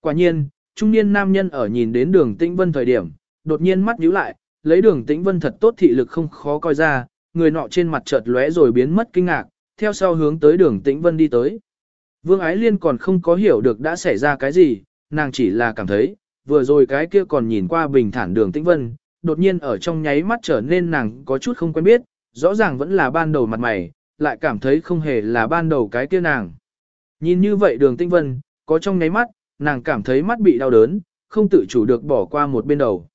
Quả nhiên, trung niên nam nhân ở nhìn đến đường tĩnh vân thời điểm, đột nhiên mắt nhíu lại, lấy đường tĩnh vân thật tốt thị lực không khó coi ra, người nọ trên mặt chợt lóe rồi biến mất kinh ngạc, theo sau hướng tới đường tĩnh vân đi tới. Vương Ái Liên còn không có hiểu được đã xảy ra cái gì, nàng chỉ là cảm thấy, vừa rồi cái kia còn nhìn qua bình thản đường tĩnh vân, đột nhiên ở trong nháy mắt trở nên nàng có chút không quen biết, rõ ràng vẫn là ban đầu mặt mày, lại cảm thấy không hề là ban đầu cái kia nàng. Nhìn như vậy đường tĩnh vân, có trong nháy mắt, nàng cảm thấy mắt bị đau đớn, không tự chủ được bỏ qua một bên đầu.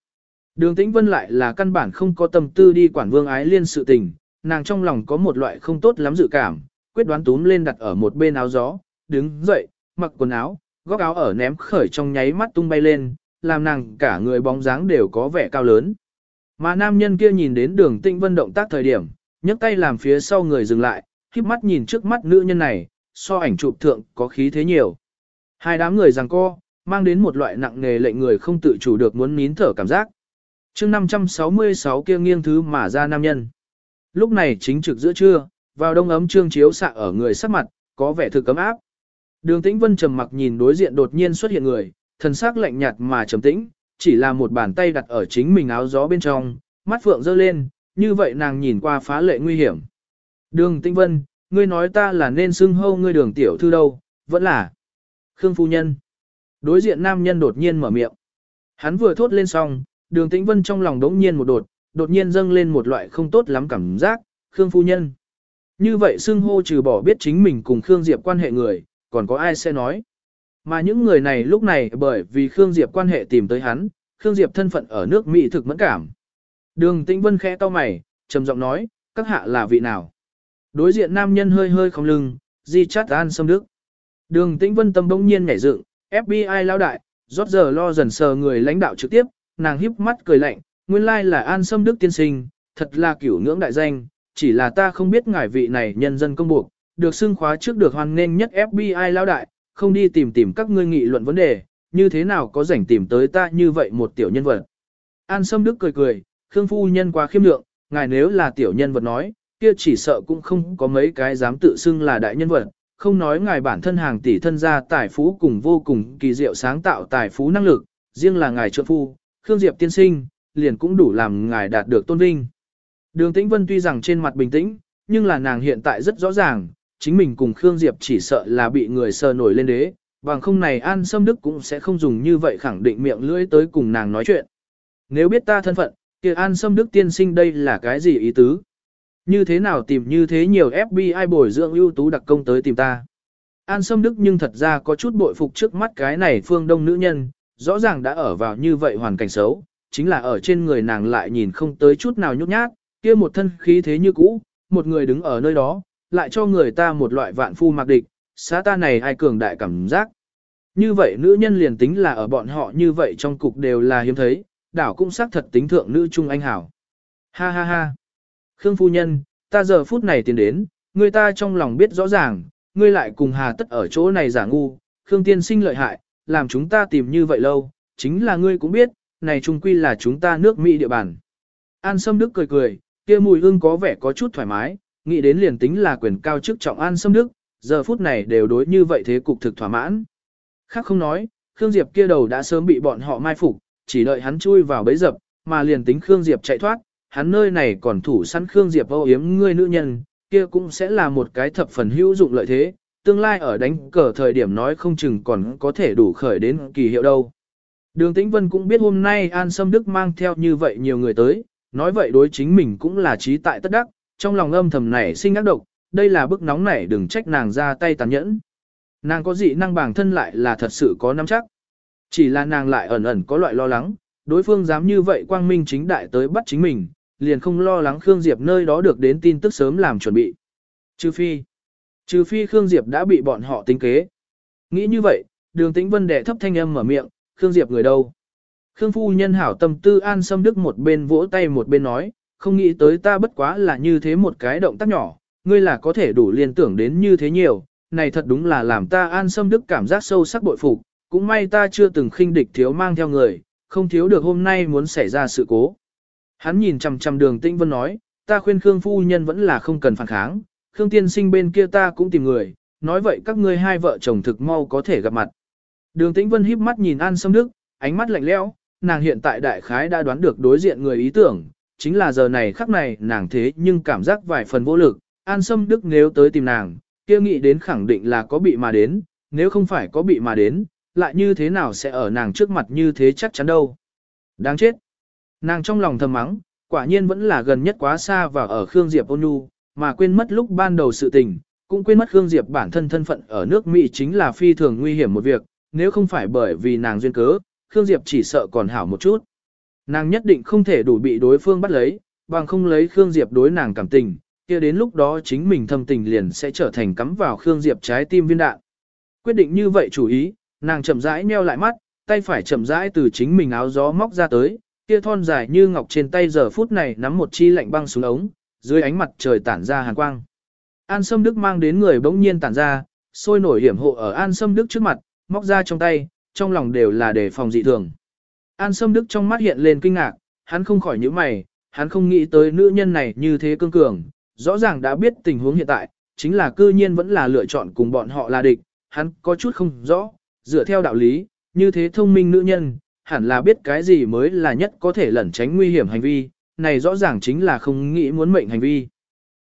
Đường tĩnh vân lại là căn bản không có tâm tư đi quản vương ái liên sự tình, nàng trong lòng có một loại không tốt lắm dự cảm, quyết đoán túm lên đặt ở một bên áo gió, đứng dậy, mặc quần áo, góc áo ở ném khởi trong nháy mắt tung bay lên, làm nàng cả người bóng dáng đều có vẻ cao lớn. Mà nam nhân kia nhìn đến đường tĩnh vân động tác thời điểm, nhấc tay làm phía sau người dừng lại, khiếp mắt nhìn trước mắt nữ nhân này, so ảnh chụp thượng có khí thế nhiều. Hai đám người giằng co, mang đến một loại nặng nề lệnh người không tự chủ được muốn nín thở cảm giác. chương 566 kia nghiêng thứ mà ra nam nhân. Lúc này chính trực giữa trưa, vào đông ấm trương chiếu xạ ở người sắc mặt, có vẻ thực cấm áp. Đường tĩnh vân trầm mặc nhìn đối diện đột nhiên xuất hiện người, thần sắc lạnh nhạt mà trầm tĩnh, chỉ là một bàn tay đặt ở chính mình áo gió bên trong, mắt phượng dơ lên, như vậy nàng nhìn qua phá lệ nguy hiểm. Đường tĩnh vân, ngươi nói ta là nên xưng hâu ngươi đường tiểu thư đâu, vẫn là Khương phu nhân. Đối diện nam nhân đột nhiên mở miệng. Hắn vừa thốt lên xong, đường tĩnh vân trong lòng đống nhiên một đột, đột nhiên dâng lên một loại không tốt lắm cảm giác, Khương phu nhân. Như vậy xưng hô trừ bỏ biết chính mình cùng Khương Diệp quan hệ người, còn có ai sẽ nói. Mà những người này lúc này bởi vì Khương Diệp quan hệ tìm tới hắn, Khương Diệp thân phận ở nước Mỹ thực mẫn cảm. Đường Tĩnh Vân khẽ to mày, trầm giọng nói, các hạ là vị nào? Đối diện nam nhân hơi hơi không lưng, di chát an xâm đức. Đường Tĩnh Vân tâm bỗng nhiên nhảy dựng, FBI lao đại, rót giờ lo dần sờ người lãnh đạo trực tiếp, nàng híp mắt cười lạnh, nguyên lai là an Sâm đức tiên sinh, thật là cửu ngưỡng đại danh, chỉ là ta không biết ngài vị này nhân dân công buộc, được xưng khóa trước được hoan nghênh nhất FBI lao đại, không đi tìm tìm các ngươi nghị luận vấn đề, như thế nào có rảnh tìm tới ta như vậy một tiểu nhân vật. An Sâm Đức cười cười, Khương Phu Nhân quá khiêm lượng, ngài nếu là tiểu nhân vật nói, kia chỉ sợ cũng không có mấy cái dám tự xưng là đại nhân vật, không nói ngài bản thân hàng tỷ thân gia tài phú cùng vô cùng kỳ diệu sáng tạo tài phú năng lực, riêng là ngài trượng phu, Khương Diệp tiên sinh, liền cũng đủ làm ngài đạt được tôn vinh. Đường Tĩnh Vân tuy rằng trên mặt bình tĩnh, nhưng là nàng hiện tại rất rõ ràng, chính mình cùng Khương Diệp chỉ sợ là bị người sờ nổi lên đế, bằng không này An Sâm Đức cũng sẽ không dùng như vậy khẳng định miệng lưỡi tới cùng nàng nói chuyện. Nếu biết ta thân phận, kia An Sâm Đức tiên sinh đây là cái gì ý tứ? Như thế nào tìm như thế nhiều FBI bồi dưỡng ưu tú đặc công tới tìm ta? An Sâm Đức nhưng thật ra có chút bội phục trước mắt cái này phương đông nữ nhân, rõ ràng đã ở vào như vậy hoàn cảnh xấu, chính là ở trên người nàng lại nhìn không tới chút nào nhút nhát, kia một thân khí thế như cũ, một người đứng ở nơi đó, lại cho người ta một loại vạn phu mặc địch, xá ta này ai cường đại cảm giác. Như vậy nữ nhân liền tính là ở bọn họ như vậy trong cục đều là hiếm thấy, đảo cũng xác thật tính thượng nữ trung anh hảo. Ha ha ha. Khương phu nhân, ta giờ phút này tiến đến, người ta trong lòng biết rõ ràng, ngươi lại cùng hà tất ở chỗ này giả ngu, Khương tiên sinh lợi hại, làm chúng ta tìm như vậy lâu, chính là ngươi cũng biết, này trung quy là chúng ta nước Mỹ địa bàn. An Sâm Đức cười cười, kia mùi hương có vẻ có chút thoải mái, nghĩ đến liền tính là quyền cao chức trọng An Sâm Đức, giờ phút này đều đối như vậy thế cục thực thỏa mãn. Khác không nói, Khương Diệp kia đầu đã sớm bị bọn họ mai phục, chỉ đợi hắn chui vào bẫy dập, mà liền tính Khương Diệp chạy thoát, hắn nơi này còn thủ săn Khương Diệp âu yếm ngươi nữ nhân, kia cũng sẽ là một cái thập phần hữu dụng lợi thế, tương lai ở đánh cờ thời điểm nói không chừng còn có thể đủ khởi đến kỳ hiệu đâu. Đường Tĩnh Vân cũng biết hôm nay An Sâm Đức mang theo như vậy nhiều người tới, nói vậy đối chính mình cũng là trí tại tất đắc, trong lòng âm thầm này sinh ác độc, đây là bức nóng này đừng trách nàng ra tay tàn nhẫn. Nàng có dị năng bản thân lại là thật sự có nắm chắc. Chỉ là nàng lại ẩn ẩn có loại lo lắng, đối phương dám như vậy quang minh chính đại tới bắt chính mình, liền không lo lắng Khương Diệp nơi đó được đến tin tức sớm làm chuẩn bị. Trừ phi, trừ phi Khương Diệp đã bị bọn họ tính kế. Nghĩ như vậy, đường tĩnh vân đệ thấp thanh âm mở miệng, Khương Diệp người đâu? Khương phu nhân hảo tâm tư an xâm đức một bên vỗ tay một bên nói, không nghĩ tới ta bất quá là như thế một cái động tác nhỏ, ngươi là có thể đủ liên tưởng đến như thế nhiều, này thật đúng là làm ta an xâm đức cảm giác sâu sắc bội phục, cũng may ta chưa từng khinh địch thiếu mang theo người, không thiếu được hôm nay muốn xảy ra sự cố. Hắn nhìn chằm chằm đường tĩnh vân nói, ta khuyên Khương phu nhân vẫn là không cần phản kháng, Khương tiên sinh bên kia ta cũng tìm người, nói vậy các ngươi hai vợ chồng thực mau có thể gặp mặt. Đường Tĩnh Vân híp mắt nhìn An Sâm Đức, ánh mắt lạnh lẽo, nàng hiện tại đại khái đã đoán được đối diện người ý tưởng, chính là giờ này khắc này nàng thế nhưng cảm giác vài phần vô lực, An Sâm Đức nếu tới tìm nàng, kia nghĩ đến khẳng định là có bị mà đến, nếu không phải có bị mà đến, lại như thế nào sẽ ở nàng trước mặt như thế chắc chắn đâu. Đáng chết. Nàng trong lòng thầm mắng, quả nhiên vẫn là gần nhất quá xa và ở Khương Diệp ôn nhu, mà quên mất lúc ban đầu sự tình, cũng quên mất Khương Diệp bản thân thân phận ở nước Mỹ chính là phi thường nguy hiểm một việc, nếu không phải bởi vì nàng duyên cớ, Khương Diệp chỉ sợ còn hảo một chút. Nàng nhất định không thể đủ bị đối phương bắt lấy, bằng không lấy Khương Diệp đối nàng cảm tình, kia đến lúc đó chính mình thâm tình liền sẽ trở thành cắm vào Khương Diệp trái tim viên đạn. Quyết định như vậy chủ ý, nàng chậm rãi nheo lại mắt, tay phải chậm rãi từ chính mình áo gió móc ra tới, kia thon dài như ngọc trên tay giờ phút này nắm một chi lạnh băng xuống ống, dưới ánh mặt trời tản ra hàn quang. An Sâm Đức mang đến người bỗng nhiên tản ra, sôi nổi hiểm hộ ở An Sâm Đức trước mặt, móc ra trong tay, trong lòng đều là đề phòng dị thường. An Sâm Đức trong mắt hiện lên kinh ngạc, hắn không khỏi nhíu mày, hắn không nghĩ tới nữ nhân này như thế cương cường, rõ ràng đã biết tình huống hiện tại, chính là cư nhiên vẫn là lựa chọn cùng bọn họ là địch, hắn có chút không rõ, dựa theo đạo lý, như thế thông minh nữ nhân, hẳn là biết cái gì mới là nhất có thể lẩn tránh nguy hiểm hành vi, này rõ ràng chính là không nghĩ muốn mệnh hành vi.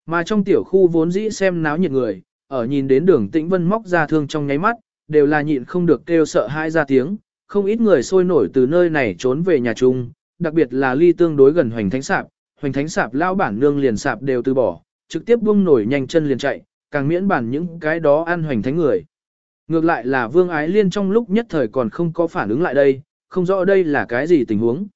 Mà trong tiểu khu vốn dĩ xem náo nhiệt người, ở nhìn đến đường tĩnh vân móc ra thương trong nháy mắt, đều là nhịn không được kêu sợ hãi ra tiếng, không ít người sôi nổi từ nơi này trốn về nhà chung, đặc biệt là ly tương đối gần hoành thánh sạp, hoành thánh sạp lao bản nương liền sạp đều từ bỏ, trực tiếp buông nổi nhanh chân liền chạy, càng miễn bản những cái đó ăn hoành thánh người. Ngược lại là vương ái liên trong lúc nhất thời còn không có phản ứng lại đây, không rõ đây là cái gì tình huống.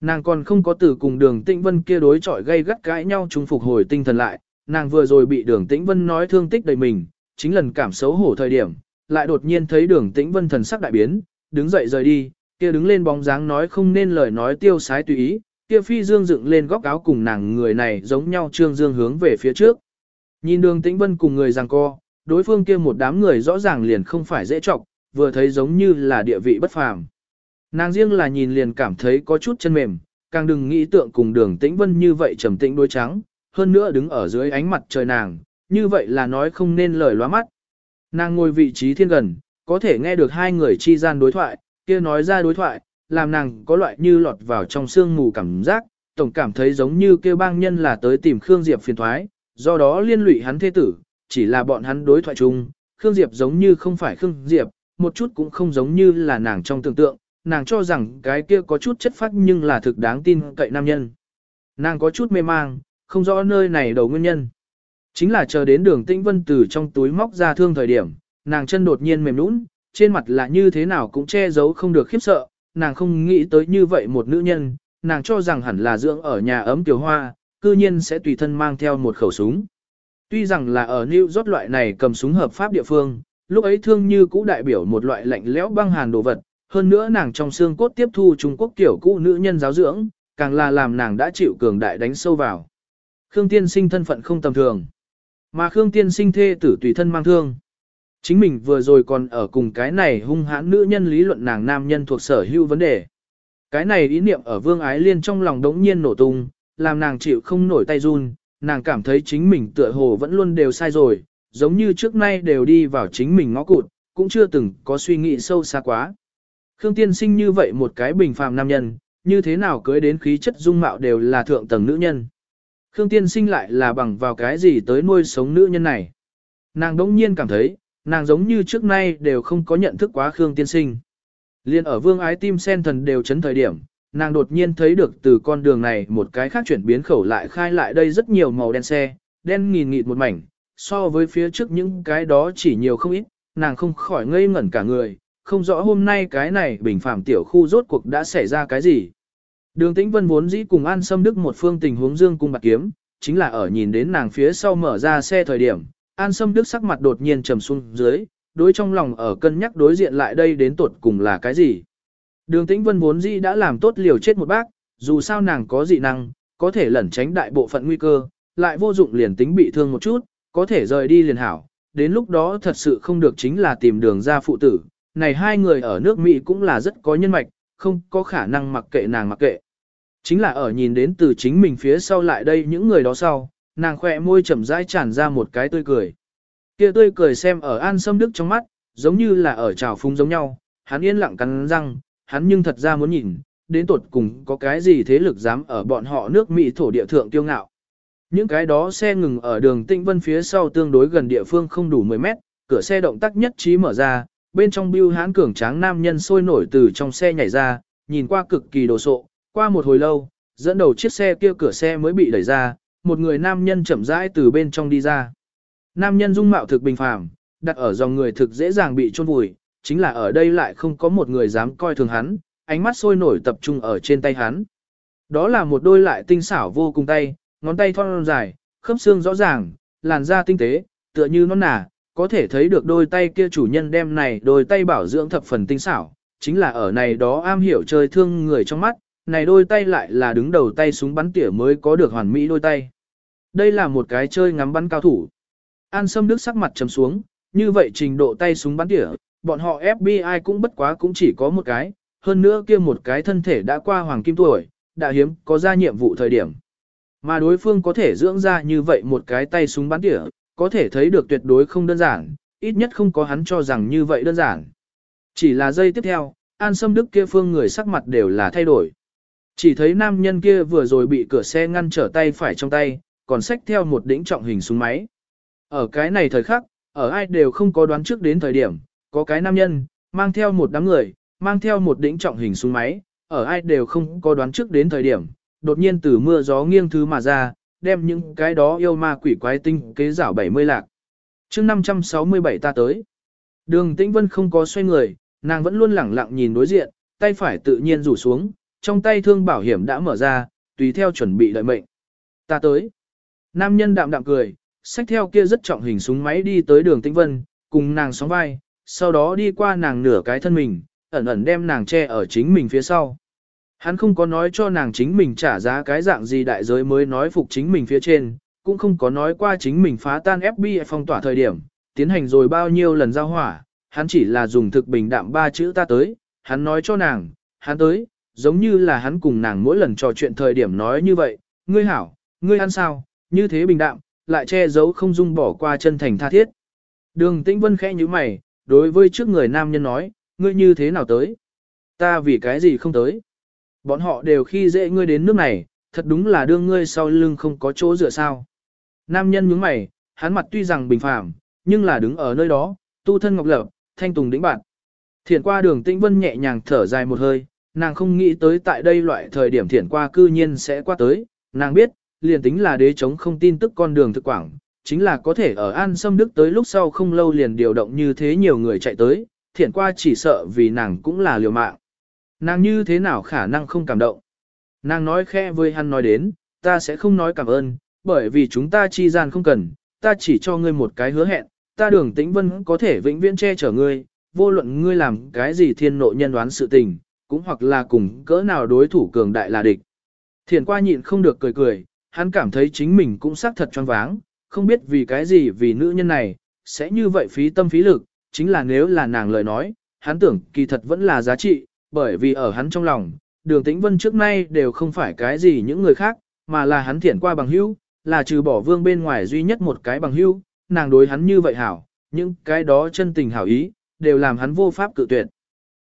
Nàng còn không có từ cùng đường tĩnh vân kia đối chọi gây gắt cãi nhau chúng phục hồi tinh thần lại, nàng vừa rồi bị đường tĩnh vân nói thương tích đầy mình, chính lần cảm xấu hổ thời điểm, lại đột nhiên thấy đường tĩnh vân thần sắc đại biến, đứng dậy rời đi, kia đứng lên bóng dáng nói không nên lời nói tiêu sái tùy ý, kia phi dương dựng lên góc áo cùng nàng người này giống nhau trương dương hướng về phía trước. Nhìn đường tĩnh vân cùng người giằng co, đối phương kia một đám người rõ ràng liền không phải dễ trọng, vừa thấy giống như là địa vị bất phàm. Nàng riêng là nhìn liền cảm thấy có chút chân mềm, càng đừng nghĩ tượng cùng đường tĩnh vân như vậy trầm tĩnh đôi trắng, hơn nữa đứng ở dưới ánh mặt trời nàng, như vậy là nói không nên lời lóa mắt. Nàng ngồi vị trí thiên gần, có thể nghe được hai người chi gian đối thoại, kia nói ra đối thoại, làm nàng có loại như lọt vào trong sương mù cảm giác, tổng cảm thấy giống như kêu bang nhân là tới tìm Khương Diệp phiền thoái, do đó liên lụy hắn thế tử, chỉ là bọn hắn đối thoại chung, Khương Diệp giống như không phải Khương Diệp, một chút cũng không giống như là nàng trong tưởng tượng, nàng cho rằng cái kia có chút chất phát nhưng là thực đáng tin cậy nam nhân. Nàng có chút mê mang, không rõ nơi này đầu nguyên nhân. Chính là chờ đến đường tĩnh vân từ trong túi móc ra thương thời điểm, nàng chân đột nhiên mềm nũng, trên mặt là như thế nào cũng che giấu không được khiếp sợ, nàng không nghĩ tới như vậy một nữ nhân, nàng cho rằng hẳn là dưỡng ở nhà ấm tiểu hoa, cư nhiên sẽ tùy thân mang theo một khẩu súng. Tuy rằng là ở New York loại này cầm súng hợp pháp địa phương, lúc ấy thương như cũ đại biểu một loại lạnh lẽo băng hàn đồ vật, hơn nữa nàng trong xương cốt tiếp thu Trung Quốc kiểu cũ nữ nhân giáo dưỡng, càng là làm nàng đã chịu cường đại đánh sâu vào. Khương Tiên Sinh thân phận không tầm thường, mà Khương Tiên Sinh thê tử tùy thân mang thương. Chính mình vừa rồi còn ở cùng cái này hung hãn nữ nhân lý luận nàng nam nhân thuộc sở hữu vấn đề. Cái này ý niệm ở Vương Ái Liên trong lòng đống nhiên nổ tung, làm nàng chịu không nổi tay run, nàng cảm thấy chính mình tựa hồ vẫn luôn đều sai rồi, giống như trước nay đều đi vào chính mình ngõ cụt, cũng chưa từng có suy nghĩ sâu xa quá. Khương Tiên Sinh như vậy một cái bình phàm nam nhân, như thế nào cưới đến khí chất dung mạo đều là thượng tầng nữ nhân. Khương Tiên Sinh lại là bằng vào cái gì tới nuôi sống nữ nhân này. Nàng đống nhiên cảm thấy, nàng giống như trước nay đều không có nhận thức quá Khương Tiên Sinh. Liên ở vương ái tim sen thần đều chấn thời điểm, nàng đột nhiên thấy được từ con đường này một cái khác chuyển biến khẩu lại khai lại đây rất nhiều màu đen xe, đen nghìn nghịt một mảnh, so với phía trước những cái đó chỉ nhiều không ít, nàng không khỏi ngây ngẩn cả người, không rõ hôm nay cái này bình phạm tiểu khu rốt cuộc đã xảy ra cái gì. Đường Tĩnh Vân vốn dĩ cùng An Sâm Đức một phương tình huống dương cung bạc kiếm, chính là ở nhìn đến nàng phía sau mở ra xe thời điểm, An Sâm Đức sắc mặt đột nhiên trầm xuống dưới, đối trong lòng ở cân nhắc đối diện lại đây đến tuột cùng là cái gì. Đường Tĩnh Vân vốn dĩ đã làm tốt liều chết một bác, dù sao nàng có dị năng, có thể lẩn tránh đại bộ phận nguy cơ, lại vô dụng liền tính bị thương một chút, có thể rời đi liền hảo, đến lúc đó thật sự không được chính là tìm đường ra phụ tử, này hai người ở nước Mỹ cũng là rất có nhân mạch, không có khả năng mặc kệ nàng mặc kệ. Chính là ở nhìn đến từ chính mình phía sau lại đây những người đó sau, nàng khỏe môi chậm rãi tràn ra một cái tươi cười. Kia tươi cười xem ở An Sâm Đức trong mắt, giống như là ở trào phúng giống nhau, Hắn yên lặng cắn răng, hắn nhưng thật ra muốn nhìn, đến tột cùng có cái gì thế lực dám ở bọn họ nước Mỹ thổ địa thượng tiêu ngạo. Những cái đó xe ngừng ở đường Tĩnh Vân phía sau tương đối gần địa phương không đủ 10 mét, cửa xe động tác nhất trí mở ra, bên trong bưu hán cường tráng nam nhân sôi nổi từ trong xe nhảy ra, nhìn qua cực kỳ đồ sộ, qua một hồi lâu, dẫn đầu chiếc xe kia cửa xe mới bị đẩy ra, một người nam nhân chậm rãi từ bên trong đi ra. Nam nhân dung mạo thực bình phàm, đặt ở dòng người thực dễ dàng bị chôn vùi, chính là ở đây lại không có một người dám coi thường hắn, ánh mắt sôi nổi tập trung ở trên tay hắn. Đó là một đôi lại tinh xảo vô cùng tay, ngón tay thon dài, khớp xương rõ ràng, làn da tinh tế, tựa như non nà có thể thấy được đôi tay kia chủ nhân đem này đôi tay bảo dưỡng thập phần tinh xảo, chính là ở này đó am hiểu chơi thương người trong mắt, này đôi tay lại là đứng đầu tay súng bắn tỉa mới có được hoàn mỹ đôi tay. Đây là một cái chơi ngắm bắn cao thủ. An Sâm Đức sắc mặt trầm xuống, như vậy trình độ tay súng bắn tỉa, bọn họ FBI cũng bất quá cũng chỉ có một cái, hơn nữa kia một cái thân thể đã qua hoàng kim tuổi, đã hiếm có ra nhiệm vụ thời điểm. Mà đối phương có thể dưỡng ra như vậy một cái tay súng bắn tỉa, có thể thấy được tuyệt đối không đơn giản, ít nhất không có hắn cho rằng như vậy đơn giản. Chỉ là giây tiếp theo, An Sâm Đức kia phương người sắc mặt đều là thay đổi. Chỉ thấy nam nhân kia vừa rồi bị cửa xe ngăn trở tay phải trong tay, còn xách theo một đỉnh trọng hình súng máy. Ở cái này thời khắc, ở ai đều không có đoán trước đến thời điểm, có cái nam nhân, mang theo một đám người, mang theo một đỉnh trọng hình súng máy, ở ai đều không có đoán trước đến thời điểm, đột nhiên từ mưa gió nghiêng thứ mà ra, đem những cái đó yêu ma quỷ quái tinh kế rảo 70 lạc. chương 567 ta tới. Đường Tĩnh Vân không có xoay người, nàng vẫn luôn lẳng lặng nhìn đối diện, tay phải tự nhiên rủ xuống, trong tay thương bảo hiểm đã mở ra, tùy theo chuẩn bị đợi mệnh. Ta tới. Nam nhân đạm đạm cười, xách theo kia rất trọng hình súng máy đi tới đường Tĩnh Vân, cùng nàng sóng vai, sau đó đi qua nàng nửa cái thân mình, ẩn ẩn đem nàng che ở chính mình phía sau. Hắn không có nói cho nàng chính mình trả giá cái dạng gì đại giới mới nói phục chính mình phía trên, cũng không có nói qua chính mình phá tan FBI phong tỏa thời điểm, tiến hành rồi bao nhiêu lần giao hỏa, hắn chỉ là dùng thực bình đạm ba chữ ta tới, hắn nói cho nàng, hắn tới, giống như là hắn cùng nàng mỗi lần trò chuyện thời điểm nói như vậy, ngươi hảo, ngươi ăn sao, như thế bình đạm, lại che giấu không dung bỏ qua chân thành tha thiết. Đường Tĩnh Vân khẽ như mày, đối với trước người nam nhân nói, ngươi như thế nào tới? Ta vì cái gì không tới? Bọn họ đều khi dễ ngươi đến nước này, thật đúng là đương ngươi sau lưng không có chỗ dựa sao. Nam nhân nhướng mày, hắn mặt tuy rằng bình phàm, nhưng là đứng ở nơi đó, tu thân ngọc lập, thanh tùng đỉnh bạn. Thiển qua đường tĩnh vân nhẹ nhàng thở dài một hơi, nàng không nghĩ tới tại đây loại thời điểm thiển qua cư nhiên sẽ qua tới, nàng biết, liền tính là đế chống không tin tức con đường thực quảng, chính là có thể ở An Sâm Đức tới lúc sau không lâu liền điều động như thế nhiều người chạy tới, thiển qua chỉ sợ vì nàng cũng là liều mạng. Nàng như thế nào khả năng không cảm động? Nàng nói khẽ với hắn nói đến, ta sẽ không nói cảm ơn, bởi vì chúng ta chi gian không cần, ta chỉ cho ngươi một cái hứa hẹn, ta đường tĩnh vân có thể vĩnh viễn che chở ngươi, vô luận ngươi làm cái gì thiên nội nhân đoán sự tình, cũng hoặc là cùng cỡ nào đối thủ cường đại là địch. Thiền qua nhịn không được cười cười, hắn cảm thấy chính mình cũng xác thật choáng váng, không biết vì cái gì vì nữ nhân này, sẽ như vậy phí tâm phí lực, chính là nếu là nàng lời nói, hắn tưởng kỳ thật vẫn là giá trị, bởi vì ở hắn trong lòng, đường tĩnh vân trước nay đều không phải cái gì những người khác, mà là hắn thiện qua bằng hữu, là trừ bỏ vương bên ngoài duy nhất một cái bằng hữu, nàng đối hắn như vậy hảo, những cái đó chân tình hảo ý, đều làm hắn vô pháp cự tuyệt.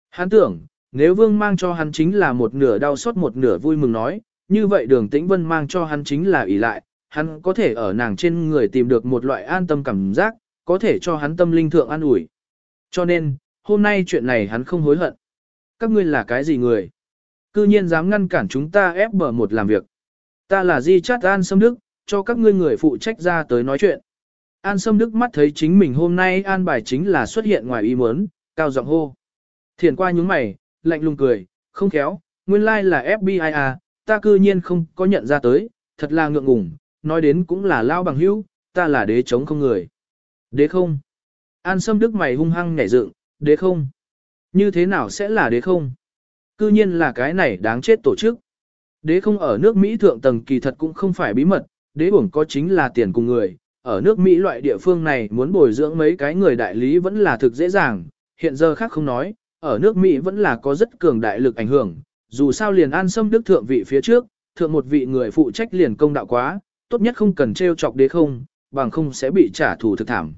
Hắn tưởng, nếu vương mang cho hắn chính là một nửa đau xót một nửa vui mừng nói, như vậy đường tĩnh vân mang cho hắn chính là ỷ lại, hắn có thể ở nàng trên người tìm được một loại an tâm cảm giác, có thể cho hắn tâm linh thượng an ủi. Cho nên, hôm nay chuyện này hắn không hối hận các ngươi là cái gì người? Cư nhiên dám ngăn cản chúng ta ép bờ một làm việc. Ta là Di Chát An Sâm Đức, cho các ngươi người phụ trách ra tới nói chuyện. An Sâm Đức mắt thấy chính mình hôm nay an bài chính là xuất hiện ngoài ý muốn, cao giọng hô. Thiền qua nhướng mày, lạnh lùng cười, không khéo, nguyên lai like là FBI à, ta cư nhiên không có nhận ra tới, thật là ngượng ngùng, nói đến cũng là lao bằng hữu, ta là đế chống không người. Đế không? An Sâm Đức mày hung hăng nhảy dựng, đế không? Như thế nào sẽ là đế không? Cư nhiên là cái này đáng chết tổ chức. Đế không ở nước Mỹ thượng tầng kỳ thật cũng không phải bí mật, đế bổng có chính là tiền cùng người. Ở nước Mỹ loại địa phương này muốn bồi dưỡng mấy cái người đại lý vẫn là thực dễ dàng, hiện giờ khác không nói, ở nước Mỹ vẫn là có rất cường đại lực ảnh hưởng, dù sao liền an xâm đức thượng vị phía trước, thượng một vị người phụ trách liền công đạo quá, tốt nhất không cần trêu chọc đế không, bằng không sẽ bị trả thù thực thảm.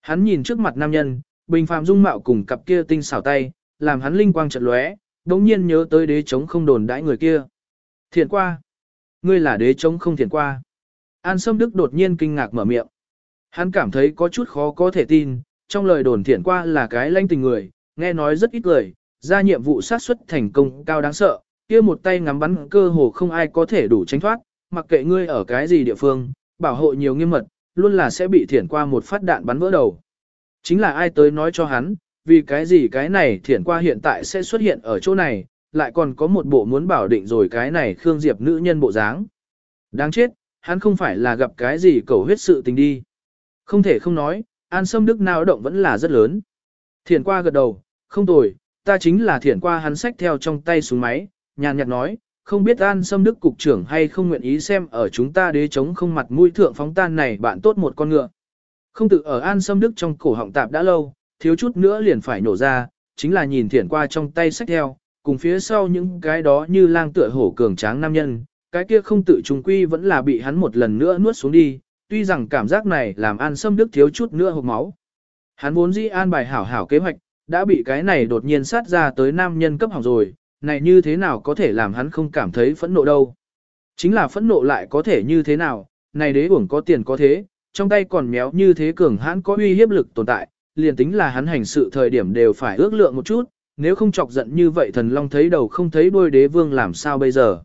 Hắn nhìn trước mặt nam nhân, bình phàm dung mạo cùng cặp kia tinh xảo tay, làm hắn linh quang chợt lóe, đống nhiên nhớ tới đế chống không đồn đãi người kia. Thiện qua. Ngươi là đế chống không thiện qua. An Sâm Đức đột nhiên kinh ngạc mở miệng. Hắn cảm thấy có chút khó có thể tin, trong lời đồn thiện qua là cái lanh tình người, nghe nói rất ít lời, ra nhiệm vụ sát xuất thành công cao đáng sợ, kia một tay ngắm bắn cơ hồ không ai có thể đủ tránh thoát, mặc kệ ngươi ở cái gì địa phương, bảo hộ nhiều nghiêm mật, luôn là sẽ bị thiển qua một phát đạn bắn vỡ đầu. Chính là ai tới nói cho hắn, vì cái gì cái này thiển qua hiện tại sẽ xuất hiện ở chỗ này, lại còn có một bộ muốn bảo định rồi cái này Khương Diệp nữ nhân bộ dáng. Đáng chết, hắn không phải là gặp cái gì cầu huyết sự tình đi. Không thể không nói, an sâm đức nào động vẫn là rất lớn. Thiển qua gật đầu, không tồi, ta chính là thiển qua hắn sách theo trong tay xuống máy, nhàn nhạt nói, không biết an Sâm đức cục trưởng hay không nguyện ý xem ở chúng ta đế chống không mặt mũi thượng phóng tan này bạn tốt một con ngựa. Không tự ở an sâm đức trong cổ họng tạp đã lâu, thiếu chút nữa liền phải nổ ra, chính là nhìn thiển qua trong tay sách theo, cùng phía sau những cái đó như lang tựa hổ cường tráng nam nhân, cái kia không tự trùng quy vẫn là bị hắn một lần nữa nuốt xuống đi, tuy rằng cảm giác này làm an sâm đức thiếu chút nữa hộp máu. Hắn vốn dĩ an bài hảo hảo kế hoạch, đã bị cái này đột nhiên sát ra tới nam nhân cấp hỏng rồi, này như thế nào có thể làm hắn không cảm thấy phẫn nộ đâu. Chính là phẫn nộ lại có thể như thế nào, này đế uổng có tiền có thế, trong tay còn méo như thế cường hắn có uy hiếp lực tồn tại, liền tính là hắn hành sự thời điểm đều phải ước lượng một chút, nếu không chọc giận như vậy thần long thấy đầu không thấy đuôi đế vương làm sao bây giờ.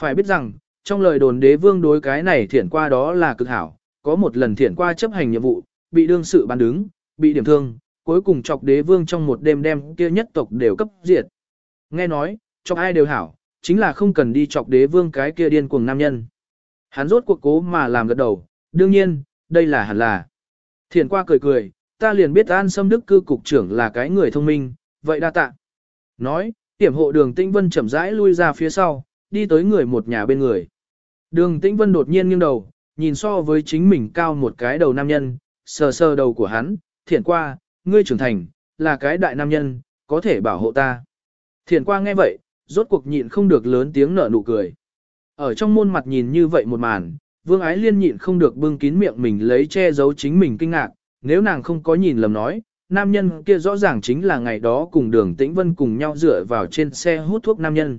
Phải biết rằng, trong lời đồn đế vương đối cái này thiển qua đó là cực hảo, có một lần thiển qua chấp hành nhiệm vụ, bị đương sự ban đứng, bị điểm thương, cuối cùng chọc đế vương trong một đêm đêm kia nhất tộc đều cấp diệt. Nghe nói, chọc ai đều hảo, chính là không cần đi chọc đế vương cái kia điên cuồng nam nhân. Hắn rốt cuộc cố mà làm gật đầu, đương nhiên, đây là hẳn là. Thiền qua cười cười, ta liền biết an Sâm đức cư cục trưởng là cái người thông minh, vậy đa tạ. Nói, tiểm hộ đường tĩnh vân chậm rãi lui ra phía sau, đi tới người một nhà bên người. Đường tĩnh vân đột nhiên nghiêng đầu, nhìn so với chính mình cao một cái đầu nam nhân, sờ sờ đầu của hắn, thiện qua, ngươi trưởng thành, là cái đại nam nhân, có thể bảo hộ ta. Thiền qua nghe vậy, rốt cuộc nhịn không được lớn tiếng nở nụ cười. Ở trong môn mặt nhìn như vậy một màn, vương ái liên nhịn không được bưng kín miệng mình lấy che giấu chính mình kinh ngạc, nếu nàng không có nhìn lầm nói, nam nhân kia rõ ràng chính là ngày đó cùng đường tĩnh vân cùng nhau dựa vào trên xe hút thuốc nam nhân.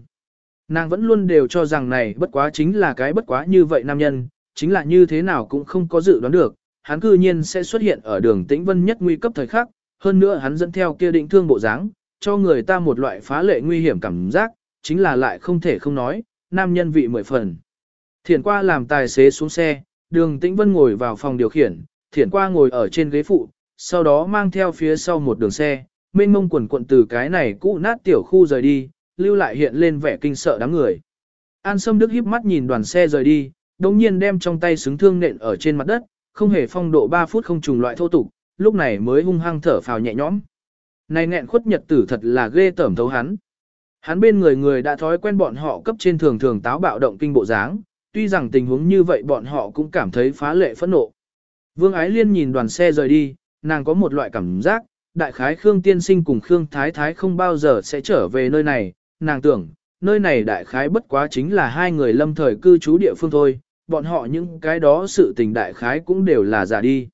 Nàng vẫn luôn đều cho rằng này bất quá chính là cái bất quá như vậy nam nhân, chính là như thế nào cũng không có dự đoán được, hắn cư nhiên sẽ xuất hiện ở đường tĩnh vân nhất nguy cấp thời khắc, hơn nữa hắn dẫn theo kia định thương bộ dáng, cho người ta một loại phá lệ nguy hiểm cảm giác, chính là lại không thể không nói, nam nhân vị mười phần. Thiển qua làm tài xế xuống xe, đường tĩnh vân ngồi vào phòng điều khiển, thiển qua ngồi ở trên ghế phụ, sau đó mang theo phía sau một đường xe, mênh mông quần quận từ cái này cũ nát tiểu khu rời đi, lưu lại hiện lên vẻ kinh sợ đám người. An Sâm Đức híp mắt nhìn đoàn xe rời đi, đồng nhiên đem trong tay xứng thương nện ở trên mặt đất, không hề phong độ 3 phút không trùng loại thô tục, lúc này mới hung hăng thở phào nhẹ nhõm. Này nghẹn khuất nhật tử thật là ghê tởm thấu hắn. Hắn bên người người đã thói quen bọn họ cấp trên thường thường táo bạo động kinh bộ dáng, tuy rằng tình huống như vậy bọn họ cũng cảm thấy phá lệ phẫn nộ. Vương Ái Liên nhìn đoàn xe rời đi, nàng có một loại cảm giác, đại khái Khương Tiên Sinh cùng Khương Thái Thái không bao giờ sẽ trở về nơi này, nàng tưởng, nơi này đại khái bất quá chính là hai người lâm thời cư trú địa phương thôi, bọn họ những cái đó sự tình đại khái cũng đều là giả đi.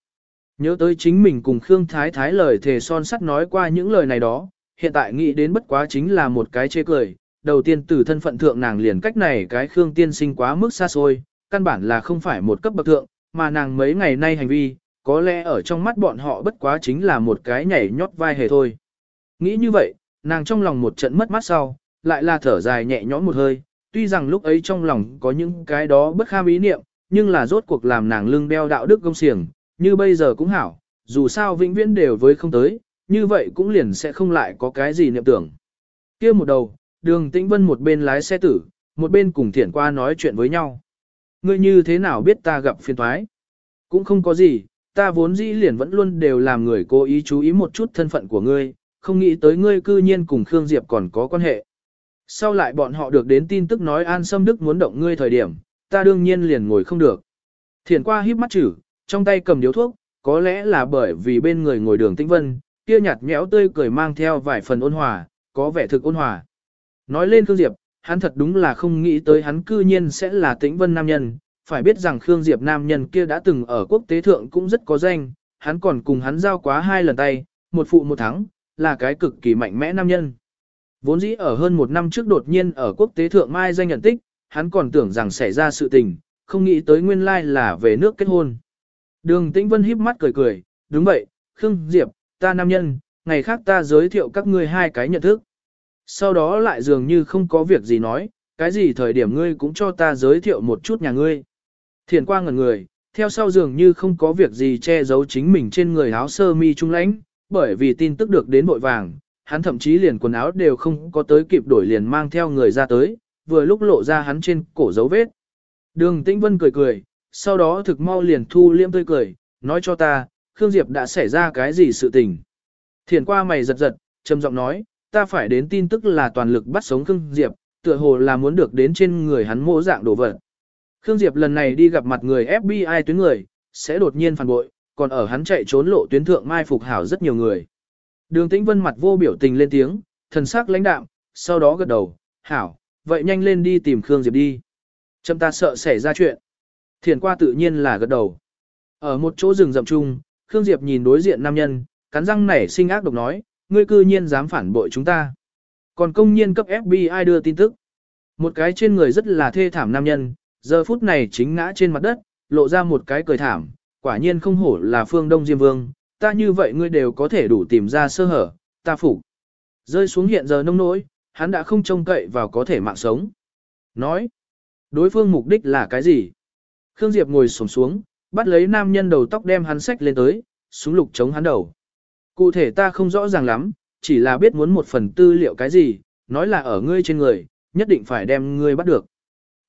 Nhớ tới chính mình cùng Khương Thái Thái lời thề son sắt nói qua những lời này đó, hiện tại nghĩ đến bất quá chính là một cái chê cười. Đầu tiên từ thân phận thượng nàng liền cách này cái Khương tiên sinh quá mức xa xôi, căn bản là không phải một cấp bậc thượng, mà nàng mấy ngày nay hành vi, có lẽ ở trong mắt bọn họ bất quá chính là một cái nhảy nhót vai hề thôi. Nghĩ như vậy, nàng trong lòng một trận mất mát sau, lại là thở dài nhẹ nhõm một hơi, tuy rằng lúc ấy trong lòng có những cái đó bất kham ý niệm, nhưng là rốt cuộc làm nàng lưng đeo đạo đức công xiềng, như bây giờ cũng hảo, dù sao vĩnh viễn đều với không tới, như vậy cũng liền sẽ không lại có cái gì niệm tưởng. kia một đầu, đường tĩnh vân một bên lái xe tử, một bên cùng Thiển qua nói chuyện với nhau. Ngươi như thế nào biết ta gặp phiền thoái? Cũng không có gì, ta vốn dĩ liền vẫn luôn đều làm người cố ý chú ý một chút thân phận của ngươi, không nghĩ tới ngươi cư nhiên cùng Khương Diệp còn có quan hệ. Sau lại bọn họ được đến tin tức nói An Sâm Đức muốn động ngươi thời điểm, ta đương nhiên liền ngồi không được. Thiển qua híp mắt chử, trong tay cầm điếu thuốc, có lẽ là bởi vì bên người ngồi đường tĩnh vân, kia nhạt nhẽo tươi cười mang theo vài phần ôn hòa, có vẻ thực ôn hòa. Nói lên Khương Diệp, hắn thật đúng là không nghĩ tới hắn cư nhiên sẽ là tĩnh vân nam nhân, phải biết rằng Khương Diệp nam nhân kia đã từng ở quốc tế thượng cũng rất có danh, hắn còn cùng hắn giao quá hai lần tay, một phụ một thắng, là cái cực kỳ mạnh mẽ nam nhân. Vốn dĩ ở hơn một năm trước đột nhiên ở quốc tế thượng mai danh nhận tích, hắn còn tưởng rằng xảy ra sự tình, không nghĩ tới nguyên lai là về nước kết hôn. Đường Tĩnh Vân híp mắt cười cười, đúng vậy, Khương Diệp, ta nam nhân, ngày khác ta giới thiệu các ngươi hai cái nhận thức. Sau đó lại dường như không có việc gì nói, cái gì thời điểm ngươi cũng cho ta giới thiệu một chút nhà ngươi. Thiền qua ngẩn người, theo sau dường như không có việc gì che giấu chính mình trên người áo sơ mi trung lãnh, bởi vì tin tức được đến vội vàng, hắn thậm chí liền quần áo đều không có tới kịp đổi liền mang theo người ra tới, vừa lúc lộ ra hắn trên cổ dấu vết. Đường Tĩnh Vân cười cười, sau đó thực mau liền thu liêm tươi cười, nói cho ta, Khương Diệp đã xảy ra cái gì sự tình. Thiền qua mày giật giật, trầm giọng nói, ta phải đến tin tức là toàn lực bắt sống Khương Diệp, tựa hồ là muốn được đến trên người hắn mô dạng đồ vật. Khương Diệp lần này đi gặp mặt người FBI tuyến người, sẽ đột nhiên phản bội, còn ở hắn chạy trốn lộ tuyến thượng mai phục hảo rất nhiều người. Đường Tĩnh Vân mặt vô biểu tình lên tiếng, thần sắc lãnh đạm, sau đó gật đầu, hảo, vậy nhanh lên đi tìm Khương Diệp đi. Châm ta sợ xảy ra chuyện. Thiền qua tự nhiên là gật đầu. Ở một chỗ rừng rậm chung, Khương Diệp nhìn đối diện nam nhân, cắn răng nảy sinh ác độc nói, ngươi cư nhiên dám phản bội chúng ta. Còn công nhiên cấp FBI đưa tin tức. Một cái trên người rất là thê thảm nam nhân, giờ phút này chính ngã trên mặt đất, lộ ra một cái cười thảm, quả nhiên không hổ là phương Đông Diêm Vương, ta như vậy ngươi đều có thể đủ tìm ra sơ hở, ta phục. Rơi xuống hiện giờ nông nỗi, hắn đã không trông cậy vào có thể mạng sống. Nói, đối phương mục đích là cái gì? Khương Diệp ngồi xổm xuống, bắt lấy nam nhân đầu tóc đem hắn sách lên tới, súng lục chống hắn đầu. Cụ thể ta không rõ ràng lắm, chỉ là biết muốn một phần tư liệu cái gì, nói là ở ngươi trên người, nhất định phải đem ngươi bắt được.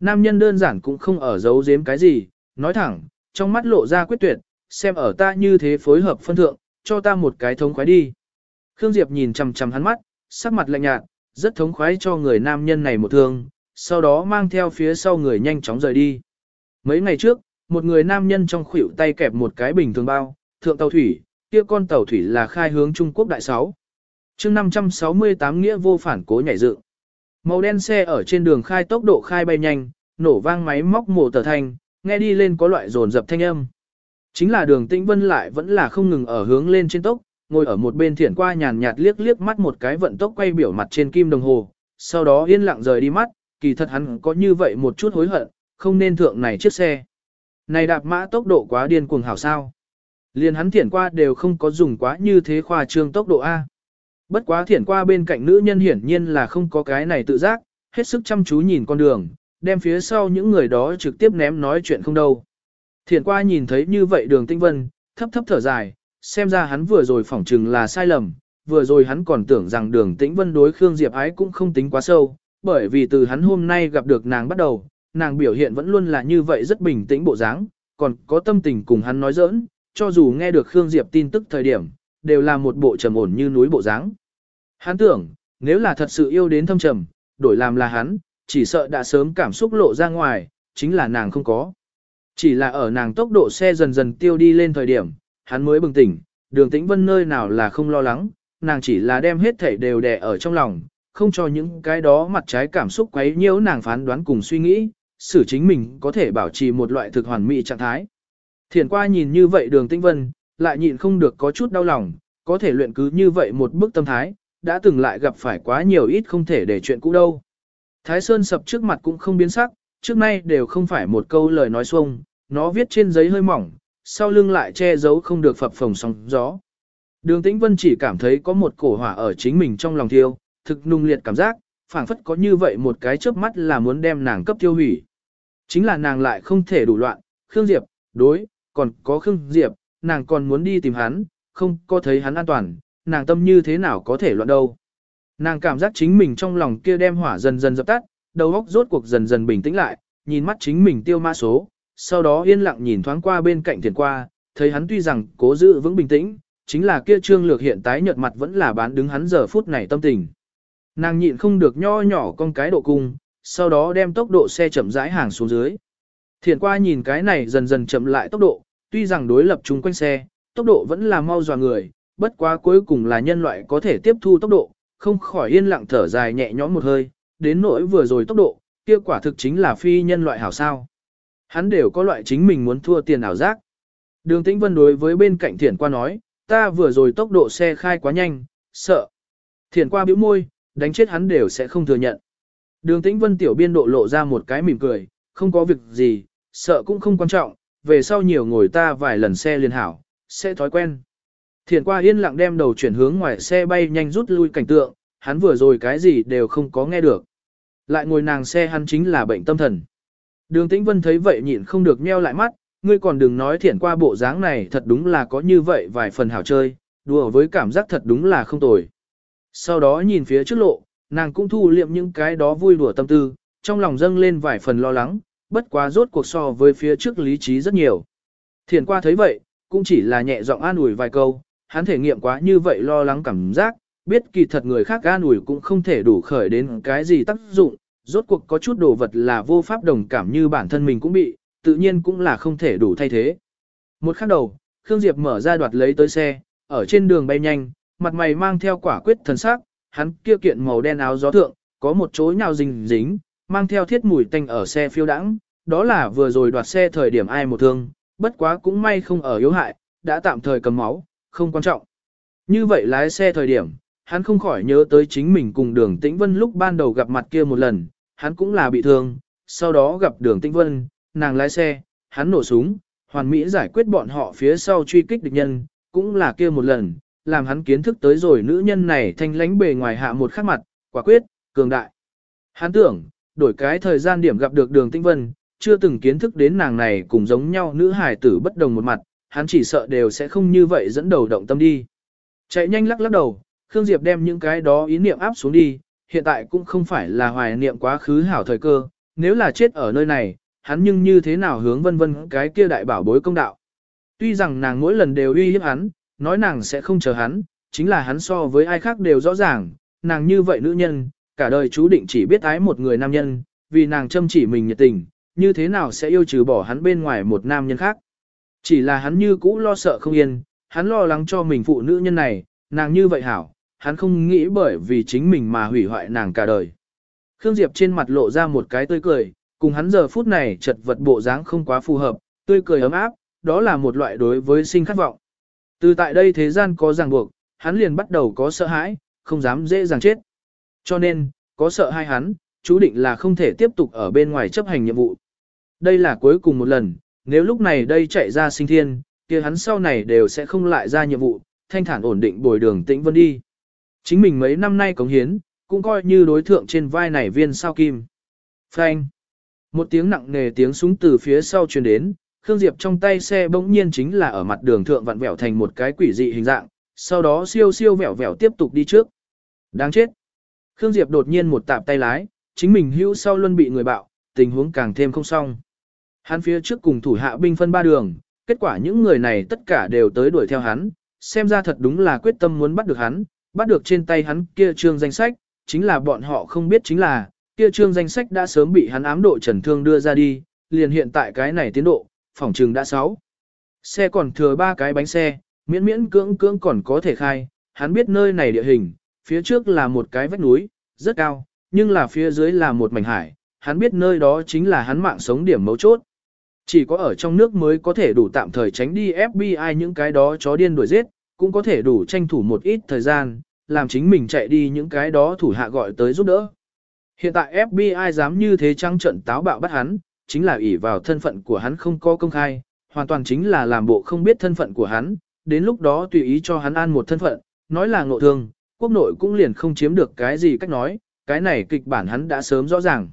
Nam nhân đơn giản cũng không ở giấu giếm cái gì, nói thẳng, trong mắt lộ ra quyết tuyệt, xem ở ta như thế phối hợp phân thượng, cho ta một cái thống khoái đi. Khương Diệp nhìn chằm chằm hắn mắt, sắc mặt lạnh nhạt, rất thống khoái cho người nam nhân này một thương, sau đó mang theo phía sau người nhanh chóng rời đi. Mấy ngày trước, một người nam nhân trong khuỷu tay kẹp một cái bình thường bao, thượng tàu thủy, kia con tàu thủy là khai hướng Trung Quốc đại sáu. chương 568 nghĩa vô phản cố nhảy dựng. Màu đen xe ở trên đường khai tốc độ khai bay nhanh, nổ vang máy móc mổ tờ thanh, nghe đi lên có loại rồn dập thanh âm. Chính là đường tĩnh vân lại vẫn là không ngừng ở hướng lên trên tốc, ngồi ở một bên thiển qua nhàn nhạt liếc liếc mắt một cái vận tốc quay biểu mặt trên kim đồng hồ, sau đó yên lặng rời đi mắt, kỳ thật hắn có như vậy một chút hối hận, không nên thượng này chiếc xe. Này đạp mã tốc độ quá điên cuồng hảo sao. Liền hắn thiển qua đều không có dùng quá như thế khoa trương tốc độ A. Bất quá thiển qua bên cạnh nữ nhân hiển nhiên là không có cái này tự giác, hết sức chăm chú nhìn con đường, đem phía sau những người đó trực tiếp ném nói chuyện không đâu. Thiển qua nhìn thấy như vậy đường tinh vân, thấp thấp thở dài, xem ra hắn vừa rồi phỏng chừng là sai lầm, vừa rồi hắn còn tưởng rằng đường tĩnh vân đối Khương Diệp ái cũng không tính quá sâu, bởi vì từ hắn hôm nay gặp được nàng bắt đầu, nàng biểu hiện vẫn luôn là như vậy rất bình tĩnh bộ dáng, còn có tâm tình cùng hắn nói giỡn, cho dù nghe được Khương Diệp tin tức thời điểm, đều là một bộ trầm ổn như núi bộ dáng. Hắn tưởng, nếu là thật sự yêu đến thâm trầm, đổi làm là hắn, chỉ sợ đã sớm cảm xúc lộ ra ngoài, chính là nàng không có. Chỉ là ở nàng tốc độ xe dần dần tiêu đi lên thời điểm, hắn mới bừng tỉnh, đường tĩnh vân nơi nào là không lo lắng, nàng chỉ là đem hết thảy đều đè ở trong lòng, không cho những cái đó mặt trái cảm xúc quấy nhiễu nàng phán đoán cùng suy nghĩ, xử chính mình có thể bảo trì một loại thực hoàn mỹ trạng thái thiển qua nhìn như vậy đường tĩnh vân, lại nhịn không được có chút đau lòng, có thể luyện cứ như vậy một bức tâm thái, đã từng lại gặp phải quá nhiều ít không thể để chuyện cũ đâu. Thái Sơn sập trước mặt cũng không biến sắc, trước nay đều không phải một câu lời nói xuông, nó viết trên giấy hơi mỏng, sau lưng lại che giấu không được phập phồng sóng gió. Đường Tĩnh Vân chỉ cảm thấy có một cổ hỏa ở chính mình trong lòng thiêu, thực nung liệt cảm giác, phảng phất có như vậy một cái chớp mắt là muốn đem nàng cấp tiêu hủy. Chính là nàng lại không thể đủ loạn, Khương Diệp, đối, còn có Khương Diệp, nàng còn muốn đi tìm hắn, không có thấy hắn an toàn, nàng tâm như thế nào có thể loạn đâu. Nàng cảm giác chính mình trong lòng kia đem hỏa dần dần dập tắt, đầu óc rốt cuộc dần dần bình tĩnh lại, nhìn mắt chính mình tiêu ma số, sau đó yên lặng nhìn thoáng qua bên cạnh tiền qua, thấy hắn tuy rằng cố giữ vững bình tĩnh, chính là kia trương lược hiện tái nhợt mặt vẫn là bán đứng hắn giờ phút này tâm tình. Nàng nhịn không được nho nhỏ con cái độ cung, sau đó đem tốc độ xe chậm rãi hàng xuống dưới. Thiện qua nhìn cái này dần dần chậm lại tốc độ, tuy rằng đối lập chung quanh xe, tốc độ vẫn là mau dò người, bất quá cuối cùng là nhân loại có thể tiếp thu tốc độ, không khỏi yên lặng thở dài nhẹ nhõm một hơi, đến nỗi vừa rồi tốc độ, kia quả thực chính là phi nhân loại hảo sao. Hắn đều có loại chính mình muốn thua tiền ảo giác. Đường Tĩnh Vân đối với bên cạnh thiển qua nói, ta vừa rồi tốc độ xe khai quá nhanh, sợ. Thiển qua bĩu môi, đánh chết hắn đều sẽ không thừa nhận. Đường tĩnh vân tiểu biên độ lộ ra một cái mỉm cười, không có việc gì, sợ cũng không quan trọng, về sau nhiều ngồi ta vài lần xe liền hảo, sẽ thói quen. Thiển qua yên lặng đem đầu chuyển hướng ngoài xe bay nhanh rút lui cảnh tượng, hắn vừa rồi cái gì đều không có nghe được. Lại ngồi nàng xe hắn chính là bệnh tâm thần. Đường Tĩnh Vân thấy vậy nhịn không được nheo lại mắt, ngươi còn đừng nói thiển qua bộ dáng này thật đúng là có như vậy vài phần hảo chơi, đùa với cảm giác thật đúng là không tồi. Sau đó nhìn phía trước lộ, nàng cũng thu liệm những cái đó vui đùa tâm tư, trong lòng dâng lên vài phần lo lắng, bất quá rốt cuộc so với phía trước lý trí rất nhiều. Thiền qua thấy vậy, cũng chỉ là nhẹ giọng an ủi vài câu, hắn thể nghiệm quá như vậy lo lắng cảm giác, biết kỳ thật người khác an ủi cũng không thể đủ khởi đến cái gì tác dụng, rốt cuộc có chút đồ vật là vô pháp đồng cảm như bản thân mình cũng bị, tự nhiên cũng là không thể đủ thay thế. Một khắc đầu, Khương Diệp mở ra đoạt lấy tới xe, ở trên đường bay nhanh, mặt mày mang theo quả quyết thần sắc, hắn kia kiện màu đen áo gió thượng, có một chỗ nhào dính dính, mang theo thiết mùi tanh ở xe phiêu đãng, đó là vừa rồi đoạt xe thời điểm ai một thương, bất quá cũng may không ở yếu hại, đã tạm thời cầm máu, không quan trọng. Như vậy lái xe thời điểm, hắn không khỏi nhớ tới chính mình cùng đường Tĩnh Vân lúc ban đầu gặp mặt kia một lần, hắn cũng là bị thương, sau đó gặp đường Tĩnh Vân, nàng lái xe, hắn nổ súng, hoàn mỹ giải quyết bọn họ phía sau truy kích địch nhân, cũng là kia một lần, làm hắn kiến thức tới rồi nữ nhân này thanh lánh bề ngoài hạ một khắc mặt, quả quyết, cường đại. Hắn tưởng, đổi cái thời gian điểm gặp được đường Tĩnh Vân, chưa từng kiến thức đến nàng này cùng giống nhau nữ hài tử bất đồng một mặt, hắn chỉ sợ đều sẽ không như vậy dẫn đầu động tâm đi. Chạy nhanh lắc lắc đầu, Khương Diệp đem những cái đó ý niệm áp xuống đi, hiện tại cũng không phải là hoài niệm quá khứ hảo thời cơ, nếu là chết ở nơi này, hắn nhưng như thế nào hướng vân vân cái kia đại bảo bối công đạo. Tuy rằng nàng mỗi lần đều uy hiếp hắn, nói nàng sẽ không chờ hắn, chính là hắn so với ai khác đều rõ ràng, nàng như vậy nữ nhân, cả đời chú định chỉ biết ái một người nam nhân, vì nàng châm chỉ mình nhiệt tình, như thế nào sẽ yêu trừ bỏ hắn bên ngoài một nam nhân khác. Chỉ là hắn như cũ lo sợ không yên, hắn lo lắng cho mình phụ nữ nhân này, nàng như vậy hảo, hắn không nghĩ bởi vì chính mình mà hủy hoại nàng cả đời. Khương Diệp trên mặt lộ ra một cái tươi cười, cùng hắn giờ phút này chật vật bộ dáng không quá phù hợp, tươi cười ấm áp, đó là một loại đối với sinh khát vọng. Từ tại đây thế gian có ràng buộc, hắn liền bắt đầu có sợ hãi, không dám dễ dàng chết. Cho nên, có sợ hai hắn, chú định là không thể tiếp tục ở bên ngoài chấp hành nhiệm vụ. Đây là cuối cùng một lần, nếu lúc này đây chạy ra sinh thiên, kia hắn sau này đều sẽ không lại ra nhiệm vụ, thanh thản ổn định bồi đường tĩnh vân đi. Chính mình mấy năm nay cống hiến, cũng coi như đối thượng trên vai này viên sao kim. Phanh. Một tiếng nặng nề tiếng súng từ phía sau truyền đến, Khương Diệp trong tay xe bỗng nhiên chính là ở mặt đường thượng vặn vẹo thành một cái quỷ dị hình dạng, sau đó siêu siêu vẹo vẹo tiếp tục đi trước. Đáng chết. Khương Diệp đột nhiên một tạp tay lái, chính mình hữu sau luôn bị người bạo, tình huống càng thêm không xong. Hắn phía trước cùng thủ hạ binh phân ba đường, kết quả những người này tất cả đều tới đuổi theo hắn, xem ra thật đúng là quyết tâm muốn bắt được hắn, bắt được trên tay hắn kia trương danh sách, chính là bọn họ không biết chính là, kia trương danh sách đã sớm bị hắn ám độ trần thương đưa ra đi, liền hiện tại cái này tiến độ, phòng trường đã 6. Xe còn thừa ba cái bánh xe, miễn miễn cưỡng cưỡng còn có thể khai, hắn biết nơi này địa hình, phía trước là một cái vách núi, rất cao, nhưng là phía dưới là một mảnh hải, hắn biết nơi đó chính là hắn mạng sống điểm mấu chốt. Chỉ có ở trong nước mới có thể đủ tạm thời tránh đi FBI những cái đó chó điên đuổi giết, cũng có thể đủ tranh thủ một ít thời gian, làm chính mình chạy đi những cái đó thủ hạ gọi tới giúp đỡ. Hiện tại FBI dám như thế trăng trận táo bạo bắt hắn, chính là ỷ vào thân phận của hắn không có công khai, hoàn toàn chính là làm bộ không biết thân phận của hắn, đến lúc đó tùy ý cho hắn an một thân phận, nói là ngộ thương, quốc nội cũng liền không chiếm được cái gì cách nói, cái này kịch bản hắn đã sớm rõ ràng.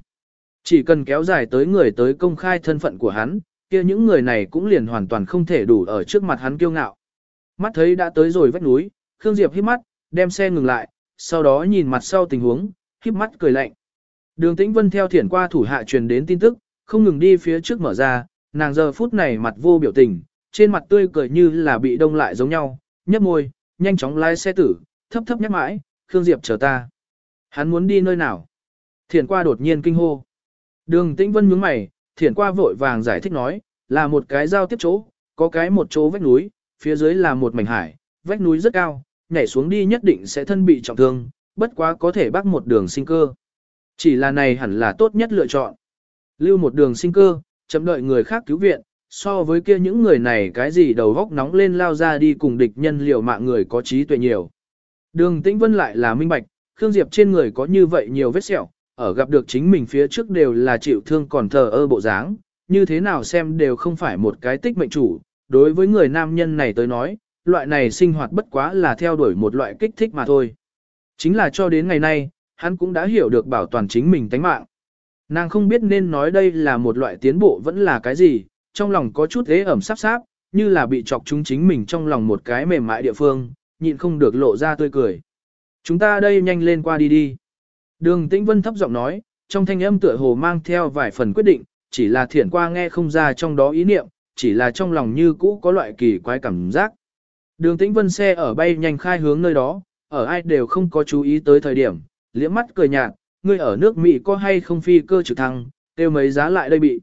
Chỉ cần kéo dài tới người tới công khai thân phận của hắn, kia những người này cũng liền hoàn toàn không thể đủ ở trước mặt hắn kiêu ngạo. Mắt thấy đã tới rồi vách núi, Khương Diệp hít mắt, đem xe ngừng lại, sau đó nhìn mặt sau tình huống, híp mắt cười lạnh. Đường Tĩnh Vân theo thiển qua thủ hạ truyền đến tin tức, không ngừng đi phía trước mở ra, nàng giờ phút này mặt vô biểu tình, trên mặt tươi cười như là bị đông lại giống nhau, nhấp môi, nhanh chóng lái xe tử, thấp thấp nhắc mãi, Khương Diệp chờ ta. Hắn muốn đi nơi nào? Thiển qua đột nhiên kinh hô. Đường Tĩnh Vân nhướng mày, thiển qua vội vàng giải thích nói, là một cái giao tiếp chỗ, có cái một chỗ vách núi, phía dưới là một mảnh hải, vách núi rất cao, nhảy xuống đi nhất định sẽ thân bị trọng thương, bất quá có thể bắt một đường sinh cơ. Chỉ là này hẳn là tốt nhất lựa chọn. Lưu một đường sinh cơ, chậm đợi người khác cứu viện, so với kia những người này cái gì đầu góc nóng lên lao ra đi cùng địch nhân liều mạng người có trí tuệ nhiều. Đường Tĩnh Vân lại là minh bạch, Khương Diệp trên người có như vậy nhiều vết sẹo, ở gặp được chính mình phía trước đều là chịu thương còn thờ ơ bộ dáng, như thế nào xem đều không phải một cái tích mệnh chủ, đối với người nam nhân này tới nói, loại này sinh hoạt bất quá là theo đuổi một loại kích thích mà thôi. Chính là cho đến ngày nay, hắn cũng đã hiểu được bảo toàn chính mình tánh mạng. Nàng không biết nên nói đây là một loại tiến bộ vẫn là cái gì, trong lòng có chút ế ẩm sắp sáp, như là bị chọc chúng chính mình trong lòng một cái mềm mại địa phương, nhịn không được lộ ra tươi cười. Chúng ta đây nhanh lên qua đi đi. Đường Tĩnh Vân thấp giọng nói, trong thanh âm tựa hồ mang theo vài phần quyết định, chỉ là Thiển qua nghe không ra trong đó ý niệm, chỉ là trong lòng như cũ có loại kỳ quái cảm giác. Đường Tĩnh Vân xe ở bay nhanh khai hướng nơi đó, ở ai đều không có chú ý tới thời điểm, liễm mắt cười nhạt, ngươi ở nước Mỹ có hay không phi cơ trực thăng, tiêu mấy giá lại đây bị.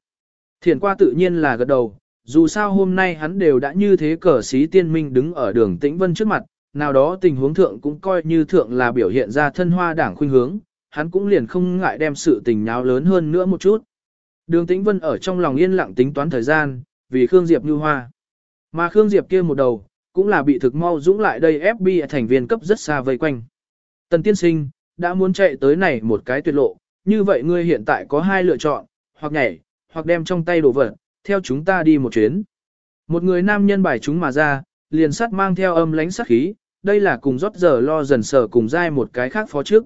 Thiển qua tự nhiên là gật đầu, dù sao hôm nay hắn đều đã như thế cờ sĩ tiên minh đứng ở đường Tĩnh Vân trước mặt, nào đó tình huống thượng cũng coi như thượng là biểu hiện ra thân hoa đảng khuynh hướng, hắn cũng liền không ngại đem sự tình nháo lớn hơn nữa một chút. Đường Tĩnh Vân ở trong lòng yên lặng tính toán thời gian, vì Khương Diệp như hoa. Mà Khương Diệp kia một đầu, cũng là bị thực mau dũng lại đây FBI thành viên cấp rất xa vây quanh. Tần tiên sinh, đã muốn chạy tới này một cái tuyệt lộ, như vậy ngươi hiện tại có hai lựa chọn, hoặc nhảy, hoặc đem trong tay đồ vật, theo chúng ta đi một chuyến. Một người nam nhân bài chúng mà ra, liền sắt mang theo âm lánh sắc khí, đây là cùng rót giờ lo dần sở cùng dai một cái khác phó trước.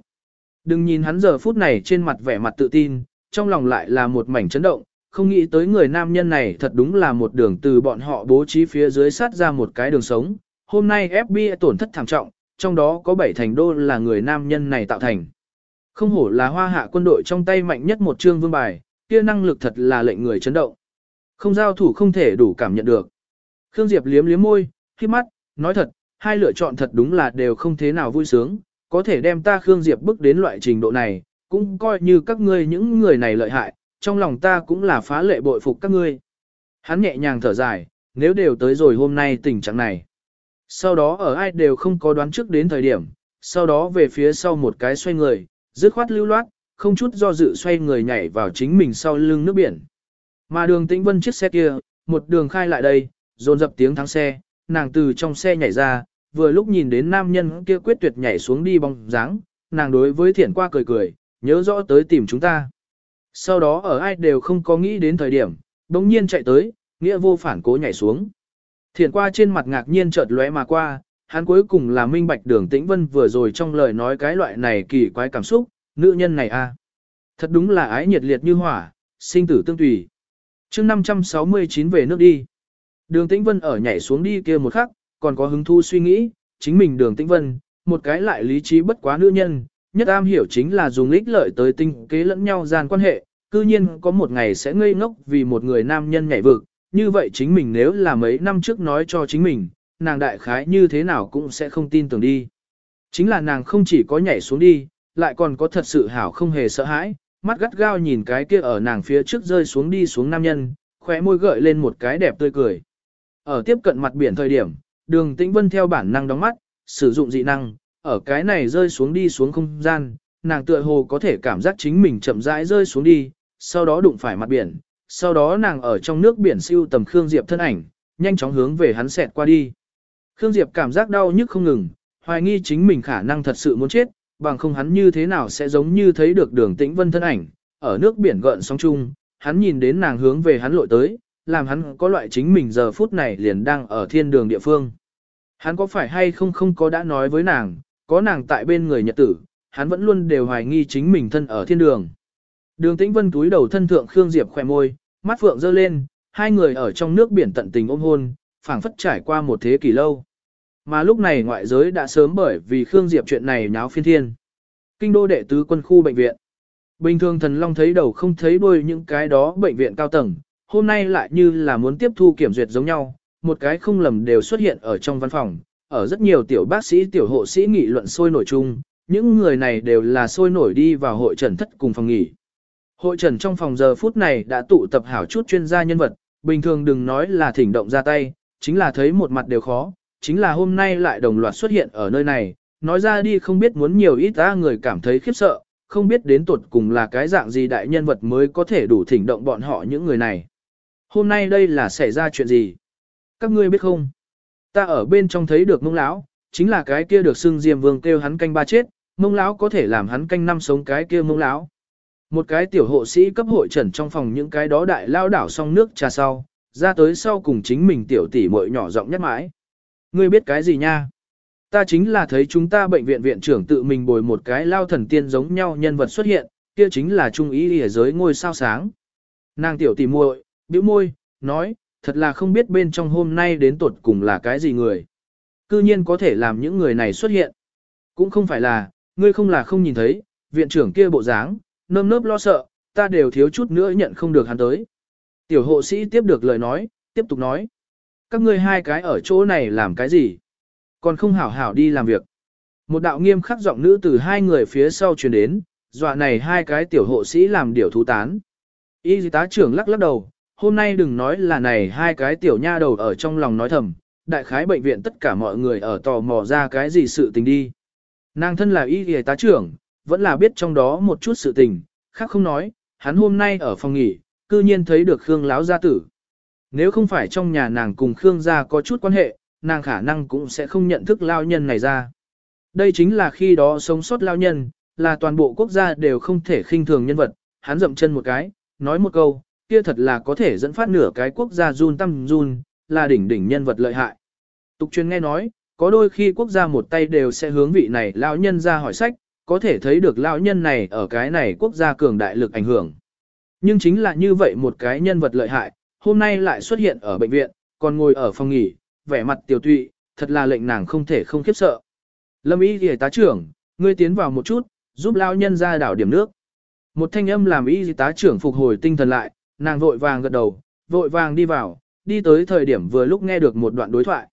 Đừng nhìn hắn giờ phút này trên mặt vẻ mặt tự tin, trong lòng lại là một mảnh chấn động, không nghĩ tới người nam nhân này thật đúng là một đường từ bọn họ bố trí phía dưới sát ra một cái đường sống. Hôm nay FBI tổn thất thảm trọng, trong đó có 7 thành đô là người nam nhân này tạo thành. Không hổ là hoa hạ quân đội trong tay mạnh nhất một chương vương bài, kia năng lực thật là lệnh người chấn động. Không giao thủ không thể đủ cảm nhận được. Khương Diệp liếm liếm môi, khi mắt, nói thật, hai lựa chọn thật đúng là đều không thế nào vui sướng, có thể đem ta Khương Diệp bước đến loại trình độ này, cũng coi như các ngươi những người này lợi hại, trong lòng ta cũng là phá lệ bội phục các ngươi. Hắn nhẹ nhàng thở dài, nếu đều tới rồi hôm nay tình trạng này. Sau đó ở ai đều không có đoán trước đến thời điểm, sau đó về phía sau một cái xoay người, dứt khoát lưu loát, không chút do dự xoay người nhảy vào chính mình sau lưng nước biển. Mà đường tĩnh vân chiếc xe kia, một đường khai lại đây, dồn dập tiếng thắng xe, nàng từ trong xe nhảy ra, vừa lúc nhìn đến nam nhân kia quyết tuyệt nhảy xuống đi bóng dáng, nàng đối với thiển qua cười cười, nhớ rõ tới tìm chúng ta. Sau đó ở ai đều không có nghĩ đến thời điểm, bỗng nhiên chạy tới, nghĩa vô phản cố nhảy xuống. Thiển qua trên mặt ngạc nhiên chợt lóe mà qua, hắn cuối cùng là minh bạch đường tĩnh vân vừa rồi trong lời nói cái loại này kỳ quái cảm xúc, nữ nhân này a Thật đúng là ái nhiệt liệt như hỏa, sinh tử tương tùy. chương 569 về nước đi. Đường tĩnh vân ở nhảy xuống đi kia một khắc, còn có hứng thu suy nghĩ, chính mình đường tĩnh vân, một cái lại lý trí bất quá nữ nhân, nhất am hiểu chính là dùng ích lợi tới tinh kế lẫn nhau gian quan hệ, cư nhiên có một ngày sẽ ngây ngốc vì một người nam nhân nhảy vực, như vậy chính mình nếu là mấy năm trước nói cho chính mình, nàng đại khái như thế nào cũng sẽ không tin tưởng đi. Chính là nàng không chỉ có nhảy xuống đi, lại còn có thật sự hảo không hề sợ hãi, mắt gắt gao nhìn cái kia ở nàng phía trước rơi xuống đi xuống nam nhân, khóe môi gợi lên một cái đẹp tươi cười. Ở tiếp cận mặt biển thời điểm, đường tĩnh vân theo bản năng đóng mắt, sử dụng dị năng, ở cái này rơi xuống đi xuống không gian, nàng tựa hồ có thể cảm giác chính mình chậm rãi rơi xuống đi, sau đó đụng phải mặt biển, sau đó nàng ở trong nước biển siêu tầm Khương Diệp thân ảnh, nhanh chóng hướng về hắn xẹt qua đi. Khương Diệp cảm giác đau nhức không ngừng, hoài nghi chính mình khả năng thật sự muốn chết, bằng không hắn như thế nào sẽ giống như thấy được đường tĩnh vân thân ảnh, ở nước biển gợn sóng chung, hắn nhìn đến nàng hướng về hắn lội tới, làm hắn có loại chính mình giờ phút này liền đang ở thiên đường địa phương. Hắn có phải hay không không có đã nói với nàng, có nàng tại bên người nhật tử, hắn vẫn luôn đều hoài nghi chính mình thân ở thiên đường. Đường Tĩnh Vân túi đầu thân thượng Khương Diệp khỏe môi, mắt phượng dơ lên, hai người ở trong nước biển tận tình ôm hôn, phảng phất trải qua một thế kỷ lâu. Mà lúc này ngoại giới đã sớm bởi vì Khương Diệp chuyện này nháo phiên thiên. Kinh đô đệ tứ quân khu bệnh viện. Bình thường thần long thấy đầu không thấy đuôi những cái đó bệnh viện cao tầng, hôm nay lại như là muốn tiếp thu kiểm duyệt giống nhau, một cái không lầm đều xuất hiện ở trong văn phòng, ở rất nhiều tiểu bác sĩ tiểu hộ sĩ nghị luận sôi nổi chung, những người này đều là sôi nổi đi vào hội trần thất cùng phòng nghỉ. Hội trần trong phòng giờ phút này đã tụ tập hảo chút chuyên gia nhân vật, bình thường đừng nói là thỉnh động ra tay, chính là thấy một mặt đều khó, chính là hôm nay lại đồng loạt xuất hiện ở nơi này, nói ra đi không biết muốn nhiều ít ta người cảm thấy khiếp sợ, không biết đến tuột cùng là cái dạng gì đại nhân vật mới có thể đủ thỉnh động bọn họ những người này. Hôm nay đây là xảy ra chuyện gì? Các ngươi biết không? Ta ở bên trong thấy được mông lão, chính là cái kia được xưng Diêm Vương kêu hắn canh ba chết, mông lão có thể làm hắn canh năm sống cái kia mông lão. Một cái tiểu hộ sĩ cấp hội trần trong phòng những cái đó đại lao đảo xong nước trà sau, ra tới sau cùng chính mình tiểu tỷ muội nhỏ giọng nhất mãi. Ngươi biết cái gì nha? Ta chính là thấy chúng ta bệnh viện viện trưởng tự mình bồi một cái lao thần tiên giống nhau nhân vật xuất hiện, kia chính là trung ý ở giới ngôi sao sáng. Nàng tiểu tỷ muội, bĩu môi, nói, thật là không biết bên trong hôm nay đến tột cùng là cái gì người. Cư nhiên có thể làm những người này xuất hiện. Cũng không phải là, ngươi không là không nhìn thấy, viện trưởng kia bộ dáng, nơm nớp lo sợ, ta đều thiếu chút nữa nhận không được hắn tới. Tiểu hộ sĩ tiếp được lời nói, tiếp tục nói. Các ngươi hai cái ở chỗ này làm cái gì? Còn không hảo hảo đi làm việc. Một đạo nghiêm khắc giọng nữ từ hai người phía sau truyền đến, dọa này hai cái tiểu hộ sĩ làm điều thú tán. Y tá trưởng lắc lắc đầu, hôm nay đừng nói là này hai cái tiểu nha đầu ở trong lòng nói thầm, đại khái bệnh viện tất cả mọi người ở tò mò ra cái gì sự tình đi. Nàng thân là y y tá trưởng, vẫn là biết trong đó một chút sự tình, khác không nói, hắn hôm nay ở phòng nghỉ, cư nhiên thấy được Khương Láo gia tử. Nếu không phải trong nhà nàng cùng Khương gia có chút quan hệ, nàng khả năng cũng sẽ không nhận thức lao nhân này ra. Đây chính là khi đó sống sót lao nhân, là toàn bộ quốc gia đều không thể khinh thường nhân vật, hắn dậm chân một cái, nói một câu, kia thật là có thể dẫn phát nửa cái quốc gia run tâm run, là đỉnh đỉnh nhân vật lợi hại. Tục truyền nghe nói, có đôi khi quốc gia một tay đều sẽ hướng vị này lão nhân ra hỏi sách, có thể thấy được lão nhân này ở cái này quốc gia cường đại lực ảnh hưởng. Nhưng chính là như vậy một cái nhân vật lợi hại, hôm nay lại xuất hiện ở bệnh viện, còn ngồi ở phòng nghỉ, vẻ mặt tiểu tụy, thật là lệnh nàng không thể không khiếp sợ. Lâm y thì tá trưởng, ngươi tiến vào một chút, giúp lão nhân ra đảo điểm nước. Một thanh âm làm y tá trưởng phục hồi tinh thần lại, nàng vội vàng gật đầu, vội vàng đi vào, đi tới thời điểm vừa lúc nghe được một đoạn đối thoại.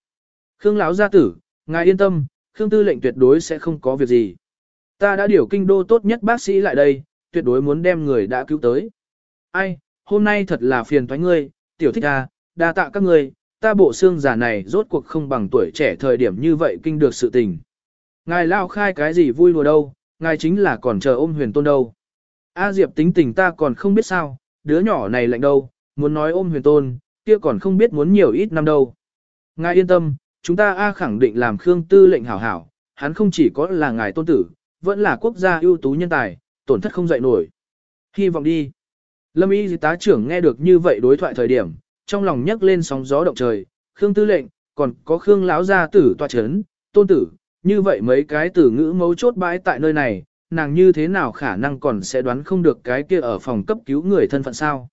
Khương lão gia tử, ngài yên tâm, Khương tư lệnh tuyệt đối sẽ không có việc gì. Ta đã điều kinh đô tốt nhất bác sĩ lại đây, tuyệt đối muốn đem người đã cứu tới. Ai, hôm nay thật là phiền thoái ngươi, tiểu thích à, đa tạ các ngươi, ta bộ xương giả này rốt cuộc không bằng tuổi trẻ thời điểm như vậy kinh được sự tình. Ngài lao khai cái gì vui lùa đâu, ngài chính là còn chờ ôm huyền tôn đâu. A Diệp tính tình ta còn không biết sao, đứa nhỏ này lạnh đâu, muốn nói ôm huyền tôn, kia còn không biết muốn nhiều ít năm đâu. Ngài yên tâm, chúng ta A khẳng định làm Khương Tư lệnh hảo hảo, hắn không chỉ có là ngài tôn tử, vẫn là quốc gia ưu tú nhân tài, tổn thất không dậy nổi. Hy vọng đi. Lâm y tá trưởng nghe được như vậy đối thoại thời điểm, trong lòng nhấc lên sóng gió động trời, Khương Tư lệnh, còn có Khương lão gia tử tòa chấn, tôn tử, như vậy mấy cái tử ngữ mấu chốt bãi tại nơi này, nàng như thế nào khả năng còn sẽ đoán không được cái kia ở phòng cấp cứu người thân phận sao.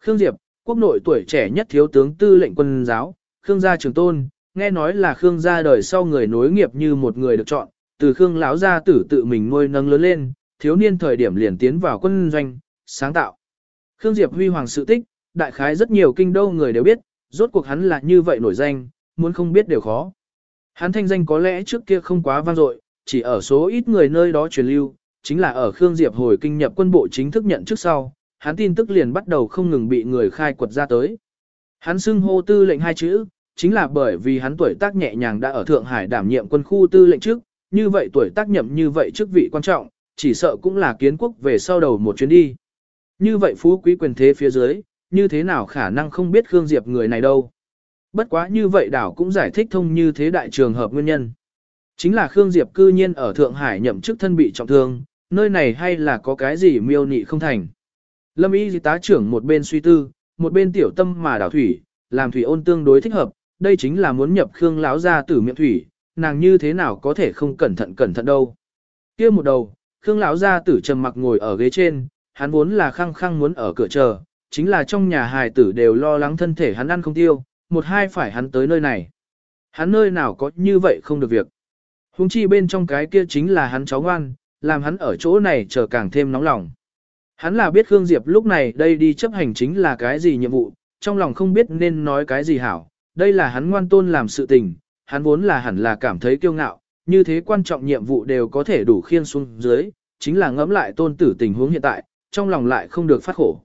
Khương Diệp, quốc nội tuổi trẻ nhất thiếu tướng tư lệnh quân giáo, Khương gia trường tôn, nghe nói là Khương gia đời sau người nối nghiệp như một người được chọn, từ Khương lão gia tử tự mình nuôi nâng lớn lên, thiếu niên thời điểm liền tiến vào quân doanh, sáng tạo. Khương Diệp huy hoàng sự tích, đại khái rất nhiều kinh đô người đều biết, rốt cuộc hắn là như vậy nổi danh, muốn không biết đều khó. Hắn thanh danh có lẽ trước kia không quá vang dội, chỉ ở số ít người nơi đó truyền lưu, chính là ở Khương Diệp hồi kinh nhập quân bộ chính thức nhận trước sau, hắn tin tức liền bắt đầu không ngừng bị người khai quật ra tới. Hắn xưng hô tư lệnh hai chữ, chính là bởi vì hắn tuổi tác nhẹ nhàng đã ở Thượng Hải đảm nhiệm quân khu tư lệnh trước, như vậy tuổi tác nhậm như vậy chức vị quan trọng, chỉ sợ cũng là kiến quốc về sau đầu một chuyến đi. Như vậy phú quý quyền thế phía dưới, như thế nào khả năng không biết Khương Diệp người này đâu. Bất quá như vậy đảo cũng giải thích thông như thế đại trường hợp nguyên nhân. Chính là Khương Diệp cư nhiên ở Thượng Hải nhậm chức thân bị trọng thương, nơi này hay là có cái gì miêu nị không thành. Lâm y tá trưởng một bên suy tư, một bên tiểu tâm mà đảo thủy, làm thủy ôn tương đối thích hợp, đây chính là muốn nhập Khương Lão ra tử miệng thủy, nàng như thế nào có thể không cẩn thận cẩn thận đâu. kia một đầu, Khương lão gia tử trầm mặc ngồi ở ghế trên, hắn vốn là khăng khăng muốn ở cửa chờ, chính là trong nhà hài tử đều lo lắng thân thể hắn ăn không tiêu, một hai phải hắn tới nơi này. Hắn nơi nào có như vậy không được việc. Hùng chi bên trong cái kia chính là hắn cháu ngoan, làm hắn ở chỗ này chờ càng thêm nóng lòng. Hắn là biết Khương Diệp lúc này đây đi chấp hành chính là cái gì nhiệm vụ, trong lòng không biết nên nói cái gì hảo. Đây là hắn ngoan tôn làm sự tình, hắn vốn là hẳn là cảm thấy kiêu ngạo, như thế quan trọng nhiệm vụ đều có thể đủ khiên xuống dưới, chính là ngẫm lại tôn tử tình huống hiện tại, trong lòng lại không được phát khổ.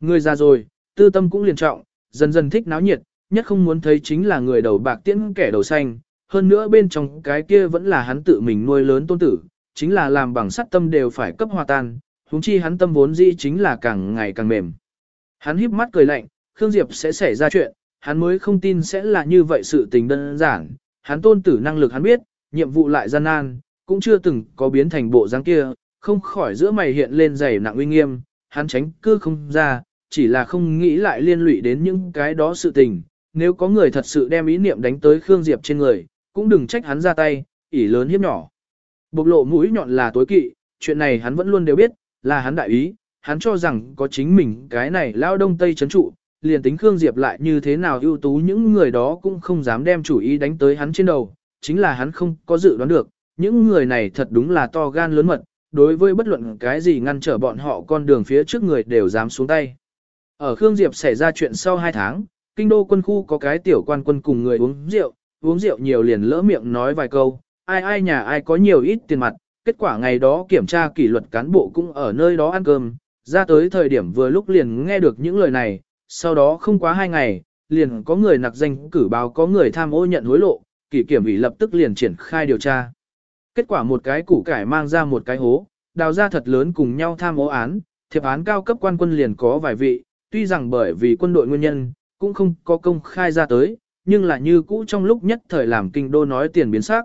Người già rồi, tư tâm cũng liền trọng, dần dần thích náo nhiệt, nhất không muốn thấy chính là người đầu bạc tiễn kẻ đầu xanh, hơn nữa bên trong cái kia vẫn là hắn tự mình nuôi lớn tôn tử, chính là làm bằng sắt tâm đều phải cấp hòa tan, huống chi hắn tâm vốn dĩ chính là càng ngày càng mềm. Hắn híp mắt cười lạnh, Khương Diệp sẽ xảy ra chuyện, hắn mới không tin sẽ là như vậy sự tình đơn giản, hắn tôn tử năng lực hắn biết, nhiệm vụ lại gian nan, cũng chưa từng có biến thành bộ dáng kia, không khỏi giữa mày hiện lên dày nặng uy nghiêm, hắn tránh cứ không ra, chỉ là không nghĩ lại liên lụy đến những cái đó sự tình, nếu có người thật sự đem ý niệm đánh tới Khương Diệp trên người, cũng đừng trách hắn ra tay, ỉ lớn hiếp nhỏ. Bộc lộ mũi nhọn là tối kỵ, chuyện này hắn vẫn luôn đều biết, là hắn đại ý, hắn cho rằng có chính mình cái này lao đông tây chấn trụ, liền tính Khương Diệp lại như thế nào ưu tú những người đó cũng không dám đem chủ ý đánh tới hắn trên đầu, chính là hắn không có dự đoán được, những người này thật đúng là to gan lớn mật, đối với bất luận cái gì ngăn trở bọn họ con đường phía trước người đều dám xuống tay. Ở Khương Diệp xảy ra chuyện sau 2 tháng, kinh đô quân khu có cái tiểu quan quân cùng người uống rượu, uống rượu nhiều liền lỡ miệng nói vài câu, ai ai nhà ai có nhiều ít tiền mặt, kết quả ngày đó kiểm tra kỷ luật cán bộ cũng ở nơi đó ăn cơm, ra tới thời điểm vừa lúc liền nghe được những lời này, sau đó không quá hai ngày, liền có người nặc danh cử báo có người tham ô nhận hối lộ, kỷ kiểm ủy lập tức liền triển khai điều tra. Kết quả một cái củ cải mang ra một cái hố, đào ra thật lớn cùng nhau tham ô án, thiệp án cao cấp quan quân liền có vài vị, tuy rằng bởi vì quân đội nguyên nhân, cũng không có công khai ra tới, nhưng là như cũ trong lúc nhất thời làm kinh đô nói tiền biến sắc.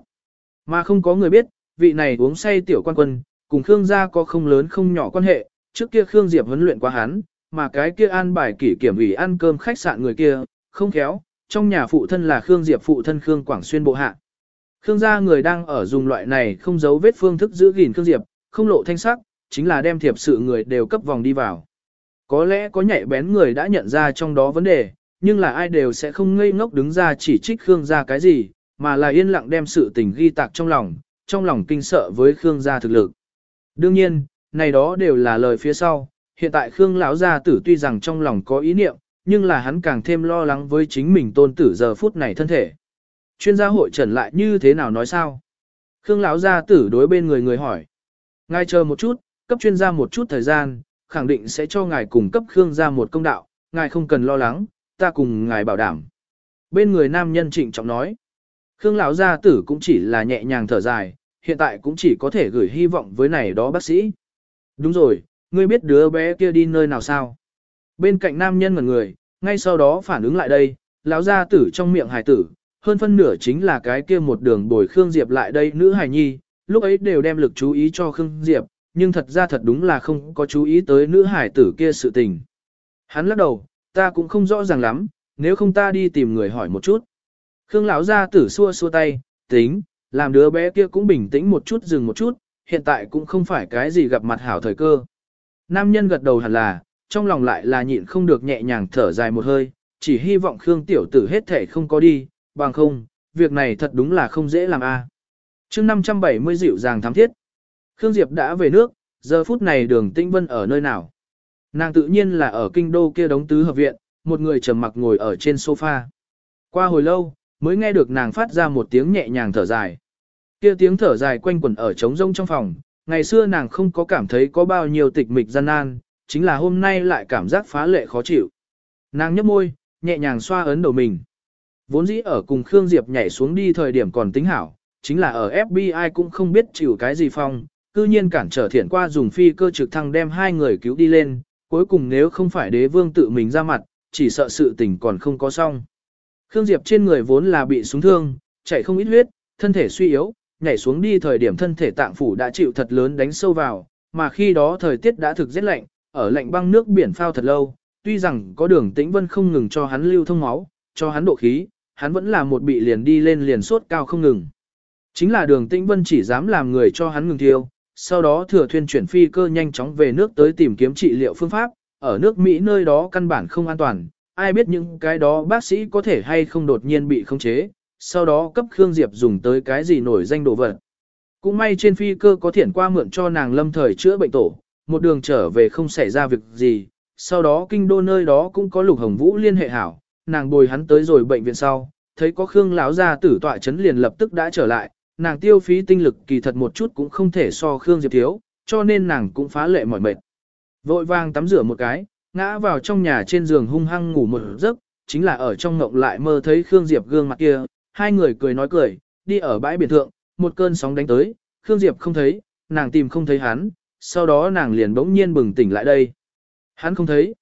Mà không có người biết, vị này uống say tiểu quan quân, cùng Khương gia có không lớn không nhỏ quan hệ, trước kia Khương Diệp huấn luyện qua hắn, mà cái kia an bài kỷ kiểm ủy ăn cơm khách sạn người kia, không khéo, trong nhà phụ thân là Khương Diệp phụ thân Khương Quảng Xuyên bộ hạ. Khương gia người đang ở dùng loại này không giấu vết phương thức giữ gìn Khương Diệp, không lộ thanh sắc, chính là đem thiệp sự người đều cấp vòng đi vào. Có lẽ có nhạy bén người đã nhận ra trong đó vấn đề, nhưng là ai đều sẽ không ngây ngốc đứng ra chỉ trích Khương gia cái gì, mà là yên lặng đem sự tình ghi tạc trong lòng, trong lòng kinh sợ với Khương gia thực lực. Đương nhiên, này đó đều là lời phía sau, hiện tại Khương lão gia tử tuy rằng trong lòng có ý niệm, nhưng là hắn càng thêm lo lắng với chính mình tôn tử giờ phút này thân thể. Chuyên gia hội trần lại như thế nào nói sao? Khương lão gia tử đối bên người người hỏi. Ngài chờ một chút, cấp chuyên gia một chút thời gian, khẳng định sẽ cho ngài cùng cấp Khương gia một công đạo, ngài không cần lo lắng, ta cùng ngài bảo đảm. Bên người nam nhân trịnh trọng nói. Khương lão gia tử cũng chỉ là nhẹ nhàng thở dài, hiện tại cũng chỉ có thể gửi hy vọng với này đó bác sĩ. Đúng rồi, ngươi biết đứa bé kia đi nơi nào sao? Bên cạnh nam nhân ngẩn người, ngay sau đó phản ứng lại đây, lão gia tử trong miệng hài tử, hơn phân nửa chính là cái kia một đường bồi Khương Diệp lại đây nữ hài nhi, lúc ấy đều đem lực chú ý cho Khương Diệp, nhưng thật ra thật đúng là không có chú ý tới nữ hải tử kia sự tình. Hắn lắc đầu, ta cũng không rõ ràng lắm, nếu không ta đi tìm người hỏi một chút. Khương lão gia tử xua xua tay, tính, làm đứa bé kia cũng bình tĩnh một chút dừng một chút, hiện tại cũng không phải cái gì gặp mặt hảo thời cơ. Nam nhân gật đầu hẳn là, trong lòng lại là nhịn không được nhẹ nhàng thở dài một hơi, chỉ hy vọng Khương tiểu tử hết thể không có đi, bằng không, việc này thật đúng là không dễ làm a. À. Chương 570 dịu dàng thám thiết. Khương Diệp đã về nước, giờ phút này đường Tĩnh Vân ở nơi nào? Nàng tự nhiên là ở kinh đô kia đóng tứ hợp viện, một người trầm mặc ngồi ở trên sofa. Qua hồi lâu, mới nghe được nàng phát ra một tiếng nhẹ nhàng thở dài. Kia tiếng thở dài quanh quẩn ở trống rông trong phòng, ngày xưa nàng không có cảm thấy có bao nhiêu tịch mịch gian nan, chính là hôm nay lại cảm giác phá lệ khó chịu. Nàng nhấp môi, nhẹ nhàng xoa ấn đầu mình. Vốn dĩ ở cùng Khương Diệp nhảy xuống đi thời điểm còn tính hảo, chính là ở FBI cũng không biết chịu cái gì phong, cư nhiên cản trở thiện qua dùng phi cơ trực thăng đem hai người cứu đi lên, cuối cùng nếu không phải đế vương tự mình ra mặt, chỉ sợ sự tình còn không có xong. Khương Diệp trên người vốn là bị súng thương, chảy không ít huyết, thân thể suy yếu, nhảy xuống đi thời điểm thân thể tạng phủ đã chịu thật lớn đánh sâu vào, mà khi đó thời tiết đã thực rất lạnh, ở lạnh băng nước biển phao thật lâu, tuy rằng có đường tĩnh vân không ngừng cho hắn lưu thông máu, cho hắn độ khí, hắn vẫn là một bị liền đi lên liền sốt cao không ngừng. Chính là đường tĩnh vân chỉ dám làm người cho hắn ngừng thiêu, sau đó thừa thuyên chuyển phi cơ nhanh chóng về nước tới tìm kiếm trị liệu phương pháp, ở nước Mỹ nơi đó căn bản không an toàn, ai biết những cái đó bác sĩ có thể hay không đột nhiên bị khống chế, sau đó cấp Khương Diệp dùng tới cái gì nổi danh đồ vật. Cũng may trên phi cơ có thiển qua mượn cho nàng lâm thời chữa bệnh tổ, một đường trở về không xảy ra việc gì, sau đó kinh đô nơi đó cũng có lục hồng vũ liên hệ hảo, nàng bồi hắn tới rồi bệnh viện sau, thấy có Khương lão gia tử tọa chấn liền lập tức đã trở lại, nàng tiêu phí tinh lực kỳ thật một chút cũng không thể so Khương Diệp thiếu, cho nên nàng cũng phá lệ mỏi mệt. Vội vàng tắm rửa một cái, ngã vào trong nhà trên giường hung hăng ngủ một giấc, chính là ở trong ngộng lại mơ thấy Khương Diệp gương mặt kia, hai người cười nói cười, đi ở bãi biển thượng, một cơn sóng đánh tới, Khương Diệp không thấy, nàng tìm không thấy hắn, sau đó nàng liền bỗng nhiên bừng tỉnh lại đây. Hắn không thấy.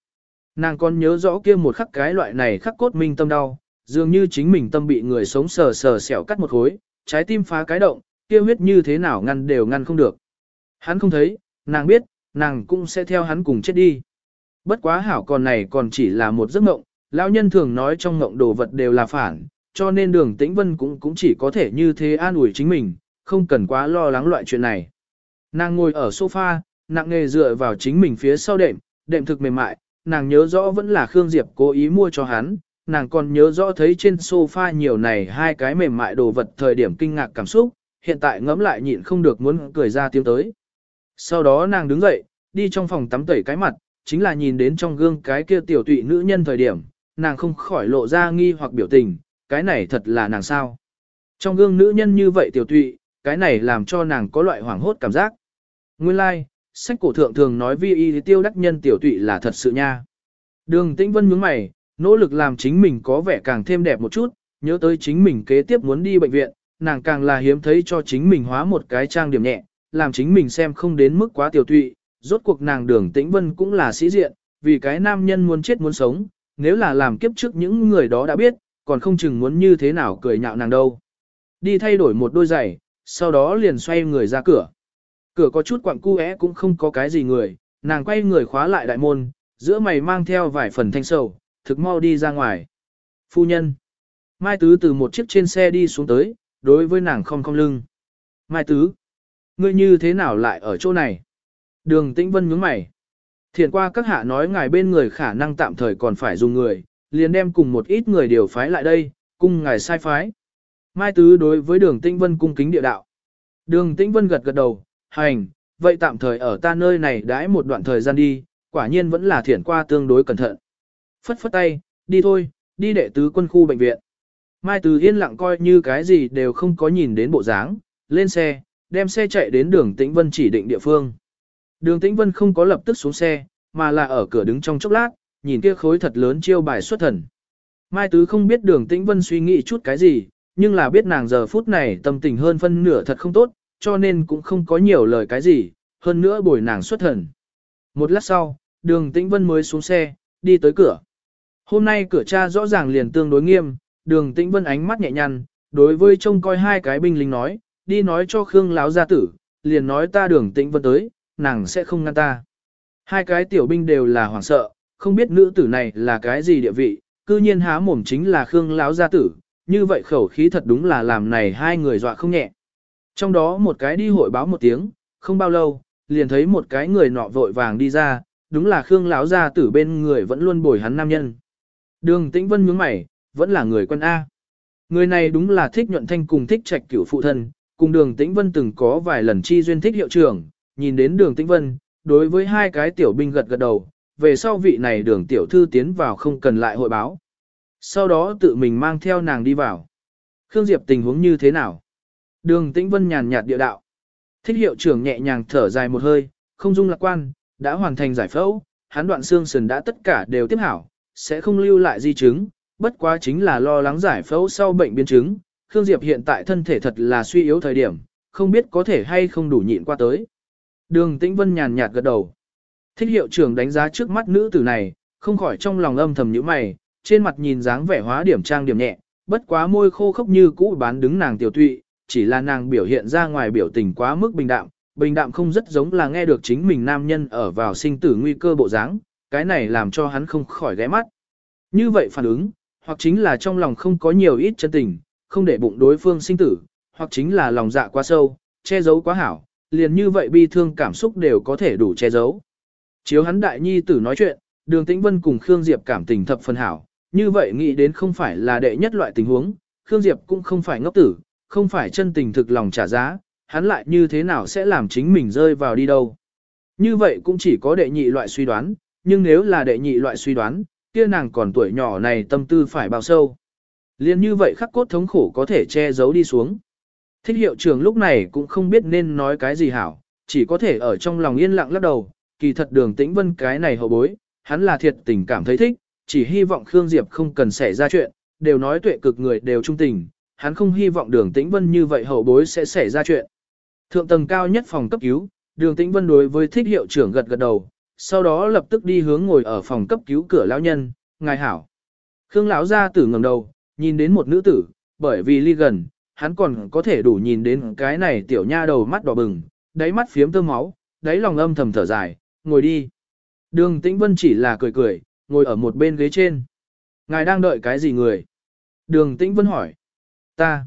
Nàng còn nhớ rõ kia một khắc cái loại này khắc cốt minh tâm đau, dường như chính mình tâm bị người sống sờ sờ sẹo cắt một khối, trái tim phá cái động, kia huyết như thế nào ngăn đều ngăn không được. Hắn không thấy, nàng biết, nàng cũng sẽ theo hắn cùng chết đi. Bất quá hảo còn này còn chỉ là một giấc mộng, lão nhân thường nói trong mộng đồ vật đều là phản, cho nên đường tĩnh vân cũng cũng chỉ có thể như thế an ủi chính mình, không cần quá lo lắng loại chuyện này. Nàng ngồi ở sofa, nặng nghề dựa vào chính mình phía sau đệm, đệm thực mềm mại, nàng nhớ rõ vẫn là Khương Diệp cố ý mua cho hắn, nàng còn nhớ rõ thấy trên sofa nhiều này hai cái mềm mại đồ vật thời điểm kinh ngạc cảm xúc, hiện tại ngẫm lại nhịn không được muốn cười ra tiếng tới. Sau đó nàng đứng dậy, đi trong phòng tắm tẩy cái mặt, chính là nhìn đến trong gương cái kia tiểu tụy nữ nhân thời điểm, nàng không khỏi lộ ra nghi hoặc biểu tình, cái này thật là nàng sao. Trong gương nữ nhân như vậy tiểu tụy, cái này làm cho nàng có loại hoảng hốt cảm giác. Nguyên lai, like, sách cổ thượng thường nói vi y tiêu đắc nhân tiểu tụy là thật sự nha. Đường tĩnh vân nhướng mày, nỗ lực làm chính mình có vẻ càng thêm đẹp một chút, nhớ tới chính mình kế tiếp muốn đi bệnh viện, nàng càng là hiếm thấy cho chính mình hóa một cái trang điểm nhẹ, làm chính mình xem không đến mức quá tiểu tụy, rốt cuộc nàng đường tĩnh vân cũng là sĩ diện, vì cái nam nhân muốn chết muốn sống, nếu là làm kiếp trước những người đó đã biết, còn không chừng muốn như thế nào cười nhạo nàng đâu. Đi thay đổi một đôi giày, sau đó liền xoay người ra cửa. Cửa có chút quặng cu cũng không có cái gì người, nàng quay người khóa lại đại môn, giữa mày mang theo vài phần thanh sầu, thực mau đi ra ngoài. Phu nhân. Mai Tứ từ một chiếc trên xe đi xuống tới, đối với nàng không không lưng. Mai Tứ. Ngươi như thế nào lại ở chỗ này? Đường Tĩnh Vân nhướng mày. Thiền qua các hạ nói ngài bên người khả năng tạm thời còn phải dùng người, liền đem cùng một ít người điều phái lại đây, cung ngài sai phái. Mai Tứ đối với đường Tĩnh Vân cung kính địa đạo. Đường Tĩnh Vân gật gật đầu, hành, vậy tạm thời ở ta nơi này đãi một đoạn thời gian đi, quả nhiên vẫn là Thiển qua tương đối cẩn thận. Phất phất tay, đi thôi, đi đệ tứ quân khu bệnh viện. Mai Tứ yên lặng coi như cái gì đều không có nhìn đến bộ dáng, lên xe, đem xe chạy đến đường Tĩnh Vân chỉ định địa phương. Đường Tĩnh Vân không có lập tức xuống xe, mà là ở cửa đứng trong chốc lát, nhìn kia khối thật lớn chiêu bài xuất thần. Mai Tứ không biết đường Tĩnh Vân suy nghĩ chút cái gì, nhưng là biết nàng giờ phút này tâm tình hơn phân nửa thật không tốt, cho nên cũng không có nhiều lời cái gì, hơn nữa bồi nàng xuất thần. Một lát sau, đường Tĩnh Vân mới xuống xe, đi tới cửa. Hôm nay cửa cha rõ ràng liền tương đối nghiêm, đường Tĩnh Vân ánh mắt nhẹ nhăn, đối với trông coi hai cái binh lính nói, đi nói cho Khương láo gia tử, liền nói ta đường Tĩnh Vân tới, nàng sẽ không ngăn ta. Hai cái tiểu binh đều là hoảng sợ, không biết nữ tử này là cái gì địa vị, cư nhiên há mồm chính là Khương Láo gia tử, như vậy khẩu khí thật đúng là làm này hai người dọa không nhẹ. Trong đó một cái đi hội báo một tiếng, không bao lâu, liền thấy một cái người nọ vội vàng đi ra, đúng là Khương lão gia tử bên người vẫn luôn bồi hắn nam nhân. Đường Tĩnh Vân nhướng mày, vẫn là người quân A. Người này đúng là thích nhuận thanh cùng thích trạch cửu phụ thân, cùng đường Tĩnh Vân từng có vài lần chi duyên thích hiệu trưởng, nhìn đến đường Tĩnh Vân, đối với hai cái tiểu binh gật gật đầu, về sau vị này đường tiểu thư tiến vào không cần lại hội báo. Sau đó tự mình mang theo nàng đi vào. Khương Diệp tình huống như thế nào? Đường Tĩnh Vân nhàn nhạt địa đạo. Thích hiệu trưởng nhẹ nhàng thở dài một hơi, không dung lạc quan, đã hoàn thành giải phẫu, hắn đoạn xương sườn đã tất cả đều tiếp hảo, sẽ không lưu lại di chứng, bất quá chính là lo lắng giải phẫu sau bệnh biến chứng. Khương Diệp hiện tại thân thể thật là suy yếu thời điểm, không biết có thể hay không đủ nhịn qua tới. Đường Tĩnh Vân nhàn nhạt gật đầu. Thích hiệu trưởng đánh giá trước mắt nữ tử này, không khỏi trong lòng âm thầm nhíu mày, trên mặt nhìn dáng vẻ hóa điểm trang điểm nhẹ, bất quá môi khô khốc như cũ bán đứng nàng tiểu tụy, chỉ là nàng biểu hiện ra ngoài biểu tình quá mức bình đạm, bình đạm không rất giống là nghe được chính mình nam nhân ở vào sinh tử nguy cơ bộ dáng, cái này làm cho hắn không khỏi ghé mắt. Như vậy phản ứng, hoặc chính là trong lòng không có nhiều ít chân tình, không để bụng đối phương sinh tử, hoặc chính là lòng dạ quá sâu, che giấu quá hảo, liền như vậy bi thương cảm xúc đều có thể đủ che giấu. Chiếu hắn đại nhi tử nói chuyện, đường tĩnh vân cùng Khương Diệp cảm tình thập phần hảo, như vậy nghĩ đến không phải là đệ nhất loại tình huống, Khương Diệp cũng không phải ngốc tử, không phải chân tình thực lòng trả giá, hắn lại như thế nào sẽ làm chính mình rơi vào đi đâu. Như vậy cũng chỉ có đệ nhị loại suy đoán, nhưng nếu là đệ nhị loại suy đoán, kia nàng còn tuổi nhỏ này tâm tư phải bao sâu. Liên như vậy khắc cốt thống khổ có thể che giấu đi xuống. Thích hiệu trưởng lúc này cũng không biết nên nói cái gì hảo, chỉ có thể ở trong lòng yên lặng lắc đầu, kỳ thật đường tĩnh vân cái này hậu bối, hắn là thiệt tình cảm thấy thích, chỉ hy vọng Khương Diệp không cần xảy ra chuyện, đều nói tuệ cực người đều trung tình, hắn không hy vọng đường tĩnh vân như vậy hậu bối sẽ xảy ra chuyện. Thượng tầng cao nhất phòng cấp cứu, đường tĩnh vân đối với thích hiệu trưởng gật gật đầu, sau đó lập tức đi hướng ngồi ở phòng cấp cứu cửa lão nhân, ngài hảo. Khương lão ra tử ngẩng đầu, nhìn đến một nữ tử, bởi vì ly gần, hắn còn có thể đủ nhìn đến cái này tiểu nha đầu mắt đỏ bừng, đáy mắt phiếm tơ máu, đáy lòng âm thầm thở dài, ngồi đi. Đường Tĩnh Vân chỉ là cười cười, ngồi ở một bên ghế trên. Ngài đang đợi cái gì người? Đường Tĩnh Vân hỏi. Ta.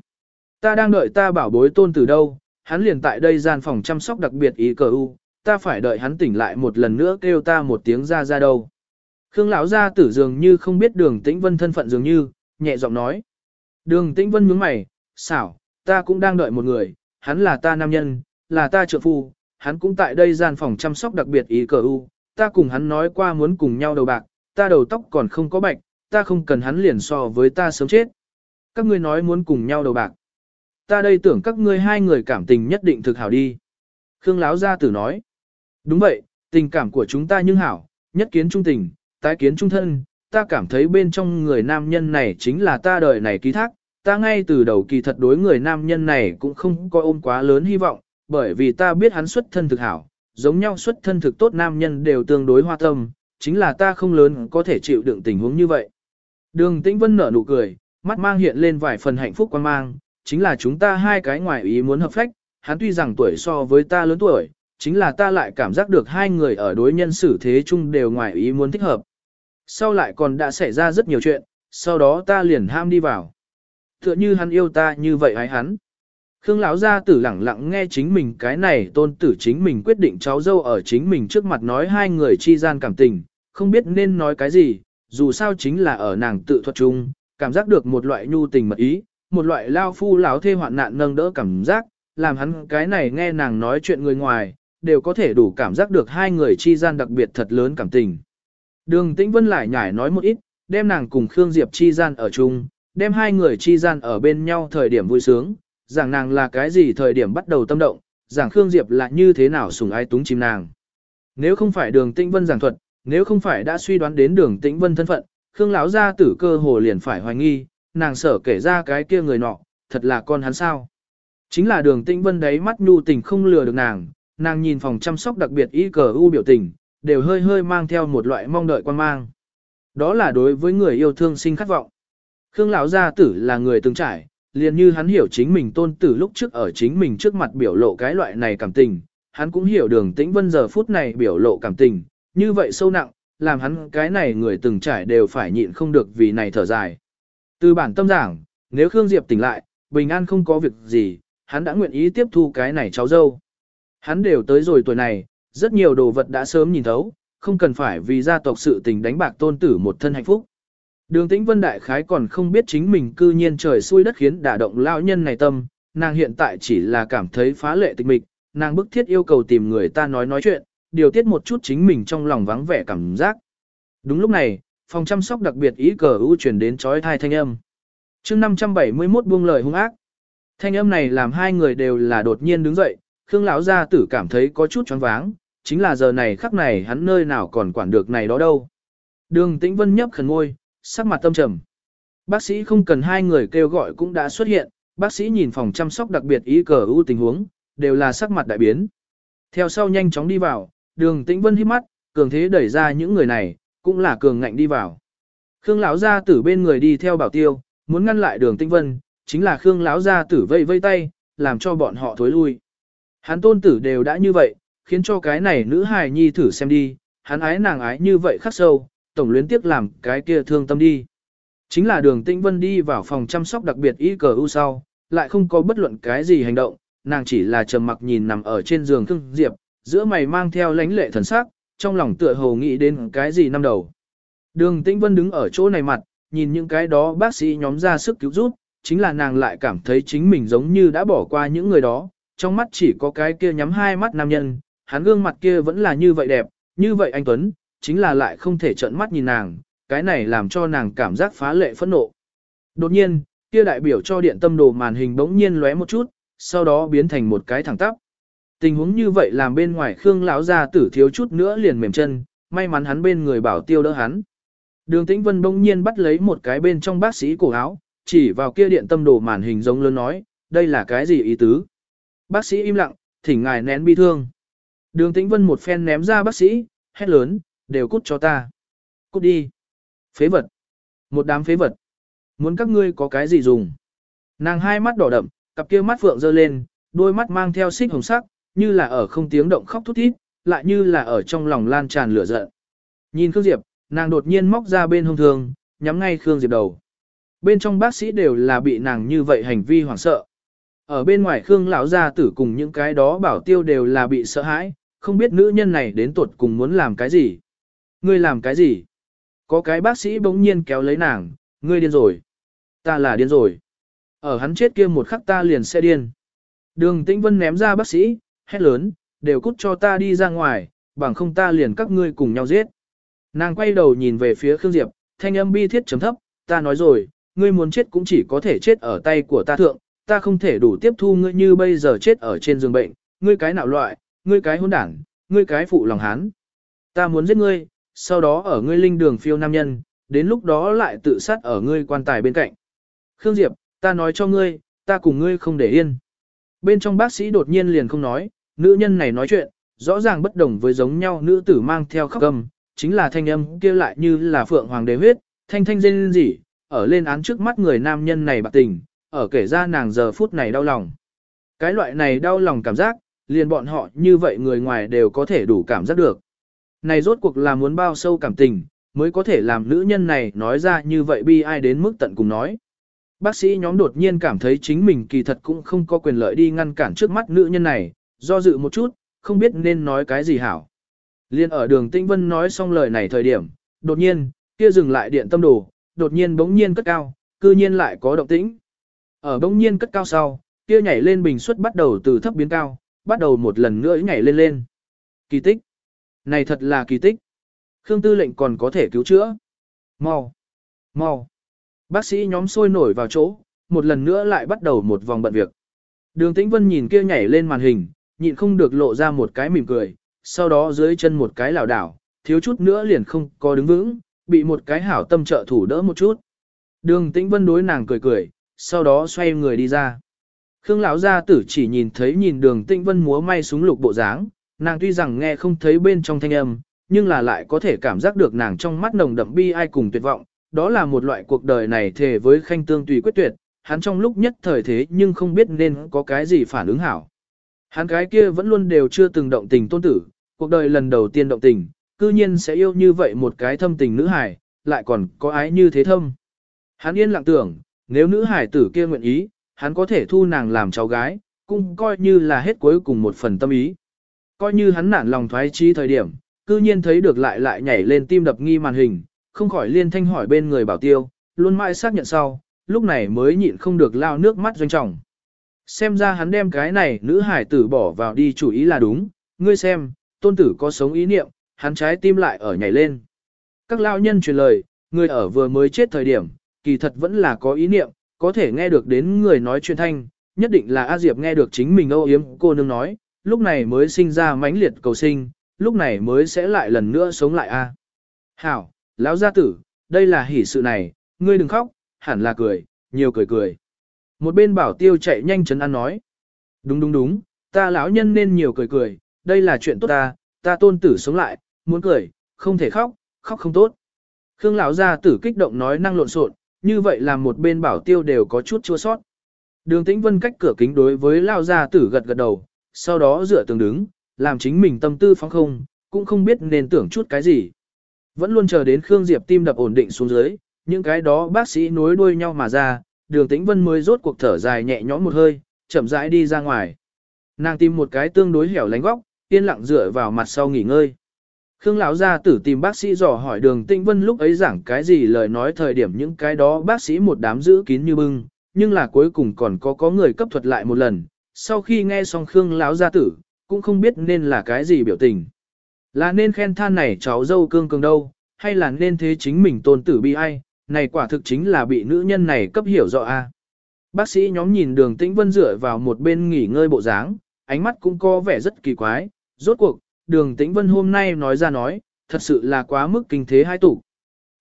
Ta đang đợi ta bảo bối tôn từ đâu, hắn liền tại đây gian phòng chăm sóc đặc biệt ý cờ u, ta phải đợi hắn tỉnh lại một lần nữa kêu ta một tiếng ra ra đâu. Khương lão gia tử dường như không biết đường tĩnh vân thân phận dường như, nhẹ giọng nói. Đường tĩnh vân nhướng mày, xảo, ta cũng đang đợi một người, hắn là ta nam nhân, là ta trợ phu, hắn cũng tại đây gian phòng chăm sóc đặc biệt ý cờ u, ta cùng hắn nói qua muốn cùng nhau đầu bạc, ta đầu tóc còn không có bạch, ta không cần hắn liền so với ta sớm chết. Các ngươi nói muốn cùng nhau đầu bạc. Ta đây tưởng các ngươi hai người cảm tình nhất định thực hảo đi. Khương Láo gia tử nói. Đúng vậy, tình cảm của chúng ta nhưng hảo, nhất kiến trung tình, tái kiến trung thân, ta cảm thấy bên trong người nam nhân này chính là ta đời này ký thác, ta ngay từ đầu kỳ thật đối người nam nhân này cũng không có ôm quá lớn hy vọng, bởi vì ta biết hắn xuất thân thực hảo, giống nhau xuất thân thực tốt nam nhân đều tương đối hoa tâm, chính là ta không lớn có thể chịu đựng tình huống như vậy. Đường Tĩnh Vân nở nụ cười, mắt mang hiện lên vài phần hạnh phúc quan mang, chính là chúng ta hai cái ngoài ý muốn hợp phách, hắn tuy rằng tuổi so với ta lớn tuổi, chính là ta lại cảm giác được hai người ở đối nhân xử thế chung đều ngoài ý muốn thích hợp. Sau lại còn đã xảy ra rất nhiều chuyện, sau đó ta liền ham đi vào. Tựa như hắn yêu ta như vậy hái hắn. Khương lão gia tử lẳng lặng nghe chính mình cái này tôn tử chính mình quyết định cháu dâu ở chính mình trước mặt nói hai người chi gian cảm tình, không biết nên nói cái gì, dù sao chính là ở nàng tự thuật chung, cảm giác được một loại nhu tình mật ý, một loại lao phu lão thê hoạn nạn nâng đỡ cảm giác, làm hắn cái này nghe nàng nói chuyện người ngoài, đều có thể đủ cảm giác được hai người chi gian đặc biệt thật lớn cảm tình. Đường Tĩnh Vân lại nhải nói một ít, đem nàng cùng Khương Diệp chi gian ở chung, đem hai người chi gian ở bên nhau thời điểm vui sướng, giảng nàng là cái gì thời điểm bắt đầu tâm động, giảng Khương Diệp là như thế nào sủng ai túng chim nàng. Nếu không phải đường Tĩnh Vân giảng thuật, nếu không phải đã suy đoán đến đường Tĩnh Vân thân phận, Khương lão gia tử cơ hồ liền phải hoài nghi, nàng sở kể ra cái kia người nọ, thật là con hắn sao. Chính là đường Tĩnh Vân đấy mắt nhu tình không lừa được nàng, nàng nhìn phòng chăm sóc đặc biệt y cờ u biểu tình, đều hơi hơi mang theo một loại mong đợi quan mang. Đó là đối với người yêu thương sinh khát vọng. Khương lão gia tử là người từng trải, liền như hắn hiểu chính mình tôn tử lúc trước ở chính mình trước mặt biểu lộ cái loại này cảm tình, hắn cũng hiểu đường tĩnh vân giờ phút này biểu lộ cảm tình, như vậy sâu nặng, làm hắn cái này người từng trải đều phải nhịn không được vì này thở dài. Từ bản tâm giảng, nếu Khương Diệp tỉnh lại, bình an không có việc gì, hắn đã nguyện ý tiếp thu cái này cháu dâu. Hắn đều tới rồi tuổi này, rất nhiều đồ vật đã sớm nhìn thấu, không cần phải vì gia tộc sự tình đánh bạc tôn tử một thân hạnh phúc. Đường tĩnh vân đại khái còn không biết chính mình cư nhiên trời xui đất khiến đả động lao nhân này tâm, nàng hiện tại chỉ là cảm thấy phá lệ tịch mịch, nàng bức thiết yêu cầu tìm người ta nói nói chuyện, điều tiết một chút chính mình trong lòng vắng vẻ cảm giác. Đúng lúc này, phòng chăm sóc đặc biệt ý cờ ưu chuyển đến trói thai thanh âm. chương 571 buông lời hung ác. Thanh âm này làm hai người đều là đột nhiên đứng dậy, Khương lão gia tử cảm thấy có chút choáng váng, chính là giờ này khắc này hắn nơi nào còn quản được này đó đâu. Đường Tĩnh Vân nhấp khẩn ngôi, sắc mặt tâm trầm. Bác sĩ không cần hai người kêu gọi cũng đã xuất hiện, bác sĩ nhìn phòng chăm sóc đặc biệt ý cờ ưu tình huống, đều là sắc mặt đại biến. Theo sau nhanh chóng đi vào, đường Tĩnh Vân hít mắt, cường thế đẩy ra những người này, cũng là cường ngạnh đi vào. Khương lão gia tử bên người đi theo bảo tiêu, muốn ngăn lại đường Tĩnh Vân, chính là Khương lão gia tử vây vây tay, làm cho bọn họ thối lui. Hắn tôn tử đều đã như vậy, khiến cho cái này nữ hài nhi thử xem đi, hắn ái nàng ái như vậy khắc sâu, tổng luyến tiếc làm cái kia thương tâm đi. Chính là đường tĩnh vân đi vào phòng chăm sóc đặc biệt y cờ u sau, lại không có bất luận cái gì hành động, nàng chỉ là trầm mặc nhìn nằm ở trên giường thương diệp, giữa mày mang theo lánh lệ thần sắc, trong lòng tựa hồ nghĩ đến cái gì năm đầu. Đường tĩnh vân đứng ở chỗ này mặt, nhìn những cái đó bác sĩ nhóm ra sức cứu giúp, chính là nàng lại cảm thấy chính mình giống như đã bỏ qua những người đó, trong mắt chỉ có cái kia nhắm hai mắt nam nhân, hắn gương mặt kia vẫn là như vậy đẹp, như vậy anh Tuấn, chính là lại không thể trợn mắt nhìn nàng, cái này làm cho nàng cảm giác phá lệ phẫn nộ. Đột nhiên, kia đại biểu cho điện tâm đồ màn hình bỗng nhiên lóe một chút, sau đó biến thành một cái thẳng tắp. Tình huống như vậy làm bên ngoài Khương lão gia tử thiếu chút nữa liền mềm chân, may mắn hắn bên người bảo tiêu đỡ hắn. Đường Tĩnh Vân bỗng nhiên bắt lấy một cái bên trong bác sĩ cổ áo, chỉ vào kia điện tâm đồ màn hình giống lớn nói, đây là cái gì ý tứ? Bác sĩ im lặng, thỉnh ngài nén bi thương. Đường Tĩnh Vân một phen ném ra bác sĩ, hét lớn, đều cút cho ta. Cút đi. Phế vật. Một đám phế vật. Muốn các ngươi có cái gì dùng. Nàng hai mắt đỏ đậm, cặp kia mắt phượng dơ lên, đôi mắt mang theo xích hồng sắc, như là ở không tiếng động khóc thút thít, lại như là ở trong lòng lan tràn lửa giận. Nhìn Khương Diệp, nàng đột nhiên móc ra bên hông thường, nhắm ngay Khương Diệp đầu. Bên trong bác sĩ đều là bị nàng như vậy hành vi hoảng sợ. Ở bên ngoài Khương lão gia tử cùng những cái đó bảo tiêu đều là bị sợ hãi, không biết nữ nhân này đến tuột cùng muốn làm cái gì. Ngươi làm cái gì? Có cái bác sĩ bỗng nhiên kéo lấy nàng, ngươi điên rồi. Ta là điên rồi. Ở hắn chết kia một khắc ta liền sẽ điên. Đường Tĩnh Vân ném ra bác sĩ, hét lớn, đều cút cho ta đi ra ngoài, bằng không ta liền các ngươi cùng nhau giết. Nàng quay đầu nhìn về phía Khương Diệp, thanh âm bi thiết chấm thấp, ta nói rồi, ngươi muốn chết cũng chỉ có thể chết ở tay của ta thượng, ta không thể đủ tiếp thu ngươi như bây giờ chết ở trên giường bệnh, ngươi cái nạo loại, ngươi cái hôn đảng, ngươi cái phụ lòng hán. Ta muốn giết ngươi, sau đó ở ngươi linh đường phiêu nam nhân, đến lúc đó lại tự sát ở ngươi quan tài bên cạnh. Khương Diệp, ta nói cho ngươi, ta cùng ngươi không để yên. Bên trong bác sĩ đột nhiên liền không nói, nữ nhân này nói chuyện, rõ ràng bất đồng với giống nhau nữ tử mang theo khóc cầm, chính là thanh âm kia lại như là phượng hoàng đế huyết, thanh thanh dên gì, ở lên án trước mắt người nam nhân này bạc tình, ở kể ra nàng giờ phút này đau lòng. Cái loại này đau lòng cảm giác, liền bọn họ như vậy người ngoài đều có thể đủ cảm giác được. Này rốt cuộc là muốn bao sâu cảm tình, mới có thể làm nữ nhân này nói ra như vậy bi ai đến mức tận cùng nói. Bác sĩ nhóm đột nhiên cảm thấy chính mình kỳ thật cũng không có quyền lợi đi ngăn cản trước mắt nữ nhân này, do dự một chút, không biết nên nói cái gì hảo. Liên ở đường Tinh Vân nói xong lời này thời điểm, đột nhiên, kia dừng lại điện tâm đồ, đột nhiên bỗng nhiên cất cao, cư nhiên lại có động tĩnh. Ở bỗng nhiên cất cao sau, kia nhảy lên bình suất bắt đầu từ thấp biến cao, bắt đầu một lần nữa nhảy lên lên. Kỳ tích. Này thật là kỳ tích. Khương Tư lệnh còn có thể cứu chữa. Mau. Mau. Bác sĩ nhóm sôi nổi vào chỗ, một lần nữa lại bắt đầu một vòng bận việc. Đường Tĩnh Vân nhìn kia nhảy lên màn hình, nhịn không được lộ ra một cái mỉm cười, sau đó dưới chân một cái lảo đảo, thiếu chút nữa liền không có đứng vững, bị một cái hảo tâm trợ thủ đỡ một chút. Đường Tĩnh Vân đối nàng cười cười, sau đó xoay người đi ra. Khương lão gia tử chỉ nhìn thấy nhìn Đường Tĩnh Vân múa may súng lục bộ dáng, nàng tuy rằng nghe không thấy bên trong thanh âm, nhưng là lại có thể cảm giác được nàng trong mắt nồng đậm bi ai cùng tuyệt vọng, đó là một loại cuộc đời này thề với khanh tương tùy quyết tuyệt, hắn trong lúc nhất thời thế nhưng không biết nên có cái gì phản ứng hảo. Hắn cái kia vẫn luôn đều chưa từng động tình tôn tử, cuộc đời lần đầu tiên động tình, cư nhiên sẽ yêu như vậy một cái thâm tình nữ hải, lại còn có ái như thế thâm. Hắn yên lặng tưởng, nếu nữ hải tử kia nguyện ý, hắn có thể thu nàng làm cháu gái, cũng coi như là hết cuối cùng một phần tâm ý. Coi như hắn nản lòng thoái trí thời điểm, cư nhiên thấy được lại lại nhảy lên tim đập nghi màn hình, không khỏi liên thanh hỏi bên người bảo tiêu, luôn mãi xác nhận sau, lúc này mới nhịn không được lao nước mắt doanh trọng. Xem ra hắn đem cái này nữ hải tử bỏ vào đi chủ ý là đúng, ngươi xem, tôn tử có sống ý niệm, hắn trái tim lại ở nhảy lên. Các lao nhân truyền lời, người ở vừa mới chết thời điểm, kỳ thật vẫn là có ý niệm, có thể nghe được đến người nói chuyện thanh, nhất định là A Diệp nghe được chính mình âu yếm cô nương nói, lúc này mới sinh ra mãnh liệt cầu sinh, lúc này mới sẽ lại lần nữa sống lại A. Hảo, lão gia tử, đây là hỷ sự này, ngươi đừng khóc, hẳn là cười, nhiều cười cười. Một bên bảo tiêu chạy nhanh chấn an nói. Đúng đúng đúng, ta lão nhân nên nhiều cười cười, đây là chuyện tốt ta, ta tôn tử sống lại, muốn cười, không thể khóc, khóc không tốt. Khương lão gia tử kích động nói năng lộn xộn, như vậy là một bên bảo tiêu đều có chút chua sót. Đường Tĩnh Vân cách cửa kính đối với lao gia tử gật gật đầu, sau đó dựa tường đứng, làm chính mình tâm tư phóng không, cũng không biết nên tưởng chút cái gì. Vẫn luôn chờ đến Khương Diệp tim đập ổn định xuống dưới, những cái đó bác sĩ nối đuôi nhau mà ra, đường tĩnh vân mới rốt cuộc thở dài nhẹ nhõm một hơi, chậm rãi đi ra ngoài. Nàng tìm một cái tương đối hẻo lánh góc, yên lặng dựa vào mặt sau nghỉ ngơi. Khương lão gia tử tìm bác sĩ dò hỏi đường tĩnh vân lúc ấy giảng cái gì lời nói thời điểm những cái đó bác sĩ một đám giữ kín như bưng, nhưng là cuối cùng còn có có người cấp thuật lại một lần. Sau khi nghe xong Khương lão gia tử, cũng không biết nên là cái gì biểu tình. Là nên khen than này cháu dâu cương cường đâu, hay là nên thế chính mình tôn tử bi ai, này quả thực chính là bị nữ nhân này cấp hiểu rõ a. Bác sĩ nhóm nhìn đường tĩnh vân dựa vào một bên nghỉ ngơi bộ dáng, ánh mắt cũng có vẻ rất kỳ quái, rốt cuộc, đường tĩnh vân hôm nay nói ra nói, thật sự là quá mức kinh thế hai tủ.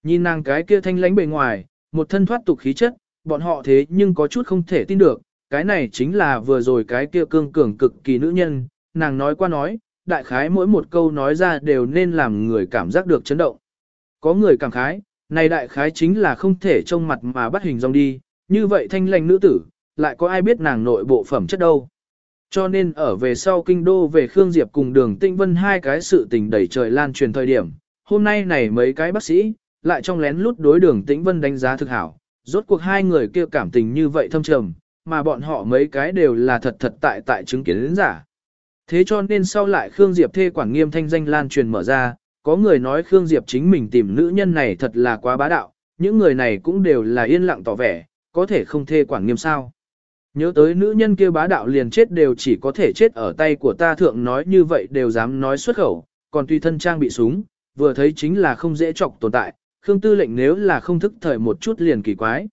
Nhìn nàng cái kia thanh lánh bề ngoài, một thân thoát tục khí chất, bọn họ thế nhưng có chút không thể tin được, cái này chính là vừa rồi cái kia cương cường cực kỳ nữ nhân, nàng nói qua nói, đại khái mỗi một câu nói ra đều nên làm người cảm giác được chấn động. Có người cảm khái, này đại khái chính là không thể trông mặt mà bắt hình dong đi, như vậy thanh lãnh nữ tử, lại có ai biết nàng nội bộ phẩm chất đâu. Cho nên ở về sau kinh đô về Khương Diệp cùng đường Tinh Vân hai cái sự tình đẩy trời lan truyền thời điểm, hôm nay này mấy cái bác sĩ, lại trong lén lút đối đường Tĩnh Vân đánh giá thực hảo, rốt cuộc hai người kia cảm tình như vậy thâm trầm, mà bọn họ mấy cái đều là thật thật tại tại chứng kiến đến giả. Thế cho nên sau lại Khương Diệp thê quản nghiêm thanh danh lan truyền mở ra, có người nói Khương Diệp chính mình tìm nữ nhân này thật là quá bá đạo, những người này cũng đều là yên lặng tỏ vẻ, có thể không thê quản nghiêm sao. Nhớ tới nữ nhân kia bá đạo liền chết đều chỉ có thể chết ở tay của ta thượng nói như vậy đều dám nói xuất khẩu, còn tùy thân trang bị súng, vừa thấy chính là không dễ chọc tồn tại, Khương tư lệnh nếu là không thức thời một chút liền kỳ quái.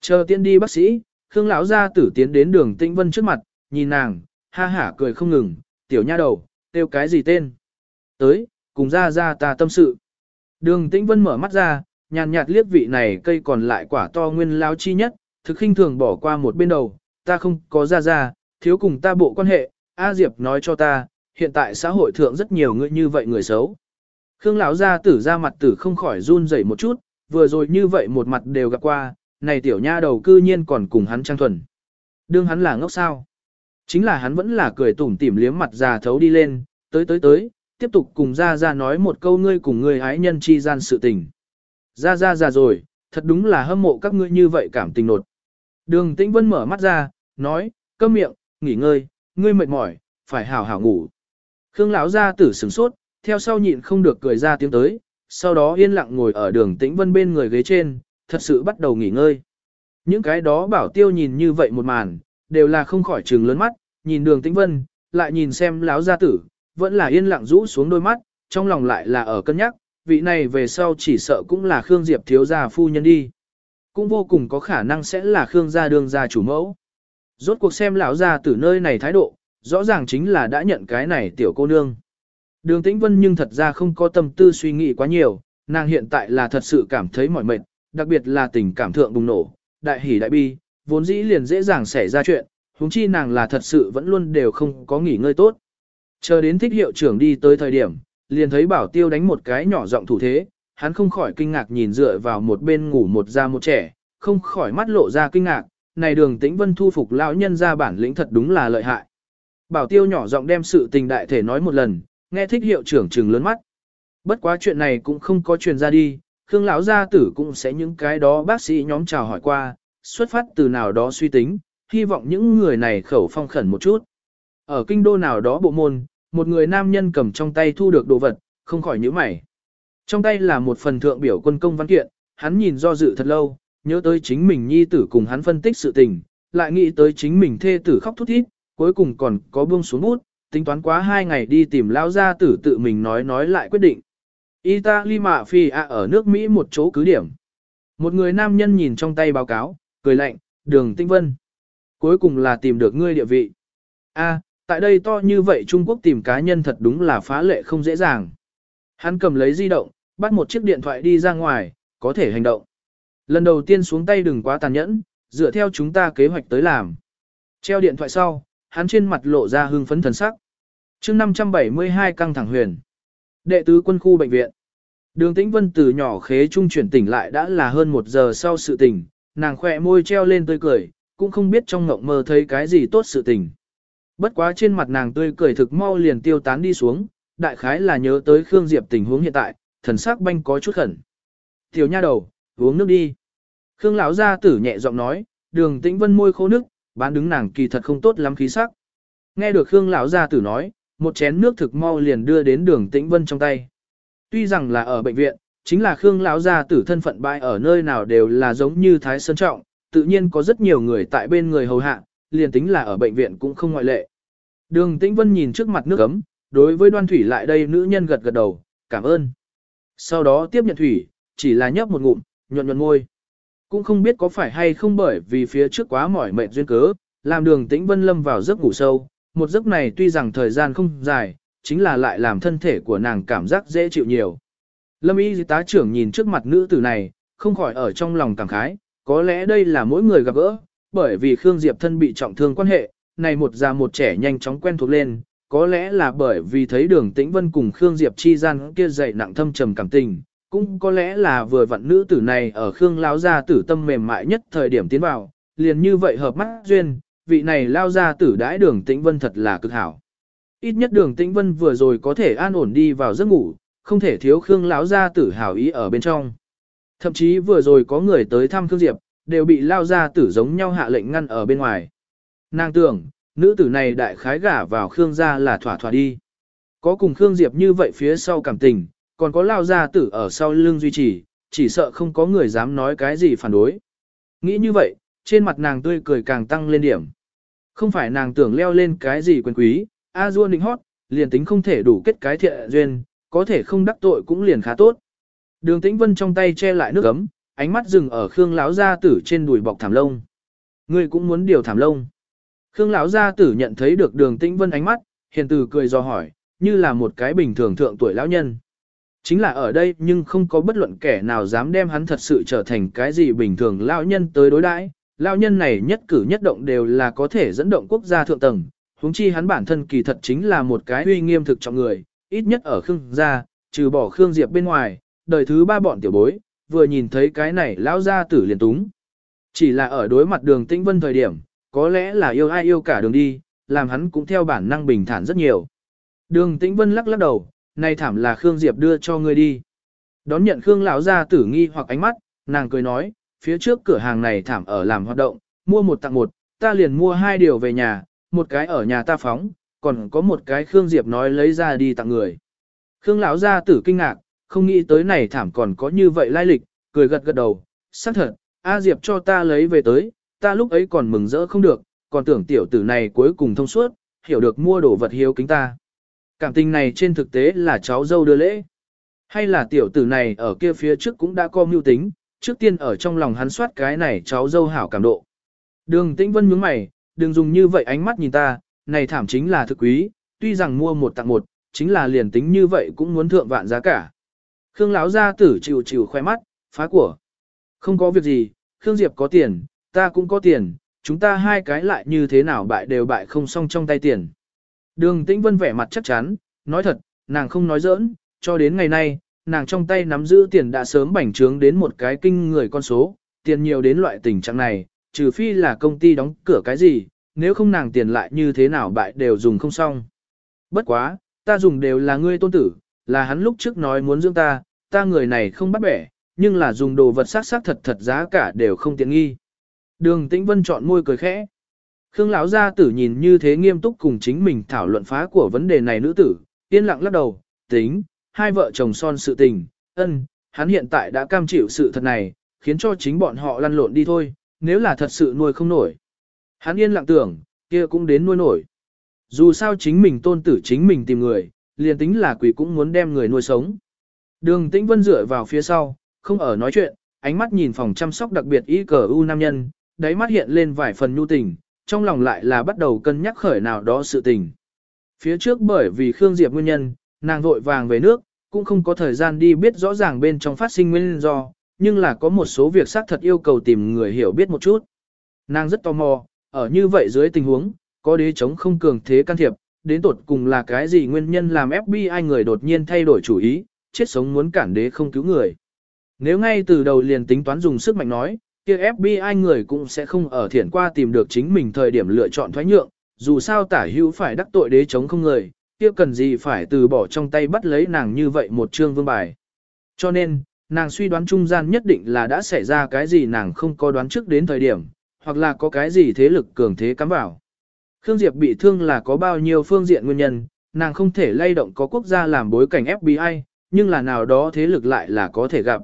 Chờ tiên đi bác sĩ, Khương lão gia tử tiến đến đường Tĩnh Vân trước mặt, nhìn nàng, ha hả cười không ngừng, tiểu nha đầu, tiêu cái gì tên? Tới, cùng ra ra ta tâm sự. Đường Tĩnh Vân mở mắt ra, nhàn nhạt liếc vị này cây còn lại quả to nguyên lao chi nhất, thực khinh thường bỏ qua một bên đầu, ta không có ra ra, thiếu cùng ta bộ quan hệ, A Diệp nói cho ta, hiện tại xã hội thượng rất nhiều người như vậy người xấu. Khương lão gia tử ra mặt tử không khỏi run rẩy một chút, vừa rồi như vậy một mặt đều gặp qua, này tiểu nha đầu cư nhiên còn cùng hắn trang thuần. Đương hắn là ngốc sao. Chính là hắn vẫn là cười tủm tỉm liếm mặt già thấu đi lên, tới tới tới, tiếp tục cùng ra ra nói một câu ngươi cùng ngươi ái nhân chi gian sự tình. Ra ra già rồi, thật đúng là hâm mộ các ngươi như vậy cảm tình nột. Đường Tĩnh Vân mở mắt ra, nói, câm miệng, nghỉ ngơi, ngươi mệt mỏi, phải hảo hảo ngủ. Khương lão gia tử sửng sốt, theo sau nhịn không được cười ra tiếng tới, sau đó yên lặng ngồi ở đường Tĩnh Vân bên người ghế trên, thật sự bắt đầu nghỉ ngơi. Những cái đó bảo tiêu nhìn như vậy một màn, đều là không khỏi trừng lớn mắt, nhìn đường Tĩnh Vân, lại nhìn xem lão gia tử, vẫn là yên lặng rũ xuống đôi mắt, trong lòng lại là ở cân nhắc, vị này về sau chỉ sợ cũng là Khương Diệp thiếu gia phu nhân đi. Cũng vô cùng có khả năng sẽ là Khương gia đương gia chủ mẫu. Rốt cuộc xem lão gia tử nơi này thái độ, rõ ràng chính là đã nhận cái này tiểu cô nương. Đường Tĩnh Vân nhưng thật ra không có tâm tư suy nghĩ quá nhiều, nàng hiện tại là thật sự cảm thấy mỏi mệt, đặc biệt là tình cảm thượng bùng nổ, đại hỉ đại bi, vốn dĩ liền dễ dàng xảy ra chuyện, huống chi nàng là thật sự vẫn luôn đều không có nghỉ ngơi tốt. Chờ đến thích hiệu trưởng đi tới thời điểm, liền thấy bảo tiêu đánh một cái nhỏ giọng thủ thế, hắn không khỏi kinh ngạc nhìn dựa vào một bên ngủ một da một trẻ, không khỏi mắt lộ ra kinh ngạc, này đường tĩnh vân thu phục lão nhân ra bản lĩnh thật đúng là lợi hại. Bảo tiêu nhỏ giọng đem sự tình đại thể nói một lần, nghe thích hiệu trưởng trừng lớn mắt. Bất quá chuyện này cũng không có truyền ra đi, Khương lão gia tử cũng sẽ những cái đó bác sĩ nhóm chào hỏi qua, xuất phát từ nào đó suy tính, hy vọng những người này khẩu phong khẩn một chút. Ở kinh đô nào đó bộ môn, một người nam nhân cầm trong tay thu được đồ vật, không khỏi nhíu mày. Trong tay là một phần thượng biểu quân công văn kiện, hắn nhìn do dự thật lâu, nhớ tới chính mình nhi tử cùng hắn phân tích sự tình, lại nghĩ tới chính mình thê tử khóc thút thít, cuối cùng còn có buông xuống bút, tính toán quá hai ngày đi tìm lao gia tử tự mình nói nói lại quyết định. Italy mạ phi ạ ở nước Mỹ một chỗ cứ điểm. Một người nam nhân nhìn trong tay báo cáo, cười lạnh, đường tinh vân. Cuối cùng là tìm được ngươi địa vị. A, tại đây to như vậy Trung Quốc tìm cá nhân thật đúng là phá lệ không dễ dàng. Hắn cầm lấy di động, bắt một chiếc điện thoại đi ra ngoài, có thể hành động. Lần đầu tiên xuống tay đừng quá tàn nhẫn, dựa theo chúng ta kế hoạch tới làm. Treo điện thoại sau, hắn trên mặt lộ ra hưng phấn thần sắc. chương 572 căng thẳng huyền. Đệ tứ quân khu bệnh viện. Đường Tĩnh Vân từ nhỏ khế trung chuyển tỉnh lại đã là hơn một giờ sau sự tỉnh, nàng khỏe môi treo lên tươi cười, cũng không biết trong ngộng mơ thấy cái gì tốt sự tình. Bất quá trên mặt nàng tươi cười thực mau liền tiêu tán đi xuống, đại khái là nhớ tới Khương Diệp tình huống hiện tại, thần sắc banh có chút khẩn. Tiểu nha đầu, uống nước đi. Khương lão gia tử nhẹ giọng nói, đường tĩnh vân môi khô nước, bán đứng nàng kỳ thật không tốt lắm khí sắc. Nghe được Khương lão gia tử nói, một chén nước thực mau liền đưa đến đường tĩnh vân trong tay. Tuy rằng là ở bệnh viện, chính là Khương lão gia tử thân phận bại ở nơi nào đều là giống như Thái Sơn Trọng, tự nhiên có rất nhiều người tại bên người hầu hạ, liền tính là ở bệnh viện cũng không ngoại lệ. Đường Tĩnh Vân nhìn trước mặt nước ấm, đối với đoan thủy lại đây nữ nhân gật gật đầu, cảm ơn. Sau đó tiếp nhận thủy, chỉ là nhấp một ngụm, nhuận nhuận môi. Cũng không biết có phải hay không bởi vì phía trước quá mỏi mệt duyên cớ, làm đường Tĩnh Vân lâm vào giấc ngủ sâu. Một giấc này tuy rằng thời gian không dài, chính là lại làm thân thể của nàng cảm giác dễ chịu nhiều. Lâm y tá trưởng nhìn trước mặt nữ tử này, không khỏi ở trong lòng cảm khái, có lẽ đây là mỗi người gặp gỡ, bởi vì Khương Diệp thân bị trọng thương quan hệ, này một già một trẻ nhanh chóng quen thuộc lên, có lẽ là bởi vì thấy đường tĩnh vân cùng Khương Diệp chi gian kia dậy nặng thâm trầm cảm tình, cũng có lẽ là vừa vặn nữ tử này ở Khương lão gia tử tâm mềm mại nhất thời điểm tiến vào, liền như vậy hợp mắt duyên, vị này lao gia tử đãi đường tĩnh vân thật là cực hảo. Ít nhất đường tĩnh vân vừa rồi có thể an ổn đi vào giấc ngủ, không thể thiếu Khương lão gia tử hảo ý ở bên trong. Thậm chí vừa rồi có người tới thăm Khương Diệp, đều bị lao gia tử giống nhau hạ lệnh ngăn ở bên ngoài. Nàng tưởng, nữ tử này đại khái gả vào Khương gia là thỏa thỏa đi. Có cùng Khương Diệp như vậy phía sau cảm tình, còn có lao gia tử ở sau lưng duy trì, chỉ sợ không có người dám nói cái gì phản đối. Nghĩ như vậy, trên mặt nàng tươi cười càng tăng lên điểm. Không phải nàng tưởng leo lên cái gì quyền quý, a dua định hót, liền tính không thể đủ kết cái thiện duyên, có thể không đắc tội cũng liền khá tốt. Đường Tĩnh Vân trong tay che lại nước ấm, ánh mắt dừng ở Khương lão gia tử trên đùi bọc thảm lông. Ngươi cũng muốn điều thảm lông. Khương lão gia tử nhận thấy được Đường Tĩnh Vân ánh mắt, hiền từ cười do hỏi, như là một cái bình thường thượng tuổi lão nhân. Chính là ở đây nhưng không có bất luận kẻ nào dám đem hắn thật sự trở thành cái gì bình thường lão nhân tới đối đãi. Lão nhân này nhất cử nhất động đều là có thể dẫn động quốc gia thượng tầng, huống chi hắn bản thân kỳ thật chính là một cái uy nghiêm thực trọng người, ít nhất ở Khương gia, trừ bỏ Khương Diệp bên ngoài, đời thứ ba bọn tiểu bối, vừa nhìn thấy cái này lão gia tử liền túng. Chỉ là ở đối mặt đường tĩnh vân thời điểm, có lẽ là yêu ai yêu cả đường đi, làm hắn cũng theo bản năng bình thản rất nhiều. Đường tĩnh vân lắc lắc đầu, nay thảm là Khương Diệp đưa cho ngươi đi. Đón nhận Khương lão gia tử nghi hoặc ánh mắt, nàng cười nói, phía trước cửa hàng này thảm ở làm hoạt động, mua một tặng một, ta liền mua hai điều về nhà, một cái ở nhà ta phóng, còn có một cái Khương Diệp nói lấy ra đi tặng người. Khương lão gia tử kinh ngạc, không nghĩ tới này thảm còn có như vậy lai lịch, cười gật gật đầu, xác thật, A Diệp cho ta lấy về tới, ta lúc ấy còn mừng rỡ không được, còn tưởng tiểu tử này cuối cùng thông suốt, hiểu được mua đồ vật hiếu kính ta. Cảm tình này trên thực tế là cháu dâu đưa lễ. Hay là tiểu tử này ở kia phía trước cũng đã có mưu tính, trước tiên ở trong lòng hắn soát cái này cháu dâu hảo cảm độ. Đường tĩnh vân nhướng mày, đừng dùng như vậy ánh mắt nhìn ta, này thảm chính là thực quý, tuy rằng mua một tặng một, chính là liền tính như vậy cũng muốn thượng vạn giá cả. Khương lão gia tử chịu chịu khoe mắt, phá của. Không có việc gì, Khương Diệp có tiền, ta cũng có tiền, chúng ta hai cái lại như thế nào bại đều bại không xong trong tay tiền. Đường Tĩnh Vân vẻ mặt chắc chắn, nói thật, nàng không nói giỡn, cho đến ngày nay, nàng trong tay nắm giữ tiền đã sớm bành trướng đến một cái kinh người con số, tiền nhiều đến loại tình trạng này, trừ phi là công ty đóng cửa cái gì, nếu không nàng tiền lại như thế nào bại đều dùng không xong. Bất quá, ta dùng đều là ngươi tôn tử, là hắn lúc trước nói muốn dưỡng ta, ta người này không bắt bẻ, nhưng là dùng đồ vật sát sát thật thật giá cả đều không tiện nghi. Đường Tĩnh Vân chọn môi cười khẽ. Khương lão gia tử nhìn như thế nghiêm túc cùng chính mình thảo luận phá của vấn đề này nữ tử, yên lặng lắc đầu, tính, hai vợ chồng son sự tình, ân, hắn hiện tại đã cam chịu sự thật này, khiến cho chính bọn họ lăn lộn đi thôi, nếu là thật sự nuôi không nổi. Hắn yên lặng tưởng, kia cũng đến nuôi nổi. Dù sao chính mình tôn tử chính mình tìm người, liền tính là quỷ cũng muốn đem người nuôi sống. Đường Tĩnh Vân dựa vào phía sau, không ở nói chuyện, ánh mắt nhìn phòng chăm sóc đặc biệt y cờ u nam nhân, đáy mắt hiện lên vài phần nhu tình, trong lòng lại là bắt đầu cân nhắc khởi nào đó sự tình. Phía trước bởi vì Khương Diệp nguyên nhân, nàng vội vàng về nước, cũng không có thời gian đi biết rõ ràng bên trong phát sinh nguyên do, nhưng là có một số việc xác thật yêu cầu tìm người hiểu biết một chút. Nàng rất tò mò, ở như vậy dưới tình huống, có đế chống không cường thế can thiệp, đến tột cùng là cái gì nguyên nhân làm FBI người đột nhiên thay đổi chủ ý, chết sống muốn cản đế không cứu người. Nếu ngay từ đầu liền tính toán dùng sức mạnh nói, kia FBI người cũng sẽ không ở thiển qua tìm được chính mình thời điểm lựa chọn thoái nhượng, dù sao tả hữu phải đắc tội đế chống không người, kia cần gì phải từ bỏ trong tay bắt lấy nàng như vậy một chương vương bài. Cho nên, nàng suy đoán trung gian nhất định là đã xảy ra cái gì nàng không có đoán trước đến thời điểm, hoặc là có cái gì thế lực cường thế cắm vào. Khương Diệp bị thương là có bao nhiêu phương diện nguyên nhân, nàng không thể lay động có quốc gia làm bối cảnh FBI, nhưng là nào đó thế lực lại là có thể gặp.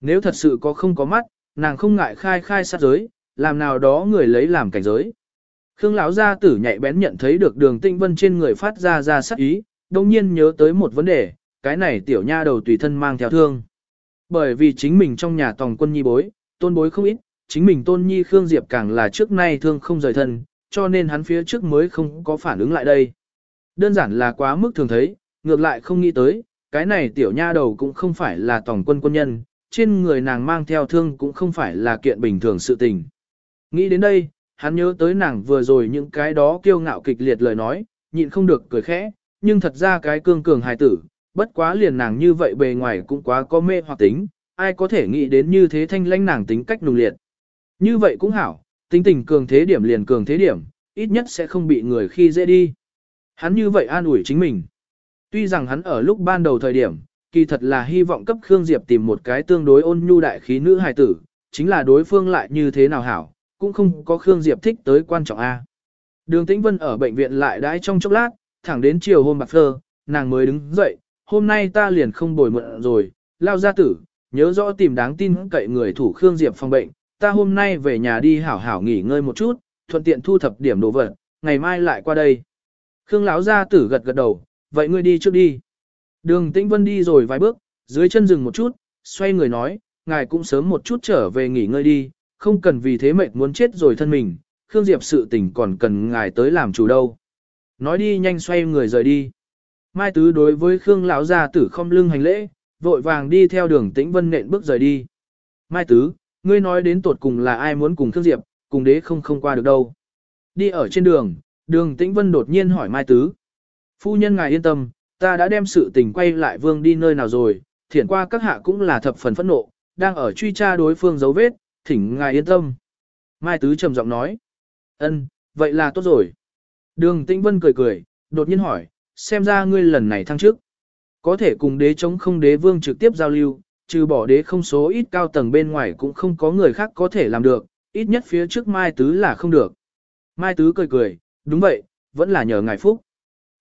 Nếu thật sự có không có mắt, nàng không ngại khai khai sát giới, làm nào đó người lấy làm cảnh giới. Khương lão gia tử nhạy bén nhận thấy được đường tinh vân trên người phát ra ra sát ý, đồng nhiên nhớ tới một vấn đề, cái này tiểu nha đầu tùy thân mang theo thương. Bởi vì chính mình trong nhà tòng quân nhi bối, tôn bối không ít, chính mình tôn nhi Khương Diệp càng là trước nay thương không rời thân, cho nên hắn phía trước mới không có phản ứng lại đây. Đơn giản là quá mức thường thấy, ngược lại không nghĩ tới, cái này tiểu nha đầu cũng không phải là tòng quân quân nhân, trên người nàng mang theo thương cũng không phải là kiện bình thường sự tình. Nghĩ đến đây, hắn nhớ tới nàng vừa rồi những cái đó kiêu ngạo kịch liệt lời nói, nhịn không được cười khẽ, nhưng thật ra cái cương cường hài tử, bất quá liền nàng như vậy bề ngoài cũng quá có mê hoặc tính, ai có thể nghĩ đến như thế thanh lãnh nàng tính cách nùng liệt. Như vậy cũng hảo, tính tình cường thế điểm liền cường thế điểm, ít nhất sẽ không bị người khi dễ đi. Hắn như vậy an ủi chính mình. Tuy rằng hắn ở lúc ban đầu thời điểm, kỳ thật là hy vọng cấp Khương Diệp tìm một cái tương đối ôn nhu đại khí nữ hài tử, chính là đối phương lại như thế nào hảo, cũng không có Khương Diệp thích tới quan trọng A. Đường Tĩnh Vân ở bệnh viện lại đãi trong chốc lát, thẳng đến chiều hôm bạc phơ, nàng mới đứng dậy, hôm nay ta liền không bồi mượn rồi, lao ra tử, nhớ rõ tìm đáng tin cậy người thủ Khương Diệp phòng bệnh, ta hôm nay về nhà đi hảo hảo nghỉ ngơi một chút, thuận tiện thu thập điểm đồ vật, ngày mai lại qua đây. Khương lão gia tử gật gật đầu, vậy ngươi đi trước đi. Đường Tĩnh Vân đi rồi vài bước, dưới chân dừng một chút, xoay người nói, ngài cũng sớm một chút trở về nghỉ ngơi đi, không cần vì thế mệt muốn chết rồi thân mình, Khương Diệp sự tình còn cần ngài tới làm chủ đâu. Nói đi nhanh xoay người rời đi. Mai Tứ đối với Khương lão gia tử không lưng hành lễ, vội vàng đi theo đường Tĩnh Vân nện bước rời đi. Mai Tứ, ngươi nói đến tột cùng là ai muốn cùng Khương Diệp, cùng đế không không qua được đâu. Đi ở trên đường, đường Tĩnh Vân đột nhiên hỏi Mai Tứ. Phu nhân ngài yên tâm, ta đã đem sự tình quay lại vương đi nơi nào rồi, thiển qua các hạ cũng là thập phần phẫn nộ, đang ở truy tra đối phương dấu vết, thỉnh ngài yên tâm. Mai Tứ trầm giọng nói. ân, vậy là tốt rồi. Đường Tĩnh Vân cười cười, đột nhiên hỏi, xem ra ngươi lần này thăng trước. Có thể cùng đế chống không đế vương trực tiếp giao lưu, trừ bỏ đế không số ít cao tầng bên ngoài cũng không có người khác có thể làm được, ít nhất phía trước Mai Tứ là không được. Mai Tứ cười cười, đúng vậy, vẫn là nhờ ngài phúc.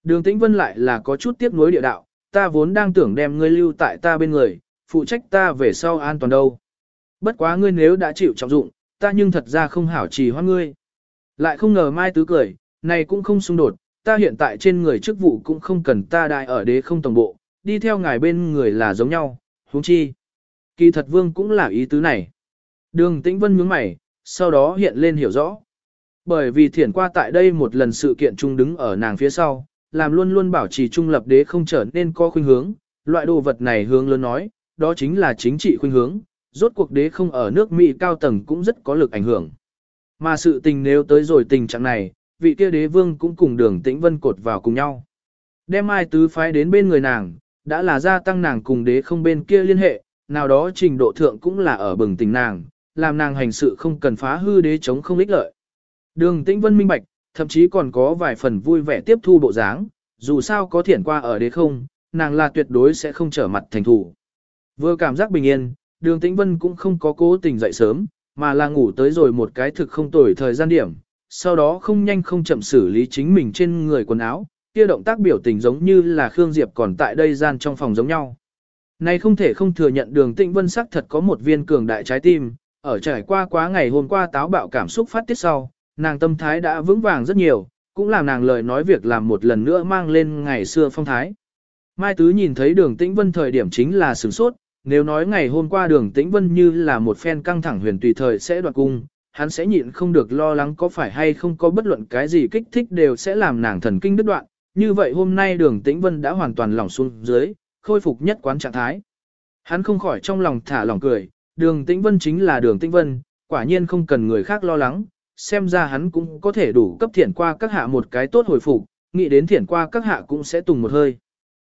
Đường Tĩnh Vân lại là có chút tiếc nuối địa đạo, ta vốn đang tưởng đem ngươi lưu tại ta bên người, phụ trách ta về sau an toàn đâu. Bất quá ngươi nếu đã chịu trọng dụng, ta nhưng thật ra không hảo trì hoãn ngươi. Lại không ngờ Mai Tứ cười, này cũng không xung đột, ta hiện tại trên người chức vụ cũng không cần ta đại ở đế không tổng bộ, đi theo ngài bên người là giống nhau, huống chi. Kỳ thật vương cũng là ý tứ này. Đường Tĩnh Vân nhướng mày, sau đó hiện lên hiểu rõ. Bởi vì thiển qua tại đây một lần sự kiện chung đứng ở nàng phía sau, làm luôn luôn bảo trì trung lập đế không trở nên có khuynh hướng, loại đồ vật này hướng lớn nói, đó chính là chính trị khuynh hướng, rốt cuộc đế không ở nước Mỹ cao tầng cũng rất có lực ảnh hưởng. Mà sự tình nếu tới rồi tình trạng này, vị kia đế vương cũng cùng đường tĩnh vân cột vào cùng nhau. Đem ai tứ phái đến bên người nàng, đã là gia tăng nàng cùng đế không bên kia liên hệ, nào đó trình độ thượng cũng là ở bừng tỉnh nàng, làm nàng hành sự không cần phá hư đế chống không ích lợi. Đường tĩnh vân minh bạch, thậm chí còn có vài phần vui vẻ tiếp thu bộ dáng, dù sao có thiển qua ở đế không, nàng là tuyệt đối sẽ không trở mặt thành thủ. Vừa cảm giác bình yên, đường tĩnh vân cũng không có cố tình dậy sớm, mà là ngủ tới rồi một cái thực không tồi thời gian điểm, sau đó không nhanh không chậm xử lý chính mình trên người quần áo, kia động tác biểu tình giống như là Khương Diệp còn tại đây gian trong phòng giống nhau. Này không thể không thừa nhận đường tĩnh vân sắc thật có một viên cường đại trái tim, ở trải qua quá ngày hôm qua táo bạo cảm xúc phát tiết sau, nàng tâm thái đã vững vàng rất nhiều, cũng làm nàng lời nói việc làm một lần nữa mang lên ngày xưa phong thái. Mai Tứ nhìn thấy đường tĩnh vân thời điểm chính là sửng sốt, nếu nói ngày hôm qua đường tĩnh vân như là một phen căng thẳng huyền tùy thời sẽ đoạt cung, hắn sẽ nhịn không được lo lắng có phải hay không có bất luận cái gì kích thích đều sẽ làm nàng thần kinh đứt đoạn. Như vậy hôm nay đường tĩnh vân đã hoàn toàn lỏng xuống dưới, khôi phục nhất quán trạng thái. Hắn không khỏi trong lòng thả lỏng cười, đường tĩnh vân chính là đường tĩnh vân, quả nhiên không cần người khác lo lắng, xem ra hắn cũng có thể đủ cấp thiển qua các hạ một cái tốt hồi phục, nghĩ đến thiển qua các hạ cũng sẽ tùng một hơi.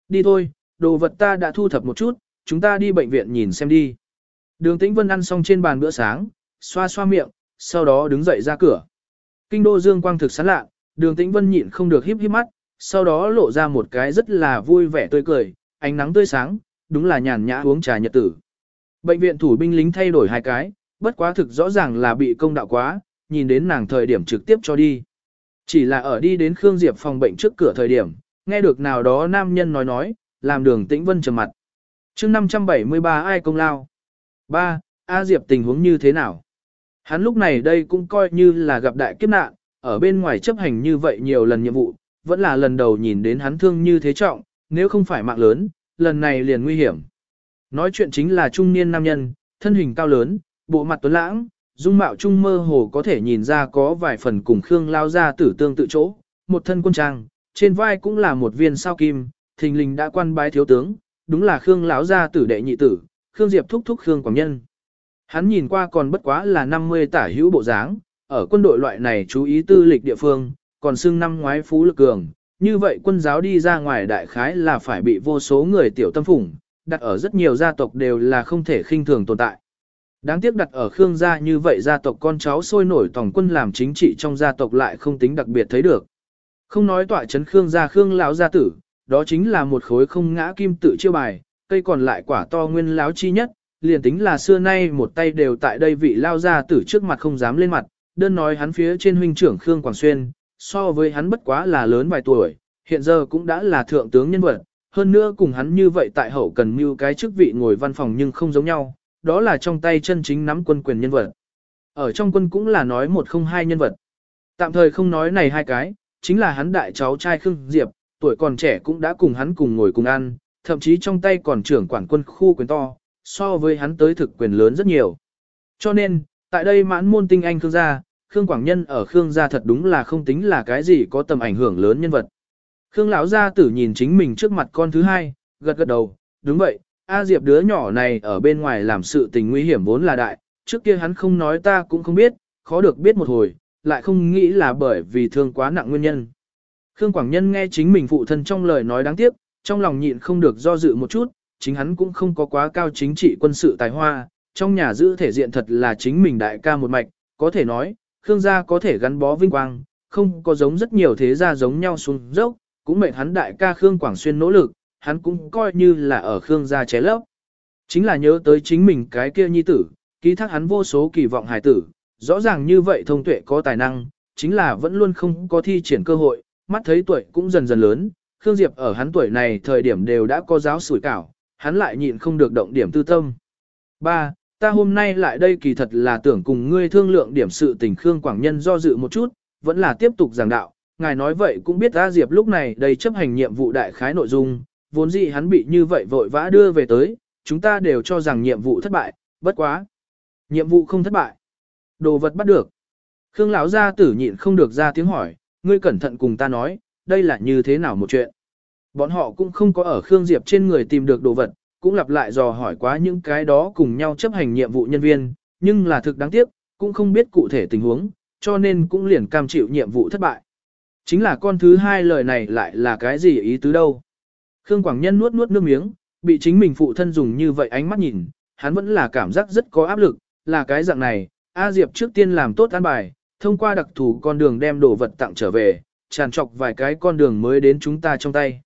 Đi thôi, đồ vật ta đã thu thập một chút, chúng ta đi bệnh viện nhìn xem đi. Đường Tĩnh Vân ăn xong trên bàn bữa sáng, xoa xoa miệng, sau đó đứng dậy ra cửa. Kinh đô dương quang thực sán lạ, đường Tĩnh Vân nhịn không được híp híp mắt, sau đó lộ ra một cái rất là vui vẻ tươi cười, ánh nắng tươi sáng, đúng là nhàn nhã uống trà nhật tử. Bệnh viện thủ binh lính thay đổi hai cái, bất quá thực rõ ràng là bị công đạo quá, nhìn đến nàng thời điểm trực tiếp cho đi. Chỉ là ở đi đến Khương Diệp phòng bệnh trước cửa thời điểm, nghe được nào đó nam nhân nói nói, làm đường tĩnh vân trầm mặt. chương 573 ai công lao? 3. A Diệp tình huống như thế nào? Hắn lúc này đây cũng coi như là gặp đại kiếp nạn, ở bên ngoài chấp hành như vậy nhiều lần nhiệm vụ, vẫn là lần đầu nhìn đến hắn thương như thế trọng, nếu không phải mạng lớn, lần này liền nguy hiểm. Nói chuyện chính là trung niên nam nhân, thân hình cao lớn, bộ mặt tuấn lãng, dung mạo trung mơ hồ có thể nhìn ra có vài phần cùng Khương lao ra tử tương tự chỗ, một thân quân trang, trên vai cũng là một viên sao kim, thình lình đã quan bái thiếu tướng, đúng là Khương lão gia tử đệ nhị tử, Khương Diệp thúc thúc Khương Quảng Nhân. Hắn nhìn qua còn bất quá là 50 tả hữu bộ dáng, ở quân đội loại này chú ý tư lịch địa phương, còn xưng năm ngoái phú lực cường, như vậy quân giáo đi ra ngoài đại khái là phải bị vô số người tiểu tâm phủng, đặt ở rất nhiều gia tộc đều là không thể khinh thường tồn tại. Đáng tiếc đặt ở Khương gia như vậy gia tộc con cháu sôi nổi tổng quân làm chính trị trong gia tộc lại không tính đặc biệt thấy được. Không nói tọa chấn Khương gia Khương lão gia tử, đó chính là một khối không ngã kim tự chiêu bài, cây còn lại quả to nguyên láo chi nhất, liền tính là xưa nay một tay đều tại đây vị lao gia tử trước mặt không dám lên mặt, đơn nói hắn phía trên huynh trưởng Khương Quảng Xuyên, so với hắn bất quá là lớn vài tuổi, hiện giờ cũng đã là thượng tướng nhân vật, hơn nữa cùng hắn như vậy tại hậu cần mưu cái chức vị ngồi văn phòng nhưng không giống nhau, đó là trong tay chân chính nắm quân quyền nhân vật. Ở trong quân cũng là nói một không hai nhân vật. Tạm thời không nói này hai cái, chính là hắn đại cháu trai Khương Diệp, tuổi còn trẻ cũng đã cùng hắn cùng ngồi cùng ăn, thậm chí trong tay còn trưởng quản quân khu quyền to, so với hắn tới thực quyền lớn rất nhiều. Cho nên, tại đây mãn môn tinh anh Khương gia, Khương Quảng Nhân ở Khương gia thật đúng là không tính là cái gì có tầm ảnh hưởng lớn nhân vật. Khương lão gia tử nhìn chính mình trước mặt con thứ hai, gật gật đầu, đúng vậy, A Diệp đứa nhỏ này ở bên ngoài làm sự tình nguy hiểm vốn là đại, trước kia hắn không nói ta cũng không biết, khó được biết một hồi, lại không nghĩ là bởi vì thương quá nặng nguyên nhân. Khương Quảng Nhân nghe chính mình phụ thân trong lời nói đáng tiếc, trong lòng nhịn không được do dự một chút, chính hắn cũng không có quá cao chính trị quân sự tài hoa, trong nhà giữ thể diện thật là chính mình đại ca một mạch, có thể nói, Khương gia có thể gắn bó vinh quang, không có giống rất nhiều thế gia giống nhau xuống dốc, cũng mệnh hắn đại ca Khương Quảng Xuyên nỗ lực, hắn cũng coi như là ở Khương gia ché lấp. Chính là nhớ tới chính mình cái kia nhi tử, ký thác hắn vô số kỳ vọng hài tử, rõ ràng như vậy thông tuệ có tài năng, chính là vẫn luôn không có thi triển cơ hội, mắt thấy tuổi cũng dần dần lớn, Khương Diệp ở hắn tuổi này thời điểm đều đã có giáo sủi cảo, hắn lại nhịn không được động điểm tư tâm. 3. Ta hôm nay lại đây kỳ thật là tưởng cùng ngươi thương lượng điểm sự tình Khương Quảng Nhân do dự một chút, vẫn là tiếp tục giảng đạo. Ngài nói vậy cũng biết A Diệp lúc này đây chấp hành nhiệm vụ đại khái nội dung, vốn dĩ hắn bị như vậy vội vã đưa về tới, chúng ta đều cho rằng nhiệm vụ thất bại, bất quá. Nhiệm vụ không thất bại. Đồ vật bắt được. Khương lão gia tử nhịn không được ra tiếng hỏi, ngươi cẩn thận cùng ta nói, đây là như thế nào một chuyện. Bọn họ cũng không có ở Khương Diệp trên người tìm được đồ vật, cũng lặp lại dò hỏi quá những cái đó cùng nhau chấp hành nhiệm vụ nhân viên, nhưng là thực đáng tiếc, cũng không biết cụ thể tình huống, cho nên cũng liền cam chịu nhiệm vụ thất bại. Chính là con thứ hai lời này lại là cái gì ý tứ đâu. Khương Quảng Nhân nuốt nuốt nước miếng, bị chính mình phụ thân dùng như vậy ánh mắt nhìn, hắn vẫn là cảm giác rất có áp lực, là cái dạng này, A Diệp trước tiên làm tốt an bài, thông qua đặc thù con đường đem đồ vật tặng trở về, tràn trọc vài cái con đường mới đến chúng ta trong tay.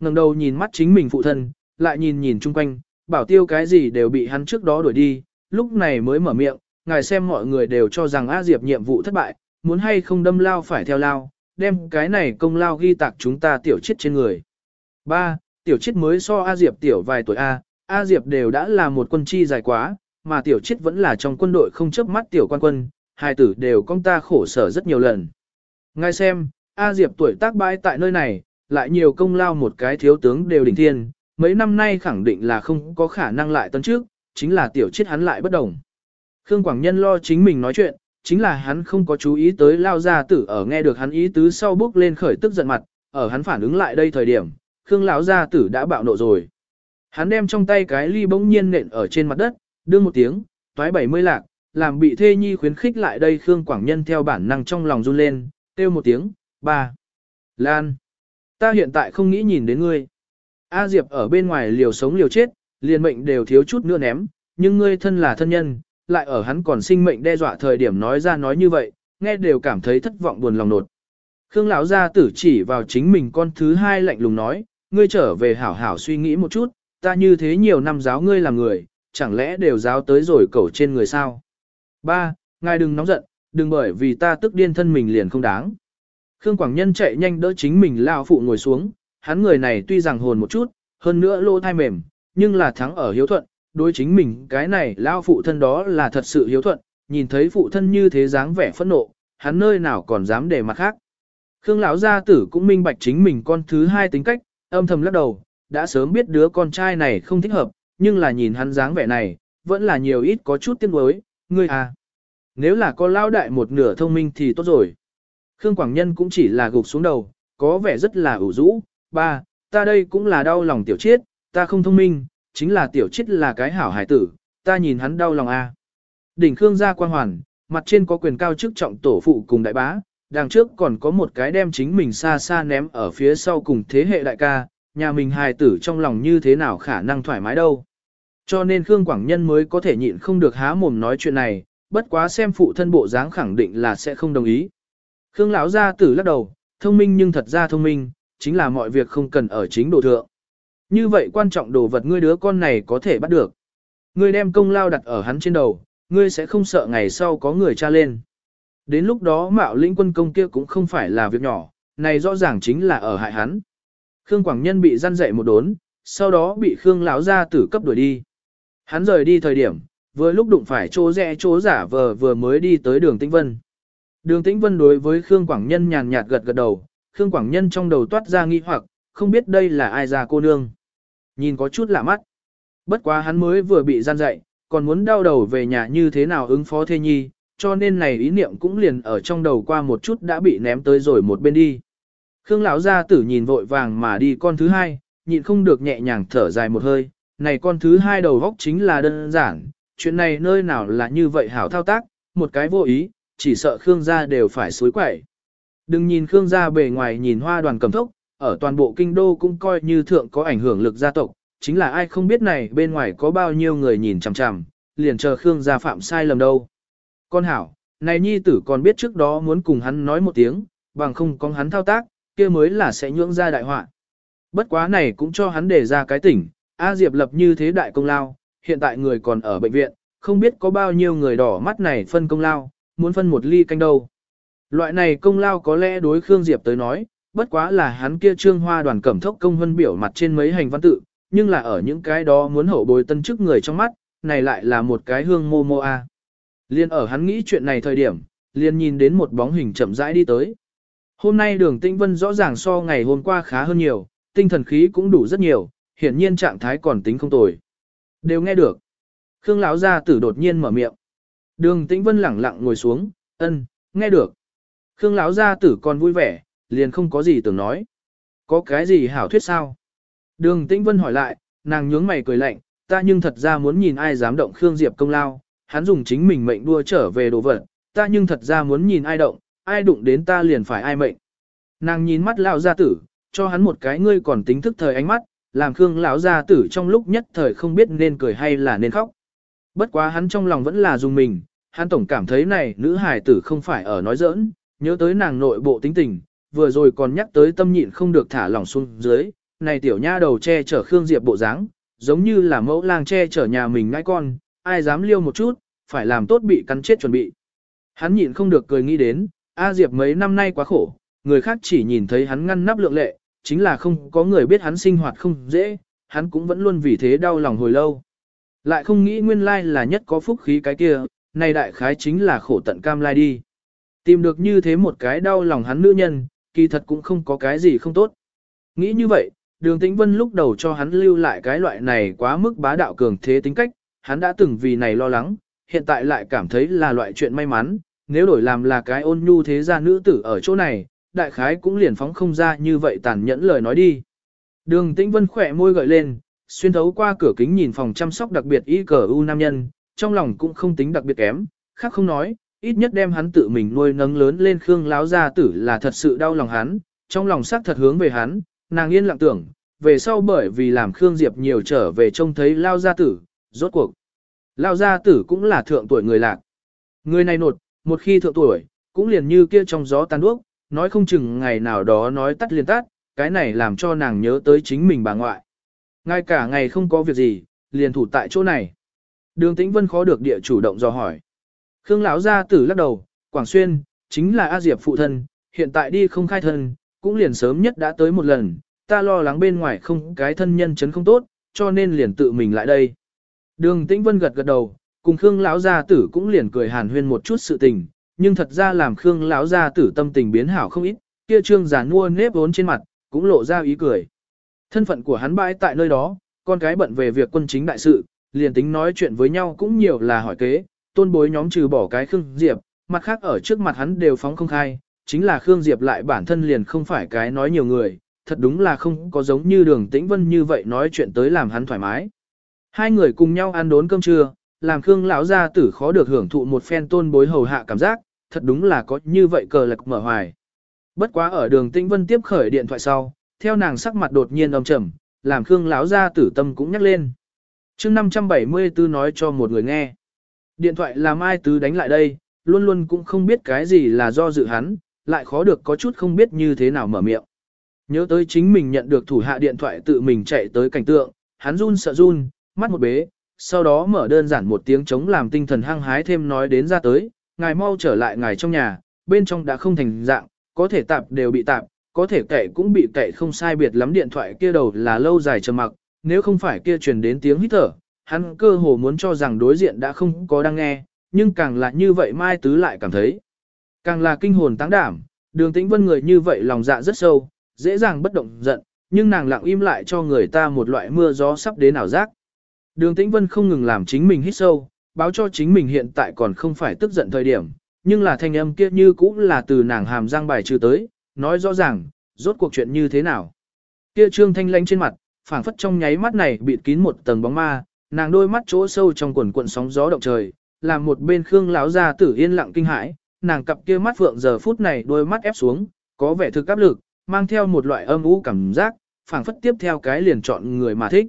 ngẩng đầu nhìn mắt chính mình phụ thân, lại nhìn nhìn chung quanh, bảo tiêu cái gì đều bị hắn trước đó đuổi đi, lúc này mới mở miệng, ngài xem mọi người đều cho rằng A Diệp nhiệm vụ thất bại, muốn hay không đâm lao phải theo lao, đem cái này công lao ghi tạc chúng ta tiểu chết trên người. Ba, Tiểu chết mới so A Diệp tiểu vài tuổi A, A Diệp đều đã là một quân chi dài quá, mà tiểu chết vẫn là trong quân đội không chấp mắt tiểu quan quân, hai tử đều con ta khổ sở rất nhiều lần. Ngay xem, A Diệp tuổi tác bãi tại nơi này, lại nhiều công lao một cái thiếu tướng đều đỉnh thiên, mấy năm nay khẳng định là không có khả năng lại tấn trước, chính là tiểu chết hắn lại bất đồng. Khương Quảng Nhân lo chính mình nói chuyện, chính là hắn không có chú ý tới lao gia tử ở nghe được hắn ý tứ sau bước lên khởi tức giận mặt, ở hắn phản ứng lại đây thời điểm, Khương lão gia tử đã bạo nộ rồi. Hắn đem trong tay cái ly bỗng nhiên nện ở trên mặt đất, đưa một tiếng, toái bảy mươi lạc, làm bị thê nhi khuyến khích lại đây Khương Quảng Nhân theo bản năng trong lòng run lên, kêu một tiếng, ba. Lan. Ta hiện tại không nghĩ nhìn đến ngươi. A Diệp ở bên ngoài liều sống liều chết, liền mệnh đều thiếu chút nữa ném, nhưng ngươi thân là thân nhân, lại ở hắn còn sinh mệnh đe dọa thời điểm nói ra nói như vậy, nghe đều cảm thấy thất vọng buồn lòng nột. Khương lão gia tử chỉ vào chính mình con thứ hai lạnh lùng nói, ngươi trở về hảo hảo suy nghĩ một chút, ta như thế nhiều năm giáo ngươi làm người, chẳng lẽ đều giáo tới rồi cẩu trên người sao? Ba, ngài đừng nóng giận, đừng bởi vì ta tức điên thân mình liền không đáng. Khương Quảng Nhân chạy nhanh đỡ chính mình lao phụ ngồi xuống, hắn người này tuy rằng hồn một chút, hơn nữa lô thai mềm, nhưng là thắng ở hiếu thuận, đối chính mình cái này lao phụ thân đó là thật sự hiếu thuận, nhìn thấy phụ thân như thế dáng vẻ phẫn nộ, hắn nơi nào còn dám để mặt khác. Khương lão gia tử cũng minh bạch chính mình con thứ hai tính cách, âm thầm lắc đầu, đã sớm biết đứa con trai này không thích hợp, nhưng là nhìn hắn dáng vẻ này, vẫn là nhiều ít có chút tiếc nuối, ngươi à. Nếu là con lao đại một nửa thông minh thì tốt rồi. Khương Quảng Nhân cũng chỉ là gục xuống đầu, có vẻ rất là ủ rũ, ba, ta đây cũng là đau lòng tiểu chiết, ta không thông minh, chính là tiểu chiết là cái hảo hải tử, ta nhìn hắn đau lòng a. À. Đỉnh Khương gia quan hoàn, mặt trên có quyền cao chức trọng tổ phụ cùng đại bá, đằng trước còn có một cái đem chính mình xa xa ném ở phía sau cùng thế hệ đại ca, nhà mình hài tử trong lòng như thế nào khả năng thoải mái đâu. Cho nên Khương Quảng Nhân mới có thể nhịn không được há mồm nói chuyện này, bất quá xem phụ thân bộ dáng khẳng định là sẽ không đồng ý. Khương lão gia tử lắc đầu, thông minh nhưng thật ra thông minh, chính là mọi việc không cần ở chính đồ thượng. Như vậy quan trọng đồ vật ngươi đứa con này có thể bắt được. Ngươi đem công lao đặt ở hắn trên đầu, ngươi sẽ không sợ ngày sau có người tra lên. Đến lúc đó mạo lĩnh quân công kia cũng không phải là việc nhỏ, này rõ ràng chính là ở hại hắn. Khương Quảng Nhân bị gian dậy một đốn, sau đó bị Khương lão gia tử cấp đuổi đi. Hắn rời đi thời điểm, vừa lúc đụng phải chỗ rẽ chỗ giả vờ vừa mới đi tới đường Tĩnh Vân. Đường Tĩnh Vân đối với Khương Quảng Nhân nhàn nhạt gật gật đầu, Khương Quảng Nhân trong đầu toát ra nghi hoặc, không biết đây là ai ra cô nương. Nhìn có chút lạ mắt. Bất quá hắn mới vừa bị gian dậy, còn muốn đau đầu về nhà như thế nào ứng phó thê nhi, cho nên này ý niệm cũng liền ở trong đầu qua một chút đã bị ném tới rồi một bên đi. Khương lão gia tử nhìn vội vàng mà đi con thứ hai, nhịn không được nhẹ nhàng thở dài một hơi, này con thứ hai đầu góc chính là đơn giản, chuyện này nơi nào là như vậy hảo thao tác, một cái vô ý, chỉ sợ Khương gia đều phải suối quẩy. Đừng nhìn Khương gia bề ngoài nhìn hoa đoàn cầm thốc, ở toàn bộ kinh đô cũng coi như thượng có ảnh hưởng lực gia tộc, chính là ai không biết này bên ngoài có bao nhiêu người nhìn chằm chằm, liền chờ Khương gia phạm sai lầm đâu. Con hảo, này nhi tử còn biết trước đó muốn cùng hắn nói một tiếng, bằng không có hắn thao tác, kia mới là sẽ nhưỡng ra đại họa. Bất quá này cũng cho hắn để ra cái tỉnh, A Diệp lập như thế đại công lao, hiện tại người còn ở bệnh viện, không biết có bao nhiêu người đỏ mắt này phân công lao, muốn phân một ly canh đâu. Loại này công lao có lẽ đối Khương Diệp tới nói, bất quá là hắn kia trương hoa đoàn cẩm thốc công hân biểu mặt trên mấy hành văn tự, nhưng là ở những cái đó muốn hậu bồi tân chức người trong mắt, này lại là một cái hương mô mô a. Liên ở hắn nghĩ chuyện này thời điểm, liền nhìn đến một bóng hình chậm rãi đi tới. Hôm nay đường tinh vân rõ ràng so ngày hôm qua khá hơn nhiều, tinh thần khí cũng đủ rất nhiều, hiển nhiên trạng thái còn tính không tồi. Đều nghe được. Khương lão gia tử đột nhiên mở miệng. Đường Tĩnh Vân lẳng lặng ngồi xuống, ân, nghe được. Khương lão gia tử còn vui vẻ, liền không có gì tưởng nói. Có cái gì hảo thuyết sao? Đường Tĩnh Vân hỏi lại, nàng nhướng mày cười lạnh, ta nhưng thật ra muốn nhìn ai dám động Khương Diệp công lao, hắn dùng chính mình mệnh đua trở về đồ vật, ta nhưng thật ra muốn nhìn ai động, ai đụng đến ta liền phải ai mệnh. Nàng nhìn mắt lão gia tử, cho hắn một cái ngươi còn tính thức thời ánh mắt, làm Khương lão gia tử trong lúc nhất thời không biết nên cười hay là nên khóc. Bất quá hắn trong lòng vẫn là dùng mình, hắn tổng cảm thấy này nữ hài tử không phải ở nói giỡn, nhớ tới nàng nội bộ tính tình, vừa rồi còn nhắc tới tâm nhịn không được thả lỏng xuống dưới, này tiểu nha đầu che chở Khương Diệp bộ dáng, giống như là mẫu lang che chở nhà mình ngai con, ai dám liêu một chút, phải làm tốt bị cắn chết chuẩn bị. Hắn nhịn không được cười nghĩ đến, A Diệp mấy năm nay quá khổ, người khác chỉ nhìn thấy hắn ngăn nắp lượng lệ, chính là không có người biết hắn sinh hoạt không dễ, hắn cũng vẫn luôn vì thế đau lòng hồi lâu. Lại không nghĩ nguyên lai là nhất có phúc khí cái kia, này đại khái chính là khổ tận cam lai đi. Tìm được như thế một cái đau lòng hắn nữ nhân, kỳ thật cũng không có cái gì không tốt. Nghĩ như vậy, đường tĩnh vân lúc đầu cho hắn lưu lại cái loại này quá mức bá đạo cường thế tính cách, hắn đã từng vì này lo lắng, hiện tại lại cảm thấy là loại chuyện may mắn, nếu đổi làm là cái ôn nhu thế gia nữ tử ở chỗ này, đại khái cũng liền phóng không ra như vậy tàn nhẫn lời nói đi. Đường tĩnh vân khỏe môi gợi lên, xuyên thấu qua cửa kính nhìn phòng chăm sóc đặc biệt y cờ u nam nhân, trong lòng cũng không tính đặc biệt kém, khác không nói, ít nhất đem hắn tự mình nuôi nấng lớn lên Khương láo gia tử là thật sự đau lòng hắn, trong lòng xác thật hướng về hắn, nàng yên lặng tưởng, về sau bởi vì làm Khương Diệp nhiều trở về trông thấy lao gia tử, rốt cuộc. Lao gia tử cũng là thượng tuổi người lạc. Người này nột, một khi thượng tuổi, cũng liền như kia trong gió tan đuốc, nói không chừng ngày nào đó nói tắt liền tắt, cái này làm cho nàng nhớ tới chính mình bà ngoại. Ngay cả ngày không có việc gì, liền thủ tại chỗ này. Đường Tĩnh Vân khó được địa chủ động dò hỏi. Khương lão gia tử lắc đầu, Quảng Xuyên, chính là A Diệp phụ thân, hiện tại đi không khai thân, cũng liền sớm nhất đã tới một lần, ta lo lắng bên ngoài không cái thân nhân chấn không tốt, cho nên liền tự mình lại đây. Đường Tĩnh Vân gật gật đầu, cùng Khương lão gia tử cũng liền cười hàn huyên một chút sự tình, nhưng thật ra làm Khương lão gia tử tâm tình biến hảo không ít, kia trương giả mua nếp vốn trên mặt, cũng lộ ra ý cười. Thân phận của hắn bãi tại nơi đó, con cái bận về việc quân chính đại sự, liền tính nói chuyện với nhau cũng nhiều là hỏi kế, tôn bối nhóm trừ bỏ cái Khương Diệp, mặt khác ở trước mặt hắn đều phóng không khai, chính là Khương Diệp lại bản thân liền không phải cái nói nhiều người, thật đúng là không có giống như đường tĩnh vân như vậy nói chuyện tới làm hắn thoải mái. Hai người cùng nhau ăn đốn cơm trưa, làm Khương lão gia tử khó được hưởng thụ một phen tôn bối hầu hạ cảm giác, thật đúng là có như vậy cờ lật mở hoài. Bất quá ở đường Tĩnh Vân tiếp khởi điện thoại sau, theo nàng sắc mặt đột nhiên âm trầm, làm Khương lão gia tử tâm cũng nhắc lên. chương 574 nói cho một người nghe. Điện thoại là Mai Tứ đánh lại đây, luôn luôn cũng không biết cái gì là do dự hắn, lại khó được có chút không biết như thế nào mở miệng. Nhớ tới chính mình nhận được thủ hạ điện thoại tự mình chạy tới cảnh tượng, hắn run sợ run, mắt một bế, sau đó mở đơn giản một tiếng chống làm tinh thần hăng hái thêm nói đến ra tới, ngài mau trở lại ngài trong nhà, bên trong đã không thành dạng, có thể tạp đều bị tạp, có thể kệ cũng bị kệ không sai biệt lắm điện thoại kia đầu là lâu dài trầm mặc, nếu không phải kia truyền đến tiếng hít thở, hắn cơ hồ muốn cho rằng đối diện đã không có đang nghe, nhưng càng là như vậy Mai Tứ lại cảm thấy, càng là kinh hồn táng đảm, đường tĩnh vân người như vậy lòng dạ rất sâu, dễ dàng bất động giận, nhưng nàng lặng im lại cho người ta một loại mưa gió sắp đến ảo giác. Đường tĩnh vân không ngừng làm chính mình hít sâu, báo cho chính mình hiện tại còn không phải tức giận thời điểm, nhưng là thanh âm kia như cũng là từ nàng hàm răng bài trừ tới, nói rõ ràng, rốt cuộc chuyện như thế nào. Kia trương thanh lanh trên mặt, phảng phất trong nháy mắt này bịt kín một tầng bóng ma, nàng đôi mắt chỗ sâu trong quần cuộn sóng gió động trời, làm một bên Khương lão gia tử yên lặng kinh hãi, nàng cặp kia mắt phượng giờ phút này đôi mắt ép xuống, có vẻ thực áp lực, mang theo một loại âm u cảm giác, phảng phất tiếp theo cái liền chọn người mà thích.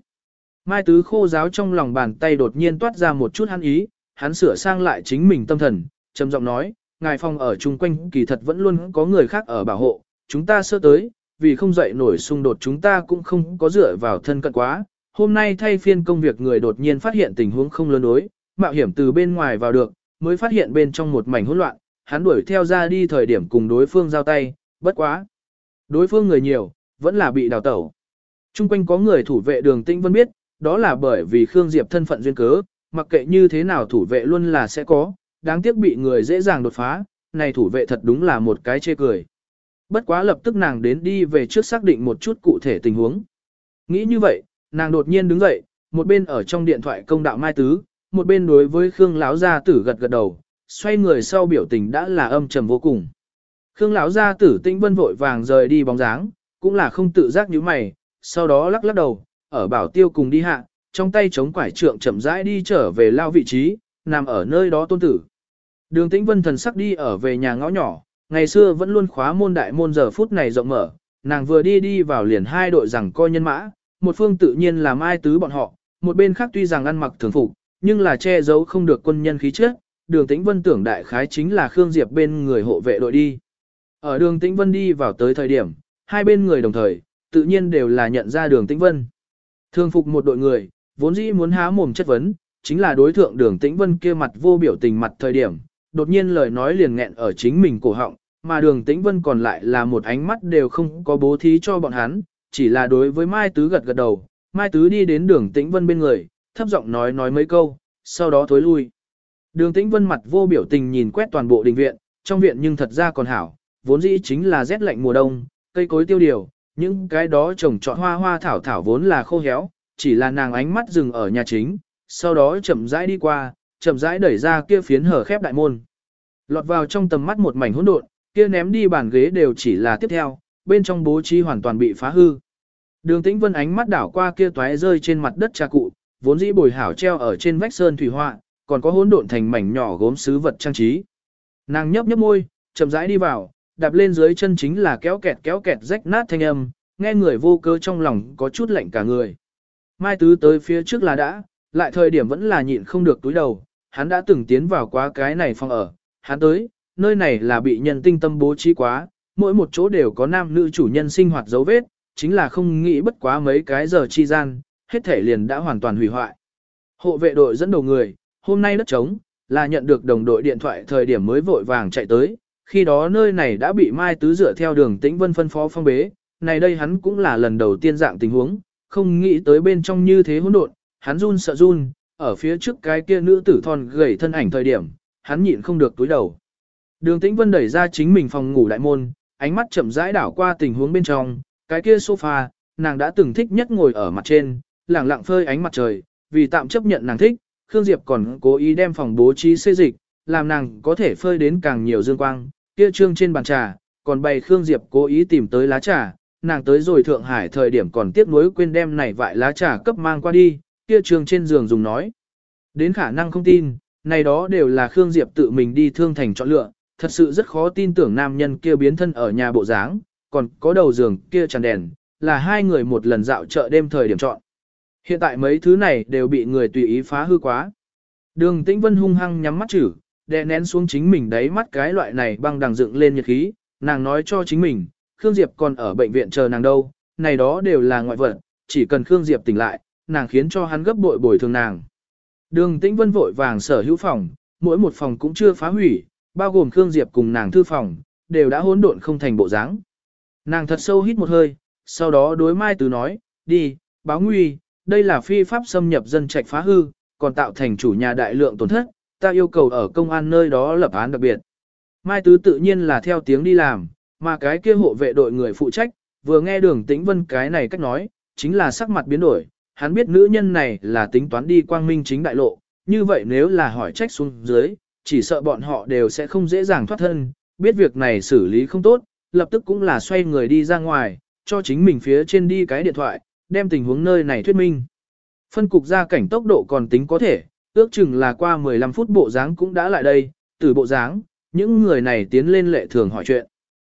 Mai tứ khô giáo trong lòng bàn tay đột nhiên toát ra một chút hắn ý, hắn sửa sang lại chính mình tâm thần, trầm giọng nói, ngài phòng ở chung quanh kỳ thật vẫn luôn có người khác ở bảo hộ, chúng ta sơ tới, vì không dậy nổi xung đột chúng ta cũng không có dựa vào thân cận quá. Hôm nay thay phiên công việc người đột nhiên phát hiện tình huống không lớn đối, mạo hiểm từ bên ngoài vào được, mới phát hiện bên trong một mảnh hỗn loạn, hắn đuổi theo ra đi thời điểm cùng đối phương giao tay, bất quá. Đối phương người nhiều, vẫn là bị đào tẩu. Trung quanh có người thủ vệ đường tinh vân biết, đó là bởi vì Khương Diệp thân phận duyên cớ, mặc kệ như thế nào thủ vệ luôn là sẽ có, đáng tiếc bị người dễ dàng đột phá, này thủ vệ thật đúng là một cái chê cười. Bất quá lập tức nàng đến đi về trước xác định một chút cụ thể tình huống. Nghĩ như vậy, nàng đột nhiên đứng dậy, một bên ở trong điện thoại công đạo Mai Tứ, một bên đối với Khương lão gia tử gật gật đầu, xoay người sau biểu tình đã là âm trầm vô cùng. Khương lão gia tử tinh vân vội vàng rời đi bóng dáng, cũng là không tự giác như mày, sau đó lắc lắc đầu, ở bảo tiêu cùng đi hạ, trong tay chống quải trượng chậm rãi đi trở về lao vị trí, nằm ở nơi đó tôn tử. Đường tĩnh vân thần sắc đi ở về nhà ngõ nhỏ, ngày xưa vẫn luôn khóa môn đại môn giờ phút này rộng mở, nàng vừa đi đi vào liền hai đội rằng coi nhân mã, một phương tự nhiên là mai tứ bọn họ, một bên khác tuy rằng ăn mặc thường phục, nhưng là che giấu không được quân nhân khí chất, đường tĩnh vân tưởng đại khái chính là Khương Diệp bên người hộ vệ đội đi. Ở đường tĩnh vân đi vào tới thời điểm, hai bên người đồng thời, tự nhiên đều là nhận ra đường tĩnh vân. Thường phục một đội người, vốn dĩ muốn há mồm chất vấn, chính là đối thượng đường tĩnh vân kia mặt vô biểu tình mặt thời điểm, đột nhiên lời nói liền nghẹn ở chính mình cổ họng, mà đường tĩnh vân còn lại là một ánh mắt đều không có bố thí cho bọn hắn, chỉ là đối với Mai Tứ gật gật đầu, Mai Tứ đi đến đường tĩnh vân bên người, thấp giọng nói nói mấy câu, sau đó thối lui. Đường tĩnh vân mặt vô biểu tình nhìn quét toàn bộ đình viện, trong viện nhưng thật ra còn hảo, vốn dĩ chính là rét lạnh mùa đông, cây cối tiêu điều, những cái đó trồng trọt hoa hoa thảo thảo vốn là khô héo, chỉ là nàng ánh mắt dừng ở nhà chính, sau đó chậm rãi đi qua, chậm rãi đẩy ra kia phiến hở khép đại môn. Lọt vào trong tầm mắt một mảnh hỗn độn, kia ném đi bàn ghế đều chỉ là tiếp theo, bên trong bố trí hoàn toàn bị phá hư. Đường Tĩnh Vân ánh mắt đảo qua kia toái rơi trên mặt đất trà cụ, vốn dĩ bồi hảo treo ở trên vách sơn thủy họa, còn có hỗn độn thành mảnh nhỏ gốm sứ vật trang trí. Nàng nhấp nhấp môi, chậm rãi đi vào, đạp lên dưới chân chính là kéo kẹt kéo kẹt rách nát thanh âm, nghe người vô cơ trong lòng có chút lạnh cả người. Mai Tứ tới phía trước là đã, lại thời điểm vẫn là nhịn không được túi đầu, hắn đã từng tiến vào quá cái này phòng ở, hắn tới, nơi này là bị nhân tinh tâm bố trí quá, mỗi một chỗ đều có nam nữ chủ nhân sinh hoạt dấu vết, chính là không nghĩ bất quá mấy cái giờ chi gian, hết thể liền đã hoàn toàn hủy hoại. Hộ vệ đội dẫn đầu người, hôm nay đất trống, là nhận được đồng đội điện thoại thời điểm mới vội vàng chạy tới, khi đó nơi này đã bị Mai Tứ dựa theo đường tĩnh vân phân phó phong bế, này đây hắn cũng là lần đầu tiên dạng tình huống, không nghĩ tới bên trong như thế hỗn độn, hắn run sợ run, ở phía trước cái kia nữ tử thon gầy thân ảnh thời điểm, hắn nhịn không được túi đầu. Đường Tĩnh Vân đẩy ra chính mình phòng ngủ đại môn, ánh mắt chậm rãi đảo qua tình huống bên trong, cái kia sofa, nàng đã từng thích nhất ngồi ở mặt trên, lẳng lặng phơi ánh mặt trời, vì tạm chấp nhận nàng thích, Khương Diệp còn cố ý đem phòng bố trí xây dịch, làm nàng có thể phơi đến càng nhiều dương quang, kia trương trên bàn trà, còn bày Khương Diệp cố ý tìm tới lá trà, nàng tới rồi Thượng Hải thời điểm còn tiếc nuối quên đem này vại lá trà cấp mang qua đi, kia trương trên giường dùng nói. Đến khả năng không tin, này đó đều là Khương Diệp tự mình đi thương thành chọn lựa, thật sự rất khó tin tưởng nam nhân kia biến thân ở nhà bộ dáng, còn có đầu giường kia tràn đèn, là hai người một lần dạo chợ đêm thời điểm chọn. Hiện tại mấy thứ này đều bị người tùy ý phá hư quá. Đường Tĩnh Vân hung hăng nhắm mắt chửi đè nén xuống chính mình đáy mắt cái loại này băng đằng dựng lên nhiệt khí, nàng nói cho chính mình, Khương Diệp còn ở bệnh viện chờ nàng đâu, này đó đều là ngoại vật, chỉ cần Khương Diệp tỉnh lại, nàng khiến cho hắn gấp bội bồi thường nàng. Đường Tĩnh Vân vội vàng sở hữu phòng, mỗi một phòng cũng chưa phá hủy, bao gồm Khương Diệp cùng nàng thư phòng, đều đã hỗn độn không thành bộ dáng. Nàng thật sâu hít một hơi, sau đó đối Mai Từ nói, đi, báo nguy, đây là phi pháp xâm nhập dân trạch phá hư, còn tạo thành chủ nhà đại lượng tổn thất, ta yêu cầu ở công an nơi đó lập án đặc biệt. Mai Tứ tự nhiên là theo tiếng đi làm, mà cái kia hộ vệ đội người phụ trách, vừa nghe đường tĩnh vân cái này cách nói, chính là sắc mặt biến đổi, hắn biết nữ nhân này là tính toán đi quang minh chính đại lộ, như vậy nếu là hỏi trách xuống dưới, chỉ sợ bọn họ đều sẽ không dễ dàng thoát thân, biết việc này xử lý không tốt, lập tức cũng là xoay người đi ra ngoài, cho chính mình phía trên đi cái điện thoại, đem tình huống nơi này thuyết minh. Phân cục ra cảnh tốc độ còn tính có thể, ước chừng là qua 15 phút bộ dáng cũng đã lại đây, từ bộ dáng, những người này tiến lên lệ thường hỏi chuyện.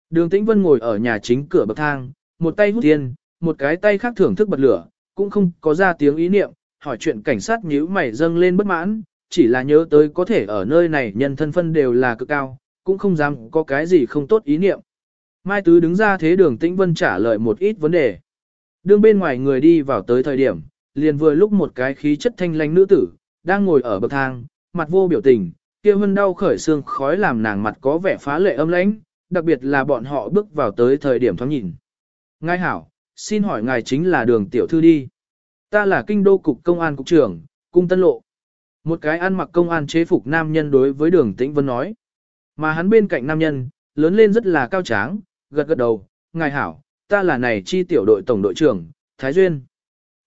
Đường Tĩnh Vân ngồi ở nhà chính cửa bậc thang, một tay hút tiền, một cái tay khác thưởng thức bật lửa, cũng không có ra tiếng ý niệm, hỏi chuyện cảnh sát nhíu mày dâng lên bất mãn, chỉ là nhớ tới có thể ở nơi này nhân thân phân đều là cực cao, cũng không dám có cái gì không tốt ý niệm. Mai Tứ đứng ra thế đường Tĩnh Vân trả lời một ít vấn đề. Đường bên ngoài người đi vào tới thời điểm, liền vừa lúc một cái khí chất thanh lãnh nữ tử, đang ngồi ở bậc thang, mặt vô biểu tình, kia hân đau khởi xương khói làm nàng mặt có vẻ phá lệ âm lãnh, đặc biệt là bọn họ bước vào tới thời điểm thoáng nhìn. Ngài hảo, xin hỏi ngài chính là đường tiểu thư đi. Ta là kinh đô cục công an cục trưởng, cung tân lộ. Một cái ăn mặc công an chế phục nam nhân đối với đường tĩnh vân nói. Mà hắn bên cạnh nam nhân, lớn lên rất là cao tráng, gật gật đầu, ngài hảo, ta là này chi tiểu đội tổng đội trưởng, Thái Duyên.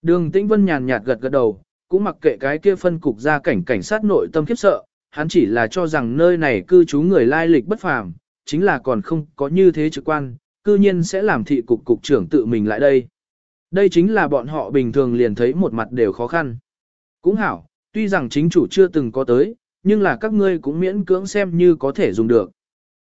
Đường tĩnh vân nhàn nhạt gật gật đầu, cũng mặc kệ cái kia phân cục ra cảnh cảnh sát nội tâm khiếp sợ, hắn chỉ là cho rằng nơi này cư trú người lai lịch bất phàm, chính là còn không có như thế trực quan, cư nhiên sẽ làm thị cục cục trưởng tự mình lại đây. Đây chính là bọn họ bình thường liền thấy một mặt đều khó khăn. Cũng hảo, tuy rằng chính chủ chưa từng có tới, nhưng là các ngươi cũng miễn cưỡng xem như có thể dùng được.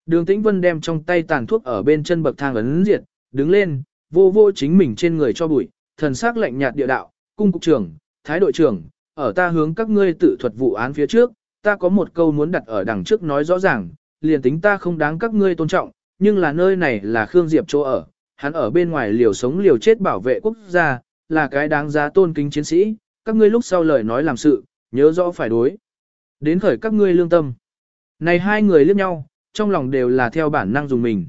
Đường Tĩnh Vân đem trong tay tàn thuốc ở bên chân bậc thang ấn diệt, đứng lên, vô vô chính mình trên người cho bụi, thần sắc lạnh nhạt địa đạo, cung cục trưởng, thái đội trưởng, ở ta hướng các ngươi tự thuật vụ án phía trước, ta có một câu muốn đặt ở đằng trước nói rõ ràng, liền tính ta không đáng các ngươi tôn trọng, nhưng là nơi này là Khương Diệp chỗ ở, hắn ở bên ngoài liều sống liều chết bảo vệ quốc gia, là cái đáng giá tôn kính chiến sĩ, các ngươi lúc sau lời nói làm sự, nhớ rõ phải đối. Đến khởi các ngươi lương tâm. Này hai người liếc nhau, trong lòng đều là theo bản năng dùng mình.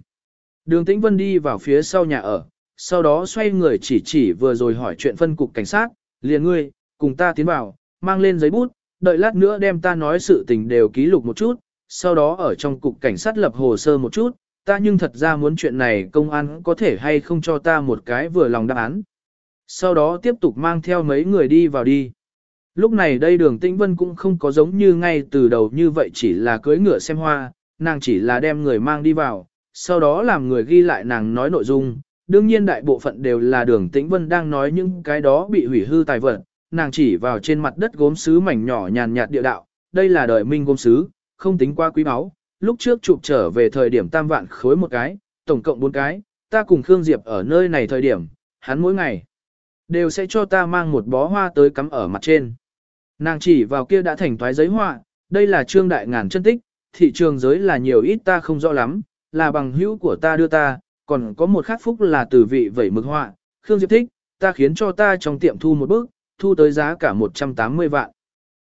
Đường Tĩnh Vân đi vào phía sau nhà ở, sau đó xoay người chỉ chỉ vừa rồi hỏi chuyện phân cục cảnh sát, liền ngươi, cùng ta tiến vào, mang lên giấy bút, đợi lát nữa đem ta nói sự tình đều ký lục một chút, sau đó ở trong cục cảnh sát lập hồ sơ một chút, ta nhưng thật ra muốn chuyện này công an có thể hay không cho ta một cái vừa lòng đáp án. Sau đó tiếp tục mang theo mấy người đi vào đi. Lúc này đây đường tĩnh vân cũng không có giống như ngay từ đầu như vậy chỉ là cưới ngựa xem hoa, nàng chỉ là đem người mang đi vào, sau đó làm người ghi lại nàng nói nội dung. Đương nhiên đại bộ phận đều là đường tĩnh vân đang nói những cái đó bị hủy hư tài vật, nàng chỉ vào trên mặt đất gốm sứ mảnh nhỏ nhàn nhạt địa đạo, đây là đời minh gốm sứ, không tính qua quý báu, lúc trước chụp trở về thời điểm tam vạn khối một cái, tổng cộng bốn cái, ta cùng Khương Diệp ở nơi này thời điểm, hắn mỗi ngày đều sẽ cho ta mang một bó hoa tới cắm ở mặt trên. Nàng chỉ vào kia đã thành thoái giấy họa, đây là trương đại ngàn chân tích, thị trường giới là nhiều ít ta không rõ lắm, là bằng hữu của ta đưa ta, còn có một khắc phúc là từ vị vẩy mực họa, Khương Diệp thích, ta khiến cho ta trong tiệm thu một bức, thu tới giá cả 180 vạn.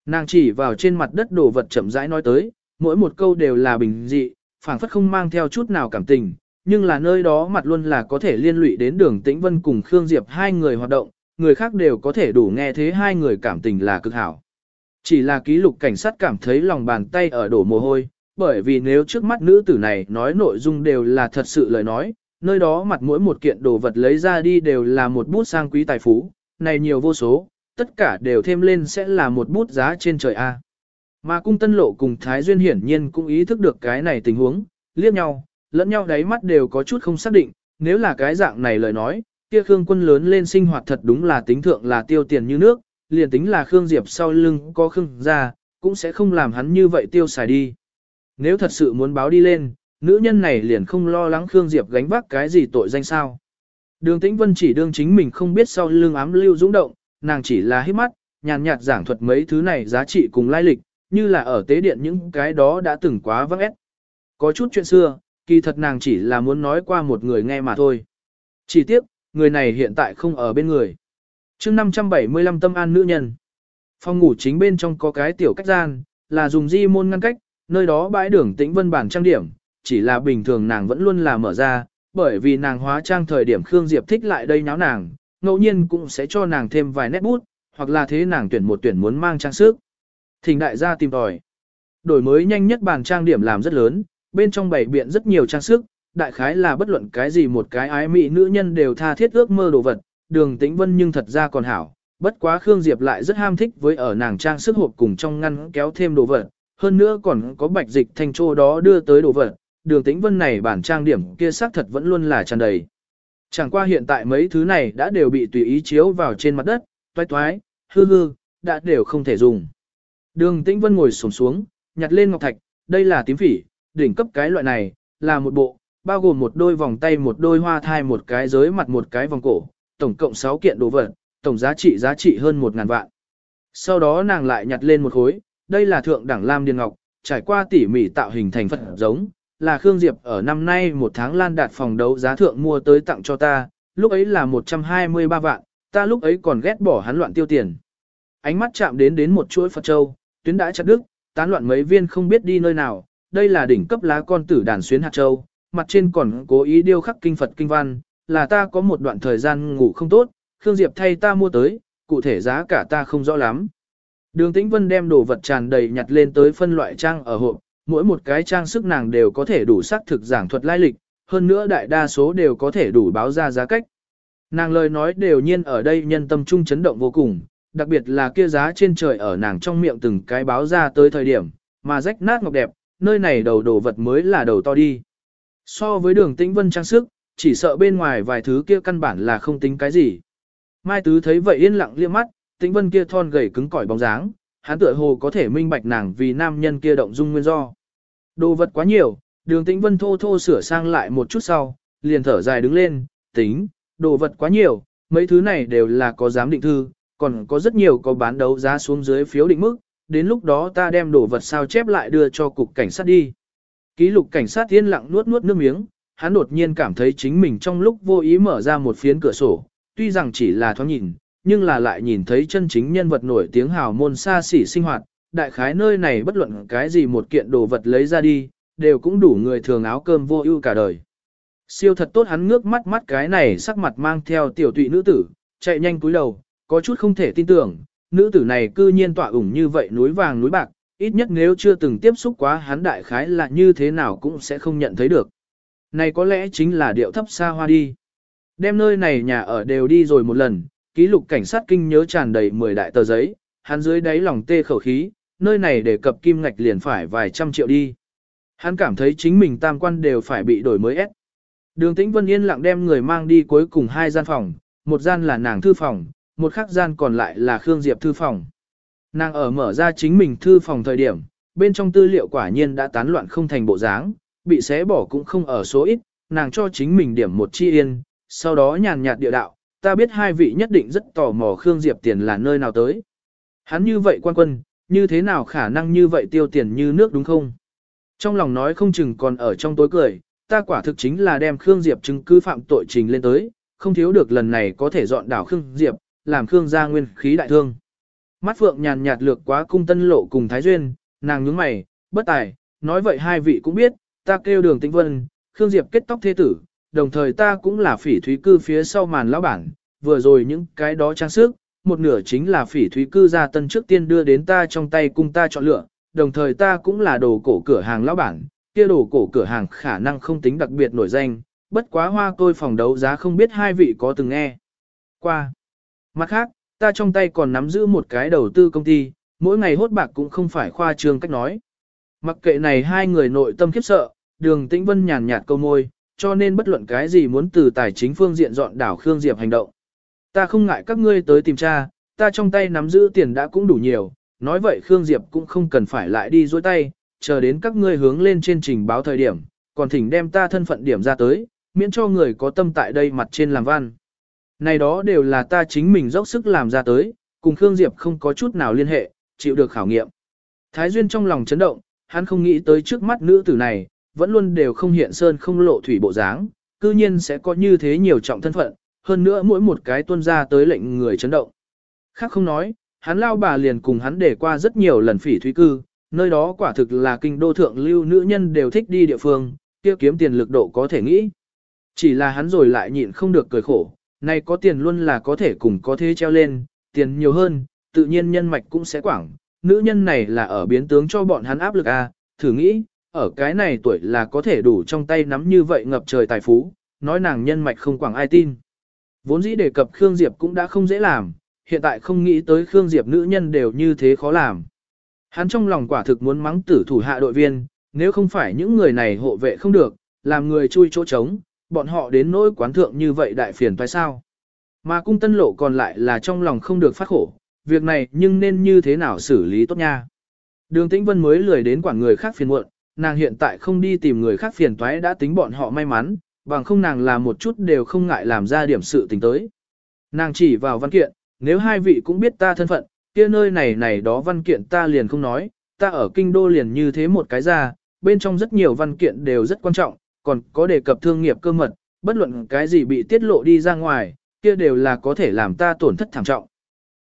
Nàng chỉ vào trên mặt đất đồ vật chậm rãi nói tới, mỗi một câu đều là bình dị, phảng phất không mang theo chút nào cảm tình, nhưng là nơi đó mặt luôn là có thể liên lụy đến đường tĩnh vân cùng Khương Diệp hai người hoạt động, người khác đều có thể đủ nghe thế hai người cảm tình là cực hảo. Chỉ là ký lục cảnh sát cảm thấy lòng bàn tay ở đổ mồ hôi, bởi vì nếu trước mắt nữ tử này nói nội dung đều là thật sự lời nói, nơi đó mặt mỗi một kiện đồ vật lấy ra đi đều là một bút sang quý tài phú, này nhiều vô số, tất cả đều thêm lên sẽ là một bút giá trên trời A. Mà cung tân lộ cùng Thái Duyên hiển nhiên cũng ý thức được cái này tình huống, liếc nhau, lẫn nhau đáy mắt đều có chút không xác định, nếu là cái dạng này lời nói, kia Khương quân lớn lên sinh hoạt thật đúng là tính thượng là tiêu tiền như nước, liền tính là Khương Diệp sau lưng có Khương ra, cũng sẽ không làm hắn như vậy tiêu xài đi. Nếu thật sự muốn báo đi lên, nữ nhân này liền không lo lắng Khương Diệp gánh vác cái gì tội danh sao. Đường Tĩnh Vân chỉ đương chính mình không biết sau lưng ám lưu dũng động, nàng chỉ là hít mắt, nhàn nhạt giảng thuật mấy thứ này giá trị cùng lai lịch, như là ở tế điện những cái đó đã từng quá vắng ép. Có chút chuyện xưa, kỳ thật nàng chỉ là muốn nói qua một người nghe mà thôi. Chỉ tiếc, người này hiện tại không ở bên người. chương 575 tâm an nữ nhân. Phòng ngủ chính bên trong có cái tiểu cách gian, là dùng di môn ngăn cách, nơi đó bãi đường tĩnh vân bản trang điểm, chỉ là bình thường nàng vẫn luôn là mở ra, bởi vì nàng hóa trang thời điểm Khương Diệp thích lại đây nháo nàng, ngẫu nhiên cũng sẽ cho nàng thêm vài nét bút, hoặc là thế nàng tuyển một tuyển muốn mang trang sức. Thỉnh đại gia tìm tòi. Đổi mới nhanh nhất bàn trang điểm làm rất lớn, bên trong bảy biện rất nhiều trang sức, đại khái là bất luận cái gì một cái ái mỹ nữ nhân đều tha thiết ước mơ đồ vật, đường tĩnh vân nhưng thật ra còn hảo. Bất quá Khương Diệp lại rất ham thích với ở nàng trang sức hộp cùng trong ngăn kéo thêm đồ vật, hơn nữa còn có bạch dịch thanh trô đó đưa tới đồ vật, đường tĩnh vân này bản trang điểm kia xác thật vẫn luôn là tràn đầy. Chẳng qua hiện tại mấy thứ này đã đều bị tùy ý chiếu vào trên mặt đất, toái toái, hư hư, đã đều không thể dùng. Đường tĩnh vân ngồi xổm xuống, nhặt lên ngọc thạch, đây là tím phỉ, đỉnh cấp cái loại này, là một bộ, bao gồm một đôi vòng tay một đôi hoa thai một cái giới mặt một cái vòng cổ, tổng cộng 6 kiện đồ vật, tổng giá trị giá trị hơn 1 ngàn vạn. Sau đó nàng lại nhặt lên một khối, đây là thượng đẳng lam điền ngọc, trải qua tỉ mỉ tạo hình thành phật giống, là Khương Diệp ở năm nay một tháng lan đạt phòng đấu giá thượng mua tới tặng cho ta, lúc ấy là 123 vạn, ta lúc ấy còn ghét bỏ hắn loạn tiêu tiền. Ánh mắt chạm đến đến một chuỗi Phật Châu, tuyến đã chặt đứt, tán loạn mấy viên không biết đi nơi nào, đây là đỉnh cấp lá con tử đàn xuyến hạt châu, mặt trên còn cố ý điêu khắc kinh Phật kinh văn, là ta có một đoạn thời gian ngủ không tốt, Khương Diệp thay ta mua tới, cụ thể giá cả ta không rõ lắm. Đường Tĩnh Vân đem đồ vật tràn đầy nhặt lên tới phân loại trang ở hộp, mỗi một cái trang sức nàng đều có thể đủ xác thực giảng thuật lai lịch, hơn nữa đại đa số đều có thể đủ báo ra giá cách. Nàng lời nói đều nhiên ở đây nhân tâm trung chấn động vô cùng, đặc biệt là kia giá trên trời ở nàng trong miệng từng cái báo ra tới thời điểm, mà rách nát ngọc đẹp, nơi này đầu đồ vật mới là đầu to đi. So với đường tĩnh vân trang sức, chỉ sợ bên ngoài vài thứ kia căn bản là không tính cái gì. Mai Tứ thấy vậy yên lặng liếc mắt, tĩnh vân kia thon gầy cứng cỏi bóng dáng, hắn tựa hồ có thể minh bạch nàng vì nam nhân kia động dung nguyên do. Đồ vật quá nhiều, đường tĩnh vân thô thô sửa sang lại một chút sau, liền thở dài đứng lên, tính, đồ vật quá nhiều, mấy thứ này đều là có giám định thư, còn có rất nhiều có bán đấu giá xuống dưới phiếu định mức, đến lúc đó ta đem đồ vật sao chép lại đưa cho cục cảnh sát đi. Ký lục cảnh sát yên lặng nuốt nuốt nước miếng, hắn đột nhiên cảm thấy chính mình trong lúc vô ý mở ra một phiến cửa sổ, tuy rằng chỉ là thoáng nhìn, nhưng là lại nhìn thấy chân chính nhân vật nổi tiếng hào môn xa xỉ sinh hoạt, đại khái nơi này bất luận cái gì một kiện đồ vật lấy ra đi, đều cũng đủ người thường áo cơm vô ưu cả đời. Siêu thật tốt hắn ngước mắt mắt cái này sắc mặt mang theo tiểu tụy nữ tử, chạy nhanh cúi đầu, có chút không thể tin tưởng, nữ tử này cư nhiên tọa ủng như vậy núi vàng núi bạc, ít nhất nếu chưa từng tiếp xúc quá hắn đại khái là như thế nào cũng sẽ không nhận thấy được. Này có lẽ chính là điệu thấp xa hoa đi. Đem nơi này nhà ở đều đi rồi một lần, ký lục cảnh sát kinh nhớ tràn đầy 10 đại tờ giấy, hắn dưới đáy lòng tê khẩu khí, nơi này để cập kim ngạch liền phải vài trăm triệu đi. Hắn cảm thấy chính mình tam quan đều phải bị đổi mới ép. Đường Tĩnh Vân yên lặng đem người mang đi cuối cùng hai gian phòng, một gian là nàng thư phòng, một khác gian còn lại là Khương Diệp thư phòng. Nàng ở mở ra chính mình thư phòng thời điểm, bên trong tư liệu quả nhiên đã tán loạn không thành bộ dáng, bị xé bỏ cũng không ở số ít, nàng cho chính mình điểm một chi yên, sau đó nhàn nhạt địa đạo, ta biết hai vị nhất định rất tò mò Khương Diệp tiền là nơi nào tới. Hắn như vậy quan quân, như thế nào khả năng như vậy tiêu tiền như nước đúng không? Trong lòng nói không chừng còn ở trong tối cười, ta quả thực chính là đem Khương Diệp chứng cứ phạm tội trình lên tới, không thiếu được lần này có thể dọn đảo Khương Diệp, làm Khương gia nguyên khí đại thương. Mắt phượng nhàn nhạt lược quá cung tân lộ cùng Thái Duyên, nàng nhướng mày, bất tài, nói vậy hai vị cũng biết, ta kêu đường tĩnh vân, Khương Diệp kết tóc thế tử, đồng thời ta cũng là phỉ thúy cư phía sau màn lão bản, vừa rồi những cái đó trang sức, một nửa chính là phỉ thúy cư gia tân trước tiên đưa đến ta trong tay cung ta chọn lựa, đồng thời ta cũng là đồ cổ cửa hàng lão bản, kia đồ cổ cửa hàng khả năng không tính đặc biệt nổi danh, bất quá hoa tôi phòng đấu giá không biết hai vị có từng nghe. Qua. Mặt khác, ta trong tay còn nắm giữ một cái đầu tư công ty, mỗi ngày hốt bạc cũng không phải khoa trương cách nói. Mặc kệ này hai người nội tâm khiếp sợ, đường tĩnh vân nhàn nhạt câu môi, cho nên bất luận cái gì muốn từ tài chính phương diện dọn đảo Khương Diệp hành động. Ta không ngại các ngươi tới tìm cha, ta trong tay nắm giữ tiền đã cũng đủ nhiều, nói vậy Khương Diệp cũng không cần phải lại đi dối tay, chờ đến các ngươi hướng lên trên trình báo thời điểm, còn thỉnh đem ta thân phận điểm ra tới, miễn cho người có tâm tại đây mặt trên làm văn. Này đó đều là ta chính mình dốc sức làm ra tới, cùng Khương Diệp không có chút nào liên hệ, chịu được khảo nghiệm. Thái Duyên trong lòng chấn động, hắn không nghĩ tới trước mắt nữ tử này, vẫn luôn đều không hiện sơn không lộ thủy bộ dáng, cư nhiên sẽ có như thế nhiều trọng thân phận, hơn nữa mỗi một cái tuân ra tới lệnh người chấn động. Khác không nói, hắn lao bà liền cùng hắn để qua rất nhiều lần phỉ thúy cư, nơi đó quả thực là kinh đô thượng lưu nữ nhân đều thích đi địa phương, kia kiếm tiền lực độ có thể nghĩ. Chỉ là hắn rồi lại nhịn không được cười khổ, nay có tiền luôn là có thể cùng có thế treo lên, tiền nhiều hơn, tự nhiên nhân mạch cũng sẽ quảng. Nữ nhân này là ở biến tướng cho bọn hắn áp lực a, à, thử nghĩ, ở cái này tuổi là có thể đủ trong tay nắm như vậy ngập trời tài phú, nói nàng nhân mạch không quảng ai tin. Vốn dĩ đề cập Khương Diệp cũng đã không dễ làm, hiện tại không nghĩ tới Khương Diệp nữ nhân đều như thế khó làm. Hắn trong lòng quả thực muốn mắng tử thủ hạ đội viên, nếu không phải những người này hộ vệ không được, làm người chui chỗ trống, bọn họ đến nỗi quán thượng như vậy đại phiền phải sao. Mà cung tân lộ còn lại là trong lòng không được phát khổ, việc này nhưng nên như thế nào xử lý tốt nha. Đường Tĩnh Vân mới lười đến quản người khác phiền muộn, nàng hiện tại không đi tìm người khác phiền toái đã tính bọn họ may mắn, bằng không nàng làm một chút đều không ngại làm ra điểm sự tình tới. Nàng chỉ vào văn kiện, nếu hai vị cũng biết ta thân phận, kia nơi này này đó văn kiện ta liền không nói, ta ở kinh đô liền như thế một cái ra, bên trong rất nhiều văn kiện đều rất quan trọng, còn có đề cập thương nghiệp cơ mật, bất luận cái gì bị tiết lộ đi ra ngoài, kia đều là có thể làm ta tổn thất thảm trọng.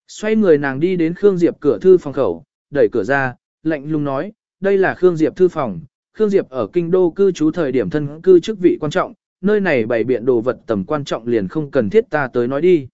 Xoay người nàng đi đến Khương Diệp cửa thư phòng khẩu, đẩy cửa ra, lạnh lùng nói, đây là Khương Diệp thư phòng, Khương Diệp ở kinh đô cư trú thời điểm thân cư chức vị quan trọng, nơi này bày biện đồ vật tầm quan trọng liền không cần thiết ta tới nói đi.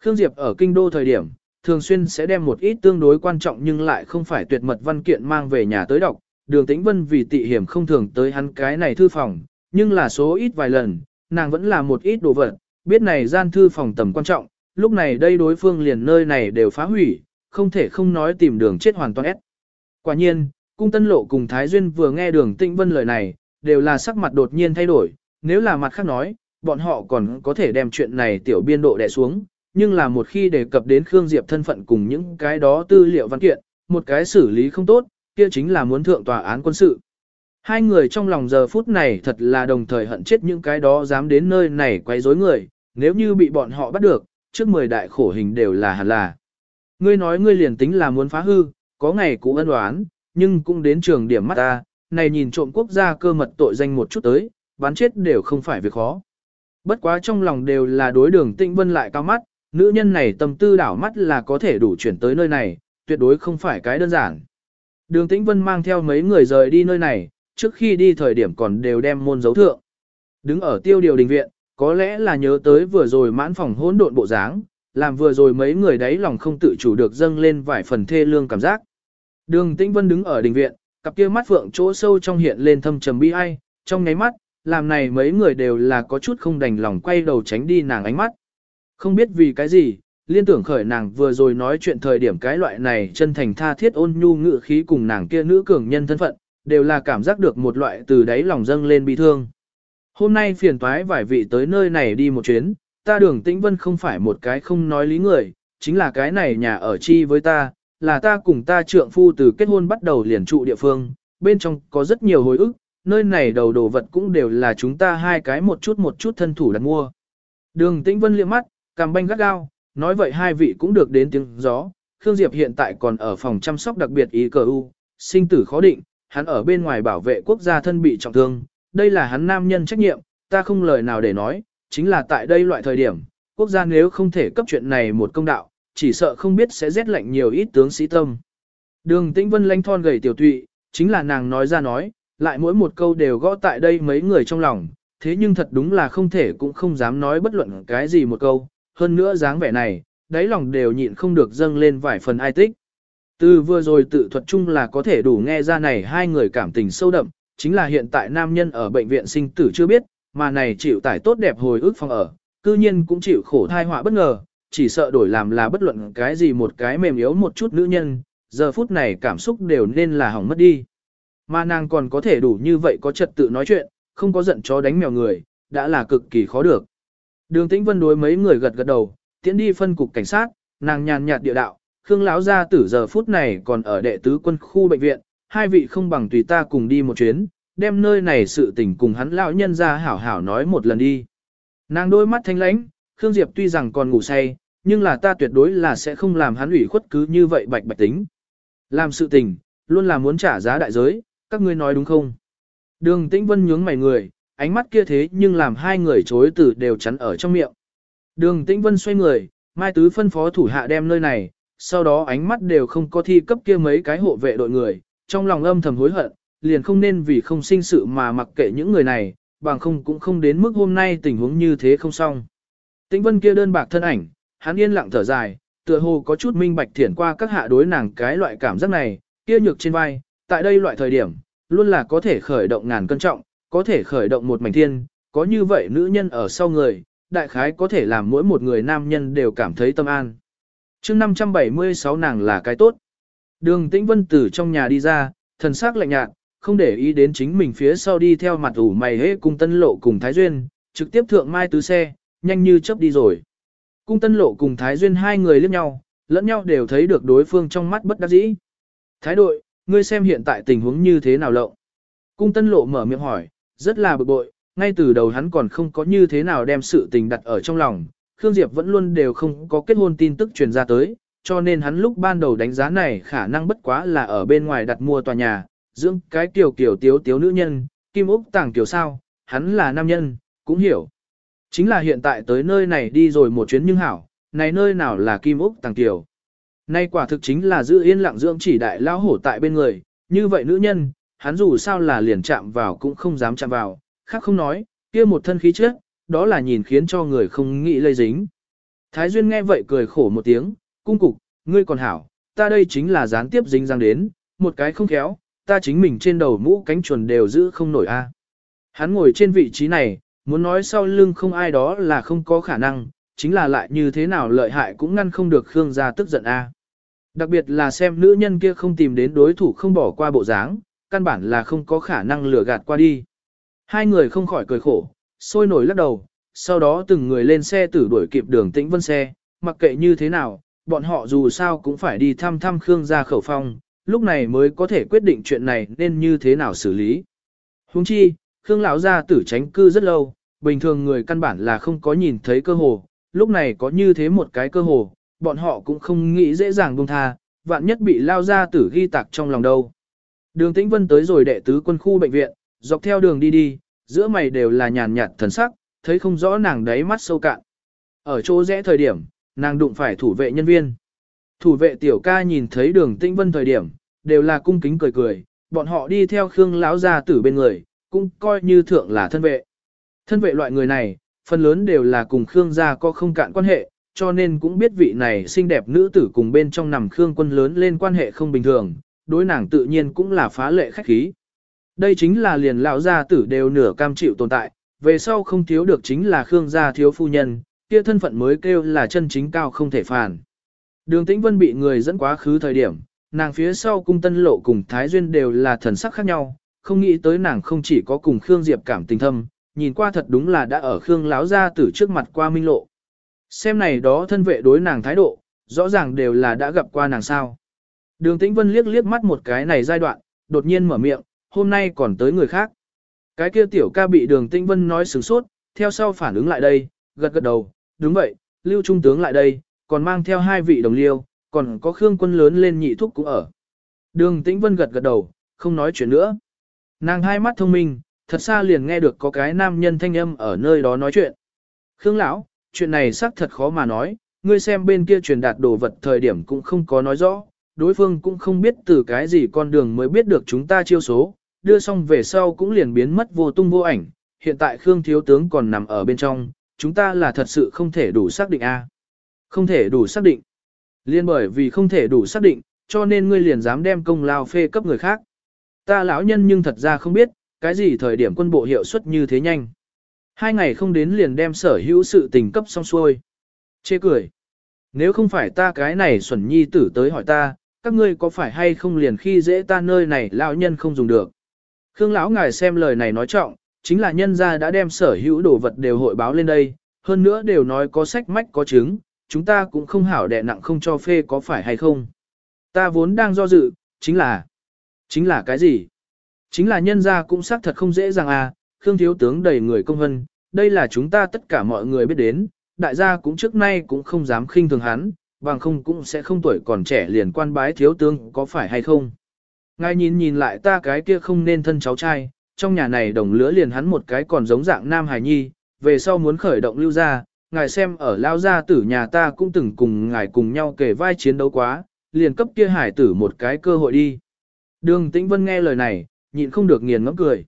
Khương Diệp ở kinh đô thời điểm, thường xuyên sẽ đem một ít tương đối quan trọng nhưng lại không phải tuyệt mật văn kiện mang về nhà tới đọc. Đường Tĩnh Vân vì tị hiểm không thường tới hắn cái này thư phòng, nhưng là số ít vài lần, nàng vẫn là một ít đồ vật, biết này gian thư phòng tầm quan trọng, lúc này đây đối phương liền nơi này đều phá hủy, không thể không nói tìm đường chết hoàn toàn ép. Quả nhiên, cung tân lộ cùng Thái Duyên vừa nghe đường Tĩnh Vân lời này, đều là sắc mặt đột nhiên thay đổi, nếu là mặt khác nói, bọn họ còn có thể đem chuyện này tiểu biên độ đè xuống, nhưng là một khi đề cập đến Khương Diệp thân phận cùng những cái đó tư liệu văn kiện, một cái xử lý không tốt, kia chính là muốn thượng tòa án quân sự. Hai người trong lòng giờ phút này thật là đồng thời hận chết những cái đó dám đến nơi này quấy rối người, nếu như bị bọn họ bắt được, trước mười đại khổ hình đều là hẳn là. Ngươi nói ngươi liền tính là muốn phá hư, có ngày cũng ân đoán, nhưng cũng đến trường điểm mắt ta, này nhìn trộm quốc gia cơ mật tội danh một chút tới, bán chết đều không phải việc khó. Bất quá trong lòng đều là đối đường tĩnh vân lại cao mắt, nữ nhân này tâm tư đảo mắt là có thể đủ chuyển tới nơi này, tuyệt đối không phải cái đơn giản. Đường tĩnh vân mang theo mấy người rời đi nơi này, trước khi đi thời điểm còn đều đem môn dấu thượng. Đứng ở tiêu điều đình viện, có lẽ là nhớ tới vừa rồi mãn phòng hỗn độn bộ dáng, làm vừa rồi mấy người đấy lòng không tự chủ được dâng lên vài phần thê lương cảm giác. Đường Tĩnh Vân đứng ở đình viện, cặp kia mắt phượng chỗ sâu trong hiện lên thâm trầm bi ai, trong nháy mắt, làm này mấy người đều là có chút không đành lòng quay đầu tránh đi nàng ánh mắt. Không biết vì cái gì, liên tưởng khởi nàng vừa rồi nói chuyện thời điểm cái loại này chân thành tha thiết ôn nhu ngự khí cùng nàng kia nữ cường nhân thân phận, đều là cảm giác được một loại từ đáy lòng dâng lên bi thương. Hôm nay phiền toái vài vị tới nơi này đi một chuyến, ta đường tĩnh vân không phải một cái không nói lý người, chính là cái này nhà ở chi với ta, là ta cùng ta trượng phu từ kết hôn bắt đầu liền trụ địa phương, bên trong có rất nhiều hồi ức, nơi này đầu đồ vật cũng đều là chúng ta hai cái một chút một chút thân thủ đặt mua. Đường tĩnh vân liếc mắt, cằm banh gắt gao, nói vậy hai vị cũng được đến tiếng gió, Khương Diệp hiện tại còn ở phòng chăm sóc đặc biệt ý cờ u, sinh tử khó định, hắn ở bên ngoài bảo vệ quốc gia thân bị trọng thương, đây là hắn nam nhân trách nhiệm, ta không lời nào để nói, chính là tại đây loại thời điểm, quốc gia nếu không thể cấp chuyện này một công đạo, chỉ sợ không biết sẽ rét lạnh nhiều ít tướng sĩ tâm. Đường Tĩnh Vân lanh thon gầy tiểu tụy, chính là nàng nói ra nói, lại mỗi một câu đều gõ tại đây mấy người trong lòng, thế nhưng thật đúng là không thể cũng không dám nói bất luận cái gì một câu, hơn nữa dáng vẻ này, đáy lòng đều nhịn không được dâng lên vài phần ai tích. Từ vừa rồi tự thuật chung là có thể đủ nghe ra này hai người cảm tình sâu đậm, chính là hiện tại nam nhân ở bệnh viện sinh tử chưa biết, mà này chịu tải tốt đẹp hồi ức phòng ở, cư nhiên cũng chịu khổ thai họa bất ngờ, chỉ sợ đổi làm là bất luận cái gì một cái mềm yếu một chút nữ nhân, giờ phút này cảm xúc đều nên là hỏng mất đi. Mà nàng còn có thể đủ như vậy có trật tự nói chuyện, không có giận chó đánh mèo người, đã là cực kỳ khó được. Đường Tĩnh Vân đối mấy người gật gật đầu, tiến đi phân cục cảnh sát, nàng nhàn nhạt địa đạo, Khương lão gia tử giờ phút này còn ở đệ tứ quân khu bệnh viện, hai vị không bằng tùy ta cùng đi một chuyến, đem nơi này sự tình cùng hắn lão nhân ra hảo hảo nói một lần đi. Nàng đôi mắt thanh lãnh, Khương Diệp tuy rằng còn ngủ say, nhưng là ta tuyệt đối là sẽ không làm hắn ủy khuất cứ như vậy bạch bạch tính. Làm sự tình, luôn là muốn trả giá đại giới, các ngươi nói đúng không? Đường Tĩnh Vân nhướng mày người, ánh mắt kia thế nhưng làm hai người chối từ đều chắn ở trong miệng. Đường Tĩnh Vân xoay người, Mai Tứ phân phó thủ hạ đem nơi này, sau đó ánh mắt đều không có thi cấp kia mấy cái hộ vệ đội người, trong lòng âm thầm hối hận, liền không nên vì không sinh sự mà mặc kệ những người này, bằng không cũng không đến mức hôm nay tình huống như thế không xong. Tĩnh Vân kia đơn bạc thân ảnh, hắn yên lặng thở dài, tựa hồ có chút minh bạch thiển qua các hạ đối nàng cái loại cảm giác này, kia nhược trên vai, tại đây loại thời điểm, luôn là có thể khởi động ngàn cân trọng, có thể khởi động một mảnh thiên, có như vậy nữ nhân ở sau người, đại khái có thể làm mỗi một người nam nhân đều cảm thấy tâm an. chương 576 nàng là cái tốt. Đường Tĩnh Vân từ trong nhà đi ra, thần sắc lạnh nhạt, không để ý đến chính mình phía sau đi theo mặt ủ mày hế cùng tân lộ cùng Thái Duyên, trực tiếp thượng mai tứ xe, nhanh như chớp đi rồi. Cung tân lộ cùng Thái Duyên hai người liếc nhau, lẫn nhau đều thấy được đối phương trong mắt bất đắc dĩ. Thái đội, ngươi xem hiện tại tình huống như thế nào lộng. Cung tân lộ mở miệng hỏi, rất là bực bội, ngay từ đầu hắn còn không có như thế nào đem sự tình đặt ở trong lòng, Khương Diệp vẫn luôn đều không có kết hôn tin tức truyền ra tới, cho nên hắn lúc ban đầu đánh giá này khả năng bất quá là ở bên ngoài đặt mua tòa nhà, dưỡng cái kiểu kiểu tiếu tiếu nữ nhân, kim úc tàng kiểu sao, hắn là nam nhân, cũng hiểu. Chính là hiện tại tới nơi này đi rồi một chuyến nhưng hảo, này nơi nào là kim úc tàng kiểu. Nay quả thực chính là giữ yên lặng dưỡng chỉ đại lao hổ tại bên người, như vậy nữ nhân, hắn dù sao là liền chạm vào cũng không dám chạm vào, khác không nói, kia một thân khí chất, đó là nhìn khiến cho người không nghĩ lây dính. Thái Duyên nghe vậy cười khổ một tiếng, cung cục, ngươi còn hảo, ta đây chính là gián tiếp dính răng đến, một cái không khéo, ta chính mình trên đầu mũ cánh chuồn đều giữ không nổi a. Hắn ngồi trên vị trí này, muốn nói sau lưng không ai đó là không có khả năng, chính là lại như thế nào lợi hại cũng ngăn không được Khương gia tức giận a. Đặc biệt là xem nữ nhân kia không tìm đến đối thủ không bỏ qua bộ dáng, căn bản là không có khả năng lừa gạt qua đi. Hai người không khỏi cười khổ, sôi nổi lắc đầu, sau đó từng người lên xe tử đuổi kịp đường tĩnh vân xe, mặc kệ như thế nào, bọn họ dù sao cũng phải đi thăm thăm Khương gia khẩu phong, lúc này mới có thể quyết định chuyện này nên như thế nào xử lý. Huống chi, Khương lão gia tử tránh cư rất lâu, bình thường người căn bản là không có nhìn thấy cơ hồ, lúc này có như thế một cái cơ hồ, bọn họ cũng không nghĩ dễ dàng buông tha, vạn nhất bị lao ra tử ghi tạc trong lòng đâu. Đường Tĩnh Vân tới rồi đệ tứ quân khu bệnh viện, dọc theo đường đi đi, giữa mày đều là nhàn nhạt thần sắc, thấy không rõ nàng đáy mắt sâu cạn. Ở chỗ rẽ thời điểm, nàng đụng phải thủ vệ nhân viên. Thủ vệ tiểu ca nhìn thấy đường Tĩnh Vân thời điểm, đều là cung kính cười cười, bọn họ đi theo Khương lão gia tử bên người, cũng coi như thượng là thân vệ. Thân vệ loại người này, phần lớn đều là cùng Khương gia có không cạn quan hệ, cho nên cũng biết vị này xinh đẹp nữ tử cùng bên trong nằm Khương quân lớn lên quan hệ không bình thường, đối nàng tự nhiên cũng là phá lệ khách khí. Đây chính là liền lão gia tử đều nửa cam chịu tồn tại, về sau không thiếu được chính là Khương gia thiếu phu nhân, kia thân phận mới kêu là chân chính cao không thể phản. Đường Tĩnh Vân bị người dẫn quá khứ thời điểm, nàng phía sau cung tân lộ cùng Thái Duyên đều là thần sắc khác nhau, không nghĩ tới nàng không chỉ có cùng Khương Diệp cảm tình thâm, nhìn qua thật đúng là đã ở Khương lão ra từ trước mặt qua minh lộ. Xem này đó thân vệ đối nàng thái độ, rõ ràng đều là đã gặp qua nàng sao. Đường Tĩnh Vân liếc liếc mắt một cái này giai đoạn, đột nhiên mở miệng, hôm nay còn tới người khác. Cái kia tiểu ca bị đường Tĩnh Vân nói sửng sốt, theo sau phản ứng lại đây, gật gật đầu, đúng vậy, lưu trung tướng lại đây, còn mang theo hai vị đồng liêu, còn có Khương quân lớn lên nhị thúc cũng ở. Đường Tĩnh Vân gật gật đầu, không nói chuyện nữa. Nàng hai mắt thông minh, thật xa liền nghe được có cái nam nhân thanh âm ở nơi đó nói chuyện. Khương lão, chuyện này xác thật khó mà nói, ngươi xem bên kia truyền đạt đồ vật thời điểm cũng không có nói rõ, đối phương cũng không biết từ cái gì con đường mới biết được chúng ta chiêu số, đưa xong về sau cũng liền biến mất vô tung vô ảnh, hiện tại Khương Thiếu Tướng còn nằm ở bên trong, chúng ta là thật sự không thể đủ xác định a Không thể đủ xác định. Liên bởi vì không thể đủ xác định, cho nên ngươi liền dám đem công lao phê cấp người khác. Ta lão nhân nhưng thật ra không biết, cái gì thời điểm quân bộ hiệu suất như thế nhanh. Hai ngày không đến liền đem sở hữu sự tình cấp xong xuôi. Chê cười. Nếu không phải ta cái này xuẩn nhi tử tới hỏi ta, các ngươi có phải hay không liền khi dễ ta nơi này lão nhân không dùng được. Khương lão ngài xem lời này nói trọng, chính là nhân gia đã đem sở hữu đồ vật đều hội báo lên đây, hơn nữa đều nói có sách mách có chứng, chúng ta cũng không hảo đẻ nặng không cho phê có phải hay không. Ta vốn đang do dự, chính là, chính là cái gì? Chính là nhân gia cũng xác thật không dễ dàng à, Khương Thiếu Tướng đầy người công hân, đây là chúng ta tất cả mọi người biết đến, đại gia cũng trước nay cũng không dám khinh thường hắn, bằng không cũng sẽ không tuổi còn trẻ liền quan bái thiếu tướng có phải hay không. Ngài nhìn nhìn lại ta cái kia không nên thân cháu trai, trong nhà này đồng lứa liền hắn một cái còn giống dạng nam hài nhi, về sau muốn khởi động lưu ra, ngài xem ở lao gia tử nhà ta cũng từng cùng ngài cùng nhau kể vai chiến đấu quá, liền cấp kia hải tử một cái cơ hội đi. Đường Tĩnh Vân nghe lời này, nhịn không được nghiền ngẫm cười.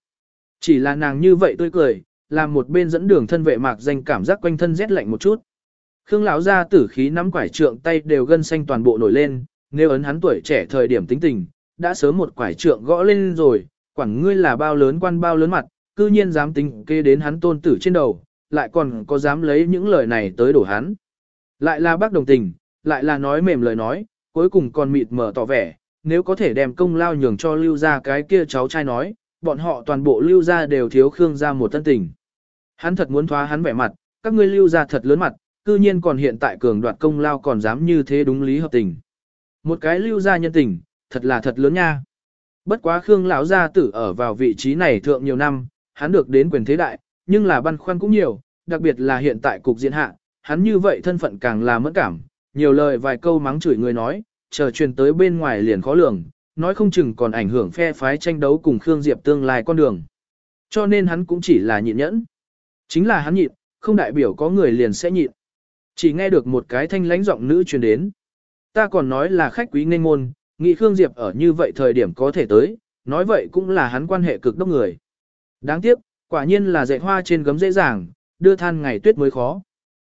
Chỉ là nàng như vậy tươi cười, làm một bên dẫn đường thân vệ mạc danh cảm giác quanh thân rét lạnh một chút. Khương lão gia tử khí nắm quải trượng tay đều gân xanh toàn bộ nổi lên, nếu ấn hắn tuổi trẻ thời điểm tính tình, đã sớm một quải trượng gõ lên rồi, quảng ngươi là bao lớn quan bao lớn mặt, cư nhiên dám tính kê đến hắn tôn tử trên đầu, lại còn có dám lấy những lời này tới đổ hắn. Lại là bác đồng tình, lại là nói mềm lời nói, cuối cùng còn mịt mở tỏ vẻ, nếu có thể đem công lao nhường cho lưu ra cái kia cháu trai nói, bọn họ toàn bộ lưu ra đều thiếu Khương ra một tân tình. Hắn thật muốn thoá hắn vẻ mặt, các ngươi lưu ra thật lớn mặt, cư nhiên còn hiện tại cường đoạt công lao còn dám như thế đúng lý hợp tình. Một cái lưu ra nhân tình, thật là thật lớn nha. Bất quá Khương lão gia tử ở vào vị trí này thượng nhiều năm, hắn được đến quyền thế đại, nhưng là băn khoăn cũng nhiều, đặc biệt là hiện tại cục diện hạ, hắn như vậy thân phận càng là mẫn cảm, nhiều lời vài câu mắng chửi người nói, chờ truyền tới bên ngoài liền khó lường, nói không chừng còn ảnh hưởng phe phái tranh đấu cùng Khương Diệp tương lai con đường. Cho nên hắn cũng chỉ là nhịn nhẫn. Chính là hắn nhịn, không đại biểu có người liền sẽ nhịn. Chỉ nghe được một cái thanh lãnh giọng nữ truyền đến. Ta còn nói là khách quý nên môn, nghị Khương Diệp ở như vậy thời điểm có thể tới, nói vậy cũng là hắn quan hệ cực đốc người. Đáng tiếc, quả nhiên là dạy hoa trên gấm dễ dàng, đưa than ngày tuyết mới khó.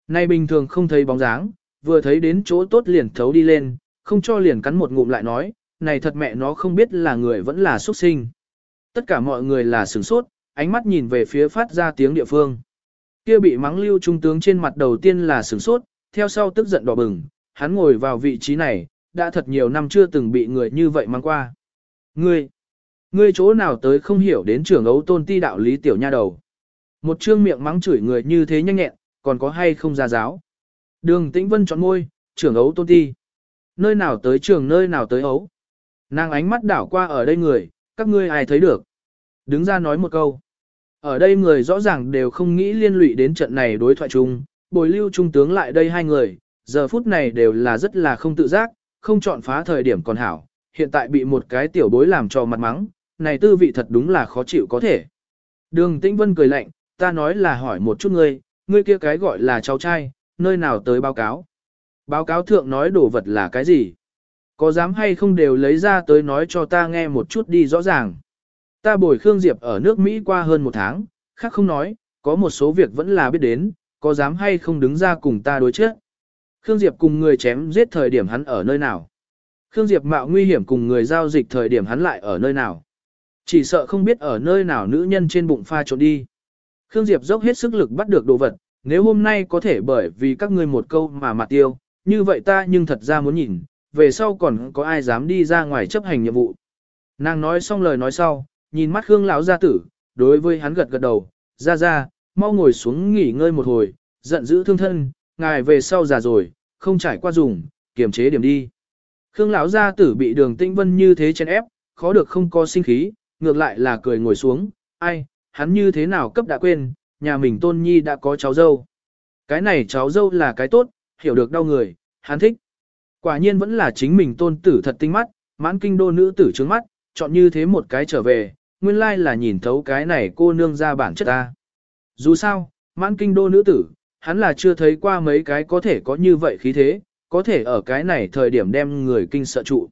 Nay bình thường không thấy bóng dáng, vừa thấy đến chỗ tốt liền thấu đi lên, không cho liền cắn một ngụm lại nói, này thật mẹ nó không biết là người vẫn là xuất sinh. Tất cả mọi người là sửng sốt, ánh mắt nhìn về phía phát ra tiếng địa phương. Kia bị mắng lưu trung tướng trên mặt đầu tiên là sửng sốt, theo sau tức giận đỏ bừng, hắn ngồi vào vị trí này, đã thật nhiều năm chưa từng bị người như vậy mang qua. Ngươi, ngươi chỗ nào tới không hiểu đến trưởng ấu tôn ti đạo lý tiểu nha đầu. Một trương miệng mắng chửi người như thế nhanh nhẹn, còn có hay không ra giáo. Đường tĩnh vân chọn môi, trưởng ấu tôn ti. Nơi nào tới trường nơi nào tới ấu. Nàng ánh mắt đảo qua ở đây người, các ngươi ai thấy được. Đứng ra nói một câu. Ở đây người rõ ràng đều không nghĩ liên lụy đến trận này đối thoại chung, bồi lưu trung tướng lại đây hai người, giờ phút này đều là rất là không tự giác, không chọn phá thời điểm còn hảo, hiện tại bị một cái tiểu bối làm cho mặt mắng, này tư vị thật đúng là khó chịu có thể. Đường Tĩnh Vân cười lạnh, ta nói là hỏi một chút ngươi, ngươi kia cái gọi là cháu trai, nơi nào tới báo cáo. Báo cáo thượng nói đồ vật là cái gì? Có dám hay không đều lấy ra tới nói cho ta nghe một chút đi rõ ràng. Ta bồi Khương Diệp ở nước Mỹ qua hơn một tháng, khác không nói, có một số việc vẫn là biết đến, có dám hay không đứng ra cùng ta đối chết. Khương Diệp cùng người chém giết thời điểm hắn ở nơi nào. Khương Diệp mạo nguy hiểm cùng người giao dịch thời điểm hắn lại ở nơi nào. Chỉ sợ không biết ở nơi nào nữ nhân trên bụng pha trộn đi. Khương Diệp dốc hết sức lực bắt được đồ vật, nếu hôm nay có thể bởi vì các ngươi một câu mà mặt tiêu, như vậy ta nhưng thật ra muốn nhìn, về sau còn có ai dám đi ra ngoài chấp hành nhiệm vụ. Nàng nói xong lời nói sau, nhìn mắt Khương lão gia tử, đối với hắn gật gật đầu, ra ra, mau ngồi xuống nghỉ ngơi một hồi, giận dữ thương thân, ngài về sau già rồi, không trải qua dùng, kiềm chế điểm đi. Khương lão gia tử bị đường tinh vân như thế chen ép, khó được không có sinh khí, ngược lại là cười ngồi xuống, ai, hắn như thế nào cấp đã quên, nhà mình tôn nhi đã có cháu dâu. Cái này cháu dâu là cái tốt, hiểu được đau người, hắn thích. Quả nhiên vẫn là chính mình tôn tử thật tinh mắt, mãn kinh đô nữ tử trướng mắt, chọn như thế một cái trở về, nguyên lai là nhìn thấu cái này cô nương ra bản chất ta. Dù sao, mãn kinh đô nữ tử, hắn là chưa thấy qua mấy cái có thể có như vậy khí thế, có thể ở cái này thời điểm đem người kinh sợ trụ.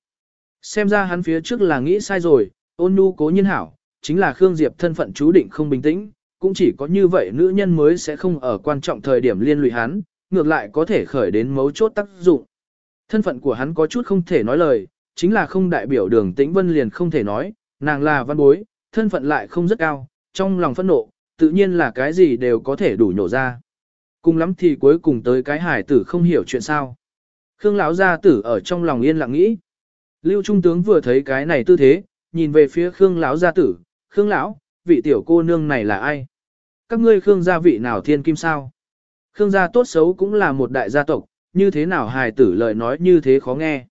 Xem ra hắn phía trước là nghĩ sai rồi, ôn nu cố nhiên hảo, chính là Khương Diệp thân phận chú định không bình tĩnh, cũng chỉ có như vậy nữ nhân mới sẽ không ở quan trọng thời điểm liên lụy hắn, ngược lại có thể khởi đến mấu chốt tác dụng. Thân phận của hắn có chút không thể nói lời, chính là không đại biểu đường tĩnh vân liền không thể nói, nàng là văn bối, thân phận lại không rất cao, trong lòng phẫn nộ, tự nhiên là cái gì đều có thể đủ nhổ ra. Cùng lắm thì cuối cùng tới cái hải tử không hiểu chuyện sao. Khương lão gia tử ở trong lòng yên lặng nghĩ. Lưu Trung tướng vừa thấy cái này tư thế, nhìn về phía Khương lão gia tử, "Khương lão, vị tiểu cô nương này là ai? Các ngươi Khương gia vị nào thiên kim sao?" Khương gia tốt xấu cũng là một đại gia tộc, như thế nào hài tử lời nói như thế khó nghe.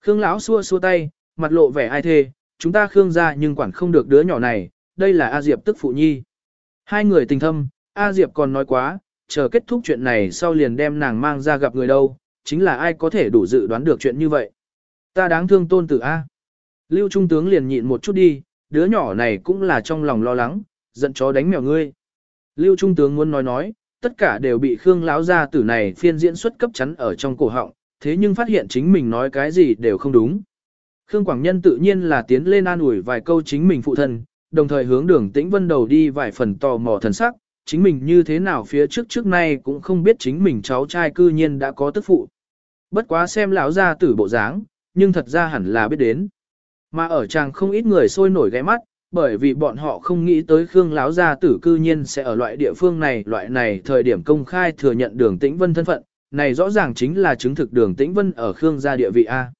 Khương lão xua xua tay, mặt lộ vẻ ai thê, chúng ta Khương gia nhưng quản không được đứa nhỏ này, đây là A Diệp tức phụ nhi. Hai người tình thâm, A Diệp còn nói quá, chờ kết thúc chuyện này sau liền đem nàng mang ra gặp người đâu, chính là ai có thể đủ dự đoán được chuyện như vậy. Ta đáng thương tôn tử A. Lưu Trung tướng liền nhịn một chút đi, đứa nhỏ này cũng là trong lòng lo lắng, giận chó đánh mèo ngươi. Lưu Trung tướng muốn nói nói, tất cả đều bị Khương lão gia tử này phiên diễn xuất cấp chắn ở trong cổ họng, thế nhưng phát hiện chính mình nói cái gì đều không đúng. Khương Quảng Nhân tự nhiên là tiến lên an ủi vài câu chính mình phụ thân, đồng thời hướng đường tĩnh vân đầu đi vài phần tò mò thần sắc, chính mình như thế nào phía trước trước nay cũng không biết chính mình cháu trai cư nhiên đã có tức phụ. Bất quá xem lão gia tử bộ dáng, nhưng thật ra hẳn là biết đến. Mà ở chàng không ít người sôi nổi ghé mắt, bởi vì bọn họ không nghĩ tới Khương láo gia tử cư nhiên sẽ ở loại địa phương này, loại này thời điểm công khai thừa nhận Đường Tĩnh Vân thân phận, này rõ ràng chính là chứng thực Đường Tĩnh Vân ở Khương gia địa vị a.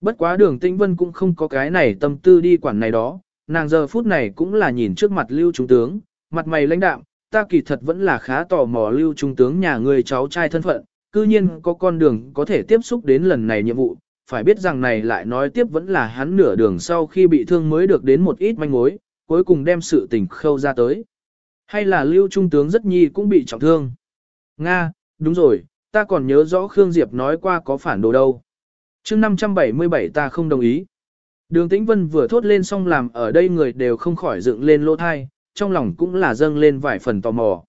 Bất quá Đường Tĩnh Vân cũng không có cái này tâm tư đi quản này đó, nàng giờ phút này cũng là nhìn trước mặt Lưu trung tướng, mặt mày lãnh đạm, ta kỳ thật vẫn là khá tò mò Lưu trung tướng nhà người cháu trai thân phận, cư nhiên có con đường có thể tiếp xúc đến lần này nhiệm vụ, phải biết rằng này lại nói tiếp vẫn là hắn nửa đường sau khi bị thương mới được đến một ít manh mối, cuối cùng đem sự tình khâu ra tới. Hay là Lưu Trung tướng rất nhi cũng bị trọng thương. Nga, đúng rồi, ta còn nhớ rõ Khương Diệp nói qua có phản đồ đâu. chương 577 ta không đồng ý. Đường Tĩnh Vân vừa thốt lên xong làm ở đây người đều không khỏi dựng lên lỗ thai, trong lòng cũng là dâng lên vài phần tò mò.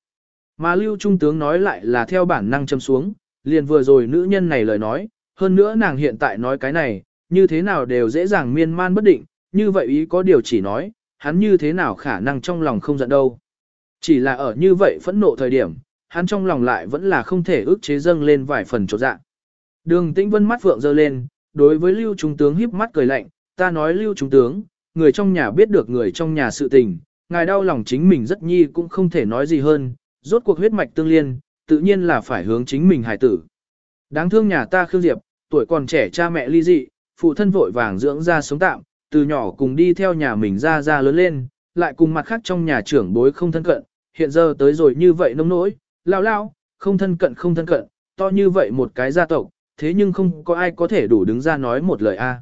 Mà Lưu Trung tướng nói lại là theo bản năng châm xuống, liền vừa rồi nữ nhân này lời nói, hơn nữa nàng hiện tại nói cái này, như thế nào đều dễ dàng miên man bất định, như vậy ý có điều chỉ nói, hắn như thế nào khả năng trong lòng không giận đâu. Chỉ là ở như vậy phẫn nộ thời điểm, hắn trong lòng lại vẫn là không thể ước chế dâng lên vài phần trột dạ. Đường tĩnh vân mắt phượng dơ lên, đối với lưu trung tướng híp mắt cười lạnh, ta nói lưu trung tướng, người trong nhà biết được người trong nhà sự tình, ngài đau lòng chính mình rất nhi cũng không thể nói gì hơn, rốt cuộc huyết mạch tương liên, tự nhiên là phải hướng chính mình hài tử. Đáng thương nhà ta Khương Diệp, tuổi còn trẻ cha mẹ ly dị, phụ thân vội vàng dưỡng ra sống tạm, từ nhỏ cùng đi theo nhà mình ra ra lớn lên, lại cùng mặt khác trong nhà trưởng bối không thân cận, hiện giờ tới rồi như vậy nông nỗi, lao lao, không thân cận không thân cận, to như vậy một cái gia tộc, thế nhưng không có ai có thể đủ đứng ra nói một lời a.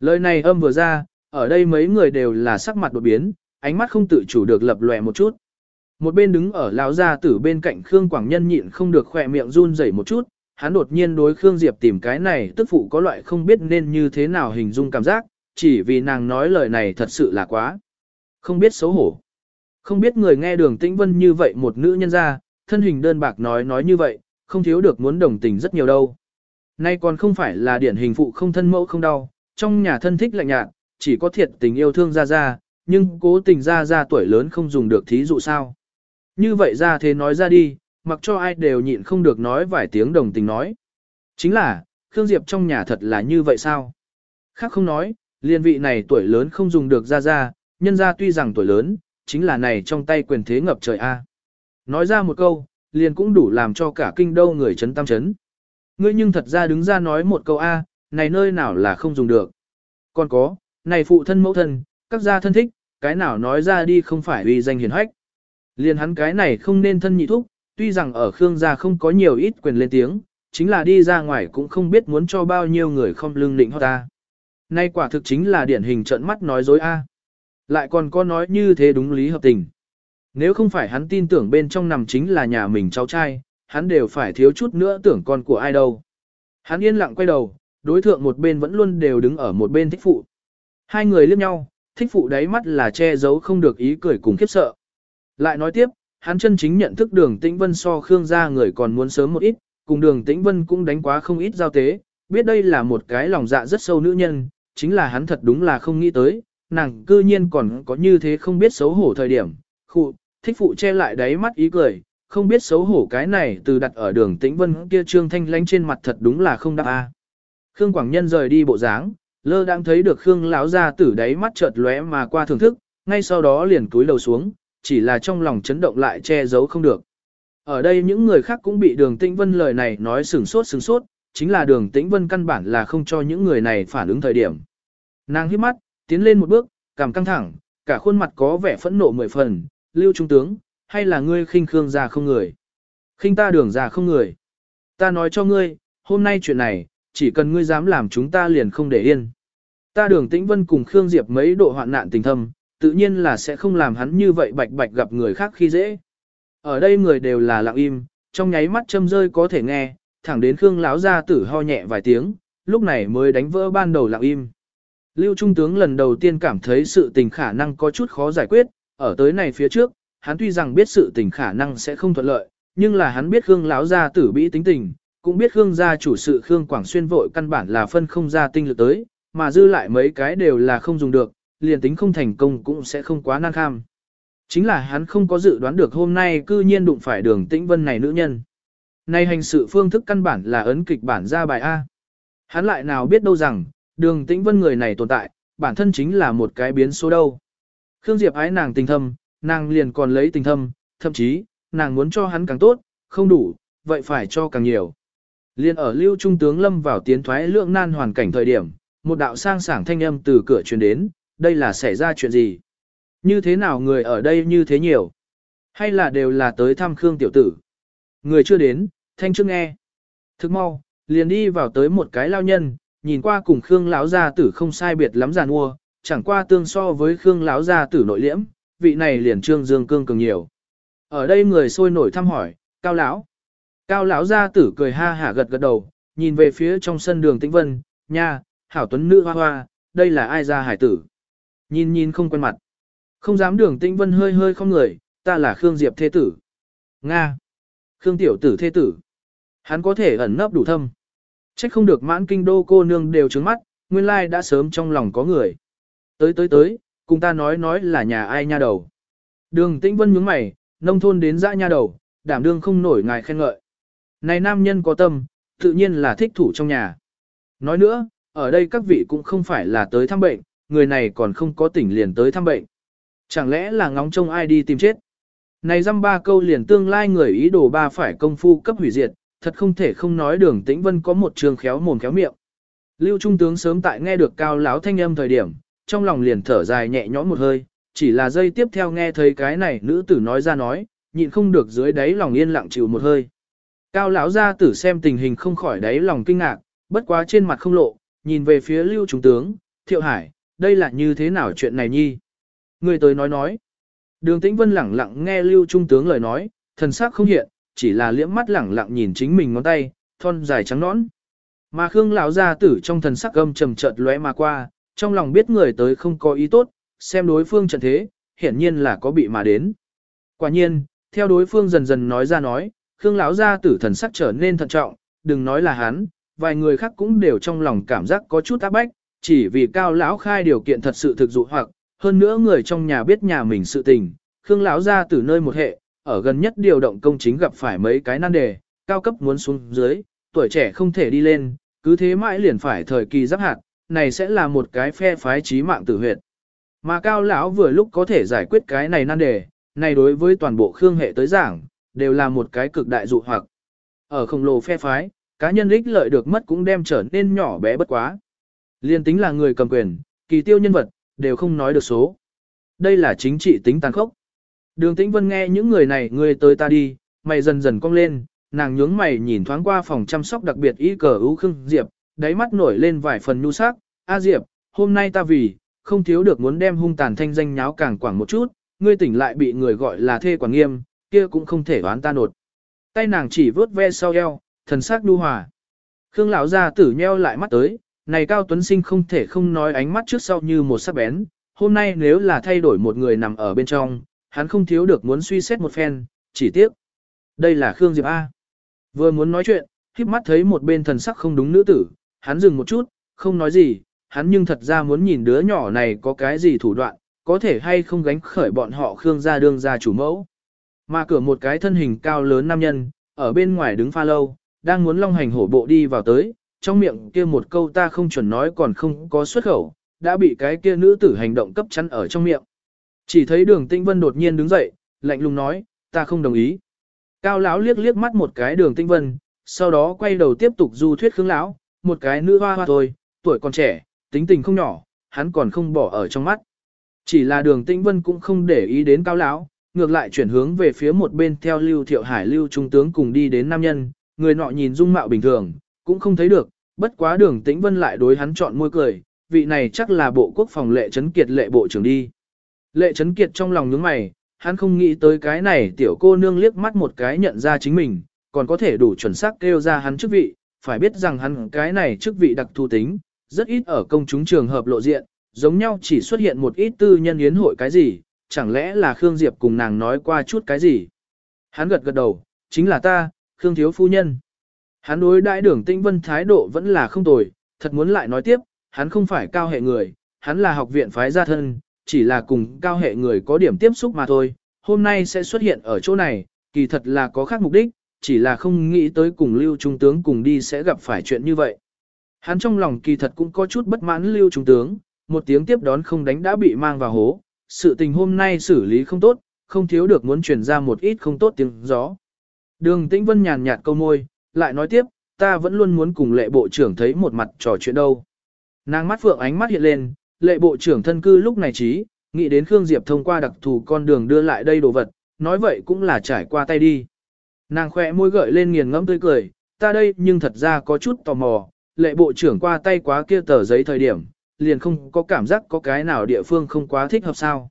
Lời này âm vừa ra, ở đây mấy người đều là sắc mặt đột biến, ánh mắt không tự chủ được lập lòe một chút. Một bên đứng ở lão gia tử bên cạnh Khương Quảng Nhân nhịn không được khỏe miệng run rẩy một chút, hắn đột nhiên đối Khương Diệp tìm cái này tức phụ có loại không biết nên như thế nào hình dung cảm giác, chỉ vì nàng nói lời này thật sự là quá. Không biết xấu hổ. Không biết người nghe đường tĩnh vân như vậy một nữ nhân ra, thân hình đơn bạc nói nói như vậy, không thiếu được muốn đồng tình rất nhiều đâu. Nay còn không phải là điển hình phụ không thân mẫu không đau, trong nhà thân thích lạnh nhạt, chỉ có thiệt tình yêu thương ra ra, nhưng cố tình ra ra tuổi lớn không dùng được thí dụ sao. Như vậy ra thế nói ra đi, mặc cho ai đều nhịn không được nói vài tiếng đồng tình nói. Chính là, Khương Diệp trong nhà thật là như vậy sao? Khác không nói, liên vị này tuổi lớn không dùng được ra ra, nhân ra tuy rằng tuổi lớn, chính là này trong tay quyền thế ngập trời A. Nói ra một câu, liền cũng đủ làm cho cả kinh đô người chấn tam chấn. Ngươi nhưng thật ra đứng ra nói một câu A, này nơi nào là không dùng được. Còn có, này phụ thân mẫu thân, các gia thân thích, cái nào nói ra đi không phải uy danh hiền hách. Liền hắn cái này không nên thân nhị thúc, tuy rằng ở Khương gia không có nhiều ít quyền lên tiếng, chính là đi ra ngoài cũng không biết muốn cho bao nhiêu người không lương định họ ta. Nay quả thực chính là điển hình trận mắt nói dối a. Lại còn có nói như thế đúng lý hợp tình. Nếu không phải hắn tin tưởng bên trong nằm chính là nhà mình cháu trai, hắn đều phải thiếu chút nữa tưởng con của ai đâu. Hắn yên lặng quay đầu, đối thượng một bên vẫn luôn đều đứng ở một bên thích phụ. Hai người liếc nhau, thích phụ đáy mắt là che giấu không được ý cười cùng khiếp sợ. Lại nói tiếp, hắn chân chính nhận thức đường tĩnh vân so Khương gia người còn muốn sớm một ít, cùng đường tĩnh vân cũng đánh quá không ít giao tế, biết đây là một cái lòng dạ rất sâu nữ nhân, chính là hắn thật đúng là không nghĩ tới, nàng cư nhiên còn có như thế không biết xấu hổ thời điểm, khu, thích phụ che lại đáy mắt ý cười, không biết xấu hổ cái này từ đặt ở đường tĩnh vân kia trương thanh lánh trên mặt thật đúng là không đáp a. Khương Quảng Nhân rời đi bộ dáng, lơ đang thấy được Khương lão ra tử đáy mắt chợt lóe mà qua thưởng thức, ngay sau đó liền cúi đầu xuống, chỉ là trong lòng chấn động lại che giấu không được. Ở đây những người khác cũng bị đường tĩnh vân lời này nói sừng sốt sừng sốt, chính là đường tĩnh vân căn bản là không cho những người này phản ứng thời điểm. Nàng hít mắt, tiến lên một bước, cảm căng thẳng, cả khuôn mặt có vẻ phẫn nộ mười phần, lưu trung tướng, hay là ngươi khinh khương ra không người. khinh ta đường ra không người. Ta nói cho ngươi, hôm nay chuyện này, chỉ cần ngươi dám làm chúng ta liền không để yên. Ta đường tĩnh vân cùng Khương Diệp mấy độ hoạn nạn tình thâm, tự nhiên là sẽ không làm hắn như vậy bạch bạch gặp người khác khi dễ. Ở đây người đều là lặng im, trong nháy mắt châm rơi có thể nghe, thẳng đến Khương lão gia tử ho nhẹ vài tiếng, lúc này mới đánh vỡ ban đầu lặng im. Lưu Trung tướng lần đầu tiên cảm thấy sự tình khả năng có chút khó giải quyết, ở tới này phía trước, hắn tuy rằng biết sự tình khả năng sẽ không thuận lợi, nhưng là hắn biết Khương lão gia tử bị tính tình, cũng biết Khương gia chủ sự Khương Quảng Xuyên vội căn bản là phân không ra tinh lực tới, mà dư lại mấy cái đều là không dùng được, liền tính không thành công cũng sẽ không quá nan kham. Chính là hắn không có dự đoán được hôm nay cư nhiên đụng phải đường tĩnh vân này nữ nhân. Này hành sự phương thức căn bản là ấn kịch bản ra bài A. Hắn lại nào biết đâu rằng, đường tĩnh vân người này tồn tại, bản thân chính là một cái biến số đâu. Khương Diệp ái nàng tình thâm, nàng liền còn lấy tình thâm, thậm chí, nàng muốn cho hắn càng tốt, không đủ, vậy phải cho càng nhiều. Liên ở lưu trung tướng lâm vào tiến thoái lượng nan hoàn cảnh thời điểm, một đạo sang sảng thanh âm từ cửa truyền đến, đây là xảy ra chuyện gì? Như thế nào người ở đây như thế nhiều? Hay là đều là tới thăm Khương tiểu tử? Người chưa đến, thanh chưa nghe. Thức mau, liền đi vào tới một cái lao nhân, nhìn qua cùng Khương lão gia tử không sai biệt lắm giàn mua, chẳng qua tương so với Khương lão gia tử nội liễm, vị này liền trương dương cương cường nhiều. Ở đây người sôi nổi thăm hỏi, cao lão. Cao lão gia tử cười ha hả gật gật đầu, nhìn về phía trong sân đường tĩnh vân, nha, hảo tuấn nữ hoa hoa, đây là ai ra hải tử. Nhìn nhìn không quen mặt. Không dám đường tĩnh vân hơi hơi không người, ta là Khương Diệp thế tử. Nga. Khương tiểu tử thế tử. Hắn có thể ẩn nấp đủ thâm. Trách không được mãn kinh đô cô nương đều trứng mắt, nguyên lai đã sớm trong lòng có người. Tới tới tới, cùng ta nói nói là nhà ai nha đầu. Đường tĩnh vân nhướng mày, nông thôn đến dã nha đầu, đảm đương không nổi ngài khen ngợi. Này nam nhân có tâm, tự nhiên là thích thủ trong nhà. Nói nữa, ở đây các vị cũng không phải là tới thăm bệnh, người này còn không có tỉnh liền tới thăm bệnh. Chẳng lẽ là ngóng trông ai đi tìm chết? Này dăm ba câu liền tương lai người ý đồ ba phải công phu cấp hủy diệt, thật không thể không nói đường tĩnh vân có một trường khéo mồm khéo miệng. Lưu Trung tướng sớm tại nghe được cao láo thanh âm thời điểm, trong lòng liền thở dài nhẹ nhõm một hơi, chỉ là giây tiếp theo nghe thấy cái này nữ tử nói ra nói, nhịn không được dưới đáy lòng yên lặng chịu một hơi. Cao lão gia tử xem tình hình không khỏi đáy lòng kinh ngạc, bất quá trên mặt không lộ, nhìn về phía Lưu Trung tướng, Thiệu Hải, đây là như thế nào chuyện này nhi? Người tới nói nói. Đường Tĩnh Vân lẳng lặng nghe Lưu Trung tướng lời nói, thần sắc không hiện, chỉ là liễm mắt lẳng lặng nhìn chính mình ngón tay, thon dài trắng nõn. Mà Khương lão gia tử trong thần sắc âm trầm chợt lóe mà qua, trong lòng biết người tới không có ý tốt, xem đối phương trận thế, hiển nhiên là có bị mà đến. Quả nhiên, theo đối phương dần dần nói ra nói, Khương lão gia tử thần sắc trở nên thận trọng, đừng nói là hắn, vài người khác cũng đều trong lòng cảm giác có chút áp bách, chỉ vì cao lão khai điều kiện thật sự thực dụ hoặc, hơn nữa người trong nhà biết nhà mình sự tình, Khương lão ra từ nơi một hệ, ở gần nhất điều động công chính gặp phải mấy cái nan đề, cao cấp muốn xuống dưới, tuổi trẻ không thể đi lên, cứ thế mãi liền phải thời kỳ giáp hạt, này sẽ là một cái phe phái trí mạng tử huyệt. Mà cao lão vừa lúc có thể giải quyết cái này nan đề, này đối với toàn bộ khương hệ tới giảng, đều là một cái cực đại dụ hoặc. Ở khổng lồ phe phái, cá nhân ích lợi được mất cũng đem trở nên nhỏ bé bất quá. Liên tính là người cầm quyền, kỳ tiêu nhân vật, đều không nói được số. Đây là chính trị tính tàn khốc. Đường Tĩnh Vân nghe những người này người tới ta đi, mày dần dần cong lên, nàng nhướng mày nhìn thoáng qua phòng chăm sóc đặc biệt y cờ ưu khương Diệp, đáy mắt nổi lên vài phần nhu sắc. A Diệp, hôm nay ta vì, không thiếu được muốn đem hung tàn thanh danh nháo càng quảng một chút, ngươi tỉnh lại bị người gọi là thê quản nghiêm, kia cũng không thể đoán ta nột. Tay nàng chỉ vướt ve sau eo, thần sắc đu hòa. Khương lão gia tử nheo lại mắt tới, này Cao Tuấn Sinh không thể không nói ánh mắt trước sau như một sắc bén, hôm nay nếu là thay đổi một người nằm ở bên trong, hắn không thiếu được muốn suy xét một phen, chỉ tiếc. Đây là Khương Diệp A. Vừa muốn nói chuyện, khiếp mắt thấy một bên thần sắc không đúng nữ tử, hắn dừng một chút, không nói gì, hắn nhưng thật ra muốn nhìn đứa nhỏ này có cái gì thủ đoạn, có thể hay không gánh khởi bọn họ Khương gia đương gia chủ mẫu. Mà cửa một cái thân hình cao lớn nam nhân, ở bên ngoài đứng pha lâu, đang muốn long hành hổ bộ đi vào tới, trong miệng kia một câu ta không chuẩn nói còn không có xuất khẩu, đã bị cái kia nữ tử hành động cấp chắn ở trong miệng. Chỉ thấy đường tinh vân đột nhiên đứng dậy, lạnh lùng nói, ta không đồng ý. Cao lão liếc liếc mắt một cái đường tinh vân, sau đó quay đầu tiếp tục du thuyết khương lão, một cái nữ hoa hoa thôi, tuổi còn trẻ, tính tình không nhỏ, hắn còn không bỏ ở trong mắt. Chỉ là đường tinh vân cũng không để ý đến cao lão, ngược lại chuyển hướng về phía một bên theo lưu thiệu hải lưu trung tướng cùng đi đến nam nhân, người nọ nhìn dung mạo bình thường, cũng không thấy được, bất quá đường tĩnh vân lại đối hắn chọn môi cười, vị này chắc là bộ quốc phòng lệ trấn kiệt lệ bộ trưởng đi. Lệ trấn kiệt trong lòng nhướng mày, hắn không nghĩ tới cái này tiểu cô nương liếc mắt một cái nhận ra chính mình, còn có thể đủ chuẩn xác kêu ra hắn chức vị, phải biết rằng hắn cái này chức vị đặc thù tính, rất ít ở công chúng trường hợp lộ diện, giống nhau chỉ xuất hiện một ít tư nhân yến hội cái gì, chẳng lẽ là Khương Diệp cùng nàng nói qua chút cái gì. Hắn gật gật đầu, chính là ta, Khương Thiếu Phu Nhân. Hắn đối đại đường Tĩnh vân thái độ vẫn là không tồi, thật muốn lại nói tiếp, hắn không phải cao hệ người, hắn là học viện phái gia thân, chỉ là cùng cao hệ người có điểm tiếp xúc mà thôi, hôm nay sẽ xuất hiện ở chỗ này, kỳ thật là có khác mục đích, chỉ là không nghĩ tới cùng Lưu Trung Tướng cùng đi sẽ gặp phải chuyện như vậy. Hắn trong lòng kỳ thật cũng có chút bất mãn Lưu Trung Tướng, một tiếng tiếp đón không đánh đã bị mang vào hố, sự tình hôm nay xử lý không tốt, không thiếu được muốn truyền ra một ít không tốt tiếng gió. Đường Tĩnh Vân nhàn nhạt câu môi, lại nói tiếp, ta vẫn luôn muốn cùng lệ bộ trưởng thấy một mặt trò chuyện đâu. Nàng mắt phượng ánh mắt hiện lên, lệ bộ trưởng thân cư lúc này trí, nghĩ đến Khương Diệp thông qua đặc thù con đường đưa lại đây đồ vật, nói vậy cũng là trải qua tay đi. Nàng khỏe môi gợi lên nghiền ngẫm tươi cười, ta đây nhưng thật ra có chút tò mò, lệ bộ trưởng qua tay quá kia tờ giấy thời điểm, liền không có cảm giác có cái nào địa phương không quá thích hợp sao.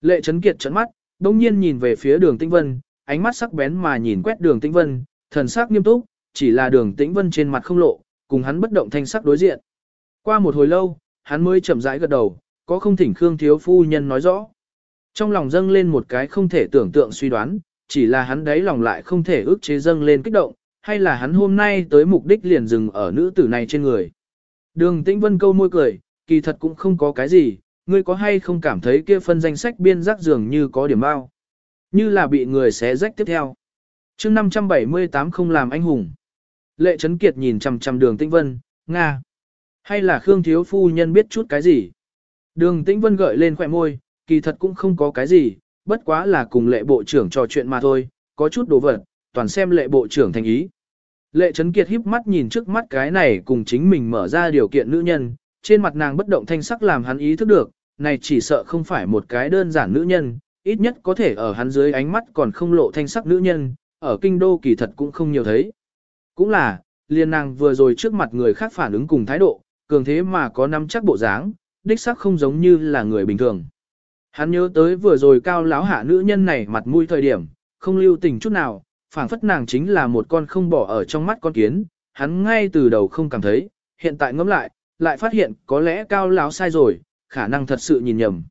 Lệ Trấn Kiệt trấn mắt, đông nhiên nhìn về phía đường tinh Vân, ánh mắt sắc bén mà nhìn quét đường tinh Vân, thần sắc nghiêm túc, chỉ là đường Tĩnh Vân trên mặt không lộ, cùng hắn bất động thanh sắc đối diện. Qua một hồi lâu, hắn mới chậm rãi gật đầu, có không thỉnh Khương Thiếu Phu Nhân nói rõ. Trong lòng dâng lên một cái không thể tưởng tượng suy đoán, chỉ là hắn đấy lòng lại không thể ước chế dâng lên kích động, hay là hắn hôm nay tới mục đích liền dừng ở nữ tử này trên người. Đường Tĩnh Vân câu môi cười, kỳ thật cũng không có cái gì, ngươi có hay không cảm thấy kia phân danh sách biên giác dường như có điểm bao. Như là bị người xé rách tiếp theo chương 578 không làm anh hùng. Lệ Trấn Kiệt nhìn chằm chằm đường Tĩnh Vân, Nga. Hay là Khương Thiếu Phu Nhân biết chút cái gì? Đường Tĩnh Vân gợi lên khỏe môi, kỳ thật cũng không có cái gì, bất quá là cùng lệ bộ trưởng trò chuyện mà thôi, có chút đồ vật, toàn xem lệ bộ trưởng thành ý. Lệ Trấn Kiệt híp mắt nhìn trước mắt cái này cùng chính mình mở ra điều kiện nữ nhân, trên mặt nàng bất động thanh sắc làm hắn ý thức được, này chỉ sợ không phải một cái đơn giản nữ nhân, ít nhất có thể ở hắn dưới ánh mắt còn không lộ thanh sắc nữ nhân, ở kinh đô kỳ thật cũng không nhiều thấy. Cũng là, liên nàng vừa rồi trước mặt người khác phản ứng cùng thái độ, cường thế mà có nắm chắc bộ dáng, đích sắc không giống như là người bình thường. Hắn nhớ tới vừa rồi cao lão hạ nữ nhân này mặt mũi thời điểm, không lưu tình chút nào, phảng phất nàng chính là một con không bỏ ở trong mắt con kiến, hắn ngay từ đầu không cảm thấy, hiện tại ngẫm lại, lại phát hiện có lẽ cao lão sai rồi, khả năng thật sự nhìn nhầm.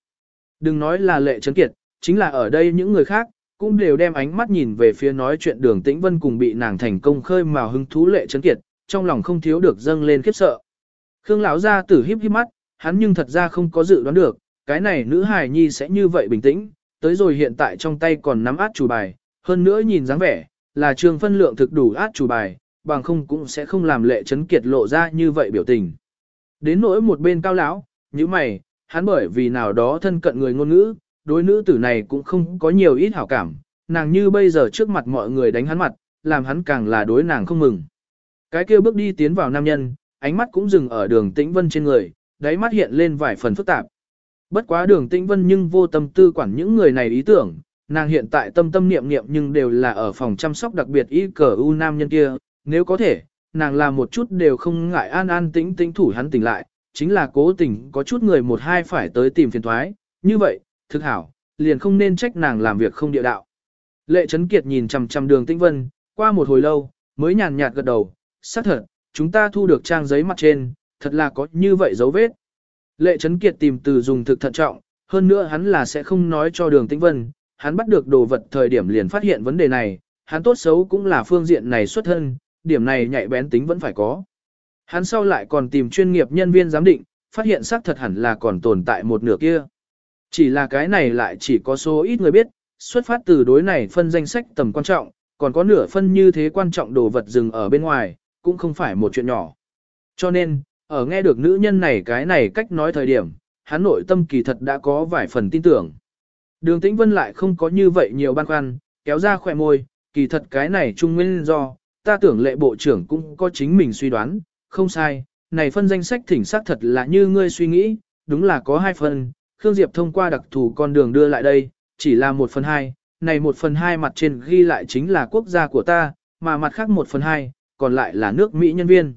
Đừng nói là lệ trấn kiệt, chính là ở đây những người khác, cũng đều đem ánh mắt nhìn về phía nói chuyện đường tĩnh vân cùng bị nàng thành công khơi mào hứng thú lệ chấn kiệt, trong lòng không thiếu được dâng lên khiếp sợ. Khương lão ra tử híp híp mắt, hắn nhưng thật ra không có dự đoán được, cái này nữ hài nhi sẽ như vậy bình tĩnh, tới rồi hiện tại trong tay còn nắm át chủ bài, hơn nữa nhìn dáng vẻ, là trường phân lượng thực đủ át chủ bài, bằng không cũng sẽ không làm lệ chấn kiệt lộ ra như vậy biểu tình. Đến nỗi một bên cao lão, như mày, hắn bởi vì nào đó thân cận người ngôn ngữ, đối nữ tử này cũng không có nhiều ít hảo cảm, nàng như bây giờ trước mặt mọi người đánh hắn mặt, làm hắn càng là đối nàng không mừng. Cái kia bước đi tiến vào nam nhân, ánh mắt cũng dừng ở đường tĩnh vân trên người, đáy mắt hiện lên vài phần phức tạp. Bất quá đường tĩnh vân nhưng vô tâm tư quản những người này ý tưởng, nàng hiện tại tâm tâm niệm niệm nhưng đều là ở phòng chăm sóc đặc biệt y cờ u nam nhân kia, nếu có thể, nàng làm một chút đều không ngại an an tĩnh tĩnh thủ hắn tỉnh lại, chính là cố tình có chút người một hai phải tới tìm phiền thoái, như vậy, thực hảo, liền không nên trách nàng làm việc không địa đạo. Lệ Trấn Kiệt nhìn chằm chằm đường tĩnh vân, qua một hồi lâu, mới nhàn nhạt gật đầu, xác thật, chúng ta thu được trang giấy mặt trên, thật là có như vậy dấu vết. Lệ Trấn Kiệt tìm từ dùng thực thận trọng, hơn nữa hắn là sẽ không nói cho đường tĩnh vân, hắn bắt được đồ vật thời điểm liền phát hiện vấn đề này, hắn tốt xấu cũng là phương diện này xuất thân, điểm này nhạy bén tính vẫn phải có. Hắn sau lại còn tìm chuyên nghiệp nhân viên giám định, phát hiện xác thật hẳn là còn tồn tại một nửa kia. Chỉ là cái này lại chỉ có số ít người biết, xuất phát từ đối này phân danh sách tầm quan trọng, còn có nửa phân như thế quan trọng đồ vật dừng ở bên ngoài, cũng không phải một chuyện nhỏ. Cho nên, ở nghe được nữ nhân này cái này cách nói thời điểm, hắn nội tâm kỳ thật đã có vài phần tin tưởng. Đường Tĩnh Vân lại không có như vậy nhiều băn khoăn, kéo ra khỏe môi, kỳ thật cái này trung nguyên do, ta tưởng lệ bộ trưởng cũng có chính mình suy đoán, không sai, này phân danh sách thỉnh xác thật là như ngươi suy nghĩ, đúng là có hai phần, Khương Diệp thông qua đặc thù con đường đưa lại đây, chỉ là một phần hai, này một phần hai mặt trên ghi lại chính là quốc gia của ta, mà mặt khác một phần hai, còn lại là nước Mỹ nhân viên.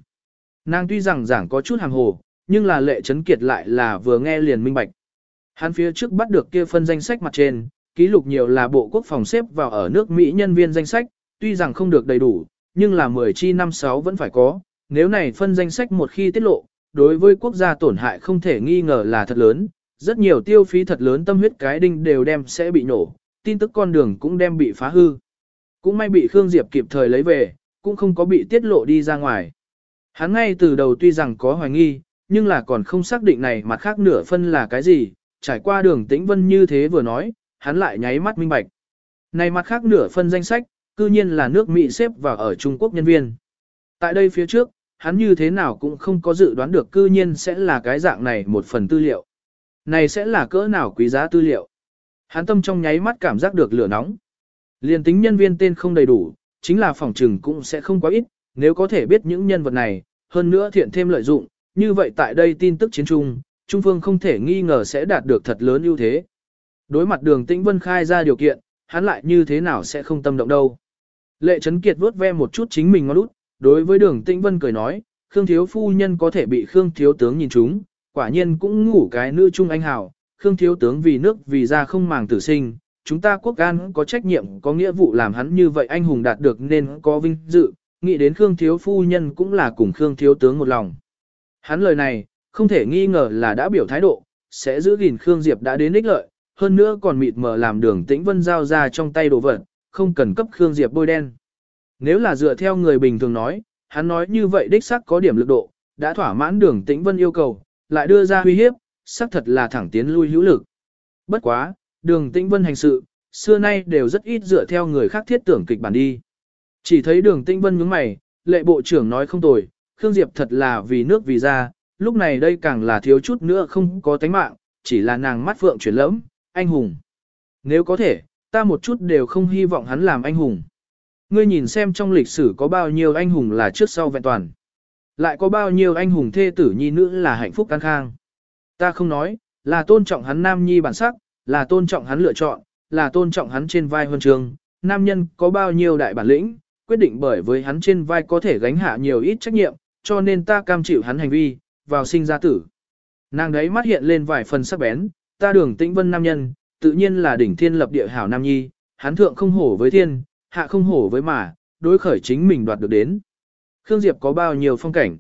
Nàng tuy rằng giảng có chút hàng hồ, nhưng là lệ chấn kiệt lại là vừa nghe liền minh bạch. Hắn phía trước bắt được kia phân danh sách mặt trên, ký lục nhiều là bộ quốc phòng xếp vào ở nước Mỹ nhân viên danh sách, tuy rằng không được đầy đủ, nhưng là 10 chi năm sáu vẫn phải có, nếu này phân danh sách một khi tiết lộ, đối với quốc gia tổn hại không thể nghi ngờ là thật lớn, rất nhiều tiêu phí thật lớn tâm huyết cái đinh đều đem sẽ bị nổ, tin tức con đường cũng đem bị phá hư. Cũng may bị Khương Diệp kịp thời lấy về, cũng không có bị tiết lộ đi ra ngoài. Hắn ngay từ đầu tuy rằng có hoài nghi, nhưng là còn không xác định này mặt khác nửa phân là cái gì, trải qua đường tĩnh vân như thế vừa nói, hắn lại nháy mắt minh bạch. Này mặt khác nửa phân danh sách, cư nhiên là nước Mỹ xếp vào ở Trung Quốc nhân viên. Tại đây phía trước, hắn như thế nào cũng không có dự đoán được cư nhiên sẽ là cái dạng này một phần tư liệu. Này sẽ là cỡ nào quý giá tư liệu. Hán tâm trong nháy mắt cảm giác được lửa nóng. Liên tính nhân viên tên không đầy đủ, chính là phòng trừng cũng sẽ không quá ít, nếu có thể biết những nhân vật này, hơn nữa thiện thêm lợi dụng, như vậy tại đây tin tức chiến trung, Trung Phương không thể nghi ngờ sẽ đạt được thật lớn ưu thế. Đối mặt đường tĩnh vân khai ra điều kiện, hắn lại như thế nào sẽ không tâm động đâu. Lệ Trấn Kiệt vuốt ve một chút chính mình ngon út, đối với đường tĩnh vân cười nói, Khương Thiếu Phu Nhân có thể bị Khương Thiếu Tướng nhìn chúng, quả nhiên cũng ngủ cái nữ trung anh hào, Khương Thiếu Tướng vì nước vì ra không màng tử sinh, chúng ta quốc an có trách nhiệm có nghĩa vụ làm hắn như vậy anh hùng đạt được nên có vinh dự, nghĩ đến Khương Thiếu Phu Nhân cũng là cùng Khương Thiếu Tướng một lòng. Hắn lời này, không thể nghi ngờ là đã biểu thái độ, sẽ giữ gìn Khương Diệp đã đến ích lợi, hơn nữa còn mịt mờ làm đường tĩnh vân giao ra trong tay đồ vật, không cần cấp Khương Diệp bôi đen. Nếu là dựa theo người bình thường nói, hắn nói như vậy đích xác có điểm lực độ, đã thỏa mãn đường tĩnh vân yêu cầu, lại đưa ra uy hiếp, xác thật là thẳng tiến lui hữu lực. Bất quá, đường tĩnh vân hành sự, xưa nay đều rất ít dựa theo người khác thiết tưởng kịch bản đi. Chỉ thấy đường tĩnh vân nhướng mày, lệ bộ trưởng nói không tồi, Khương Diệp thật là vì nước vì ra, lúc này đây càng là thiếu chút nữa không có tánh mạng, chỉ là nàng mắt phượng chuyển lẫm, anh hùng. Nếu có thể, ta một chút đều không hy vọng hắn làm anh hùng. Ngươi nhìn xem trong lịch sử có bao nhiêu anh hùng là trước sau vẹn toàn. Lại có bao nhiêu anh hùng thê tử nhi nữ là hạnh phúc can khang. Ta không nói, là tôn trọng hắn nam nhi bản sắc, là tôn trọng hắn lựa chọn, là tôn trọng hắn trên vai huân trường. Nam nhân có bao nhiêu đại bản lĩnh, quyết định bởi với hắn trên vai có thể gánh hạ nhiều ít trách nhiệm, cho nên ta cam chịu hắn hành vi, vào sinh ra tử. Nàng đấy mắt hiện lên vài phần sắc bén, ta đường tĩnh vân nam nhân, tự nhiên là đỉnh thiên lập địa hảo nam nhi, hắn thượng không hổ với thiên, hạ không hổ với mà, đối khởi chính mình đoạt được đến. Khương Diệp có bao nhiêu phong cảnh.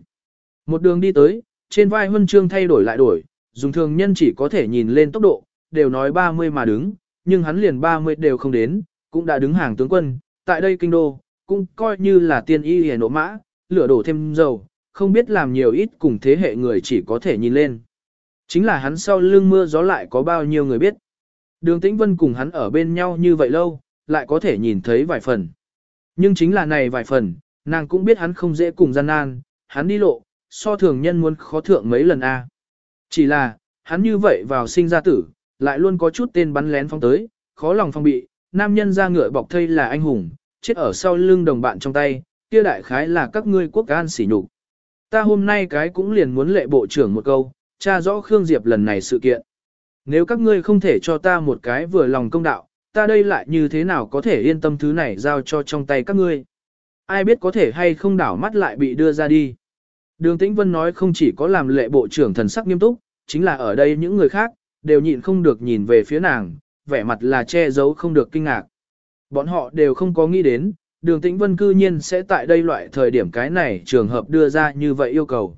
Một đường đi tới, trên vai huân chương thay đổi lại đổi, dùng thường nhân chỉ có thể nhìn lên tốc độ, đều nói 30 mà đứng, nhưng hắn liền 30 đều không đến, cũng đã đứng hàng tướng quân, tại đây kinh đô, cũng coi như là tiên y hề nổ mã, lửa đổ thêm dầu, không biết làm nhiều ít cùng thế hệ người chỉ có thể nhìn lên. Chính là hắn sau lưng mưa gió lại có bao nhiêu người biết. Đường Tĩnh Vân cùng hắn ở bên nhau như vậy lâu, lại có thể nhìn thấy vài phần. Nhưng chính là này vài phần, nàng cũng biết hắn không dễ cùng gian nan, hắn đi lộ, so thường nhân muốn khó thượng mấy lần a. Chỉ là, hắn như vậy vào sinh ra tử, lại luôn có chút tên bắn lén phong tới, khó lòng phong bị, nam nhân ra ngựa bọc thây là anh hùng, chết ở sau lưng đồng bạn trong tay, kia đại khái là các ngươi quốc an sỉ nhục. Ta hôm nay cái cũng liền muốn lệ bộ trưởng một câu, tra rõ Khương Diệp lần này sự kiện. Nếu các ngươi không thể cho ta một cái vừa lòng công đạo, ta đây lại như thế nào có thể yên tâm thứ này giao cho trong tay các ngươi. Ai biết có thể hay không đảo mắt lại bị đưa ra đi. Đường Tĩnh Vân nói không chỉ có làm lệ bộ trưởng thần sắc nghiêm túc, chính là ở đây những người khác, đều nhịn không được nhìn về phía nàng, vẻ mặt là che giấu không được kinh ngạc. Bọn họ đều không có nghĩ đến, đường tĩnh vân cư nhiên sẽ tại đây loại thời điểm cái này trường hợp đưa ra như vậy yêu cầu.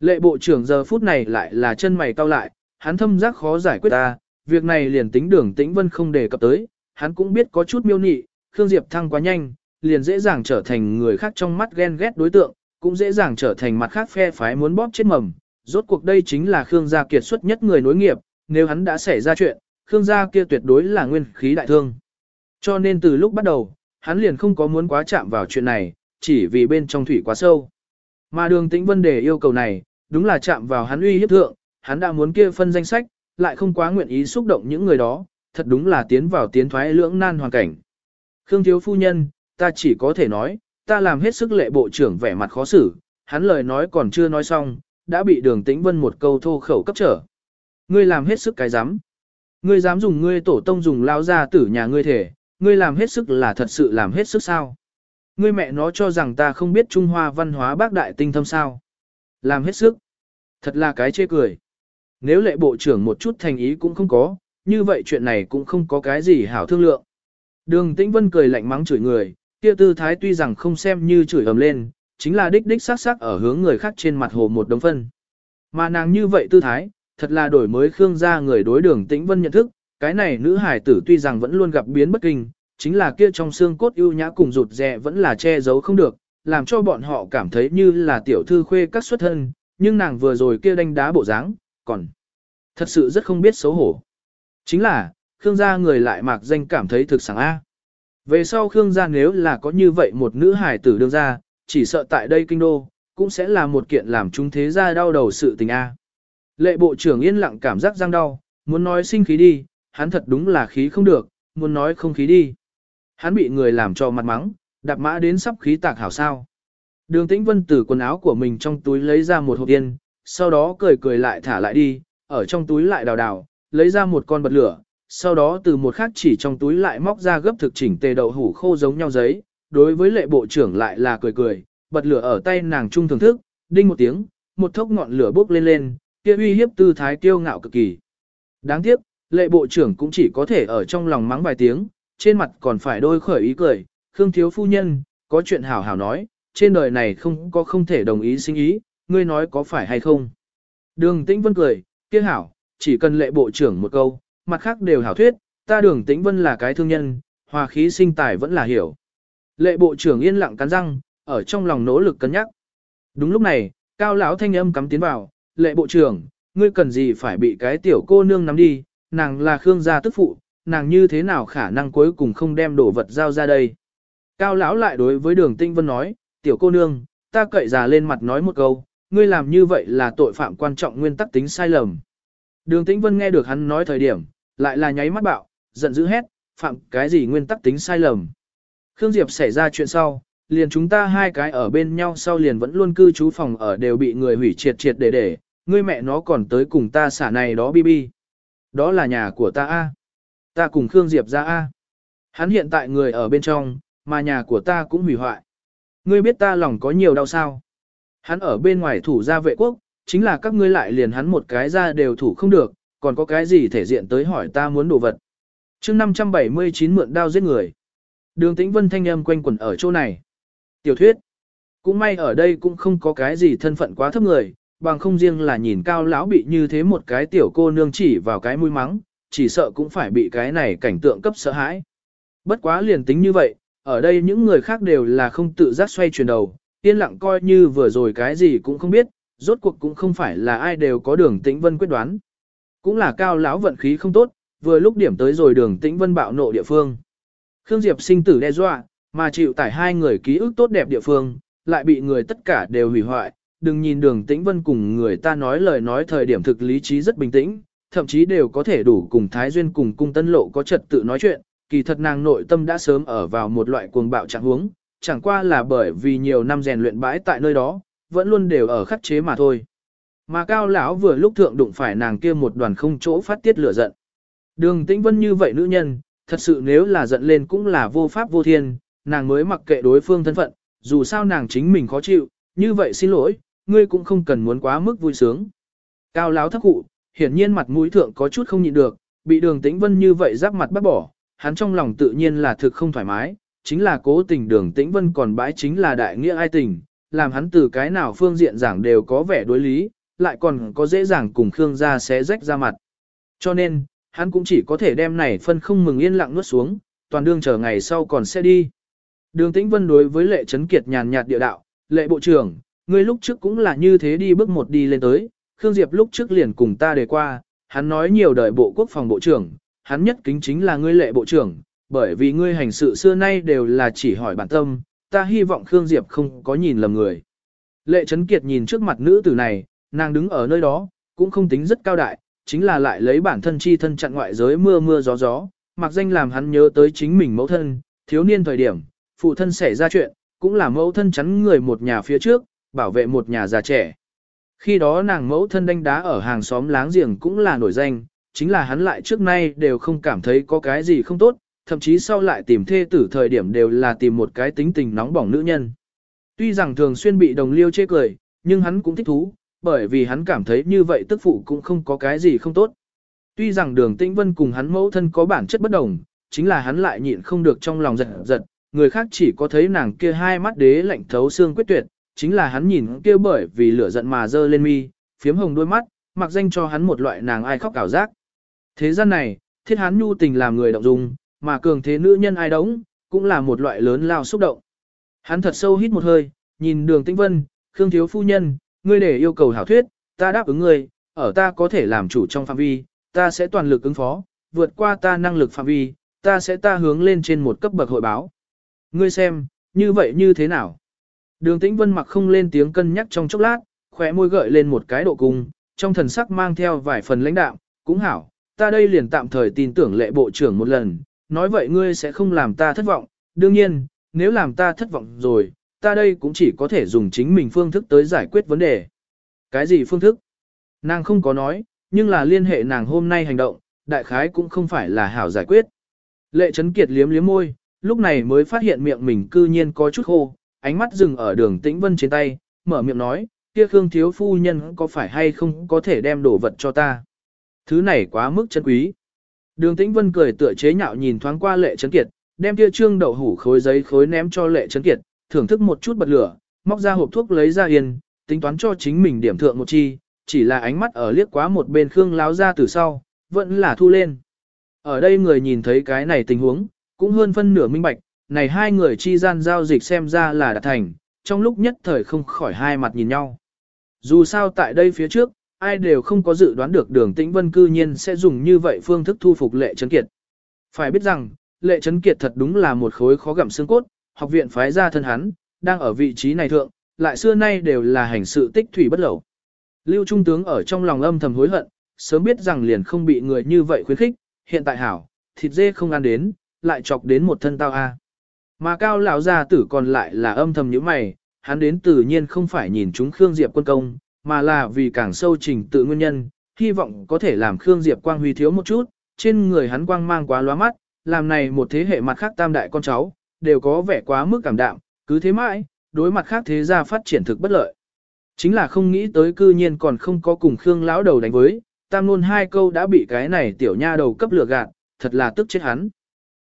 Lệ bộ trưởng giờ phút này lại là chân mày cau lại, hắn thâm giác khó giải quyết ta, việc này liền tính đường tĩnh vân không đề cập tới, hắn cũng biết có chút miêu nị, Khương Diệp thăng quá nhanh, liền dễ dàng trở thành người khác trong mắt ghen ghét đối tượng, cũng dễ dàng trở thành mặt khác phe phái muốn bóp chết mầm. Rốt cuộc đây chính là Khương gia kiệt xuất nhất người nối nghiệp, nếu hắn đã xảy ra chuyện, Khương gia kia tuyệt đối là nguyên khí đại thương. Cho nên từ lúc bắt đầu, hắn liền không có muốn quá chạm vào chuyện này, chỉ vì bên trong thủy quá sâu. Mà đường tĩnh vân đề yêu cầu này, đúng là chạm vào hắn uy hiếp thượng, hắn đã muốn kia phân danh sách, lại không quá nguyện ý xúc động những người đó, thật đúng là tiến vào tiến thoái lưỡng nan hoàn cảnh. Khương thiếu phu nhân, ta chỉ có thể nói, ta làm hết sức lệ bộ trưởng vẻ mặt khó xử, hắn lời nói còn chưa nói xong, đã bị đường tĩnh vân một câu thô khẩu cấp trở. Ngươi làm hết sức cái dám. Ngươi dám dùng ngươi tổ tông dùng lao ra tử nhà ngươi thể, ngươi làm hết sức là thật sự làm hết sức sao? Ngươi mẹ nó cho rằng ta không biết Trung Hoa văn hóa bác đại tinh thâm sao? Làm hết sức. Thật là cái chê cười. Nếu lệ bộ trưởng một chút thành ý cũng không có, như vậy chuyện này cũng không có cái gì hảo thương lượng. Đường Tĩnh Vân cười lạnh mắng chửi người, Kia tư thái tuy rằng không xem như chửi ầm lên, chính là đích đích sắc sắc ở hướng người khác trên mặt hồ một đống phân. Mà nàng như vậy tư thái, thật là đổi mới Khương gia người đối đường Tĩnh Vân nhận thức, cái này nữ hải tử tuy rằng vẫn luôn gặp biến bất kinh, chính là kia trong xương cốt ưu nhã cùng rụt rè vẫn là che giấu không được, làm cho bọn họ cảm thấy như là tiểu thư khuê các xuất thân, nhưng nàng vừa rồi kia đánh đá bộ dáng, còn thật sự rất không biết xấu hổ. Chính là, Khương gia người lại mạc danh cảm thấy thực sáng A. Về sau Khương gia nếu là có như vậy một nữ hải tử đương ra, chỉ sợ tại đây kinh đô, cũng sẽ là một kiện làm chúng thế gia đau đầu sự tình A. Lệ bộ trưởng yên lặng cảm giác răng đau, muốn nói sinh khí đi, hắn thật đúng là khí không được, muốn nói không khí đi. Hắn bị người làm cho mặt mắng, đạp mã đến sắp khí tạc hảo sao. Đường tĩnh vân từ quần áo của mình trong túi lấy ra một hộp yên, sau đó cười cười lại thả lại đi, ở trong túi lại đào đào, lấy ra một con bật lửa, sau đó từ một khác chỉ trong túi lại móc ra gấp thực chỉnh tề đậu hủ khô giống nhau giấy, đối với lệ bộ trưởng lại là cười cười, bật lửa ở tay nàng trung thưởng thức, đinh một tiếng, một thốc ngọn lửa bốc lên lên, kia uy hiếp tư thái kiêu ngạo cực kỳ. Đáng tiếc, lệ bộ trưởng cũng chỉ có thể ở trong lòng mắng vài tiếng, trên mặt còn phải đôi khởi ý cười, Khương thiếu phu nhân, có chuyện hảo hảo nói, trên đời này không có không thể đồng ý sinh ý, ngươi nói có phải hay không. Đường tĩnh vân cười, kia hảo, chỉ cần lệ bộ trưởng một câu, mặt khác đều hảo thuyết, ta đường tĩnh vân là cái thương nhân, hòa khí sinh tài vẫn là hiểu. Lệ bộ trưởng yên lặng cắn răng, ở trong lòng nỗ lực cân nhắc. Đúng lúc này, cao lão thanh âm cắm tiến vào, lệ bộ trưởng, ngươi cần gì phải bị cái tiểu cô nương nắm đi, nàng là Khương gia tức phụ, nàng như thế nào khả năng cuối cùng không đem đồ vật giao ra đây. Cao lão lại đối với đường tinh vân nói, tiểu cô nương, ta cậy già lên mặt nói một câu, ngươi làm như vậy là tội phạm quan trọng nguyên tắc tính sai lầm. Đường tĩnh vân nghe được hắn nói thời điểm, lại là nháy mắt bạo, giận dữ hét, phạm cái gì nguyên tắc tính sai lầm. Khương Diệp xảy ra chuyện sau, liền chúng ta hai cái ở bên nhau sau liền vẫn luôn cư trú phòng ở đều bị người hủy triệt triệt để để, ngươi mẹ nó còn tới cùng ta xả này đó bi bi. Đó là nhà của ta a. Ta cùng Khương Diệp ra a. Hắn hiện tại người ở bên trong, mà nhà của ta cũng hủy hoại. Ngươi biết ta lòng có nhiều đau sao. Hắn ở bên ngoài thủ gia vệ quốc, chính là các ngươi lại liền hắn một cái ra đều thủ không được, còn có cái gì thể diện tới hỏi ta muốn đồ vật. chương 579 mượn đao giết người. Đường tĩnh vân thanh âm quanh quẩn ở chỗ này. Tiểu thuyết. Cũng may ở đây cũng không có cái gì thân phận quá thấp người, bằng không riêng là nhìn cao lão bị như thế một cái tiểu cô nương chỉ vào cái mũi mắng, chỉ sợ cũng phải bị cái này cảnh tượng cấp sợ hãi. Bất quá liền tính như vậy, ở đây những người khác đều là không tự giác xoay chuyển đầu, yên lặng coi như vừa rồi cái gì cũng không biết, rốt cuộc cũng không phải là ai đều có đường tĩnh vân quyết đoán. Cũng là cao lão vận khí không tốt, vừa lúc điểm tới rồi đường tĩnh vân bạo nộ địa phương. Khương Diệp sinh tử đe dọa, mà chịu tải hai người ký ức tốt đẹp địa phương, lại bị người tất cả đều hủy hoại. Đừng nhìn đường tĩnh vân cùng người ta nói lời nói thời điểm thực lý trí rất bình tĩnh, thậm chí đều có thể đủ cùng Thái Duyên cùng cung tân lộ có trật tự nói chuyện, kỳ thật nàng nội tâm đã sớm ở vào một loại cuồng bạo trạng huống, chẳng qua là bởi vì nhiều năm rèn luyện bãi tại nơi đó, vẫn luôn đều ở khắc chế mà thôi. Mà cao lão vừa lúc thượng đụng phải nàng kia một đoàn không chỗ phát tiết lửa giận. Đường tĩnh vân như vậy nữ nhân, thật sự nếu là giận lên cũng là vô pháp vô thiên, nàng mới mặc kệ đối phương thân phận, dù sao nàng chính mình khó chịu, như vậy xin lỗi, ngươi cũng không cần muốn quá mức vui sướng. Cao lão thắc cụ, hiển nhiên mặt mũi thượng có chút không nhịn được, bị đường tĩnh vân như vậy giáp mặt bắt bỏ, hắn trong lòng tự nhiên là thực không thoải mái, chính là cố tình đường tĩnh vân còn bãi chính là đại nghĩa ai tình, làm hắn từ cái nào phương diện giảng đều có vẻ đối lý, lại còn có dễ dàng cùng Khương gia xé rách ra mặt. Cho nên, hắn cũng chỉ có thể đem này phân không mừng yên lặng nuốt xuống, toàn đương chờ ngày sau còn sẽ đi. Đường Tĩnh Vân đối với Lệ Trấn Kiệt nhàn nhạt địa đạo, Lệ Bộ trưởng, ngươi lúc trước cũng là như thế đi bước một đi lên tới, Khương Diệp lúc trước liền cùng ta đề qua, hắn nói nhiều đời Bộ Quốc phòng Bộ trưởng, hắn nhất kính chính là ngươi Lệ Bộ trưởng, bởi vì ngươi hành sự xưa nay đều là chỉ hỏi bản tâm, ta hy vọng Khương Diệp không có nhìn lầm người. Lệ Trấn Kiệt nhìn trước mặt nữ tử này, nàng đứng ở nơi đó, cũng không tính rất cao đại, chính là lại lấy bản thân chi thân chặn ngoại giới mưa mưa gió gió, mặc danh làm hắn nhớ tới chính mình mẫu thân, thiếu niên thời điểm, phụ thân xảy ra chuyện, cũng là mẫu thân chắn người một nhà phía trước, bảo vệ một nhà già trẻ. Khi đó nàng mẫu thân đánh đá ở hàng xóm láng giềng cũng là nổi danh, chính là hắn lại trước nay đều không cảm thấy có cái gì không tốt, thậm chí sau lại tìm thê tử thời điểm đều là tìm một cái tính tình nóng bỏng nữ nhân. Tuy rằng thường xuyên bị đồng liêu chê cười, nhưng hắn cũng thích thú, bởi vì hắn cảm thấy như vậy tức phụ cũng không có cái gì không tốt. Tuy rằng đường tĩnh vân cùng hắn mẫu thân có bản chất bất đồng, chính là hắn lại nhịn không được trong lòng giật giật, người khác chỉ có thấy nàng kia hai mắt đế lạnh thấu xương quyết tuyệt, chính là hắn nhìn kia bởi vì lửa giận mà dơ lên mi, phiếm hồng đôi mắt, mặc danh cho hắn một loại nàng ai khóc cảo giác. Thế gian này, thiết hắn nhu tình làm người động dung, mà cường thế nữ nhân ai đóng, cũng là một loại lớn lao xúc động. Hắn thật sâu hít một hơi, nhìn đường tĩnh vân, Khương thiếu phu nhân, ngươi để yêu cầu hảo thuyết, ta đáp ứng ngươi, ở ta có thể làm chủ trong phạm vi, ta sẽ toàn lực ứng phó, vượt qua ta năng lực phạm vi, ta sẽ ta hướng lên trên một cấp bậc hội báo. Ngươi xem, như vậy như thế nào? Đường tĩnh vân mặc không lên tiếng cân nhắc trong chốc lát, khóe môi gợi lên một cái độ cung, trong thần sắc mang theo vài phần lãnh đạo, cũng hảo, ta đây liền tạm thời tin tưởng lệ bộ trưởng một lần, nói vậy ngươi sẽ không làm ta thất vọng, đương nhiên, nếu làm ta thất vọng rồi, ta đây cũng chỉ có thể dùng chính mình phương thức tới giải quyết vấn đề. Cái gì phương thức? Nàng không có nói, nhưng là liên hệ nàng hôm nay hành động, đại khái cũng không phải là hảo giải quyết. Lệ Trấn Kiệt liếm liếm môi, lúc này mới phát hiện miệng mình cư nhiên có chút khô, ánh mắt dừng ở đường tĩnh vân trên tay, mở miệng nói, kia Khương thiếu phu nhân có phải hay không có thể đem đồ vật cho ta. Thứ này quá mức chân quý. Đường tĩnh vân cười tựa chế nhạo nhìn thoáng qua lệ Trấn Kiệt, đem kia trương đậu hủ khối giấy khối ném cho lệ Trấn Kiệt, thưởng thức một chút bật lửa, móc ra hộp thuốc lấy ra yên, tính toán cho chính mình điểm thượng một chi, chỉ là ánh mắt ở liếc quá một bên Khương láo ra từ sau, vẫn là thu lên. Ở đây người nhìn thấy cái này tình huống, cũng hơn phân nửa minh bạch, này hai người chi gian giao dịch xem ra là đạt thành, trong lúc nhất thời không khỏi hai mặt nhìn nhau. Dù sao tại đây phía trước, ai đều không có dự đoán được đường tĩnh vân cư nhiên sẽ dùng như vậy phương thức thu phục lệ trấn kiệt. Phải biết rằng, lệ trấn kiệt thật đúng là một khối khó gặm xương cốt, học viện phái ra thân hắn, đang ở vị trí này thượng, lại xưa nay đều là hành sự tích thủy bất lẩu. Lưu Trung tướng ở trong lòng âm thầm hối hận, sớm biết rằng liền không bị người như vậy khuyến khích, hiện tại hảo, thịt dê không ăn đến, lại chọc đến một thân tao a. Mà cao lão gia tử còn lại là âm thầm như mày, hắn đến tự nhiên không phải nhìn chúng Khương Diệp quân công, mà là vì càng sâu trình tự nguyên nhân, hy vọng có thể làm Khương Diệp quang huy thiếu một chút, trên người hắn quang mang quá lóa mắt, làm này một thế hệ mặt khác tam đại con cháu, đều có vẻ quá mức cảm đạm, cứ thế mãi, đối mặt khác thế gia phát triển thực bất lợi. Chính là không nghĩ tới cư nhiên còn không có cùng Khương lão đầu đánh với, tam luôn hai câu đã bị cái này tiểu nha đầu cấp lừa gạt, thật là tức chết hắn.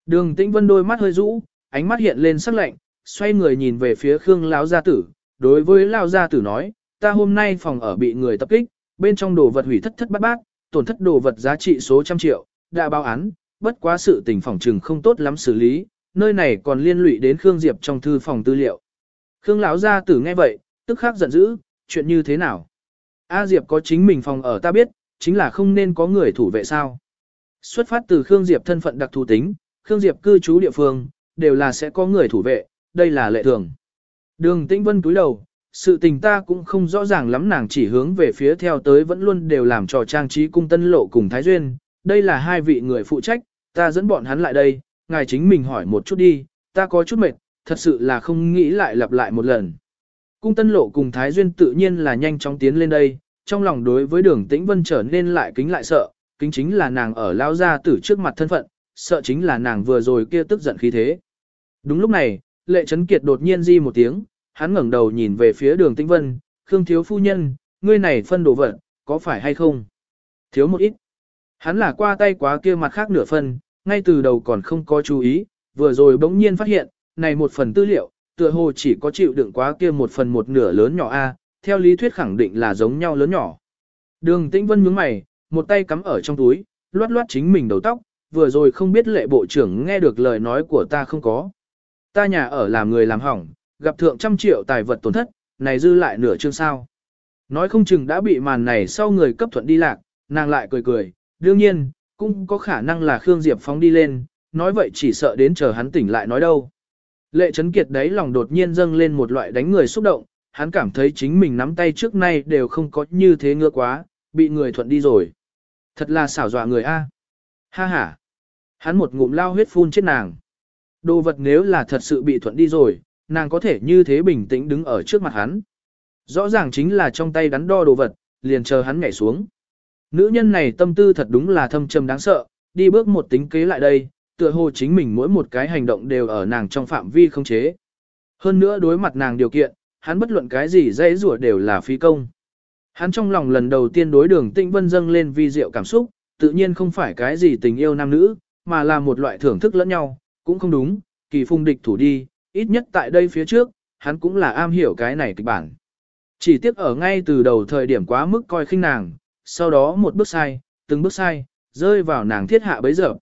Đường Tĩnh Vân đôi mắt hơi rũ, ánh mắt hiện lên sắc lạnh, xoay người nhìn về phía Khương lão gia tử, đối với lão gia tử nói, ta hôm nay phòng ở bị người tập kích, bên trong đồ vật hủy thất thất bát bát, tổn thất đồ vật giá trị số trăm triệu, đã báo án, bất quá sự tình phòng trừng không tốt lắm xử lý, nơi này còn liên lụy đến Khương Diệp trong thư phòng tư liệu. Khương lão gia tử nghe vậy, tức khắc giận dữ, chuyện như thế nào? A Diệp có chính mình phòng ở ta biết, chính là không nên có người thủ vệ sao? Xuất phát từ Khương Diệp thân phận đặc thù tính, Khương Diệp cư trú địa phương, đều là sẽ có người thủ vệ, đây là lệ thường. Đường Tĩnh Vân túi đầu, sự tình ta cũng không rõ ràng lắm nàng chỉ hướng về phía theo tới vẫn luôn đều làm trò trang trí cung tân lộ cùng Thái Duyên, đây là hai vị người phụ trách, ta dẫn bọn hắn lại đây, ngài chính mình hỏi một chút đi, ta có chút mệt, thật sự là không nghĩ lại lặp lại một lần. Cung Tân Lộ cùng Thái Duyên tự nhiên là nhanh chóng tiến lên đây, trong lòng đối với đường tĩnh vân trở nên lại kính lại sợ, kính chính là nàng ở lao ra tử trước mặt thân phận, sợ chính là nàng vừa rồi kia tức giận khí thế. Đúng lúc này, lệ trấn kiệt đột nhiên di một tiếng, hắn ngẩng đầu nhìn về phía đường tĩnh vân, Khương thiếu phu nhân, ngươi này phân đồ vật, có phải hay không? Thiếu một ít. Hắn là qua tay quá kia mặt khác nửa phân, ngay từ đầu còn không có chú ý, vừa rồi bỗng nhiên phát hiện, này một phần tư liệu, tựa hồ chỉ có chịu đựng quá kia một phần một nửa lớn nhỏ A, theo lý thuyết khẳng định là giống nhau lớn nhỏ. Đường Tĩnh Vân nhướng mày, một tay cắm ở trong túi, loát loát chính mình đầu tóc, vừa rồi không biết lệ bộ trưởng nghe được lời nói của ta không có. Ta nhà ở làm người làm hỏng, gặp thượng trăm triệu tài vật tổn thất, này dư lại nửa chương sao. Nói không chừng đã bị màn này sau người cấp thuận đi lạc, nàng lại cười cười, đương nhiên, cũng có khả năng là Khương Diệp phóng đi lên, nói vậy chỉ sợ đến chờ hắn tỉnh lại nói đâu. Lệ Trấn Kiệt đấy lòng đột nhiên dâng lên một loại đánh người xúc động, hắn cảm thấy chính mình nắm tay trước nay đều không có như thế ngựa quá, bị người thuận đi rồi. Thật là xảo dọa người a. À. Ha ha. Hắn một ngụm lao huyết phun chết nàng. Đồ vật nếu là thật sự bị thuận đi rồi, nàng có thể như thế bình tĩnh đứng ở trước mặt hắn. Rõ ràng chính là trong tay đắn đo đồ vật, liền chờ hắn nhảy xuống. Nữ nhân này tâm tư thật đúng là thâm trầm đáng sợ, đi bước một tính kế lại đây, tựa hồ chính mình mỗi một cái hành động đều ở nàng trong phạm vi không chế. Hơn nữa đối mặt nàng điều kiện, hắn bất luận cái gì dễ rủa đều là phi công. Hắn trong lòng lần đầu tiên đối đường tinh vân dâng lên vi diệu cảm xúc, tự nhiên không phải cái gì tình yêu nam nữ, mà là một loại thưởng thức lẫn nhau, cũng không đúng, kỳ phung địch thủ đi, ít nhất tại đây phía trước, hắn cũng là am hiểu cái này kịch bản. Chỉ tiếc ở ngay từ đầu thời điểm quá mức coi khinh nàng, sau đó một bước sai, từng bước sai, rơi vào nàng thiết hạ bấy giờ.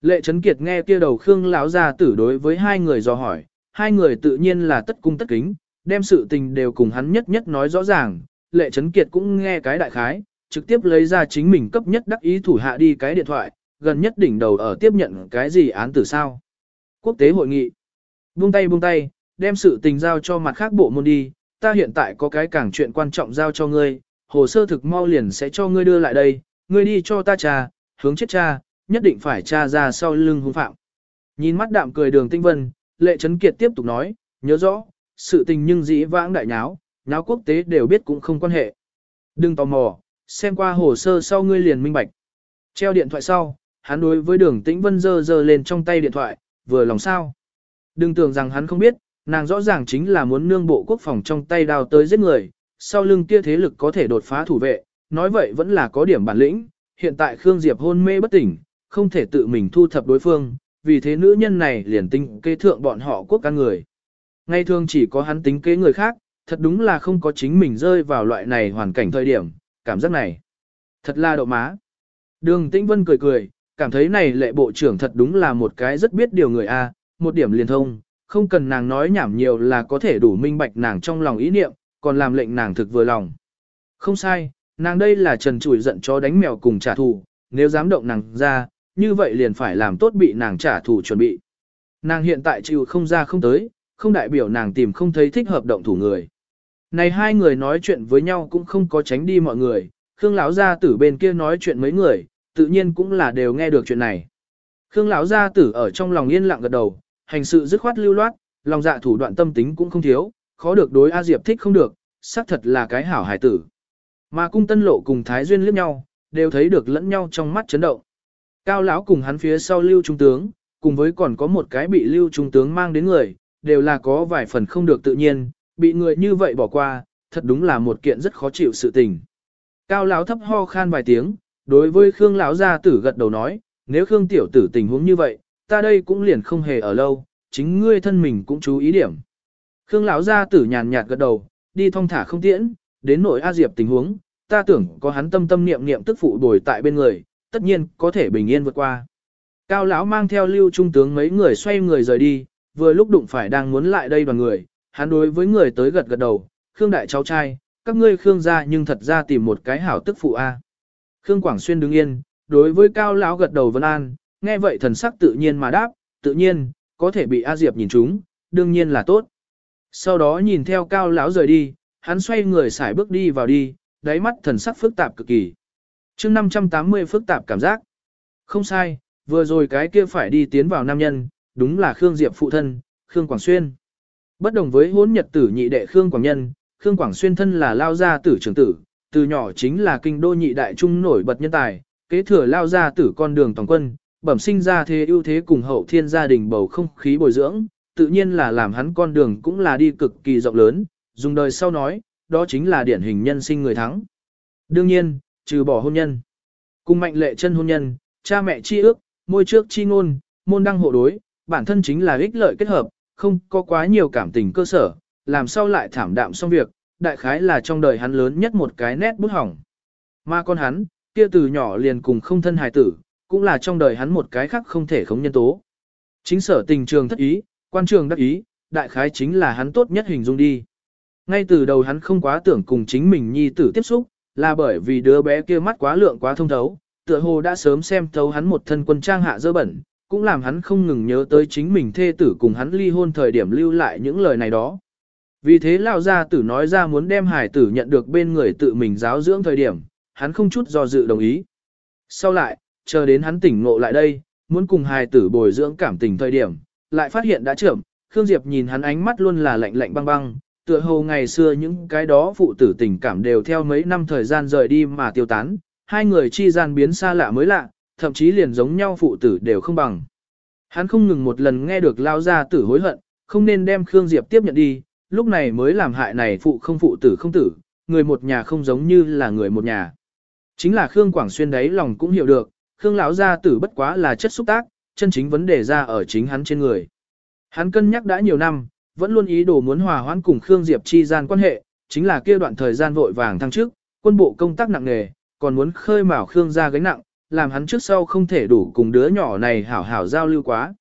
Lệ Trấn Kiệt nghe kia đầu Khương lão gia tử đối với hai người dò hỏi, hai người tự nhiên là tất cung tất kính, đem sự tình đều cùng hắn nhất nhất nói rõ ràng, Lệ Trấn Kiệt cũng nghe cái đại khái, trực tiếp lấy ra chính mình cấp nhất đắc ý thủ hạ đi cái điện thoại, gần nhất đỉnh đầu ở tiếp nhận cái gì án tử sao. Quốc tế hội nghị. Buông tay buông tay, đem sự tình giao cho mặt khác bộ môn đi, ta hiện tại có cái cảng chuyện quan trọng giao cho ngươi, hồ sơ thực mau liền sẽ cho ngươi đưa lại đây, ngươi đi cho ta trà, hướng chết cha, nhất định phải tra ra sau lưng hung phạm. Nhìn mắt đạm cười đường tinh vân, lệ trấn kiệt tiếp tục nói, nhớ rõ, sự tình nhưng dĩ vãng đại nháo, nháo quốc tế đều biết cũng không quan hệ. Đừng tò mò, xem qua hồ sơ sau ngươi liền minh bạch. Treo điện thoại sau, hắn đối với đường tĩnh vân dơ dơ lên trong tay điện thoại, vừa lòng sao. Đừng tưởng rằng hắn không biết, nàng rõ ràng chính là muốn nương bộ quốc phòng trong tay đào tới giết người, sau lưng kia thế lực có thể đột phá thủ vệ, nói vậy vẫn là có điểm bản lĩnh, hiện tại Khương Diệp hôn mê bất tỉnh, không thể tự mình thu thập đối phương, vì thế nữ nhân này liền tinh kế thượng bọn họ quốc căn người. Ngay thường chỉ có hắn tính kế người khác, thật đúng là không có chính mình rơi vào loại này hoàn cảnh thời điểm, cảm giác này. Thật là độ má. Đường Tĩnh Vân cười cười, cảm thấy này lệ bộ trưởng thật đúng là một cái rất biết điều người A, một điểm liền thông, không cần nàng nói nhảm nhiều là có thể đủ minh bạch nàng trong lòng ý niệm, còn làm lệnh nàng thực vừa lòng. Không sai, nàng đây là trần trụi giận cho đánh mèo cùng trả thù, nếu dám động nàng ra, như vậy liền phải làm tốt bị nàng trả thù chuẩn bị. Nàng hiện tại chịu không ra không tới, không đại biểu nàng tìm không thấy thích hợp động thủ người. Này hai người nói chuyện với nhau cũng không có tránh đi mọi người, Khương lão gia tử bên kia nói chuyện mấy người, tự nhiên cũng là đều nghe được chuyện này. Khương lão gia tử ở trong lòng yên lặng gật đầu, hành sự dứt khoát lưu loát, lòng dạ thủ đoạn tâm tính cũng không thiếu, khó được đối A Diệp thích không được, xác thật là cái hảo hải tử. Mà cung tân lộ cùng Thái Duyên liếc nhau, đều thấy được lẫn nhau trong mắt chấn động. Cao lão cùng hắn phía sau lưu trung tướng, cùng với còn có một cái bị lưu trung tướng mang đến người, đều là có vài phần không được tự nhiên, bị người như vậy bỏ qua, thật đúng là một kiện rất khó chịu sự tình. Cao lão thấp ho khan vài tiếng, đối với Khương lão gia tử gật đầu nói, nếu Khương tiểu tử tình huống như vậy, ta đây cũng liền không hề ở lâu, chính ngươi thân mình cũng chú ý điểm. Khương lão gia tử nhàn nhạt gật đầu, đi thong thả không tiễn, đến nội A Diệp tình huống, ta tưởng có hắn tâm tâm niệm niệm tức phụ đổi tại bên người, tất nhiên có thể bình yên vượt qua. Cao lão mang theo lưu trung tướng mấy người xoay người rời đi, vừa lúc đụng phải đang muốn lại đây đoàn người, hắn đối với người tới gật gật đầu, Khương đại cháu trai, các ngươi Khương gia nhưng thật ra tìm một cái hảo tức phụ a. Khương Quảng Xuyên đứng yên, đối với Cao lão gật đầu vân an, nghe vậy thần sắc tự nhiên mà đáp, tự nhiên, có thể bị A Diệp nhìn chúng, đương nhiên là tốt. Sau đó nhìn theo Cao lão rời đi, hắn xoay người xài bước đi vào đi, đáy mắt thần sắc phức tạp cực kỳ. chương 580 phức tạp cảm giác. Không sai, vừa rồi cái kia phải đi tiến vào nam nhân, đúng là Khương Diệp phụ thân, Khương Quảng Xuyên. Bất đồng với hôn nhật tử nhị đệ Khương Quảng Nhân, Khương Quảng Xuyên thân là lao gia tử trưởng tử, từ nhỏ chính là kinh đô nhị đại trung nổi bật nhân tài, kế thừa lao gia tử con đường tổng quân, bẩm sinh ra thế ưu thế cùng hậu thiên gia đình bầu không khí bồi dưỡng, tự nhiên là làm hắn con đường cũng là đi cực kỳ rộng lớn, dùng đời sau nói, đó chính là điển hình nhân sinh người thắng. Đương nhiên, trừ bỏ hôn nhân. Cùng mạnh lệ chân hôn nhân, cha mẹ chi ước, môi trước chi ngôn, môn đăng hộ đối, bản thân chính là ích lợi kết hợp, không có quá nhiều cảm tình cơ sở, làm sao lại thảm đạm xong việc, đại khái là trong đời hắn lớn nhất một cái nét bút hỏng. Mà con hắn, kia từ nhỏ liền cùng không thân hài tử, cũng là trong đời hắn một cái khác không thể khống nhân tố. Chính sở tình trường thất ý, quan trường đắc ý, đại khái chính là hắn tốt nhất hình dung đi. Ngay từ đầu hắn không quá tưởng cùng chính mình nhi tử tiếp xúc, là bởi vì đứa bé kia mắt quá lượng quá thông thấu, tựa hồ đã sớm xem thấu hắn một thân quân trang hạ dơ bẩn, cũng làm hắn không ngừng nhớ tới chính mình thê tử cùng hắn ly hôn thời điểm lưu lại những lời này đó. Vì thế lão gia tử nói ra muốn đem hải tử nhận được bên người tự mình giáo dưỡng thời điểm, hắn không chút do dự đồng ý. Sau lại, chờ đến hắn tỉnh ngộ lại đây, muốn cùng hài tử bồi dưỡng cảm tình thời điểm, lại phát hiện đã trưởng, Khương Diệp nhìn hắn ánh mắt luôn là lạnh lạnh băng băng, tựa hồ ngày xưa những cái đó phụ tử tình cảm đều theo mấy năm thời gian rời đi mà tiêu tán, hai người chi gian biến xa lạ mới lạ, thậm chí liền giống nhau phụ tử đều không bằng. Hắn không ngừng một lần nghe được lao ra tử hối hận, không nên đem Khương Diệp tiếp nhận đi, lúc này mới làm hại này phụ không phụ tử không tử, người một nhà không giống như là người một nhà. Chính là Khương Quảng Xuyên đấy lòng cũng hiểu được, Khương lão gia tử bất quá là chất xúc tác, chân chính vấn đề ra ở chính hắn trên người. Hắn cân nhắc đã nhiều năm, vẫn luôn ý đồ muốn hòa hoãn cùng Khương Diệp chi gian quan hệ, chính là kia đoạn thời gian vội vàng thăng trước, quân bộ công tác nặng nề, còn muốn khơi mào Khương gia gánh nặng, làm hắn trước sau không thể đủ cùng đứa nhỏ này hảo hảo giao lưu quá.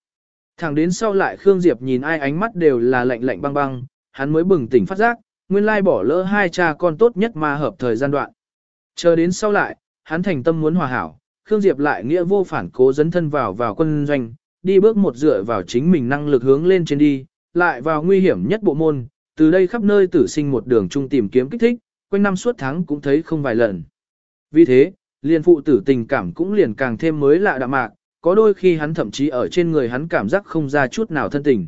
Thẳng đến sau lại Khương Diệp nhìn ai ánh mắt đều là lạnh lạnh băng băng, hắn mới bừng tỉnh phát giác, nguyên lai bỏ lỡ hai cha con tốt nhất mà hợp thời gian đoạn. Chờ đến sau lại, hắn thành tâm muốn hòa hảo, Khương Diệp lại nghĩa vô phản cố dấn thân vào vào quân doanh, đi bước một dựa vào chính mình năng lực hướng lên trên đi, lại vào nguy hiểm nhất bộ môn, từ đây khắp nơi tử sinh một đường chung tìm kiếm kích thích, quanh năm suốt tháng cũng thấy không vài lần. Vì thế, liền phụ tử tình cảm cũng liền càng thêm mới lạ đạm mạc, có đôi khi hắn thậm chí ở trên người hắn cảm giác không ra chút nào thân tình.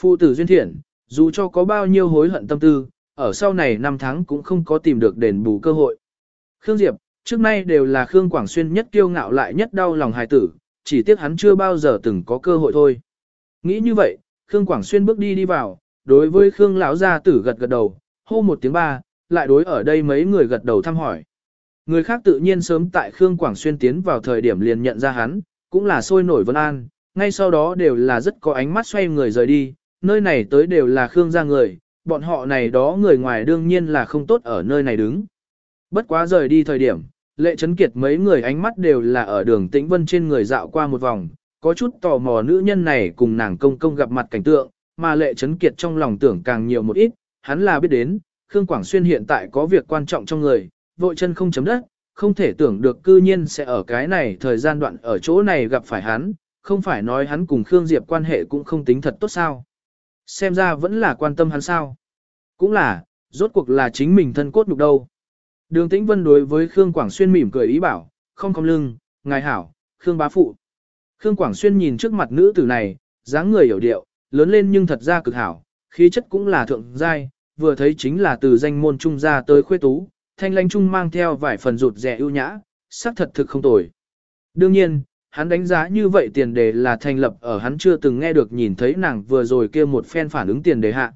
Phụ tử duyên thiện, dù cho có bao nhiêu hối hận tâm tư, ở sau này năm tháng cũng không có tìm được đền bù cơ hội. Khương Diệp, trước nay đều là Khương Quảng Xuyên nhất kiêu ngạo lại nhất đau lòng hài tử, chỉ tiếc hắn chưa bao giờ từng có cơ hội thôi. Nghĩ như vậy, Khương Quảng Xuyên bước đi đi vào, đối với Khương lão gia tử gật gật đầu, hô một tiếng ba, lại đối ở đây mấy người gật đầu thăm hỏi. Người khác tự nhiên sớm tại Khương Quảng Xuyên tiến vào thời điểm liền nhận ra hắn, cũng là sôi nổi vân an, ngay sau đó đều là rất có ánh mắt xoay người rời đi, nơi này tới đều là Khương gia người, bọn họ này đó người ngoài đương nhiên là không tốt ở nơi này đứng. Bất quá rời đi thời điểm, lệ chấn kiệt mấy người ánh mắt đều là ở đường tĩnh vân trên người dạo qua một vòng, có chút tò mò nữ nhân này cùng nàng công công gặp mặt cảnh tượng, mà lệ chấn kiệt trong lòng tưởng càng nhiều một ít, hắn là biết đến, Khương Quảng Xuyên hiện tại có việc quan trọng trong người, vội chân không chấm đất, không thể tưởng được cư nhiên sẽ ở cái này thời gian đoạn ở chỗ này gặp phải hắn, không phải nói hắn cùng Khương Diệp quan hệ cũng không tính thật tốt sao. Xem ra vẫn là quan tâm hắn sao. Cũng là, rốt cuộc là chính mình thân cốt nhục đâu. Đường Tĩnh Vân đối với Khương Quảng Xuyên mỉm cười ý bảo, không không lưng, ngài hảo, Khương bá phụ. Khương Quảng Xuyên nhìn trước mặt nữ tử này, dáng người hiểu điệu, lớn lên nhưng thật ra cực hảo, khí chất cũng là thượng giai, vừa thấy chính là từ danh môn trung ra tới khuê tú, thanh lãnh trung mang theo vài phần rụt rẻ ưu nhã, sắc thật thực không tồi. Đương nhiên, hắn đánh giá như vậy tiền đề là thành lập ở hắn chưa từng nghe được nhìn thấy nàng vừa rồi kia một phen phản ứng tiền đề hạ.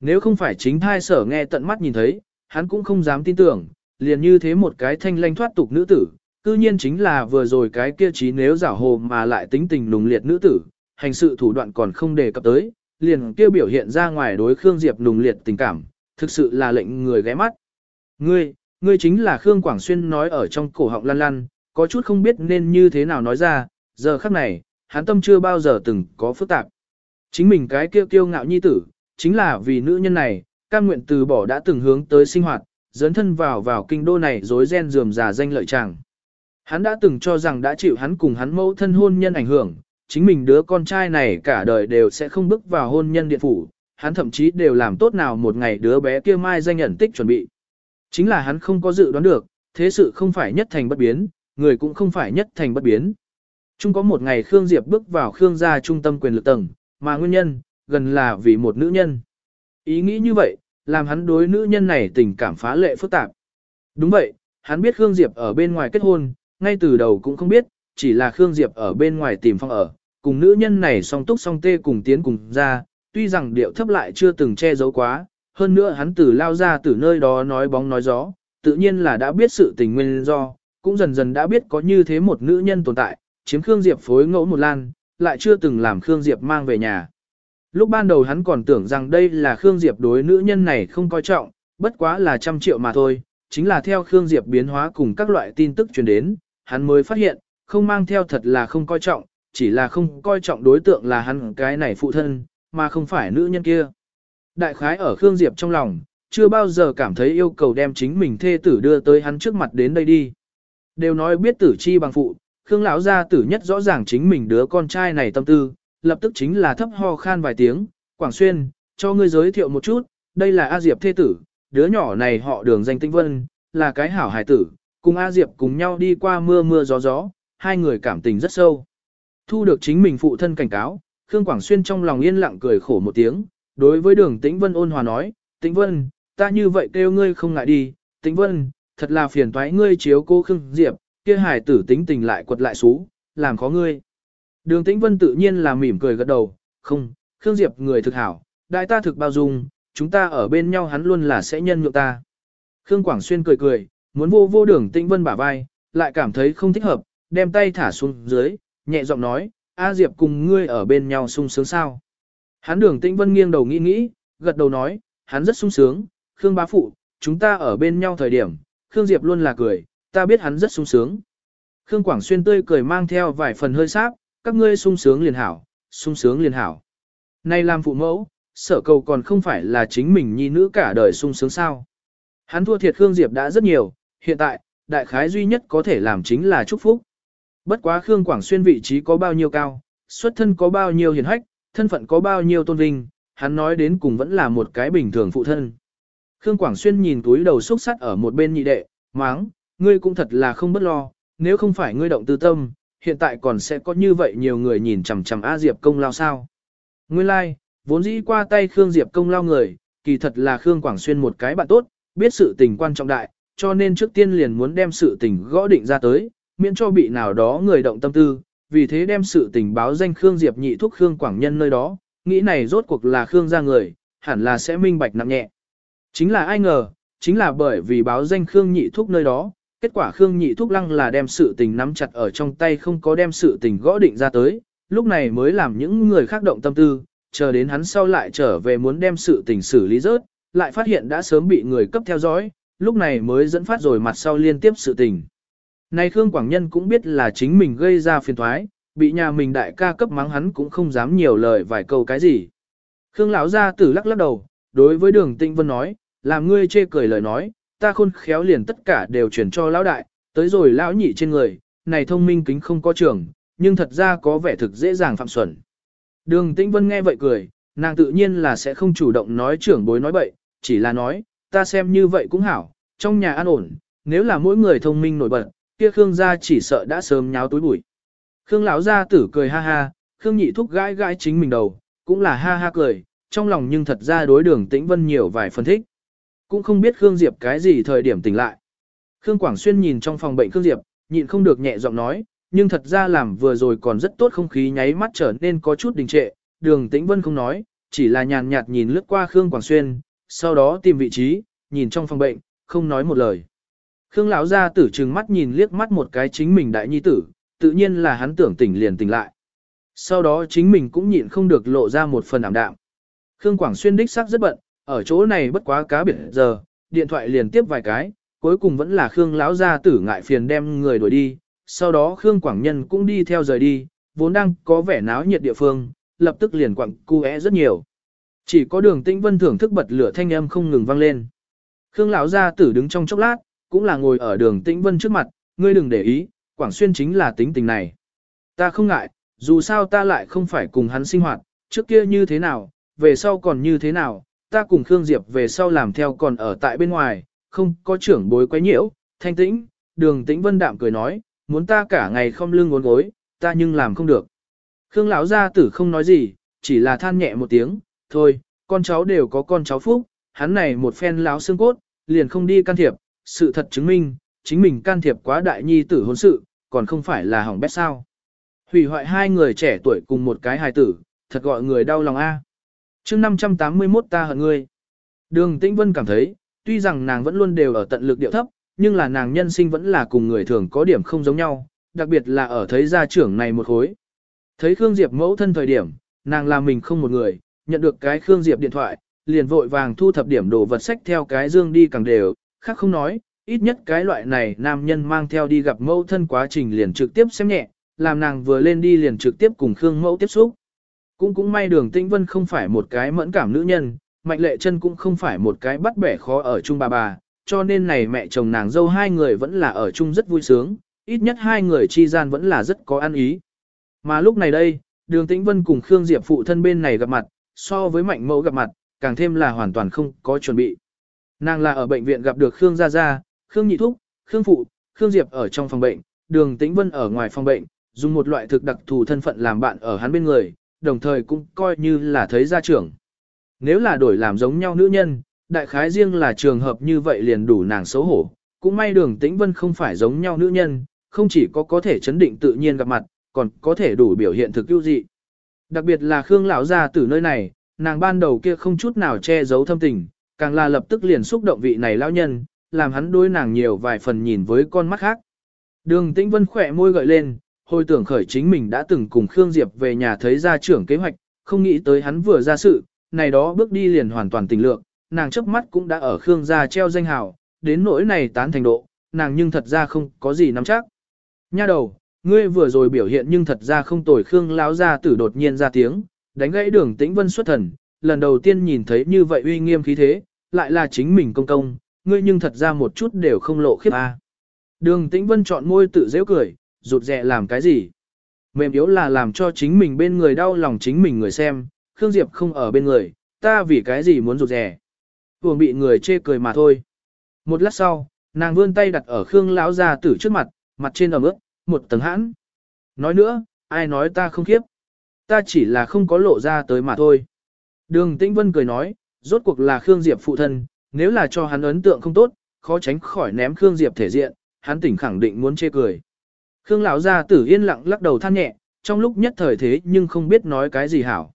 Nếu không phải chính thai sở nghe tận mắt nhìn thấy, hắn cũng không dám tin tưởng, liền như thế một cái thanh lanh thoát tục nữ tử, cư nhiên chính là vừa rồi cái kia trí nếu giả hồ mà lại tính tình nùng liệt nữ tử, hành sự thủ đoạn còn không đề cập tới, liền kia biểu hiện ra ngoài đối Khương Diệp nùng liệt tình cảm, thực sự là lệnh người ghé mắt. Ngươi, ngươi chính là Khương Quảng Xuyên nói ở trong cổ họng lăn lăn, có chút không biết nên như thế nào nói ra, giờ khắc này, hắn tâm chưa bao giờ từng có phức tạp. Chính mình cái kia kiêu ngạo nhi tử, chính là vì nữ nhân này, cam nguyện từ bỏ đã từng hướng tới sinh hoạt, dấn thân vào vào kinh đô này dối ren dườm già danh lợi chàng. Hắn đã từng cho rằng đã chịu hắn cùng hắn mẫu thân hôn nhân ảnh hưởng, chính mình đứa con trai này cả đời đều sẽ không bước vào hôn nhân điện phủ, hắn thậm chí đều làm tốt nào một ngày đứa bé kia mai danh nhận tích chuẩn bị. Chính là hắn không có dự đoán được, thế sự không phải nhất thành bất biến, người cũng không phải nhất thành bất biến. Chung có một ngày Khương Diệp bước vào Khương gia trung tâm quyền lực tầng, mà nguyên nhân, gần là vì một nữ nhân. Ý nghĩ như vậy, làm hắn đối nữ nhân này tình cảm phá lệ phức tạp. Đúng vậy, hắn biết Khương Diệp ở bên ngoài kết hôn, ngay từ đầu cũng không biết, chỉ là Khương Diệp ở bên ngoài tìm phong ở, cùng nữ nhân này song túc song tê cùng tiến cùng ra, tuy rằng điệu thấp lại chưa từng che giấu quá, hơn nữa hắn từ lao ra từ nơi đó nói bóng nói gió, tự nhiên là đã biết sự tình nguyên do, cũng dần dần đã biết có như thế một nữ nhân tồn tại, chiếm Khương Diệp phối ngẫu một lan, lại chưa từng làm Khương Diệp mang về nhà. Lúc ban đầu hắn còn tưởng rằng đây là Khương Diệp đối nữ nhân này không coi trọng, bất quá là trăm triệu mà thôi, chính là theo Khương Diệp biến hóa cùng các loại tin tức truyền đến, hắn mới phát hiện, không mang theo thật là không coi trọng, chỉ là không coi trọng đối tượng là hắn cái này phụ thân, mà không phải nữ nhân kia. Đại khái ở Khương Diệp trong lòng, chưa bao giờ cảm thấy yêu cầu đem chính mình thê tử đưa tới hắn trước mặt đến đây đi. Đều nói biết tử chi bằng phụ, Khương lão gia tử nhất rõ ràng chính mình đứa con trai này tâm tư, lập tức chính là thấp ho khan vài tiếng, Quảng Xuyên, cho ngươi giới thiệu một chút, đây là A Diệp thê tử, đứa nhỏ này họ đường danh tinh vân, là cái hảo hài tử, cùng A Diệp cùng nhau đi qua mưa mưa gió gió, hai người cảm tình rất sâu. Thu được chính mình phụ thân cảnh cáo, Khương Quảng Xuyên trong lòng yên lặng cười khổ một tiếng, đối với đường Tĩnh Vân ôn hòa nói, Tĩnh Vân, ta như vậy kêu ngươi không ngại đi, Tĩnh Vân, thật là phiền toái ngươi chiếu cô Khương Diệp, kia hài tử tính tình lại quật lại xú, làm khó ngươi. Đường Tĩnh Vân tự nhiên là mỉm cười gật đầu, không, Khương Diệp người thực hảo, đại ta thực bao dung, chúng ta ở bên nhau hắn luôn là sẽ nhân nhượng ta. Khương Quảng Xuyên cười cười, muốn vô vô đường Tĩnh Vân bả vai, lại cảm thấy không thích hợp, đem tay thả xuống dưới, nhẹ giọng nói, A Diệp cùng ngươi ở bên nhau sung sướng sao. Hắn đường tĩnh vân nghiêng đầu nghĩ nghĩ, gật đầu nói, hắn rất sung sướng, Khương bá phụ, chúng ta ở bên nhau thời điểm, Khương Diệp luôn là cười, ta biết hắn rất sung sướng. Khương Quảng Xuyên tươi cười mang theo vài phần hơi sáp, các ngươi sung sướng liền hảo, sung sướng liền hảo. Nay làm phụ mẫu, sở cầu còn không phải là chính mình nhi nữ cả đời sung sướng sao. Hắn thua thiệt Khương Diệp đã rất nhiều, hiện tại, đại khái duy nhất có thể làm chính là chúc phúc. Bất quá Khương Quảng Xuyên vị trí có bao nhiêu cao, xuất thân có bao nhiêu hiền hách, thân phận có bao nhiêu tôn vinh, hắn nói đến cùng vẫn là một cái bình thường phụ thân. Khương Quảng Xuyên nhìn túi đầu xúc sắt ở một bên nhị đệ, máng, ngươi cũng thật là không bất lo, nếu không phải ngươi động tư tâm, hiện tại còn sẽ có như vậy nhiều người nhìn chằm chằm A Diệp công lao sao. Nguyên lai, like, vốn dĩ qua tay Khương Diệp công lao người, kỳ thật là Khương Quảng Xuyên một cái bạn tốt, biết sự tình quan trọng đại, cho nên trước tiên liền muốn đem sự tình gõ định ra tới, miễn cho bị nào đó người động tâm tư, vì thế đem sự tình báo danh Khương Diệp nhị thúc Khương Quảng Nhân nơi đó, nghĩ này rốt cuộc là Khương gia người, hẳn là sẽ minh bạch nặng nhẹ. Chính là ai ngờ, chính là bởi vì báo danh Khương nhị thúc nơi đó, kết quả Khương nhị thúc lăng là đem sự tình nắm chặt ở trong tay không có đem sự tình gõ định ra tới, lúc này mới làm những người khác động tâm tư, chờ đến hắn sau lại trở về muốn đem sự tình xử lý rớt, lại phát hiện đã sớm bị người cấp theo dõi, lúc này mới dẫn phát rồi mặt sau liên tiếp sự tình. Này Khương Quảng Nhân cũng biết là chính mình gây ra phiền thoái, bị nhà mình đại ca cấp mắng hắn cũng không dám nhiều lời vài câu cái gì. Khương lão ra tử lắc lắc đầu, đối với đường tinh vân nói, làm ngươi chê cười lời nói, ta khôn khéo liền tất cả đều chuyển cho lão đại, tới rồi lão nhị trên người, này thông minh kính không có trường, nhưng thật ra có vẻ thực dễ dàng phạm xuẩn. Đường tĩnh vân nghe vậy cười, nàng tự nhiên là sẽ không chủ động nói trưởng bối nói bậy, chỉ là nói, ta xem như vậy cũng hảo, trong nhà an ổn, nếu là mỗi người thông minh nổi bật, kia Khương gia chỉ sợ đã sớm nháo túi bụi. Khương lão gia tử cười ha ha, Khương nhị thúc gãi gãi chính mình đầu, cũng là ha ha cười, trong lòng nhưng thật ra đối đường tĩnh vân nhiều vài phân thích. Cũng không biết Khương Diệp cái gì thời điểm tỉnh lại. Khương Quảng Xuyên nhìn trong phòng bệnh Khương Diệp, nhịn không được nhẹ giọng nói, nhưng thật ra làm vừa rồi còn rất tốt không khí nháy mắt trở nên có chút đình trệ, đường tĩnh vân không nói, chỉ là nhàn nhạt nhìn lướt qua Khương Quảng Xuyên, sau đó tìm vị trí, nhìn trong phòng bệnh, không nói một lời. Khương lão gia tử trừng mắt nhìn liếc mắt một cái chính mình đại nhi tử, tự nhiên là hắn tưởng tỉnh liền tỉnh lại. Sau đó chính mình cũng nhịn không được lộ ra một phần ảm đạm. Khương Quảng Xuyên đích xác rất bận, ở chỗ này bất quá cá biệt giờ, điện thoại liền tiếp vài cái, cuối cùng vẫn là Khương lão gia tử ngại phiền đem người đuổi đi, sau đó Khương Quảng Nhân cũng đi theo rời đi, vốn đang có vẻ náo nhiệt địa phương, lập tức liền quặng cu é rất nhiều. Chỉ có đường tĩnh vân thưởng thức bật lửa thanh âm không ngừng vang lên. Khương lão gia tử đứng trong chốc lát, cũng là ngồi ở đường tĩnh vân trước mặt, ngươi đừng để ý, Quảng Xuyên chính là tính tình này. Ta không ngại, dù sao ta lại không phải cùng hắn sinh hoạt, trước kia như thế nào, về sau còn như thế nào, ta cùng Khương Diệp về sau làm theo còn ở tại bên ngoài, không có trưởng bối quấy nhiễu, thanh tĩnh, đường tĩnh vân đạm cười nói, muốn ta cả ngày không lưng ngốn gối, ta nhưng làm không được. Khương lão gia tử không nói gì, chỉ là than nhẹ một tiếng, thôi, con cháu đều có con cháu phúc, hắn này một phen láo xương cốt, liền không đi can thiệp, sự thật chứng minh, chính mình can thiệp quá đại nhi tử hôn sự, còn không phải là hỏng bét sao. Hủy hoại hai người trẻ tuổi cùng một cái hài tử, thật gọi người đau lòng a chương 581 ta hận ngươi. Đường Tĩnh Vân cảm thấy, tuy rằng nàng vẫn luôn đều ở tận lực điệu thấp, nhưng là nàng nhân sinh vẫn là cùng người thường có điểm không giống nhau, đặc biệt là ở thấy gia trưởng này một khối. Thấy Khương Diệp mẫu thân thời điểm, nàng là mình không một người, nhận được cái Khương Diệp điện thoại, liền vội vàng thu thập điểm đồ vật sách theo cái dương đi càng đều, khác không nói, ít nhất cái loại này nam nhân mang theo đi gặp mẫu thân quá trình liền trực tiếp xem nhẹ, làm nàng vừa lên đi liền trực tiếp cùng Khương mẫu tiếp xúc. Cũng cũng may đường tĩnh vân không phải một cái mẫn cảm nữ nhân, mạnh lệ chân cũng không phải một cái bắt bẻ khó ở chung bà bà, cho nên này mẹ chồng nàng dâu hai người vẫn là ở chung rất vui sướng, ít nhất hai người chi gian vẫn là rất có ăn ý. Mà lúc này đây, đường tĩnh vân cùng Khương Diệp phụ thân bên này gặp mặt, so với mạnh mẫu gặp mặt, càng thêm là hoàn toàn không có chuẩn bị. Nàng là ở bệnh viện gặp được Khương Gia Gia, Khương Nhị Thúc, Khương Phụ, Khương Diệp ở trong phòng bệnh, đường Tĩnh Vân ở ngoài phòng bệnh, dùng một loại thực đặc thù thân phận làm bạn ở hắn bên người, đồng thời cũng coi như là thấy gia trưởng. Nếu là đổi làm giống nhau nữ nhân, đại khái riêng là trường hợp như vậy liền đủ nàng xấu hổ. Cũng may đường Tĩnh Vân không phải giống nhau nữ nhân, không chỉ có có thể chấn định tự nhiên gặp mặt, còn có thể đủ biểu hiện thực ưu dị. Đặc biệt là Khương lão gia từ nơi này, nàng ban đầu kia không chút nào che giấu thâm tình, càng là lập tức liền xúc động vị này lão nhân, làm hắn đối nàng nhiều vài phần nhìn với con mắt khác. Đường Tĩnh Vân khỏe môi gợi lên, hồi tưởng khởi chính mình đã từng cùng Khương Diệp về nhà thấy gia trưởng kế hoạch, không nghĩ tới hắn vừa ra sự, này đó bước đi liền hoàn toàn tình lượng, nàng chớp mắt cũng đã ở Khương gia treo danh hào, đến nỗi này tán thành độ, nàng nhưng thật ra không có gì nắm chắc. Nha đầu, ngươi vừa rồi biểu hiện nhưng thật ra không tồi Khương lão gia tử đột nhiên ra tiếng, đánh gãy đường tĩnh vân xuất thần, lần đầu tiên nhìn thấy như vậy uy nghiêm khí thế, lại là chính mình công công, ngươi nhưng thật ra một chút đều không lộ khiếp a. Đường tĩnh vân chọn môi tự dễ cười, rụt rẹ làm cái gì? Mềm yếu là làm cho chính mình bên người đau lòng chính mình người xem, Khương Diệp không ở bên người, ta vì cái gì muốn rụt rè. Vừa bị người chê cười mà thôi. Một lát sau, nàng vươn tay đặt ở Khương lão gia tử trước mặt, mặt trên ẩm ướt, một tầng hãn. Nói nữa, ai nói ta không khiếp. Ta chỉ là không có lộ ra tới mà thôi. Đường Tĩnh Vân cười nói, rốt cuộc là Khương Diệp phụ thân, nếu là cho hắn ấn tượng không tốt, khó tránh khỏi ném Khương Diệp thể diện, hắn tỉnh khẳng định muốn chê cười. Khương lão gia tử yên lặng lắc đầu than nhẹ, trong lúc nhất thời thế nhưng không biết nói cái gì hảo.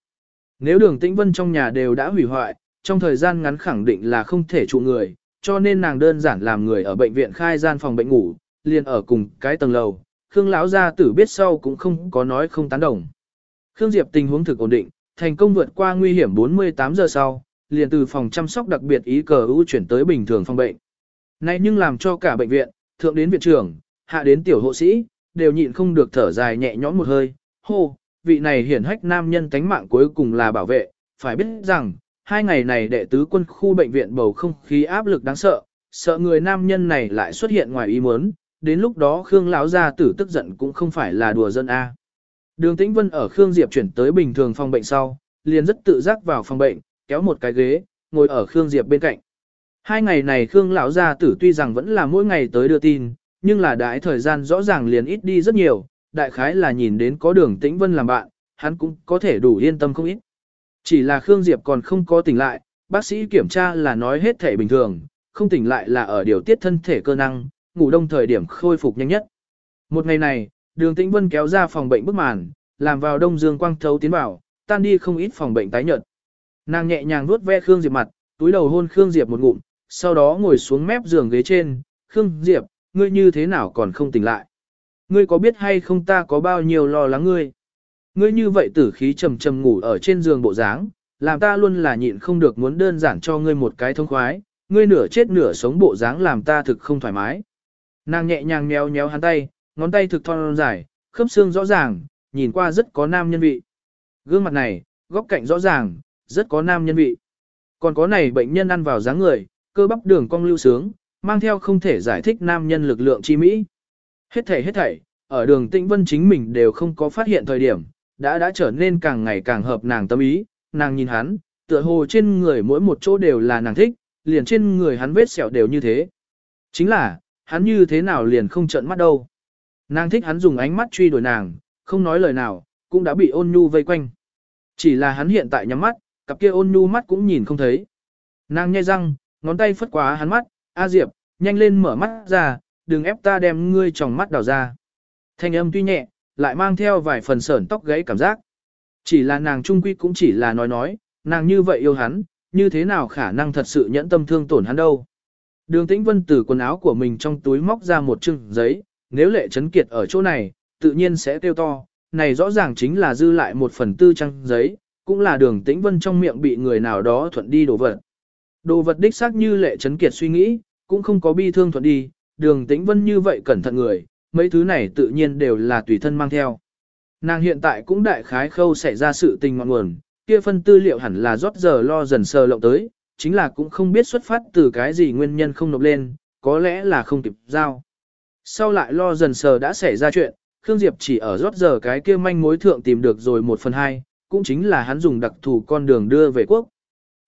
Nếu đường tĩnh vân trong nhà đều đã hủy hoại, trong thời gian ngắn khẳng định là không thể trụ người, cho nên nàng đơn giản làm người ở bệnh viện khai gian phòng bệnh ngủ, liền ở cùng cái tầng lầu. Khương lão gia tử biết sau cũng không có nói không tán đồng. Khương Diệp tình huống thực ổn định, thành công vượt qua nguy hiểm 48 giờ sau, liền từ phòng chăm sóc đặc biệt ý cờ ưu chuyển tới bình thường phòng bệnh. Này nhưng làm cho cả bệnh viện, thượng đến viện trưởng, hạ đến tiểu hộ sĩ, đều nhịn không được thở dài nhẹ nhõm một hơi, hô, vị này hiển hách nam nhân tánh mạng cuối cùng là bảo vệ, phải biết rằng, hai ngày này đệ tứ quân khu bệnh viện bầu không khí áp lực đáng sợ, sợ người nam nhân này lại xuất hiện ngoài ý muốn, đến lúc đó Khương lão gia tử tức giận cũng không phải là đùa dân a. Đường Tĩnh Vân ở Khương Diệp chuyển tới bình thường phòng bệnh sau, liền rất tự giác vào phòng bệnh, kéo một cái ghế, ngồi ở Khương Diệp bên cạnh. Hai ngày này Khương lão gia tử tuy rằng vẫn là mỗi ngày tới đưa tin, nhưng là đại thời gian rõ ràng liền ít đi rất nhiều, đại khái là nhìn đến có đường tĩnh vân làm bạn, hắn cũng có thể đủ yên tâm không ít. Chỉ là Khương Diệp còn không có tỉnh lại, bác sĩ kiểm tra là nói hết thể bình thường, không tỉnh lại là ở điều tiết thân thể cơ năng, ngủ đông thời điểm khôi phục nhanh nhất. Một ngày này, đường tĩnh vân kéo ra phòng bệnh bức màn, làm vào đông dương quang thấu tiến vào, tan đi không ít phòng bệnh tái nhợt. Nàng nhẹ nhàng vuốt ve Khương Diệp mặt, túi đầu hôn Khương Diệp một ngụm, sau đó ngồi xuống mép giường ghế trên, Khương Diệp, ngươi như thế nào còn không tỉnh lại? Ngươi có biết hay không ta có bao nhiêu lo lắng ngươi? Ngươi như vậy tử khí trầm trầm ngủ ở trên giường bộ dáng, làm ta luôn là nhịn không được muốn đơn giản cho ngươi một cái thông khoái, ngươi nửa chết nửa sống bộ dáng làm ta thực không thoải mái. Nàng nhẹ nhàng méo méo hắn tay, ngón tay thực thon dài, khớp xương rõ ràng, nhìn qua rất có nam nhân vị. Gương mặt này, góc cạnh rõ ràng, rất có nam nhân vị. Còn có này bệnh nhân ăn vào dáng người, cơ bắp đường cong lưu sướng, mang theo không thể giải thích nam nhân lực lượng chi mỹ. Hết thảy hết thảy, ở đường tĩnh vân chính mình đều không có phát hiện thời điểm, đã đã trở nên càng ngày càng hợp nàng tâm ý, nàng nhìn hắn, tựa hồ trên người mỗi một chỗ đều là nàng thích, liền trên người hắn vết sẹo đều như thế. Chính là, hắn như thế nào liền không trợn mắt đâu. Nàng thích hắn dùng ánh mắt truy đuổi nàng, không nói lời nào, cũng đã bị ôn nhu vây quanh. Chỉ là hắn hiện tại nhắm mắt, cặp kia ôn nhu mắt cũng nhìn không thấy. Nàng nhai răng, ngón tay phất quá hắn mắt, A Diệp, nhanh lên mở mắt ra, đừng ép ta đem ngươi tròng mắt đào ra. Thanh âm tuy nhẹ, lại mang theo vài phần sởn tóc gáy cảm giác. Chỉ là nàng trung quy cũng chỉ là nói nói, nàng như vậy yêu hắn, như thế nào khả năng thật sự nhẫn tâm thương tổn hắn đâu. Đường Tĩnh Vân từ quần áo của mình trong túi móc ra một chừng giấy, nếu lệ chấn kiệt ở chỗ này, tự nhiên sẽ tiêu to, này rõ ràng chính là dư lại một phần tư trang giấy, cũng là đường Tĩnh Vân trong miệng bị người nào đó thuận đi đổ vật. Đồ vật đích xác như lệ chấn kiệt suy nghĩ, cũng không có bi thương thuận đi, đường tĩnh vân như vậy cẩn thận người, mấy thứ này tự nhiên đều là tùy thân mang theo. Nàng hiện tại cũng đại khái khâu xảy ra sự tình ngọn nguồn, kia phân tư liệu hẳn là rót giờ lo dần sờ lộng tới, chính là cũng không biết xuất phát từ cái gì nguyên nhân không nộp lên, có lẽ là không kịp giao. Sau lại lo dần sờ đã xảy ra chuyện, Khương Diệp chỉ ở rót giờ cái kia manh mối thượng tìm được rồi một phần hai, cũng chính là hắn dùng đặc thù con đường đưa về quốc.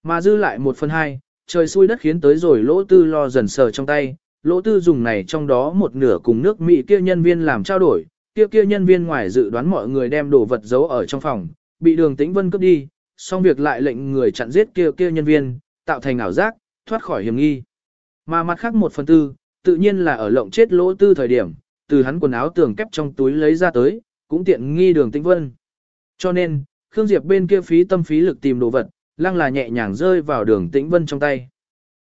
Mà dư lại một phần hai, trời xui đất khiến tới rồi lỗ tư lo dần sờ trong tay, lỗ tư dùng này trong đó một nửa cùng nước Mỹ kia nhân viên làm trao đổi, kia kia nhân viên ngoài dự đoán mọi người đem đồ vật giấu ở trong phòng, bị đường tĩnh vân cướp đi, xong việc lại lệnh người chặn giết kia kia nhân viên, tạo thành ảo giác, thoát khỏi hiểm nghi. Mà mặt khác một phần tư, tự nhiên là ở lộng chết lỗ tư thời điểm, từ hắn quần áo tường kép trong túi lấy ra tới, cũng tiện nghi đường tĩnh vân. Cho nên, Khương Diệp bên kia phí tâm phí lực tìm đồ vật, lăng là nhẹ nhàng rơi vào đường tĩnh vân trong tay.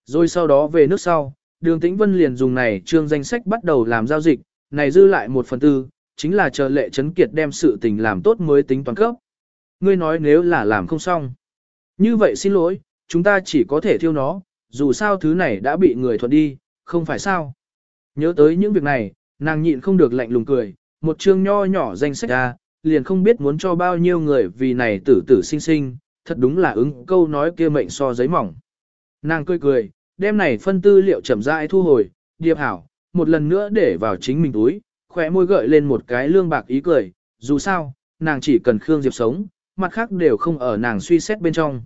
Rồi sau đó về nước sau, đường tĩnh vân liền dùng này trương danh sách bắt đầu làm giao dịch, này dư lại một phần tư, chính là chờ lệ chấn kiệt đem sự tình làm tốt mới tính toán cấp. ngươi nói nếu là làm không xong. Như vậy xin lỗi, chúng ta chỉ có thể thiêu nó, dù sao thứ này đã bị người thuận đi, không phải sao. Nhớ tới những việc này, nàng nhịn không được lạnh lùng cười, một chương nho nhỏ danh sách ra, liền không biết muốn cho bao nhiêu người vì này tử tử sinh sinh, thật đúng là ứng câu nói kia mệnh so giấy mỏng. Nàng cười cười, đem này phân tư liệu chậm rãi thu hồi, điệp hảo, một lần nữa để vào chính mình túi, khỏe môi gợi lên một cái lương bạc ý cười, dù sao, nàng chỉ cần Khương Diệp sống, mặt khác đều không ở nàng suy xét bên trong.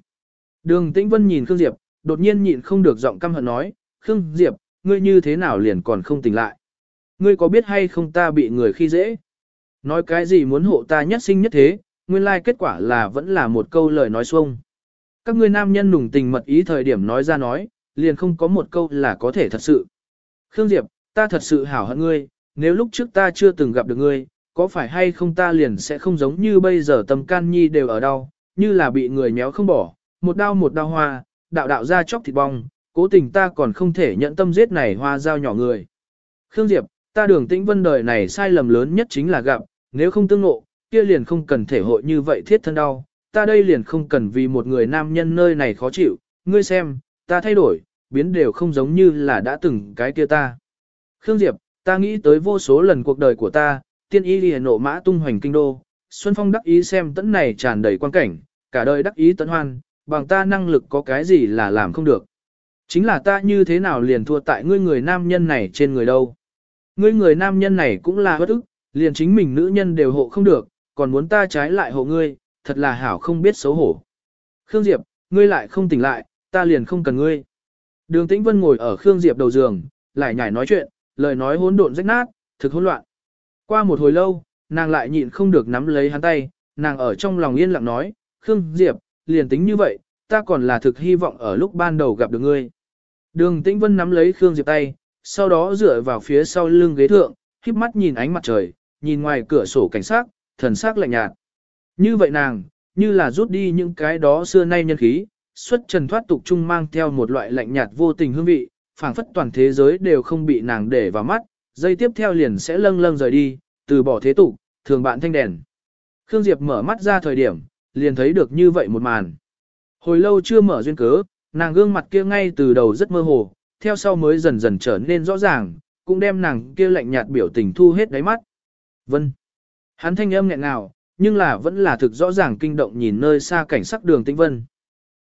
Đường Tĩnh Vân nhìn Khương Diệp, đột nhiên nhịn không được giọng căm hận nói, Khương Diệp, ngươi như thế nào liền còn không tỉnh lại? Ngươi có biết hay không ta bị người khi dễ? Nói cái gì muốn hộ ta nhất sinh nhất thế, nguyên lai kết quả là vẫn là một câu lời nói xuông. Các ngươi nam nhân nùng tình mật ý thời điểm nói ra nói, liền không có một câu là có thể thật sự. Khương Diệp, ta thật sự hảo hận ngươi, nếu lúc trước ta chưa từng gặp được ngươi, có phải hay không ta liền sẽ không giống như bây giờ tâm can nhi đều ở đau, như là bị người méo không bỏ, một đau một đau hoa, đạo đạo ra chóc thịt bong, cố tình ta còn không thể nhận tâm giết này hoa dao nhỏ người. Khương Diệp, ta đường tĩnh vân đời này sai lầm lớn nhất chính là gặp, nếu không tương ngộ, kia liền không cần thể hội như vậy thiết thân đau, ta đây liền không cần vì một người nam nhân nơi này khó chịu, ngươi xem, ta thay đổi, biến đều không giống như là đã từng cái kia ta. Khương Diệp, ta nghĩ tới vô số lần cuộc đời của ta, tiên y liền nộ mã tung hoành kinh đô, Xuân Phong đắc ý xem tẫn này tràn đầy quan cảnh, cả đời đắc ý tẫn hoan, bằng ta năng lực có cái gì là làm không được. Chính là ta như thế nào liền thua tại ngươi người nam nhân này trên người đâu. Ngươi người nam nhân này cũng là bất ức, liền chính mình nữ nhân đều hộ không được, còn muốn ta trái lại hộ ngươi, thật là hảo không biết xấu hổ. Khương Diệp, ngươi lại không tỉnh lại, ta liền không cần ngươi. Đường Tĩnh Vân ngồi ở Khương Diệp đầu giường, lại nhảy nói chuyện, lời nói hỗn độn rách nát, thực hỗn loạn. Qua một hồi lâu, nàng lại nhịn không được nắm lấy hắn tay, nàng ở trong lòng yên lặng nói, Khương Diệp, liền tính như vậy, ta còn là thực hy vọng ở lúc ban đầu gặp được ngươi. Đường Tĩnh Vân nắm lấy Khương Diệp tay, sau đó dựa vào phía sau lưng ghế thượng, híp mắt nhìn ánh mặt trời, nhìn ngoài cửa sổ cảnh sát, thần sắc lạnh nhạt. Như vậy nàng, như là rút đi những cái đó xưa nay nhân khí, xuất trần thoát tục chung mang theo một loại lạnh nhạt vô tình hương vị, phảng phất toàn thế giới đều không bị nàng để vào mắt, dây tiếp theo liền sẽ lâng lâng rời đi, từ bỏ thế tục, thường bạn thanh đèn. Khương Diệp mở mắt ra thời điểm, liền thấy được như vậy một màn. Hồi lâu chưa mở duyên cớ, nàng gương mặt kia ngay từ đầu rất mơ hồ, theo sau mới dần dần trở nên rõ ràng, cũng đem nàng kia lạnh nhạt biểu tình thu hết đáy mắt. Vân. Hắn thanh âm nghẹn nào, nhưng là vẫn là thực rõ ràng kinh động nhìn nơi xa cảnh sắc đường tĩnh vân.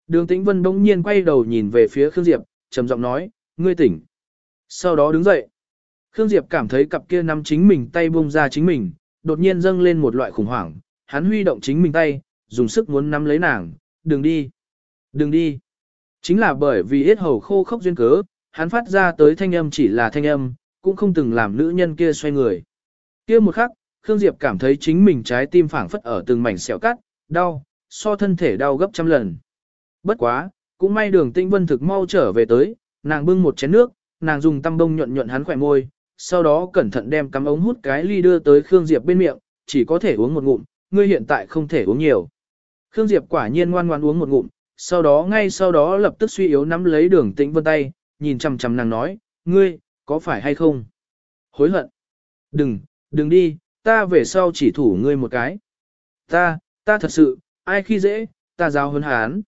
Đường tĩnh vân bỗng nhiên quay đầu nhìn về phía Khương Diệp, trầm giọng nói, ngươi tỉnh. Sau đó đứng dậy. Khương Diệp cảm thấy cặp kia nắm chính mình tay buông ra chính mình, đột nhiên dâng lên một loại khủng hoảng, hắn huy động chính mình tay, dùng sức muốn nắm lấy nàng, đừng đi, đừng đi. Chính là bởi vì ít hầu khô khốc duyên cớ, hắn phát ra tới thanh âm chỉ là thanh âm, cũng không từng làm nữ nhân kia xoay người. Kia một khắc, Khương Diệp cảm thấy chính mình trái tim phảng phất ở từng mảnh sẹo cắt, đau, so thân thể đau gấp trăm lần. Bất quá, cũng may đường tinh vân thực mau trở về tới, nàng bưng một chén nước, nàng dùng tăm bông nhuận nhuận hắn khỏe môi, sau đó cẩn thận đem cắm ống hút cái ly đưa tới Khương Diệp bên miệng, chỉ có thể uống một ngụm, ngươi hiện tại không thể uống nhiều. Khương Diệp quả nhiên ngoan ngoan uống một ngụm, sau đó ngay sau đó lập tức suy yếu nắm lấy đường tĩnh vân tay, nhìn chằm chằm nàng nói, ngươi, có phải hay không? Hối hận. Đừng, đừng đi, ta về sau chỉ thủ ngươi một cái. Ta, ta thật sự, ai khi dễ, ta giáo hơn hán.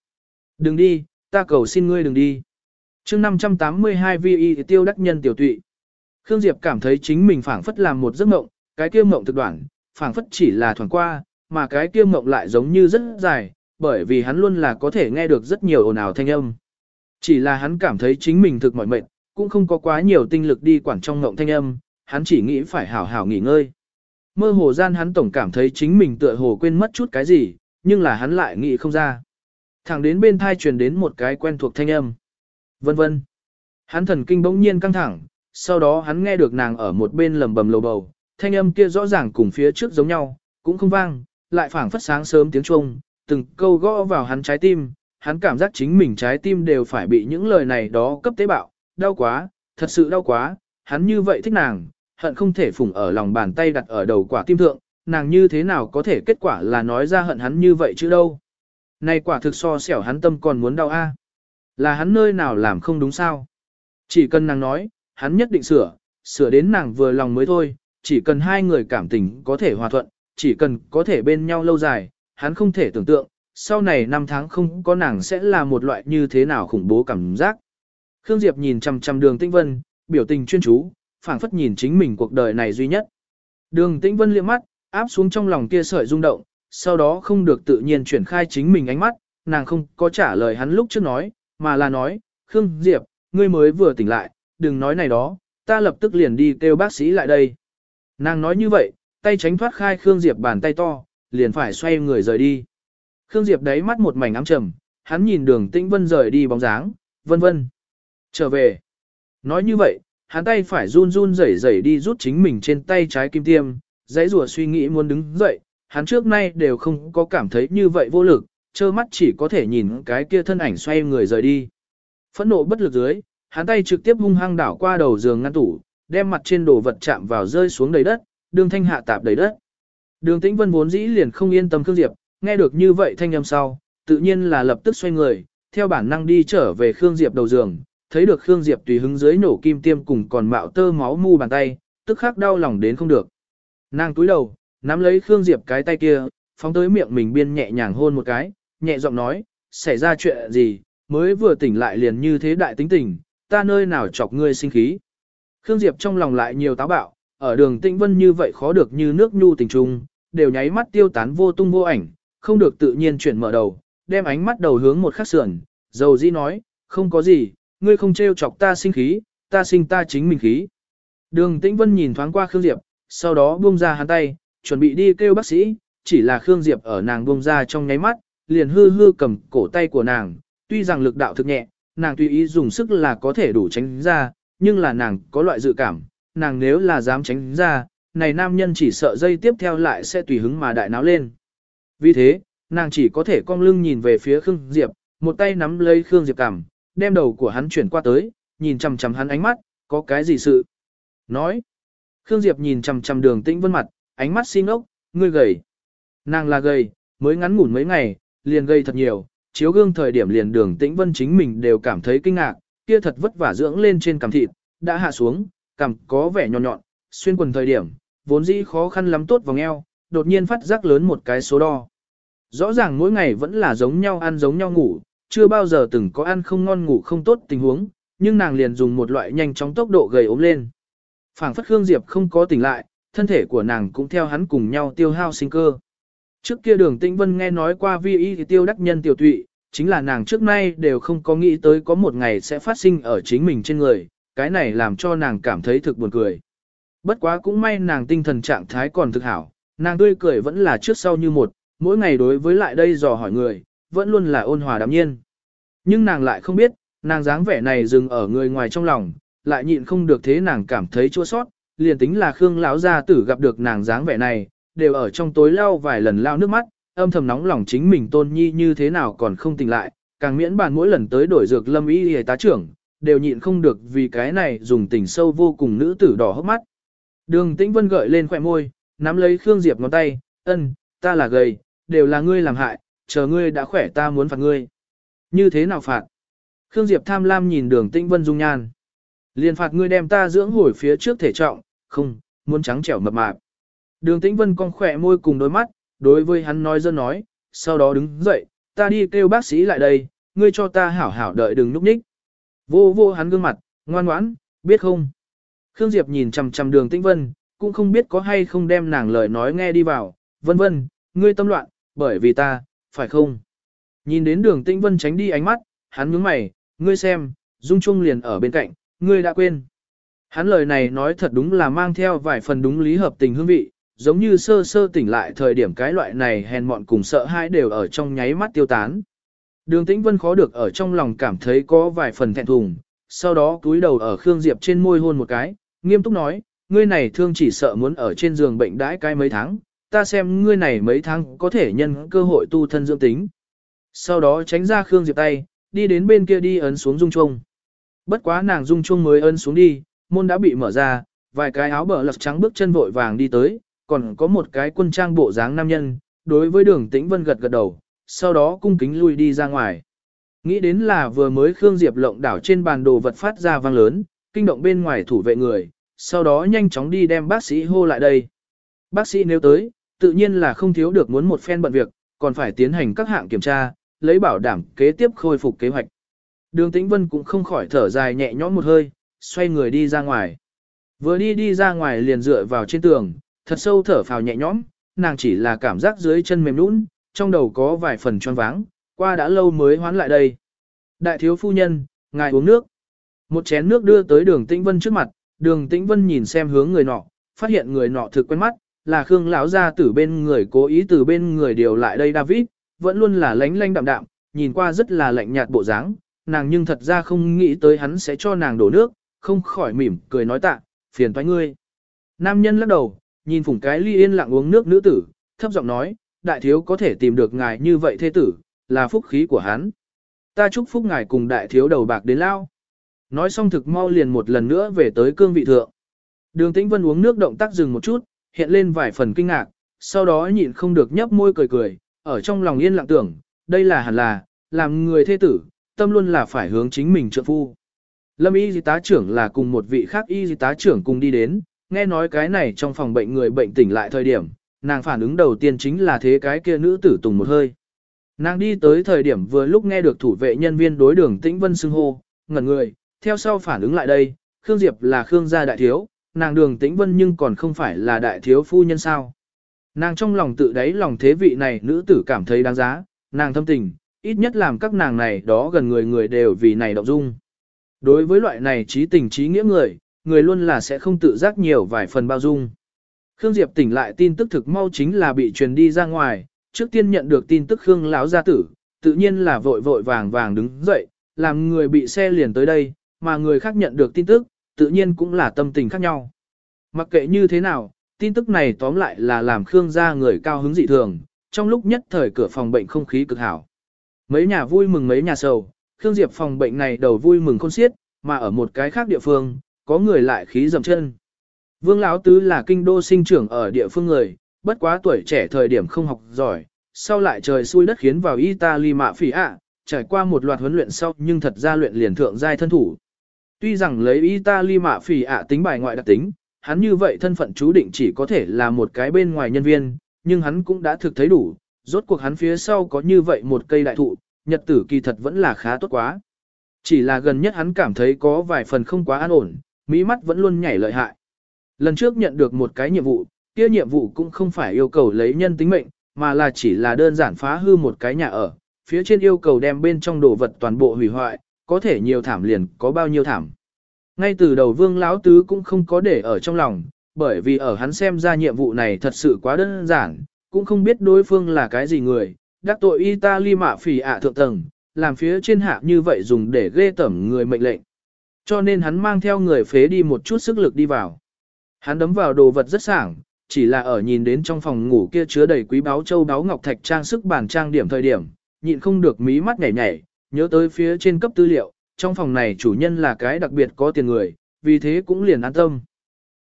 Đừng đi, ta cầu xin ngươi đừng đi. chương 582 vi tiêu đắc nhân tiểu tụy. Khương Diệp cảm thấy chính mình phảng phất làm một giấc mộng, cái kia mộng thực đoạn, phảng phất chỉ là thoảng qua, mà cái kia mộng lại giống như rất dài, bởi vì hắn luôn là có thể nghe được rất nhiều ồn ào thanh âm. Chỉ là hắn cảm thấy chính mình thực mỏi mệt, cũng không có quá nhiều tinh lực đi quản trong mộng thanh âm, hắn chỉ nghĩ phải hảo hảo nghỉ ngơi. Mơ hồ gian hắn tổng cảm thấy chính mình tựa hồ quên mất chút cái gì, nhưng là hắn lại nghĩ không ra. Thẳng đến bên thai truyền đến một cái quen thuộc thanh âm. Vân vân. Hắn thần kinh bỗng nhiên căng thẳng, sau đó hắn nghe được nàng ở một bên lầm bầm lầu bầu, thanh âm kia rõ ràng cùng phía trước giống nhau, cũng không vang, lại phảng phất sáng sớm tiếng chuông, từng câu gõ vào hắn trái tim, hắn cảm giác chính mình trái tim đều phải bị những lời này đó cấp tế bạo, đau quá, thật sự đau quá, hắn như vậy thích nàng, hận không thể phủng ở lòng bàn tay đặt ở đầu quả tim thượng, nàng như thế nào có thể kết quả là nói ra hận hắn như vậy chứ đâu. Này quả thực so xẻo hắn tâm còn muốn đau a. Là hắn nơi nào làm không đúng sao? Chỉ cần nàng nói, hắn nhất định sửa, sửa đến nàng vừa lòng mới thôi, chỉ cần hai người cảm tình có thể hòa thuận, chỉ cần có thể bên nhau lâu dài, hắn không thể tưởng tượng, sau này năm tháng không có nàng sẽ là một loại như thế nào khủng bố cảm giác. Khương Diệp nhìn chằm chằm đường Tĩnh Vân, biểu tình chuyên chú, phảng phất nhìn chính mình cuộc đời này duy nhất. Đường Tĩnh Vân liếc mắt, áp xuống trong lòng kia sợi rung động, sau đó không được tự nhiên chuyển khai chính mình ánh mắt, nàng không có trả lời hắn lúc trước nói, mà là nói, Khương Diệp, ngươi mới vừa tỉnh lại, đừng nói này đó, ta lập tức liền đi kêu bác sĩ lại đây. Nàng nói như vậy, tay tránh thoát khai Khương Diệp bàn tay to, liền phải xoay người rời đi. Khương Diệp đáy mắt một mảnh ám trầm, hắn nhìn đường tĩnh vân rời đi bóng dáng, vân vân. Trở về. Nói như vậy, hắn tay phải run run rẩy rẩy đi rút chính mình trên tay trái kim tiêm, dãy rùa suy nghĩ muốn đứng dậy, hắn trước nay đều không có cảm thấy như vậy vô lực, trơ mắt chỉ có thể nhìn cái kia thân ảnh xoay người rời đi. Phẫn nộ bất lực dưới, hắn tay trực tiếp hung hăng đảo qua đầu giường ngăn tủ, đem mặt trên đồ vật chạm vào rơi xuống đầy đất, đường thanh hạ tạp đầy đất. Đường tĩnh vân vốn dĩ liền không yên tâm Khương Diệp, nghe được như vậy thanh âm sau, tự nhiên là lập tức xoay người, theo bản năng đi trở về Khương Diệp đầu giường, thấy được Khương Diệp tùy hứng dưới nổ kim tiêm cùng còn mạo tơ máu mu bàn tay, tức khắc đau lòng đến không được. Nàng túi đầu, nắm lấy Khương Diệp cái tay kia, phóng tới miệng mình biên nhẹ nhàng hôn một cái, nhẹ giọng nói, xảy ra chuyện gì, mới vừa tỉnh lại liền như thế đại tính tình, ta nơi nào chọc ngươi sinh khí. Khương Diệp trong lòng lại nhiều táo bạo, ở đường tĩnh vân như vậy khó được như nước nhu tình trung, đều nháy mắt tiêu tán vô tung vô ảnh, không được tự nhiên chuyển mở đầu, đem ánh mắt đầu hướng một khắc sườn, dầu dĩ nói, không có gì, ngươi không trêu chọc ta sinh khí, ta sinh ta chính mình khí. Đường tĩnh vân nhìn thoáng qua Khương Diệp, sau đó buông ra hắn tay, chuẩn bị đi kêu bác sĩ, chỉ là Khương Diệp ở nàng buông ra trong nháy mắt, liền hư hư cầm cổ tay của nàng, tuy rằng lực đạo thực nhẹ, nàng tùy ý dùng sức là có thể đủ tránh ra, nhưng là nàng có loại dự cảm, nàng nếu là dám tránh ra, này nam nhân chỉ sợ dây tiếp theo lại sẽ tùy hứng mà đại náo lên. Vì thế, nàng chỉ có thể cong lưng nhìn về phía Khương Diệp, một tay nắm lấy Khương Diệp cằm, đem đầu của hắn chuyển qua tới, nhìn chằm chằm hắn ánh mắt, có cái gì sự? Nói. Khương Diệp nhìn chằm chằm đường tĩnh vân mặt, ánh mắt xin ốc, ngươi gầy. Nàng là gầy, mới ngắn ngủn mấy ngày, liền gầy thật nhiều, chiếu gương thời điểm liền đường tĩnh vân chính mình đều cảm thấy kinh ngạc, kia thật vất vả dưỡng lên trên cằm thịt, đã hạ xuống, cằm có vẻ nhọn nhọn, xuyên quần thời điểm, vốn dĩ khó khăn lắm tốt vòng eo, đột nhiên phát giác lớn một cái số đo. Rõ ràng mỗi ngày vẫn là giống nhau ăn giống nhau ngủ, chưa bao giờ từng có ăn không ngon ngủ không tốt tình huống, nhưng nàng liền dùng một loại nhanh chóng tốc độ gầy ốm lên. Phảng phất Khương Diệp không có tỉnh lại, thân thể của nàng cũng theo hắn cùng nhau tiêu hao sinh cơ. Trước kia đường tĩnh vân nghe nói qua vi y thì tiêu đắc nhân tiểu tụy, chính là nàng trước nay đều không có nghĩ tới có một ngày sẽ phát sinh ở chính mình trên người, cái này làm cho nàng cảm thấy thực buồn cười. Bất quá cũng may nàng tinh thần trạng thái còn thực hảo, nàng tươi cười vẫn là trước sau như một, mỗi ngày đối với lại đây dò hỏi người, vẫn luôn là ôn hòa đạm nhiên. Nhưng nàng lại không biết, nàng dáng vẻ này dừng ở người ngoài trong lòng, lại nhịn không được thế nàng cảm thấy chua sót, liền tính là Khương lão gia tử gặp được nàng dáng vẻ này, đều ở trong tối lao vài lần lao nước mắt, âm thầm nóng lòng chính mình tôn nhi như thế nào còn không tỉnh lại, càng miễn bàn mỗi lần tới đổi dược lâm y y tá trưởng, đều nhịn không được vì cái này dùng tình sâu vô cùng nữ tử đỏ hốc mắt. Đường Tĩnh Vân gợi lên khóe môi, nắm lấy Khương Diệp ngón tay, ân, ta là gầy, đều là ngươi làm hại, chờ ngươi đã khỏe ta muốn phạt ngươi. Như thế nào phạt? Khương Diệp tham lam nhìn đường Tĩnh Vân dung nhan. Liền phạt ngươi đem ta dưỡng hồi phía trước thể trọng, không, muốn trắng trẻo mập mạp. Đường Tĩnh Vân con khỏe môi cùng đôi mắt, đối với hắn nói dân nói, sau đó đứng dậy, ta đi kêu bác sĩ lại đây, ngươi cho ta hảo hảo đợi đừng núp nhích. Vô vô hắn gương mặt, ngoan ngoãn, biết không? Khương Diệp nhìn chằm chằm đường Tĩnh Vân, cũng không biết có hay không đem nàng lời nói nghe đi vào, vân vân, ngươi tâm loạn, bởi vì ta, phải không? Nhìn đến đường Tĩnh Vân tránh đi ánh mắt, hắn nhướng mày, ngươi xem, Dung Trung liền ở bên cạnh, ngươi đã quên. Hắn lời này nói thật đúng là mang theo vài phần đúng lý hợp tình hương vị, giống như sơ sơ tỉnh lại thời điểm cái loại này hèn mọn cùng sợ hãi đều ở trong nháy mắt tiêu tán. Đường Tĩnh Vân khó được ở trong lòng cảm thấy có vài phần thẹn thùng, sau đó cúi đầu ở Khương Diệp trên môi hôn một cái, nghiêm túc nói, ngươi này thương chỉ sợ muốn ở trên giường bệnh đãi cái mấy tháng, ta xem ngươi này mấy tháng có thể nhân cơ hội tu thân dưỡng tính. Sau đó tránh ra Khương Diệp tay, đi đến bên kia đi ấn xuống dung chuông. Bất quá nàng dung chuông mới ấn xuống đi, môn đã bị mở ra, vài cái áo bờ lật trắng bước chân vội vàng đi tới, còn có một cái quân trang bộ dáng nam nhân, đối với đường tĩnh vân gật gật đầu, sau đó cung kính lui đi ra ngoài. Nghĩ đến là vừa mới Khương Diệp lộng đảo trên bàn đồ vật phát ra vang lớn, kinh động bên ngoài thủ vệ người, sau đó nhanh chóng đi đem bác sĩ hô lại đây. Bác sĩ nếu tới, tự nhiên là không thiếu được muốn một phen bận việc, còn phải tiến hành các hạng kiểm tra, lấy bảo đảm kế tiếp khôi phục kế hoạch. Đường Tĩnh Vân cũng không khỏi thở dài nhẹ nhõm một hơi, xoay người đi ra ngoài. Vừa đi đi ra ngoài liền dựa vào trên tường, thật sâu thở phào nhẹ nhõm, nàng chỉ là cảm giác dưới chân mềm nũng, trong đầu có vài phần choáng váng, qua đã lâu mới hoán lại đây. Đại thiếu phu nhân, ngài uống nước. Một chén nước đưa tới đường Tĩnh Vân trước mặt, đường Tĩnh Vân nhìn xem hướng người nọ, phát hiện người nọ thực quen mắt, là Khương lão gia tử bên người cố ý từ bên người điều lại đây David, vẫn luôn là lánh lánh đạm đạm, nhìn qua rất là lạnh nhạt bộ dáng, nàng nhưng thật ra không nghĩ tới hắn sẽ cho nàng đổ nước, không khỏi mỉm cười nói tạ, phiền toái ngươi. Nam nhân lắc đầu, nhìn phủng cái ly yên lặng uống nước nữ tử, thấp giọng nói, đại thiếu có thể tìm được ngài như vậy thế tử, là phúc khí của hắn. Ta chúc phúc ngài cùng đại thiếu đầu bạc đến lao. Nói xong thực mau liền một lần nữa về tới cương vị thượng. Đường tĩnh vân uống nước động tác dừng một chút, hiện lên vài phần kinh ngạc, sau đó nhịn không được nhấp môi cười cười, ở trong lòng yên lặng tưởng, đây là hẳn là, làm người thế tử, tâm luôn là phải hướng chính mình trợ phu. Lâm y di tá trưởng là cùng một vị khác y di tá trưởng cùng đi đến, nghe nói cái này trong phòng bệnh người bệnh tỉnh lại thời điểm, nàng phản ứng đầu tiên chính là thế cái kia nữ tử tùng một hơi. Nàng đi tới thời điểm vừa lúc nghe được thủ vệ nhân viên đối đường tĩnh vân xưng hô, ngẩn người, theo sau phản ứng lại đây, Khương Diệp là Khương gia đại thiếu, nàng đường tĩnh vân nhưng còn không phải là đại thiếu phu nhân sao. Nàng trong lòng tự đáy lòng thế vị này nữ tử cảm thấy đáng giá, nàng thâm tình, ít nhất làm các nàng này đó gần người người đều vì này động dung. Đối với loại này trí tình trí nghĩa người, người luôn là sẽ không tự giác nhiều vài phần bao dung. Khương Diệp tỉnh lại tin tức thực mau chính là bị truyền đi ra ngoài, trước tiên nhận được tin tức Khương lão gia tử, tự nhiên là vội vội vàng vàng đứng dậy, làm người bị xe liền tới đây, mà người khác nhận được tin tức, tự nhiên cũng là tâm tình khác nhau. Mặc kệ như thế nào, tin tức này tóm lại là làm Khương gia người cao hứng dị thường, trong lúc nhất thời cửa phòng bệnh không khí cực hảo. Mấy nhà vui mừng mấy nhà sầu, Khương Diệp phòng bệnh này đầu vui mừng khôn xiết, mà ở một cái khác địa phương, có người lại khí dầm chân. Vương Lão Tứ là kinh đô sinh trưởng ở địa phương người, bất quá tuổi trẻ thời điểm không học giỏi, sau lại trời xui đất khiến vào Italy mạ phỉ ạ, trải qua một loạt huấn luyện sau nhưng thật ra luyện liền thượng giai thân thủ. Tuy rằng lấy Italy mạ phỉ ạ tính bài ngoại đặc tính, hắn như vậy thân phận chú định chỉ có thể là một cái bên ngoài nhân viên, nhưng hắn cũng đã thực thấy đủ, rốt cuộc hắn phía sau có như vậy một cây đại thụ, nhật tử kỳ thật vẫn là khá tốt quá. Chỉ là gần nhất hắn cảm thấy có vài phần không quá an ổn, mỹ mắt vẫn luôn nhảy lợi hại. Lần trước nhận được một cái nhiệm vụ, kia nhiệm vụ cũng không phải yêu cầu lấy nhân tính mệnh, mà là chỉ là đơn giản phá hư một cái nhà ở, phía trên yêu cầu đem bên trong đồ vật toàn bộ hủy hoại, có thể nhiều thảm liền có bao nhiêu thảm. Ngay từ đầu vương lão tứ cũng không có để ở trong lòng, bởi vì ở hắn xem ra nhiệm vụ này thật sự quá đơn giản, cũng không biết đối phương là cái gì người, đắc tội Italy mạ phỉ ạ thượng tầng, làm phía trên hạ như vậy dùng để ghê tẩm người mệnh lệnh. Cho nên hắn mang theo người phế đi một chút sức lực đi vào. Hắn đấm vào đồ vật rất sảng, chỉ là ở nhìn đến trong phòng ngủ kia chứa đầy quý báu châu báu ngọc thạch trang sức bàn trang điểm thời điểm, nhịn không được mí mắt nhảy nhảy, nhớ tới phía trên cấp tư liệu, trong phòng này chủ nhân là cái đặc biệt có tiền người, vì thế cũng liền an tâm.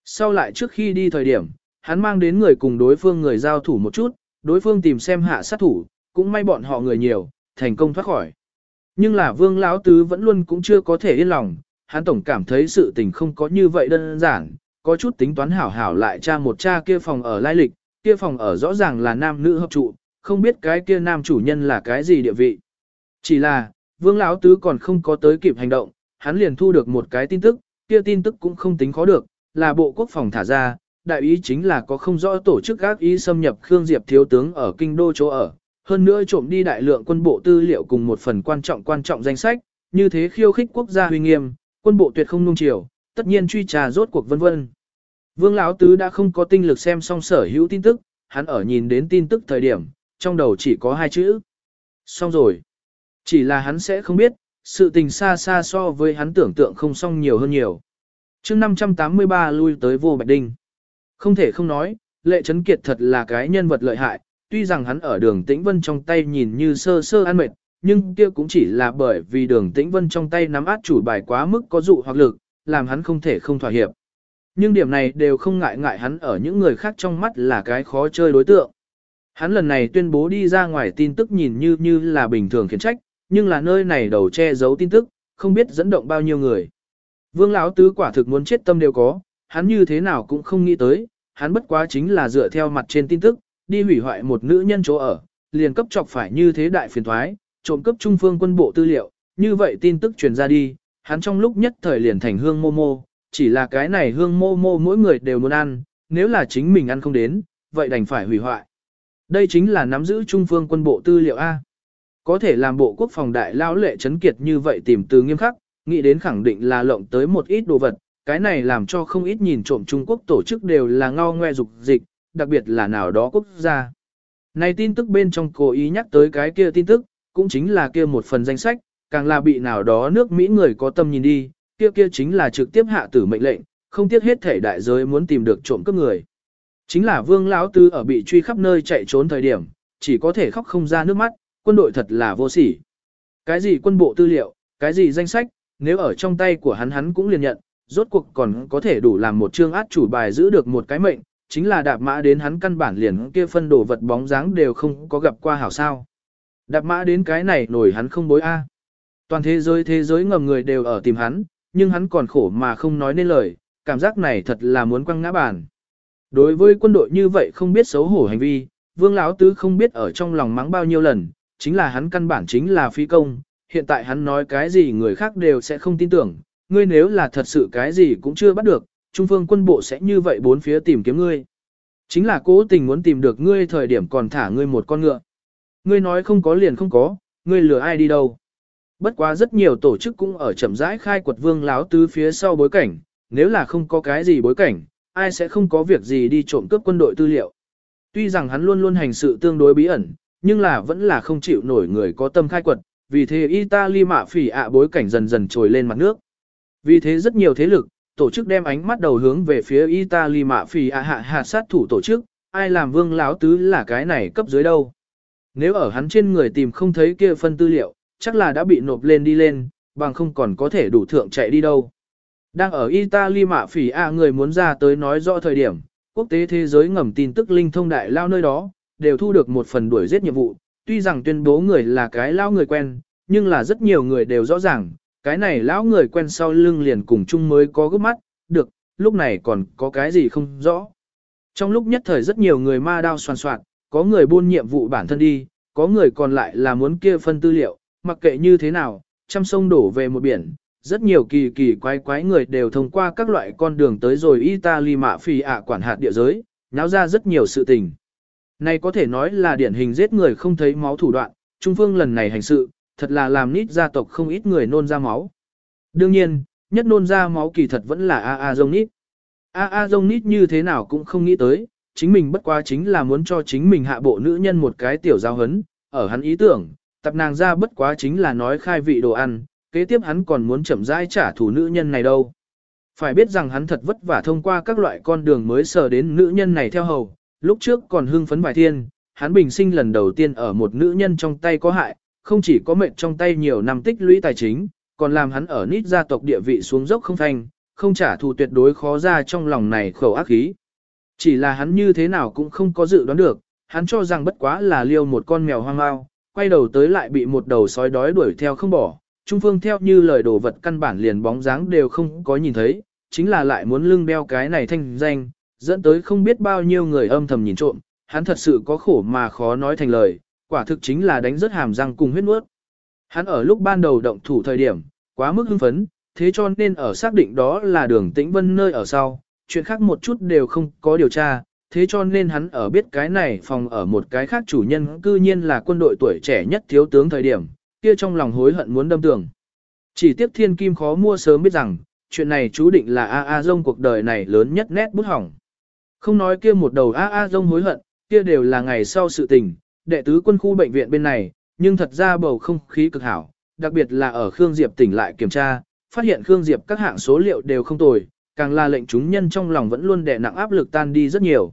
Sau lại trước khi đi thời điểm, hắn mang đến người cùng đối phương người giao thủ một chút, đối phương tìm xem hạ sát thủ, cũng may bọn họ người nhiều, thành công thoát khỏi. Nhưng là vương lão tứ vẫn luôn cũng chưa có thể yên lòng, hắn tổng cảm thấy sự tình không có như vậy đơn giản, có chút tính toán hảo hảo lại cha một cha kia phòng ở lai lịch, kia phòng ở rõ ràng là nam nữ hợp trụ, không biết cái kia nam chủ nhân là cái gì địa vị. Chỉ là, vương lão tứ còn không có tới kịp hành động, hắn liền thu được một cái tin tức, kia tin tức cũng không tính khó được, là bộ quốc phòng thả ra, đại ý chính là có không rõ tổ chức gác ý xâm nhập Khương Diệp thiếu tướng ở kinh đô chỗ ở, hơn nữa trộm đi đại lượng quân bộ tư liệu cùng một phần quan trọng quan trọng danh sách, như thế khiêu khích quốc gia huy nghiêm, quân bộ tuyệt không nung chiều, tất nhiên truy trà rốt cuộc vân vân. Vương Lão Tứ đã không có tinh lực xem xong sở hữu tin tức, hắn ở nhìn đến tin tức thời điểm, trong đầu chỉ có hai chữ. Xong rồi. Chỉ là hắn sẽ không biết, sự tình xa xa so với hắn tưởng tượng không xong nhiều hơn nhiều. chương 583 lui tới vô bạch đinh. Không thể không nói, lệ trấn kiệt thật là cái nhân vật lợi hại, tuy rằng hắn ở đường tĩnh vân trong tay nhìn như sơ sơ ăn mệt, nhưng kia cũng chỉ là bởi vì đường tĩnh vân trong tay nắm át chủ bài quá mức có dụ hoặc lực, làm hắn không thể không thỏa hiệp. Nhưng điểm này đều không ngại ngại hắn ở những người khác trong mắt là cái khó chơi đối tượng. Hắn lần này tuyên bố đi ra ngoài tin tức nhìn như như là bình thường khiển trách, nhưng là nơi này đầu che giấu tin tức, không biết dẫn động bao nhiêu người. Vương lão tứ quả thực muốn chết tâm đều có, hắn như thế nào cũng không nghĩ tới, hắn bất quá chính là dựa theo mặt trên tin tức, đi hủy hoại một nữ nhân chỗ ở, liền cấp chọc phải như thế đại phiền thoái, trộm cấp trung phương quân bộ tư liệu, như vậy tin tức truyền ra đi, hắn trong lúc nhất thời liền thành hương mô mô, chỉ là cái này hương mô mô mỗi người đều muốn ăn, nếu là chính mình ăn không đến, vậy đành phải hủy hoại. Đây chính là nắm giữ trung phương quân bộ tư liệu A. Có thể làm bộ quốc phòng đại lao lệ chấn kiệt như vậy tìm từ nghiêm khắc, nghĩ đến khẳng định là lộng tới một ít đồ vật, cái này làm cho không ít nhìn trộm Trung Quốc tổ chức đều là ngao ngoe dục dịch, đặc biệt là nào đó quốc gia. Này tin tức bên trong cố ý nhắc tới cái kia tin tức, cũng chính là kia một phần danh sách, càng là bị nào đó nước Mỹ người có tâm nhìn đi, kia kia chính là trực tiếp hạ tử mệnh lệnh, không tiếc hết thể đại giới muốn tìm được trộm cướp người. Chính là Vương lão tư ở bị truy khắp nơi chạy trốn thời điểm, chỉ có thể khóc không ra nước mắt, quân đội thật là vô sỉ. Cái gì quân bộ tư liệu, cái gì danh sách, nếu ở trong tay của hắn hắn cũng liền nhận, rốt cuộc còn có thể đủ làm một chương át chủ bài giữ được một cái mệnh, chính là đạp mã đến hắn căn bản liền kia phân đồ vật bóng dáng đều không có gặp qua hảo sao. Đạp mã đến cái này nổi hắn không bối a. Toàn thế giới thế giới ngầm người đều ở tìm hắn, nhưng hắn còn khổ mà không nói nên lời, cảm giác này thật là muốn quăng ngã bàn. Đối với quân đội như vậy không biết xấu hổ hành vi, Vương Lão Tứ không biết ở trong lòng mắng bao nhiêu lần, chính là hắn căn bản chính là phi công, hiện tại hắn nói cái gì người khác đều sẽ không tin tưởng, ngươi nếu là thật sự cái gì cũng chưa bắt được, Trung phương quân bộ sẽ như vậy bốn phía tìm kiếm ngươi. Chính là cố tình muốn tìm được ngươi thời điểm còn thả ngươi một con ngựa. Ngươi nói không có liền không có, ngươi lừa ai đi đâu. Bất quá rất nhiều tổ chức cũng ở chậm rãi khai quật vương láo tứ phía sau bối cảnh, nếu là không có cái gì bối cảnh, ai sẽ không có việc gì đi trộm cướp quân đội tư liệu. Tuy rằng hắn luôn luôn hành sự tương đối bí ẩn, nhưng là vẫn là không chịu nổi người có tâm khai quật, vì thế Italy mạ phỉ ạ bối cảnh dần dần trồi lên mặt nước. Vì thế rất nhiều thế lực, tổ chức đem ánh mắt đầu hướng về phía Italy mạ phỉ ạ hạ hạ sát thủ tổ chức, ai làm vương láo tứ là cái này cấp dưới đâu. Nếu ở hắn trên người tìm không thấy kia phân tư liệu, chắc là đã bị nộp lên đi lên, bằng không còn có thể đủ thượng chạy đi đâu. Đang ở Italy mạ phỉ ạ người muốn ra tới nói rõ thời điểm, quốc tế thế giới ngầm tin tức linh thông đại lao nơi đó, đều thu được một phần đuổi giết nhiệm vụ, tuy rằng tuyên bố người là cái lão người quen, nhưng là rất nhiều người đều rõ ràng, cái này lão người quen sau lưng liền cùng chung mới có gấp mắt, được, lúc này còn có cái gì không rõ. Trong lúc nhất thời rất nhiều người ma đao soàn soạn, có người buôn nhiệm vụ bản thân đi, có người còn lại là muốn kia phân tư liệu, mặc kệ như thế nào, trăm sông đổ về một biển, rất nhiều kỳ kỳ quái quái người đều thông qua các loại con đường tới rồi Italy mạ phì ạ quản hạt địa giới, nháo ra rất nhiều sự tình. Này có thể nói là điển hình giết người không thấy máu thủ đoạn, Trung Phương lần này hành sự, thật là làm nít gia tộc không ít người nôn ra máu. Đương nhiên, nhất nôn ra máu kỳ thật vẫn là A A Dông Nít. A A Dông Nít như thế nào cũng không nghĩ tới, chính mình bất quá chính là muốn cho chính mình hạ bộ nữ nhân một cái tiểu giao hấn, ở hắn ý tưởng, tập nàng ra bất quá chính là nói khai vị đồ ăn, kế tiếp hắn còn muốn chậm rãi trả thù nữ nhân này đâu. Phải biết rằng hắn thật vất vả thông qua các loại con đường mới sờ đến nữ nhân này theo hầu, lúc trước còn hưng phấn bài thiên, hắn bình sinh lần đầu tiên ở một nữ nhân trong tay có hại, không chỉ có mệnh trong tay nhiều năm tích lũy tài chính, còn làm hắn ở nít gia tộc địa vị xuống dốc không thành, không trả thù tuyệt đối khó ra trong lòng này khẩu ác khí. Chỉ là hắn như thế nào cũng không có dự đoán được, hắn cho rằng bất quá là liêu một con mèo hoang mau, quay đầu tới lại bị một đầu sói đói đuổi theo không bỏ. Trung phương theo như lời đồ vật căn bản liền bóng dáng đều không có nhìn thấy, chính là lại muốn lưng đeo cái này thanh danh, dẫn tới không biết bao nhiêu người âm thầm nhìn trộm, hắn thật sự có khổ mà khó nói thành lời, quả thực chính là đánh rất hàm răng cùng huyết nuốt. Hắn ở lúc ban đầu động thủ thời điểm, quá mức hưng phấn, thế cho nên ở xác định đó là đường tĩnh vân nơi ở sau, chuyện khác một chút đều không có điều tra, thế cho nên hắn ở biết cái này phòng ở một cái khác chủ nhân cư nhiên là quân đội tuổi trẻ nhất thiếu tướng thời điểm, kia trong lòng hối hận muốn đâm tường. Chỉ tiếp thiên kim khó mua sớm biết rằng, chuyện này chú định là A A Dông cuộc đời này lớn nhất nét bút hỏng. Không nói kia một đầu A A rông hối hận, kia đều là ngày sau sự tình, đệ tứ quân khu bệnh viện bên này, nhưng thật ra bầu không khí cực hảo, đặc biệt là ở Khương Diệp tỉnh lại kiểm tra, phát hiện Khương Diệp các hạng số liệu đều không tồi, càng là lệnh chúng nhân trong lòng vẫn luôn đè nặng áp lực tan đi rất nhiều.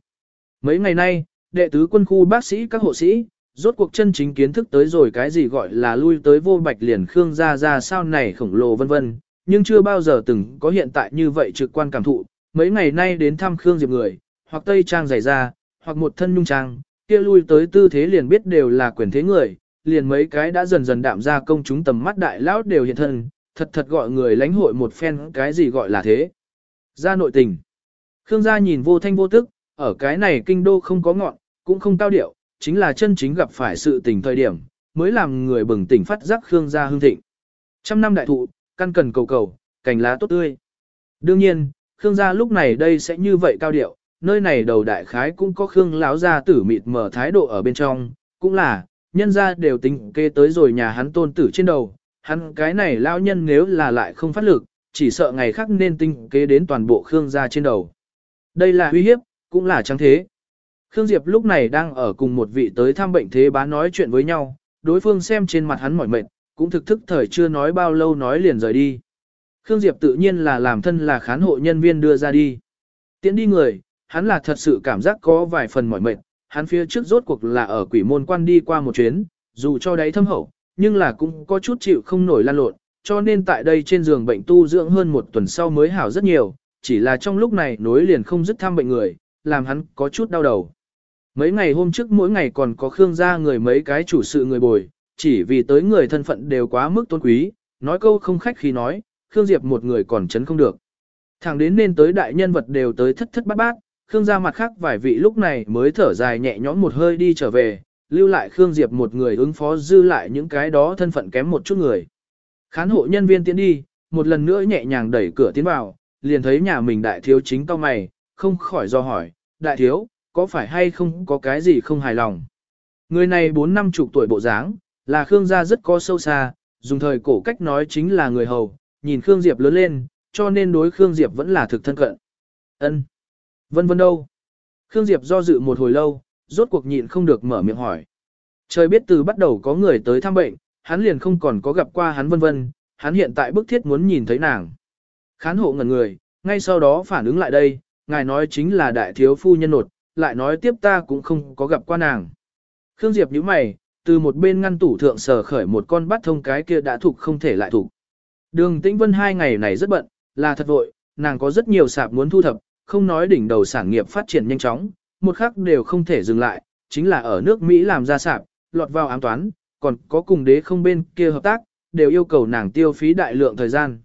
Mấy ngày nay, đệ tứ quân khu bác sĩ các hộ sĩ, rốt cuộc chân chính kiến thức tới rồi cái gì gọi là lui tới vô bạch liền Khương gia ra sao này khổng lồ vân vân, nhưng chưa bao giờ từng có hiện tại như vậy trực quan cảm thụ, mấy ngày nay đến thăm Khương Diệp người, hoặc tây trang dày ra, hoặc một thân nhung trang, kia lui tới tư thế liền biết đều là quyền thế người, liền mấy cái đã dần dần đạm ra công chúng tầm mắt đại lão đều hiện thân, thật thật gọi người lãnh hội một phen cái gì gọi là thế. Ra nội tình. Khương gia nhìn vô thanh vô tức, ở cái này kinh đô không có ngọn, cũng không cao điệu, chính là chân chính gặp phải sự tình thời điểm, mới làm người bừng tỉnh phát giác Khương gia hương thịnh. Trăm năm đại thụ, căn cần cầu cầu, cành lá tốt tươi. Đương nhiên, Khương gia lúc này đây sẽ như vậy cao điệu, nơi này đầu đại khái cũng có Khương lão gia tử mịt mở thái độ ở bên trong, cũng là, nhân gia đều tính kê tới rồi nhà hắn tôn tử trên đầu, hắn cái này lão nhân nếu là lại không phát lực, chỉ sợ ngày khác nên tinh kế đến toàn bộ Khương gia trên đầu. Đây là uy hiếp, cũng là trắng thế. Khương Diệp lúc này đang ở cùng một vị tới thăm bệnh thế bá nói chuyện với nhau, đối phương xem trên mặt hắn mỏi mệt, cũng thực thức thời chưa nói bao lâu nói liền rời đi. Khương Diệp tự nhiên là làm thân là khán hộ nhân viên đưa ra đi. Tiến đi người, hắn là thật sự cảm giác có vài phần mỏi mệt, hắn phía trước rốt cuộc là ở quỷ môn quan đi qua một chuyến, dù cho đáy thâm hậu, nhưng là cũng có chút chịu không nổi lan lộn, cho nên tại đây trên giường bệnh tu dưỡng hơn một tuần sau mới hảo rất nhiều, chỉ là trong lúc này nối liền không dứt thăm bệnh người, làm hắn có chút đau đầu. Mấy ngày hôm trước mỗi ngày còn có Khương gia người mấy cái chủ sự người bồi, chỉ vì tới người thân phận đều quá mức tôn quý, nói câu không khách khi nói, Khương Diệp một người còn chấn không được. Thẳng đến nên tới đại nhân vật đều tới thất thất bát bát, Khương gia mặt khác vài vị lúc này mới thở dài nhẹ nhõm một hơi đi trở về, lưu lại Khương Diệp một người ứng phó dư lại những cái đó thân phận kém một chút người. Khán hộ nhân viên tiến đi, một lần nữa nhẹ nhàng đẩy cửa tiến vào, liền thấy nhà mình đại thiếu chính cao mày, không khỏi do hỏi, đại thiếu, có phải hay không có cái gì không hài lòng. Người này bốn năm chục tuổi bộ dáng, là Khương gia rất có sâu xa, dùng thời cổ cách nói chính là người hầu, nhìn Khương Diệp lớn lên, cho nên đối Khương Diệp vẫn là thực thân cận. Ân, Vân vân đâu? Khương Diệp do dự một hồi lâu, rốt cuộc nhịn không được mở miệng hỏi. Trời biết từ bắt đầu có người tới thăm bệnh, hắn liền không còn có gặp qua hắn vân vân, hắn hiện tại bức thiết muốn nhìn thấy nàng. Khán hộ ngẩn người, ngay sau đó phản ứng lại đây, ngài nói chính là đại thiếu phu nhân nột, lại nói tiếp ta cũng không có gặp qua nàng. Khương Diệp nhíu mày, từ một bên ngăn tủ thượng sở khởi một con bắt thông cái kia đã thuộc không thể lại thuộc. Đường Tĩnh Vân hai ngày này rất bận, là thật vội, nàng có rất nhiều sạp muốn thu thập, không nói đỉnh đầu sản nghiệp phát triển nhanh chóng, một khắc đều không thể dừng lại, chính là ở nước Mỹ làm ra sạp, lọt vào ám toán, còn có cùng đế không bên kia hợp tác, đều yêu cầu nàng tiêu phí đại lượng thời gian.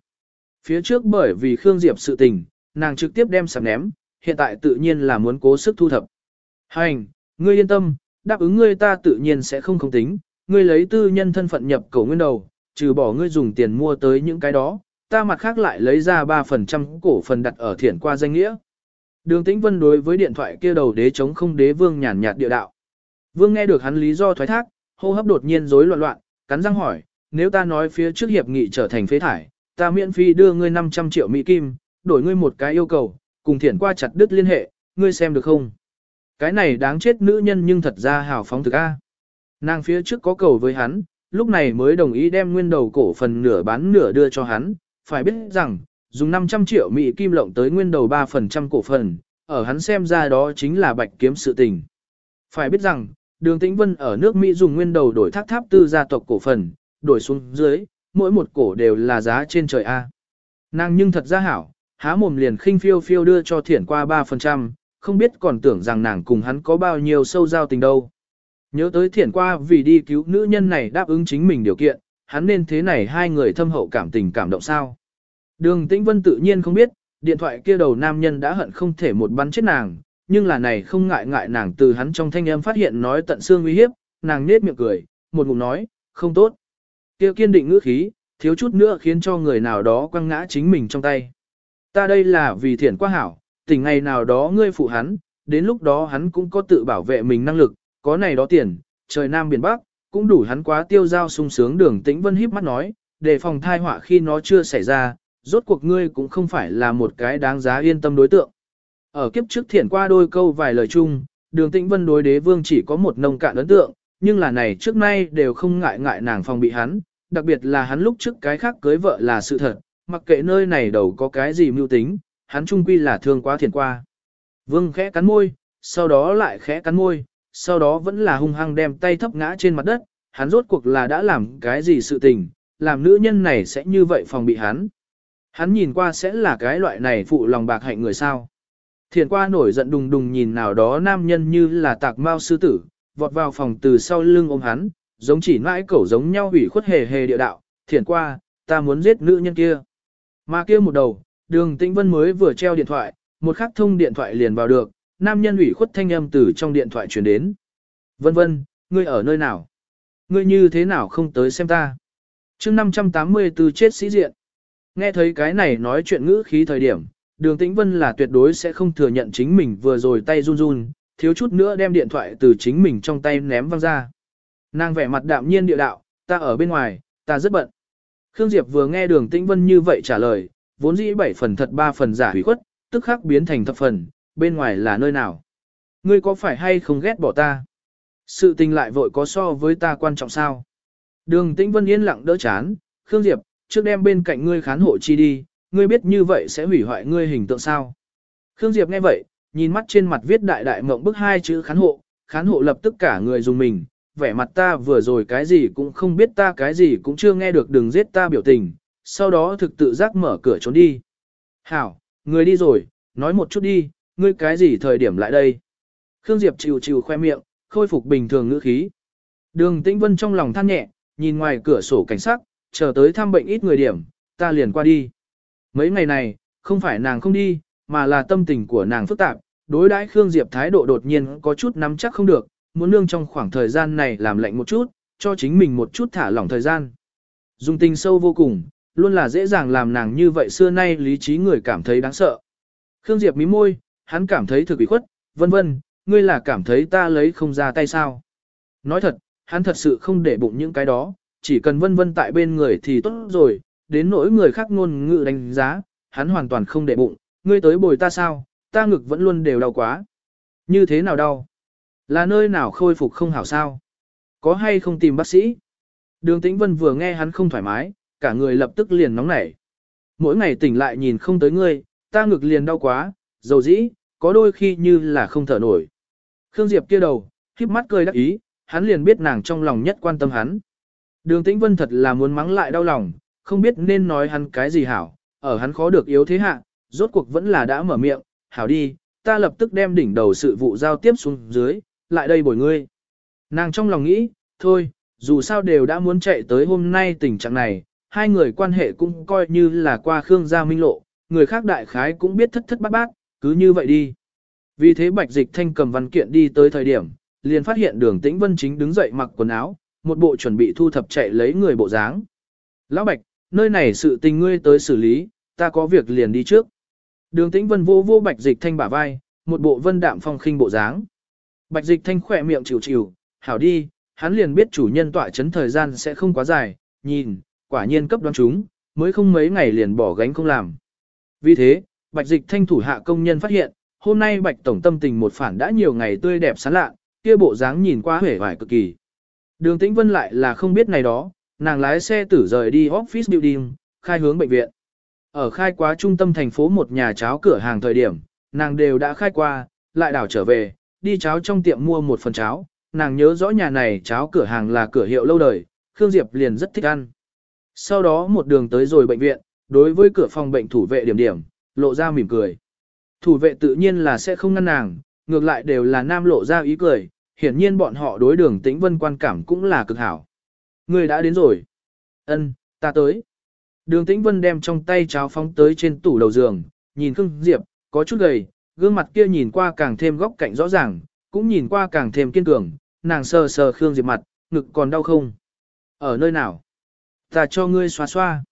Phía trước bởi vì Khương Diệp sự tình, nàng trực tiếp đem sạp ném, hiện tại tự nhiên là muốn cố sức thu thập. Hành, ngươi yên tâm, đáp ứng ngươi ta tự nhiên sẽ không không tính, ngươi lấy tư nhân thân phận nhập cổ nguyên đầu, trừ bỏ ngươi dùng tiền mua tới những cái đó, ta mặt khác lại lấy ra 3% cổ phần đặt ở thiển qua danh nghĩa. Đường Tĩnh Vân đối với điện thoại kia đầu đế chống không đế vương nhàn nhạt địa đạo. Vương nghe được hắn lý do thoái thác, hô hấp đột nhiên rối loạn loạn, cắn răng hỏi, nếu ta nói phía trước hiệp nghị trở thành phế thải, ta miễn phí đưa ngươi 500 triệu Mỹ Kim, đổi ngươi một cái yêu cầu, cùng thiển qua chặt đứt liên hệ, ngươi xem được không? Cái này đáng chết nữ nhân nhưng thật ra hào phóng thực a. Nàng phía trước có cầu với hắn, lúc này mới đồng ý đem nguyên đầu cổ phần nửa bán nửa đưa cho hắn, phải biết rằng, dùng 500 triệu Mỹ Kim lộng tới nguyên đầu 3% cổ phần, ở hắn xem ra đó chính là bạch kiếm sự tình. Phải biết rằng, đường tĩnh vân ở nước Mỹ dùng nguyên đầu đổi thác tháp tư gia tộc cổ phần, đổi xuống dưới, mỗi một cổ đều là giá trên trời A. Nàng nhưng thật ra hảo, há mồm liền khinh phiêu phiêu đưa cho thiển qua 3%, không biết còn tưởng rằng nàng cùng hắn có bao nhiêu sâu giao tình đâu. Nhớ tới thiển qua vì đi cứu nữ nhân này đáp ứng chính mình điều kiện, hắn nên thế này hai người thâm hậu cảm tình cảm động sao. Đường Tĩnh Vân tự nhiên không biết, điện thoại kia đầu nam nhân đã hận không thể một bắn chết nàng, nhưng là này không ngại ngại nàng từ hắn trong thanh âm phát hiện nói tận xương uy hiếp, nàng nết miệng cười, một ngụm nói, không tốt. Kia kiên định ngữ khí, thiếu chút nữa khiến cho người nào đó quăng ngã chính mình trong tay. Ta đây là vì thiện quá hảo, tỉnh ngày nào đó ngươi phụ hắn, đến lúc đó hắn cũng có tự bảo vệ mình năng lực, có này đó tiền, trời Nam biển Bắc, cũng đủ hắn quá tiêu giao sung sướng đường tĩnh vân híp mắt nói, để phòng thai họa khi nó chưa xảy ra, rốt cuộc ngươi cũng không phải là một cái đáng giá yên tâm đối tượng. Ở kiếp trước thiện qua đôi câu vài lời chung, đường tĩnh vân đối đế vương chỉ có một nông cạn ấn tượng, nhưng là này trước nay đều không ngại ngại nàng phòng bị hắn, đặc biệt là hắn lúc trước cái khác cưới vợ là sự thật, mặc kệ nơi này đầu có cái gì mưu tính, hắn trung quy là thương quá thiện qua. Vương khẽ cắn môi, sau đó lại khẽ cắn môi, sau đó vẫn là hung hăng đem tay thấp ngã trên mặt đất, hắn rốt cuộc là đã làm cái gì sự tình, làm nữ nhân này sẽ như vậy phòng bị hắn. Hắn nhìn qua sẽ là cái loại này phụ lòng bạc hạnh người sao. Thiền qua nổi giận đùng đùng nhìn nào đó nam nhân như là tạc mao sư tử, vọt vào phòng từ sau lưng ôm hắn, giống chỉ mãi cẩu giống nhau hủy khuất hề hề địa đạo, thiền qua, ta muốn giết nữ nhân kia. Mà kia một đầu, đường tĩnh vân mới vừa treo điện thoại, một khắc thông điện thoại liền vào được, nam nhân ủy khuất thanh âm từ trong điện thoại truyền đến. Vân vân, ngươi ở nơi nào? Ngươi như thế nào không tới xem ta? chương 584 chết sĩ diện. Nghe thấy cái này nói chuyện ngữ khí thời điểm, đường tĩnh vân là tuyệt đối sẽ không thừa nhận chính mình vừa rồi tay run run, thiếu chút nữa đem điện thoại từ chính mình trong tay ném văng ra. Nàng vẻ mặt đạm nhiên địa đạo, ta ở bên ngoài, ta rất bận. Khương Diệp vừa nghe đường tĩnh vân như vậy trả lời, vốn dĩ bảy phần thật ba phần giả hủy khuất, tức khắc biến thành thập phần, bên ngoài là nơi nào. Ngươi có phải hay không ghét bỏ ta? Sự tình lại vội có so với ta quan trọng sao? Đường tĩnh vân yên lặng đỡ chán, Khương Diệp, trước đem bên cạnh ngươi khán hộ chi đi, ngươi biết như vậy sẽ hủy hoại ngươi hình tượng sao? Khương Diệp nghe vậy, nhìn mắt trên mặt viết đại đại mộng bức hai chữ khán hộ, khán hộ lập tức cả người dùng mình, vẻ mặt ta vừa rồi cái gì cũng không biết ta cái gì cũng chưa nghe được đừng giết ta biểu tình, sau đó thực tự giác mở cửa trốn đi. Hảo, người đi rồi, nói một chút đi, ngươi cái gì thời điểm lại đây? Khương Diệp chịu chịu khoe miệng, khôi phục bình thường ngữ khí. Đường Tĩnh Vân trong lòng than nhẹ, nhìn ngoài cửa sổ cảnh sắc chờ tới thăm bệnh ít người điểm, ta liền qua đi. Mấy ngày này, không phải nàng không đi, mà là tâm tình của nàng phức tạp, đối đãi Khương Diệp thái độ đột nhiên có chút nắm chắc không được, muốn nương trong khoảng thời gian này làm lạnh một chút, cho chính mình một chút thả lỏng thời gian. Dung tình sâu vô cùng, luôn là dễ dàng làm nàng như vậy xưa nay lý trí người cảm thấy đáng sợ. Khương Diệp mí môi, hắn cảm thấy thực bị khuất, vân vân, ngươi là cảm thấy ta lấy không ra tay sao. Nói thật, hắn thật sự không để bụng những cái đó, chỉ cần vân vân tại bên người thì tốt rồi, đến nỗi người khác ngôn ngữ đánh giá, hắn hoàn toàn không để bụng, ngươi tới bồi ta sao, ta ngực vẫn luôn đều đau quá. Như thế nào đau? Là nơi nào khôi phục không hảo sao? Có hay không tìm bác sĩ? Đường Tĩnh Vân vừa nghe hắn không thoải mái, cả người lập tức liền nóng nảy. Mỗi ngày tỉnh lại nhìn không tới ngươi, ta ngực liền đau quá, dầu dĩ, có đôi khi như là không thở nổi. Khương Diệp kia đầu, khiếp mắt cười đắc ý, hắn liền biết nàng trong lòng nhất quan tâm hắn. Đường Tĩnh Vân thật là muốn mắng lại đau lòng, không biết nên nói hắn cái gì hảo, ở hắn khó được yếu thế hạ, rốt cuộc vẫn là đã mở miệng, hảo đi, ta lập tức đem đỉnh đầu sự vụ giao tiếp xuống dưới, lại đây bồi ngươi. Nàng trong lòng nghĩ, thôi, dù sao đều đã muốn chạy tới hôm nay tình trạng này, hai người quan hệ cũng coi như là qua Khương gia minh lộ, người khác đại khái cũng biết thất thất bát bát, cứ như vậy đi. Vì thế Bạch Dịch Thanh cầm văn kiện đi tới thời điểm, liền phát hiện đường Tĩnh Vân chính đứng dậy mặc quần áo, một bộ chuẩn bị thu thập chạy lấy người bộ dáng. Lão Bạch, nơi này sự tình ngươi tới xử lý, ta có việc liền đi trước. Đường Tĩnh Vân vô vô Bạch Dịch Thanh bả vai, một bộ vân đạm phong khinh bộ dáng. Bạch Dịch Thanh khỏe miệng chịu chịu, hảo đi, hắn liền biết chủ nhân tỏa chấn thời gian sẽ không quá dài, nhìn, quả nhiên cấp đoán chúng, mới không mấy ngày liền bỏ gánh không làm. Vì thế, Bạch Dịch Thanh thủ hạ công nhân phát hiện, hôm nay Bạch Tổng tâm tình một phản đã nhiều ngày tươi đẹp sáng lạ, kia bộ dáng nhìn qua hể vải cực kỳ. Đường Tĩnh Vân lại là không biết này đó, nàng lái xe tử rời đi office building, khai hướng bệnh viện. Ở khai quá trung tâm thành phố một nhà cháo cửa hàng thời điểm, nàng đều đã khai qua, lại đảo trở về, đi cháo trong tiệm mua một phần cháo, nàng nhớ rõ nhà này cháo cửa hàng là cửa hiệu lâu đời, Khương Diệp liền rất thích ăn. Sau đó một đường tới rồi bệnh viện, đối với cửa phòng bệnh thủ vệ điểm điểm, lộ ra mỉm cười. Thủ vệ tự nhiên là sẽ không ngăn nàng, ngược lại đều là nam lộ ra ý cười, hiển nhiên bọn họ đối đường tĩnh vân quan cảm cũng là cực hảo. Người đã đến rồi. Ân, ta tới. Đường tĩnh vân đem trong tay cháo phóng tới trên tủ đầu giường, nhìn Khương Diệp, có chút gầy, gương mặt kia nhìn qua càng thêm góc cạnh rõ ràng, cũng nhìn qua càng thêm kiên cường, nàng sờ sờ Khương Diệp mặt, ngực còn đau không? Ở nơi nào? Ta cho ngươi xoa xoa.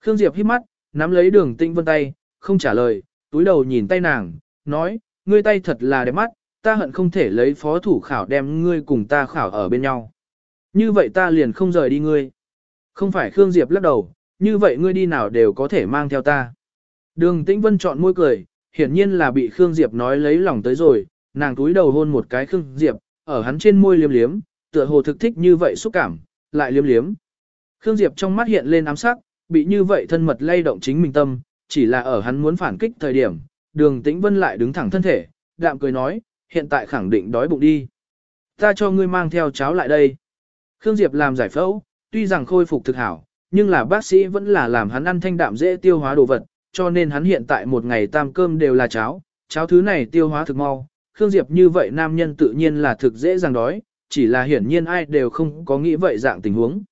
Khương Diệp hít mắt, nắm lấy đường tĩnh vân tay, không trả lời, túi đầu nhìn tay nàng, nói, ngươi tay thật là đẹp mắt, ta hận không thể lấy phó thủ khảo đem ngươi cùng ta khảo ở bên nhau. Như vậy ta liền không rời đi ngươi. Không phải Khương Diệp lắc đầu, như vậy ngươi đi nào đều có thể mang theo ta. Đường Tĩnh Vân chọn môi cười, hiển nhiên là bị Khương Diệp nói lấy lòng tới rồi, nàng túi đầu hôn một cái Khương Diệp, ở hắn trên môi liếm liếm, tựa hồ thực thích như vậy xúc cảm, lại liếm liếm. Khương Diệp trong mắt hiện lên ám sắc, bị như vậy thân mật lay động chính mình tâm, chỉ là ở hắn muốn phản kích thời điểm, đường tĩnh vân lại đứng thẳng thân thể, đạm cười nói, hiện tại khẳng định đói bụng đi. Ta cho ngươi mang theo cháo lại đây. Khương Diệp làm giải phẫu, tuy rằng khôi phục thực hảo, nhưng là bác sĩ vẫn là làm hắn ăn thanh đạm dễ tiêu hóa đồ vật, cho nên hắn hiện tại một ngày tam cơm đều là cháo, cháo thứ này tiêu hóa thực mau. Khương Diệp như vậy nam nhân tự nhiên là thực dễ dàng đói, chỉ là hiển nhiên ai đều không có nghĩ vậy dạng tình huống.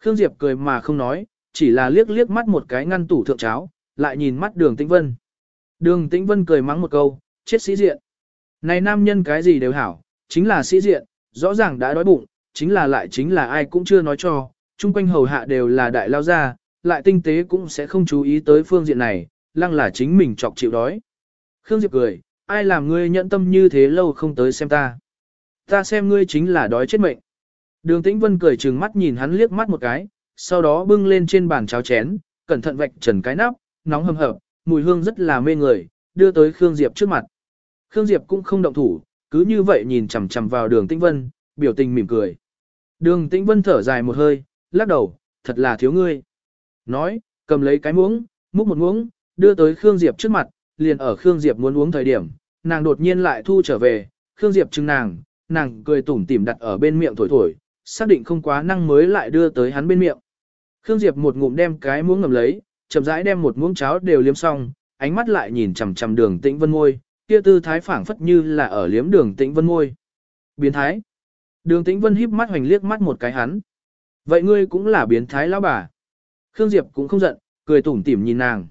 Khương Diệp cười mà không nói, chỉ là liếc liếc mắt một cái ngăn tủ thượng cháo, lại nhìn mắt đường tĩnh vân. Đường tĩnh vân cười mắng một câu, chết sĩ diện. Này nam nhân cái gì đều hảo, chính là sĩ diện, rõ ràng đã đói bụng, chính là lại chính là ai cũng chưa nói cho, chung quanh hầu hạ đều là đại lao gia, lại tinh tế cũng sẽ không chú ý tới phương diện này, lăng là chính mình chọc chịu đói. Khương Diệp cười, ai làm ngươi nhẫn tâm như thế lâu không tới xem ta. Ta xem ngươi chính là đói chết mệnh. Đường Tĩnh Vân cười trừng mắt nhìn hắn liếc mắt một cái, sau đó bưng lên trên bàn cháo chén, cẩn thận vạch trần cái nắp, nóng hầm hập, mùi hương rất là mê người, đưa tới Khương Diệp trước mặt. Khương Diệp cũng không động thủ, cứ như vậy nhìn chằm chằm vào đường Tĩnh Vân, biểu tình mỉm cười. Đường Tĩnh Vân thở dài một hơi, lắc đầu, thật là thiếu ngươi. Nói, cầm lấy cái muỗng, múc một muỗng, đưa tới Khương Diệp trước mặt, liền ở Khương Diệp muốn uống thời điểm, nàng đột nhiên lại thu trở về, Khương Diệp chừng nàng, nàng cười tủm tỉm đặt ở bên miệng thổi thổi, xác định không quá năng mới lại đưa tới hắn bên miệng. Khương Diệp một ngụm đem cái muỗng ngầm lấy, chậm rãi đem một muỗng cháo đều liếm xong, ánh mắt lại nhìn chằm chằm đường tĩnh vân môi, kia tư thái phảng phất như là ở liếm đường tĩnh vân môi. Biến thái. Đường tĩnh vân híp mắt hoành liếc mắt một cái hắn. Vậy ngươi cũng là biến thái lão bà. Khương Diệp cũng không giận, cười tủm tỉm nhìn nàng.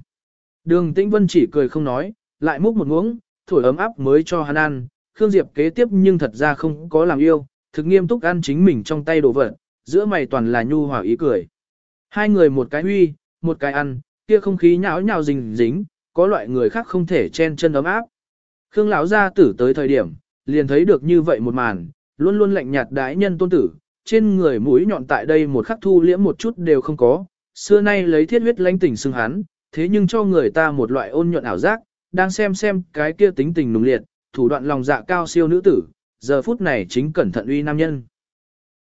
Đường tĩnh vân chỉ cười không nói, lại múc một muỗng, thổi ấm áp mới cho hắn ăn. Khương Diệp kế tiếp nhưng thật ra không có làm yêu, thực nghiêm túc ăn chính mình trong tay đồ vật, giữa mày toàn là nhu hòa ý cười. Hai người một cái huy, một cái ăn, kia không khí nhão nhào dính dính, có loại người khác không thể chen chân ấm áp. Khương lão gia tử tới thời điểm, liền thấy được như vậy một màn, luôn luôn lạnh nhạt đái nhân tôn tử, trên người mũi nhọn tại đây một khắc thu liễm một chút đều không có, xưa nay lấy thiết huyết lãnh tỉnh xưng hắn, thế nhưng cho người ta một loại ôn nhuận ảo giác, đang xem xem cái kia tính tình nùng liệt, thủ đoạn lòng dạ cao siêu nữ tử, giờ phút này chính cẩn thận uy nam nhân.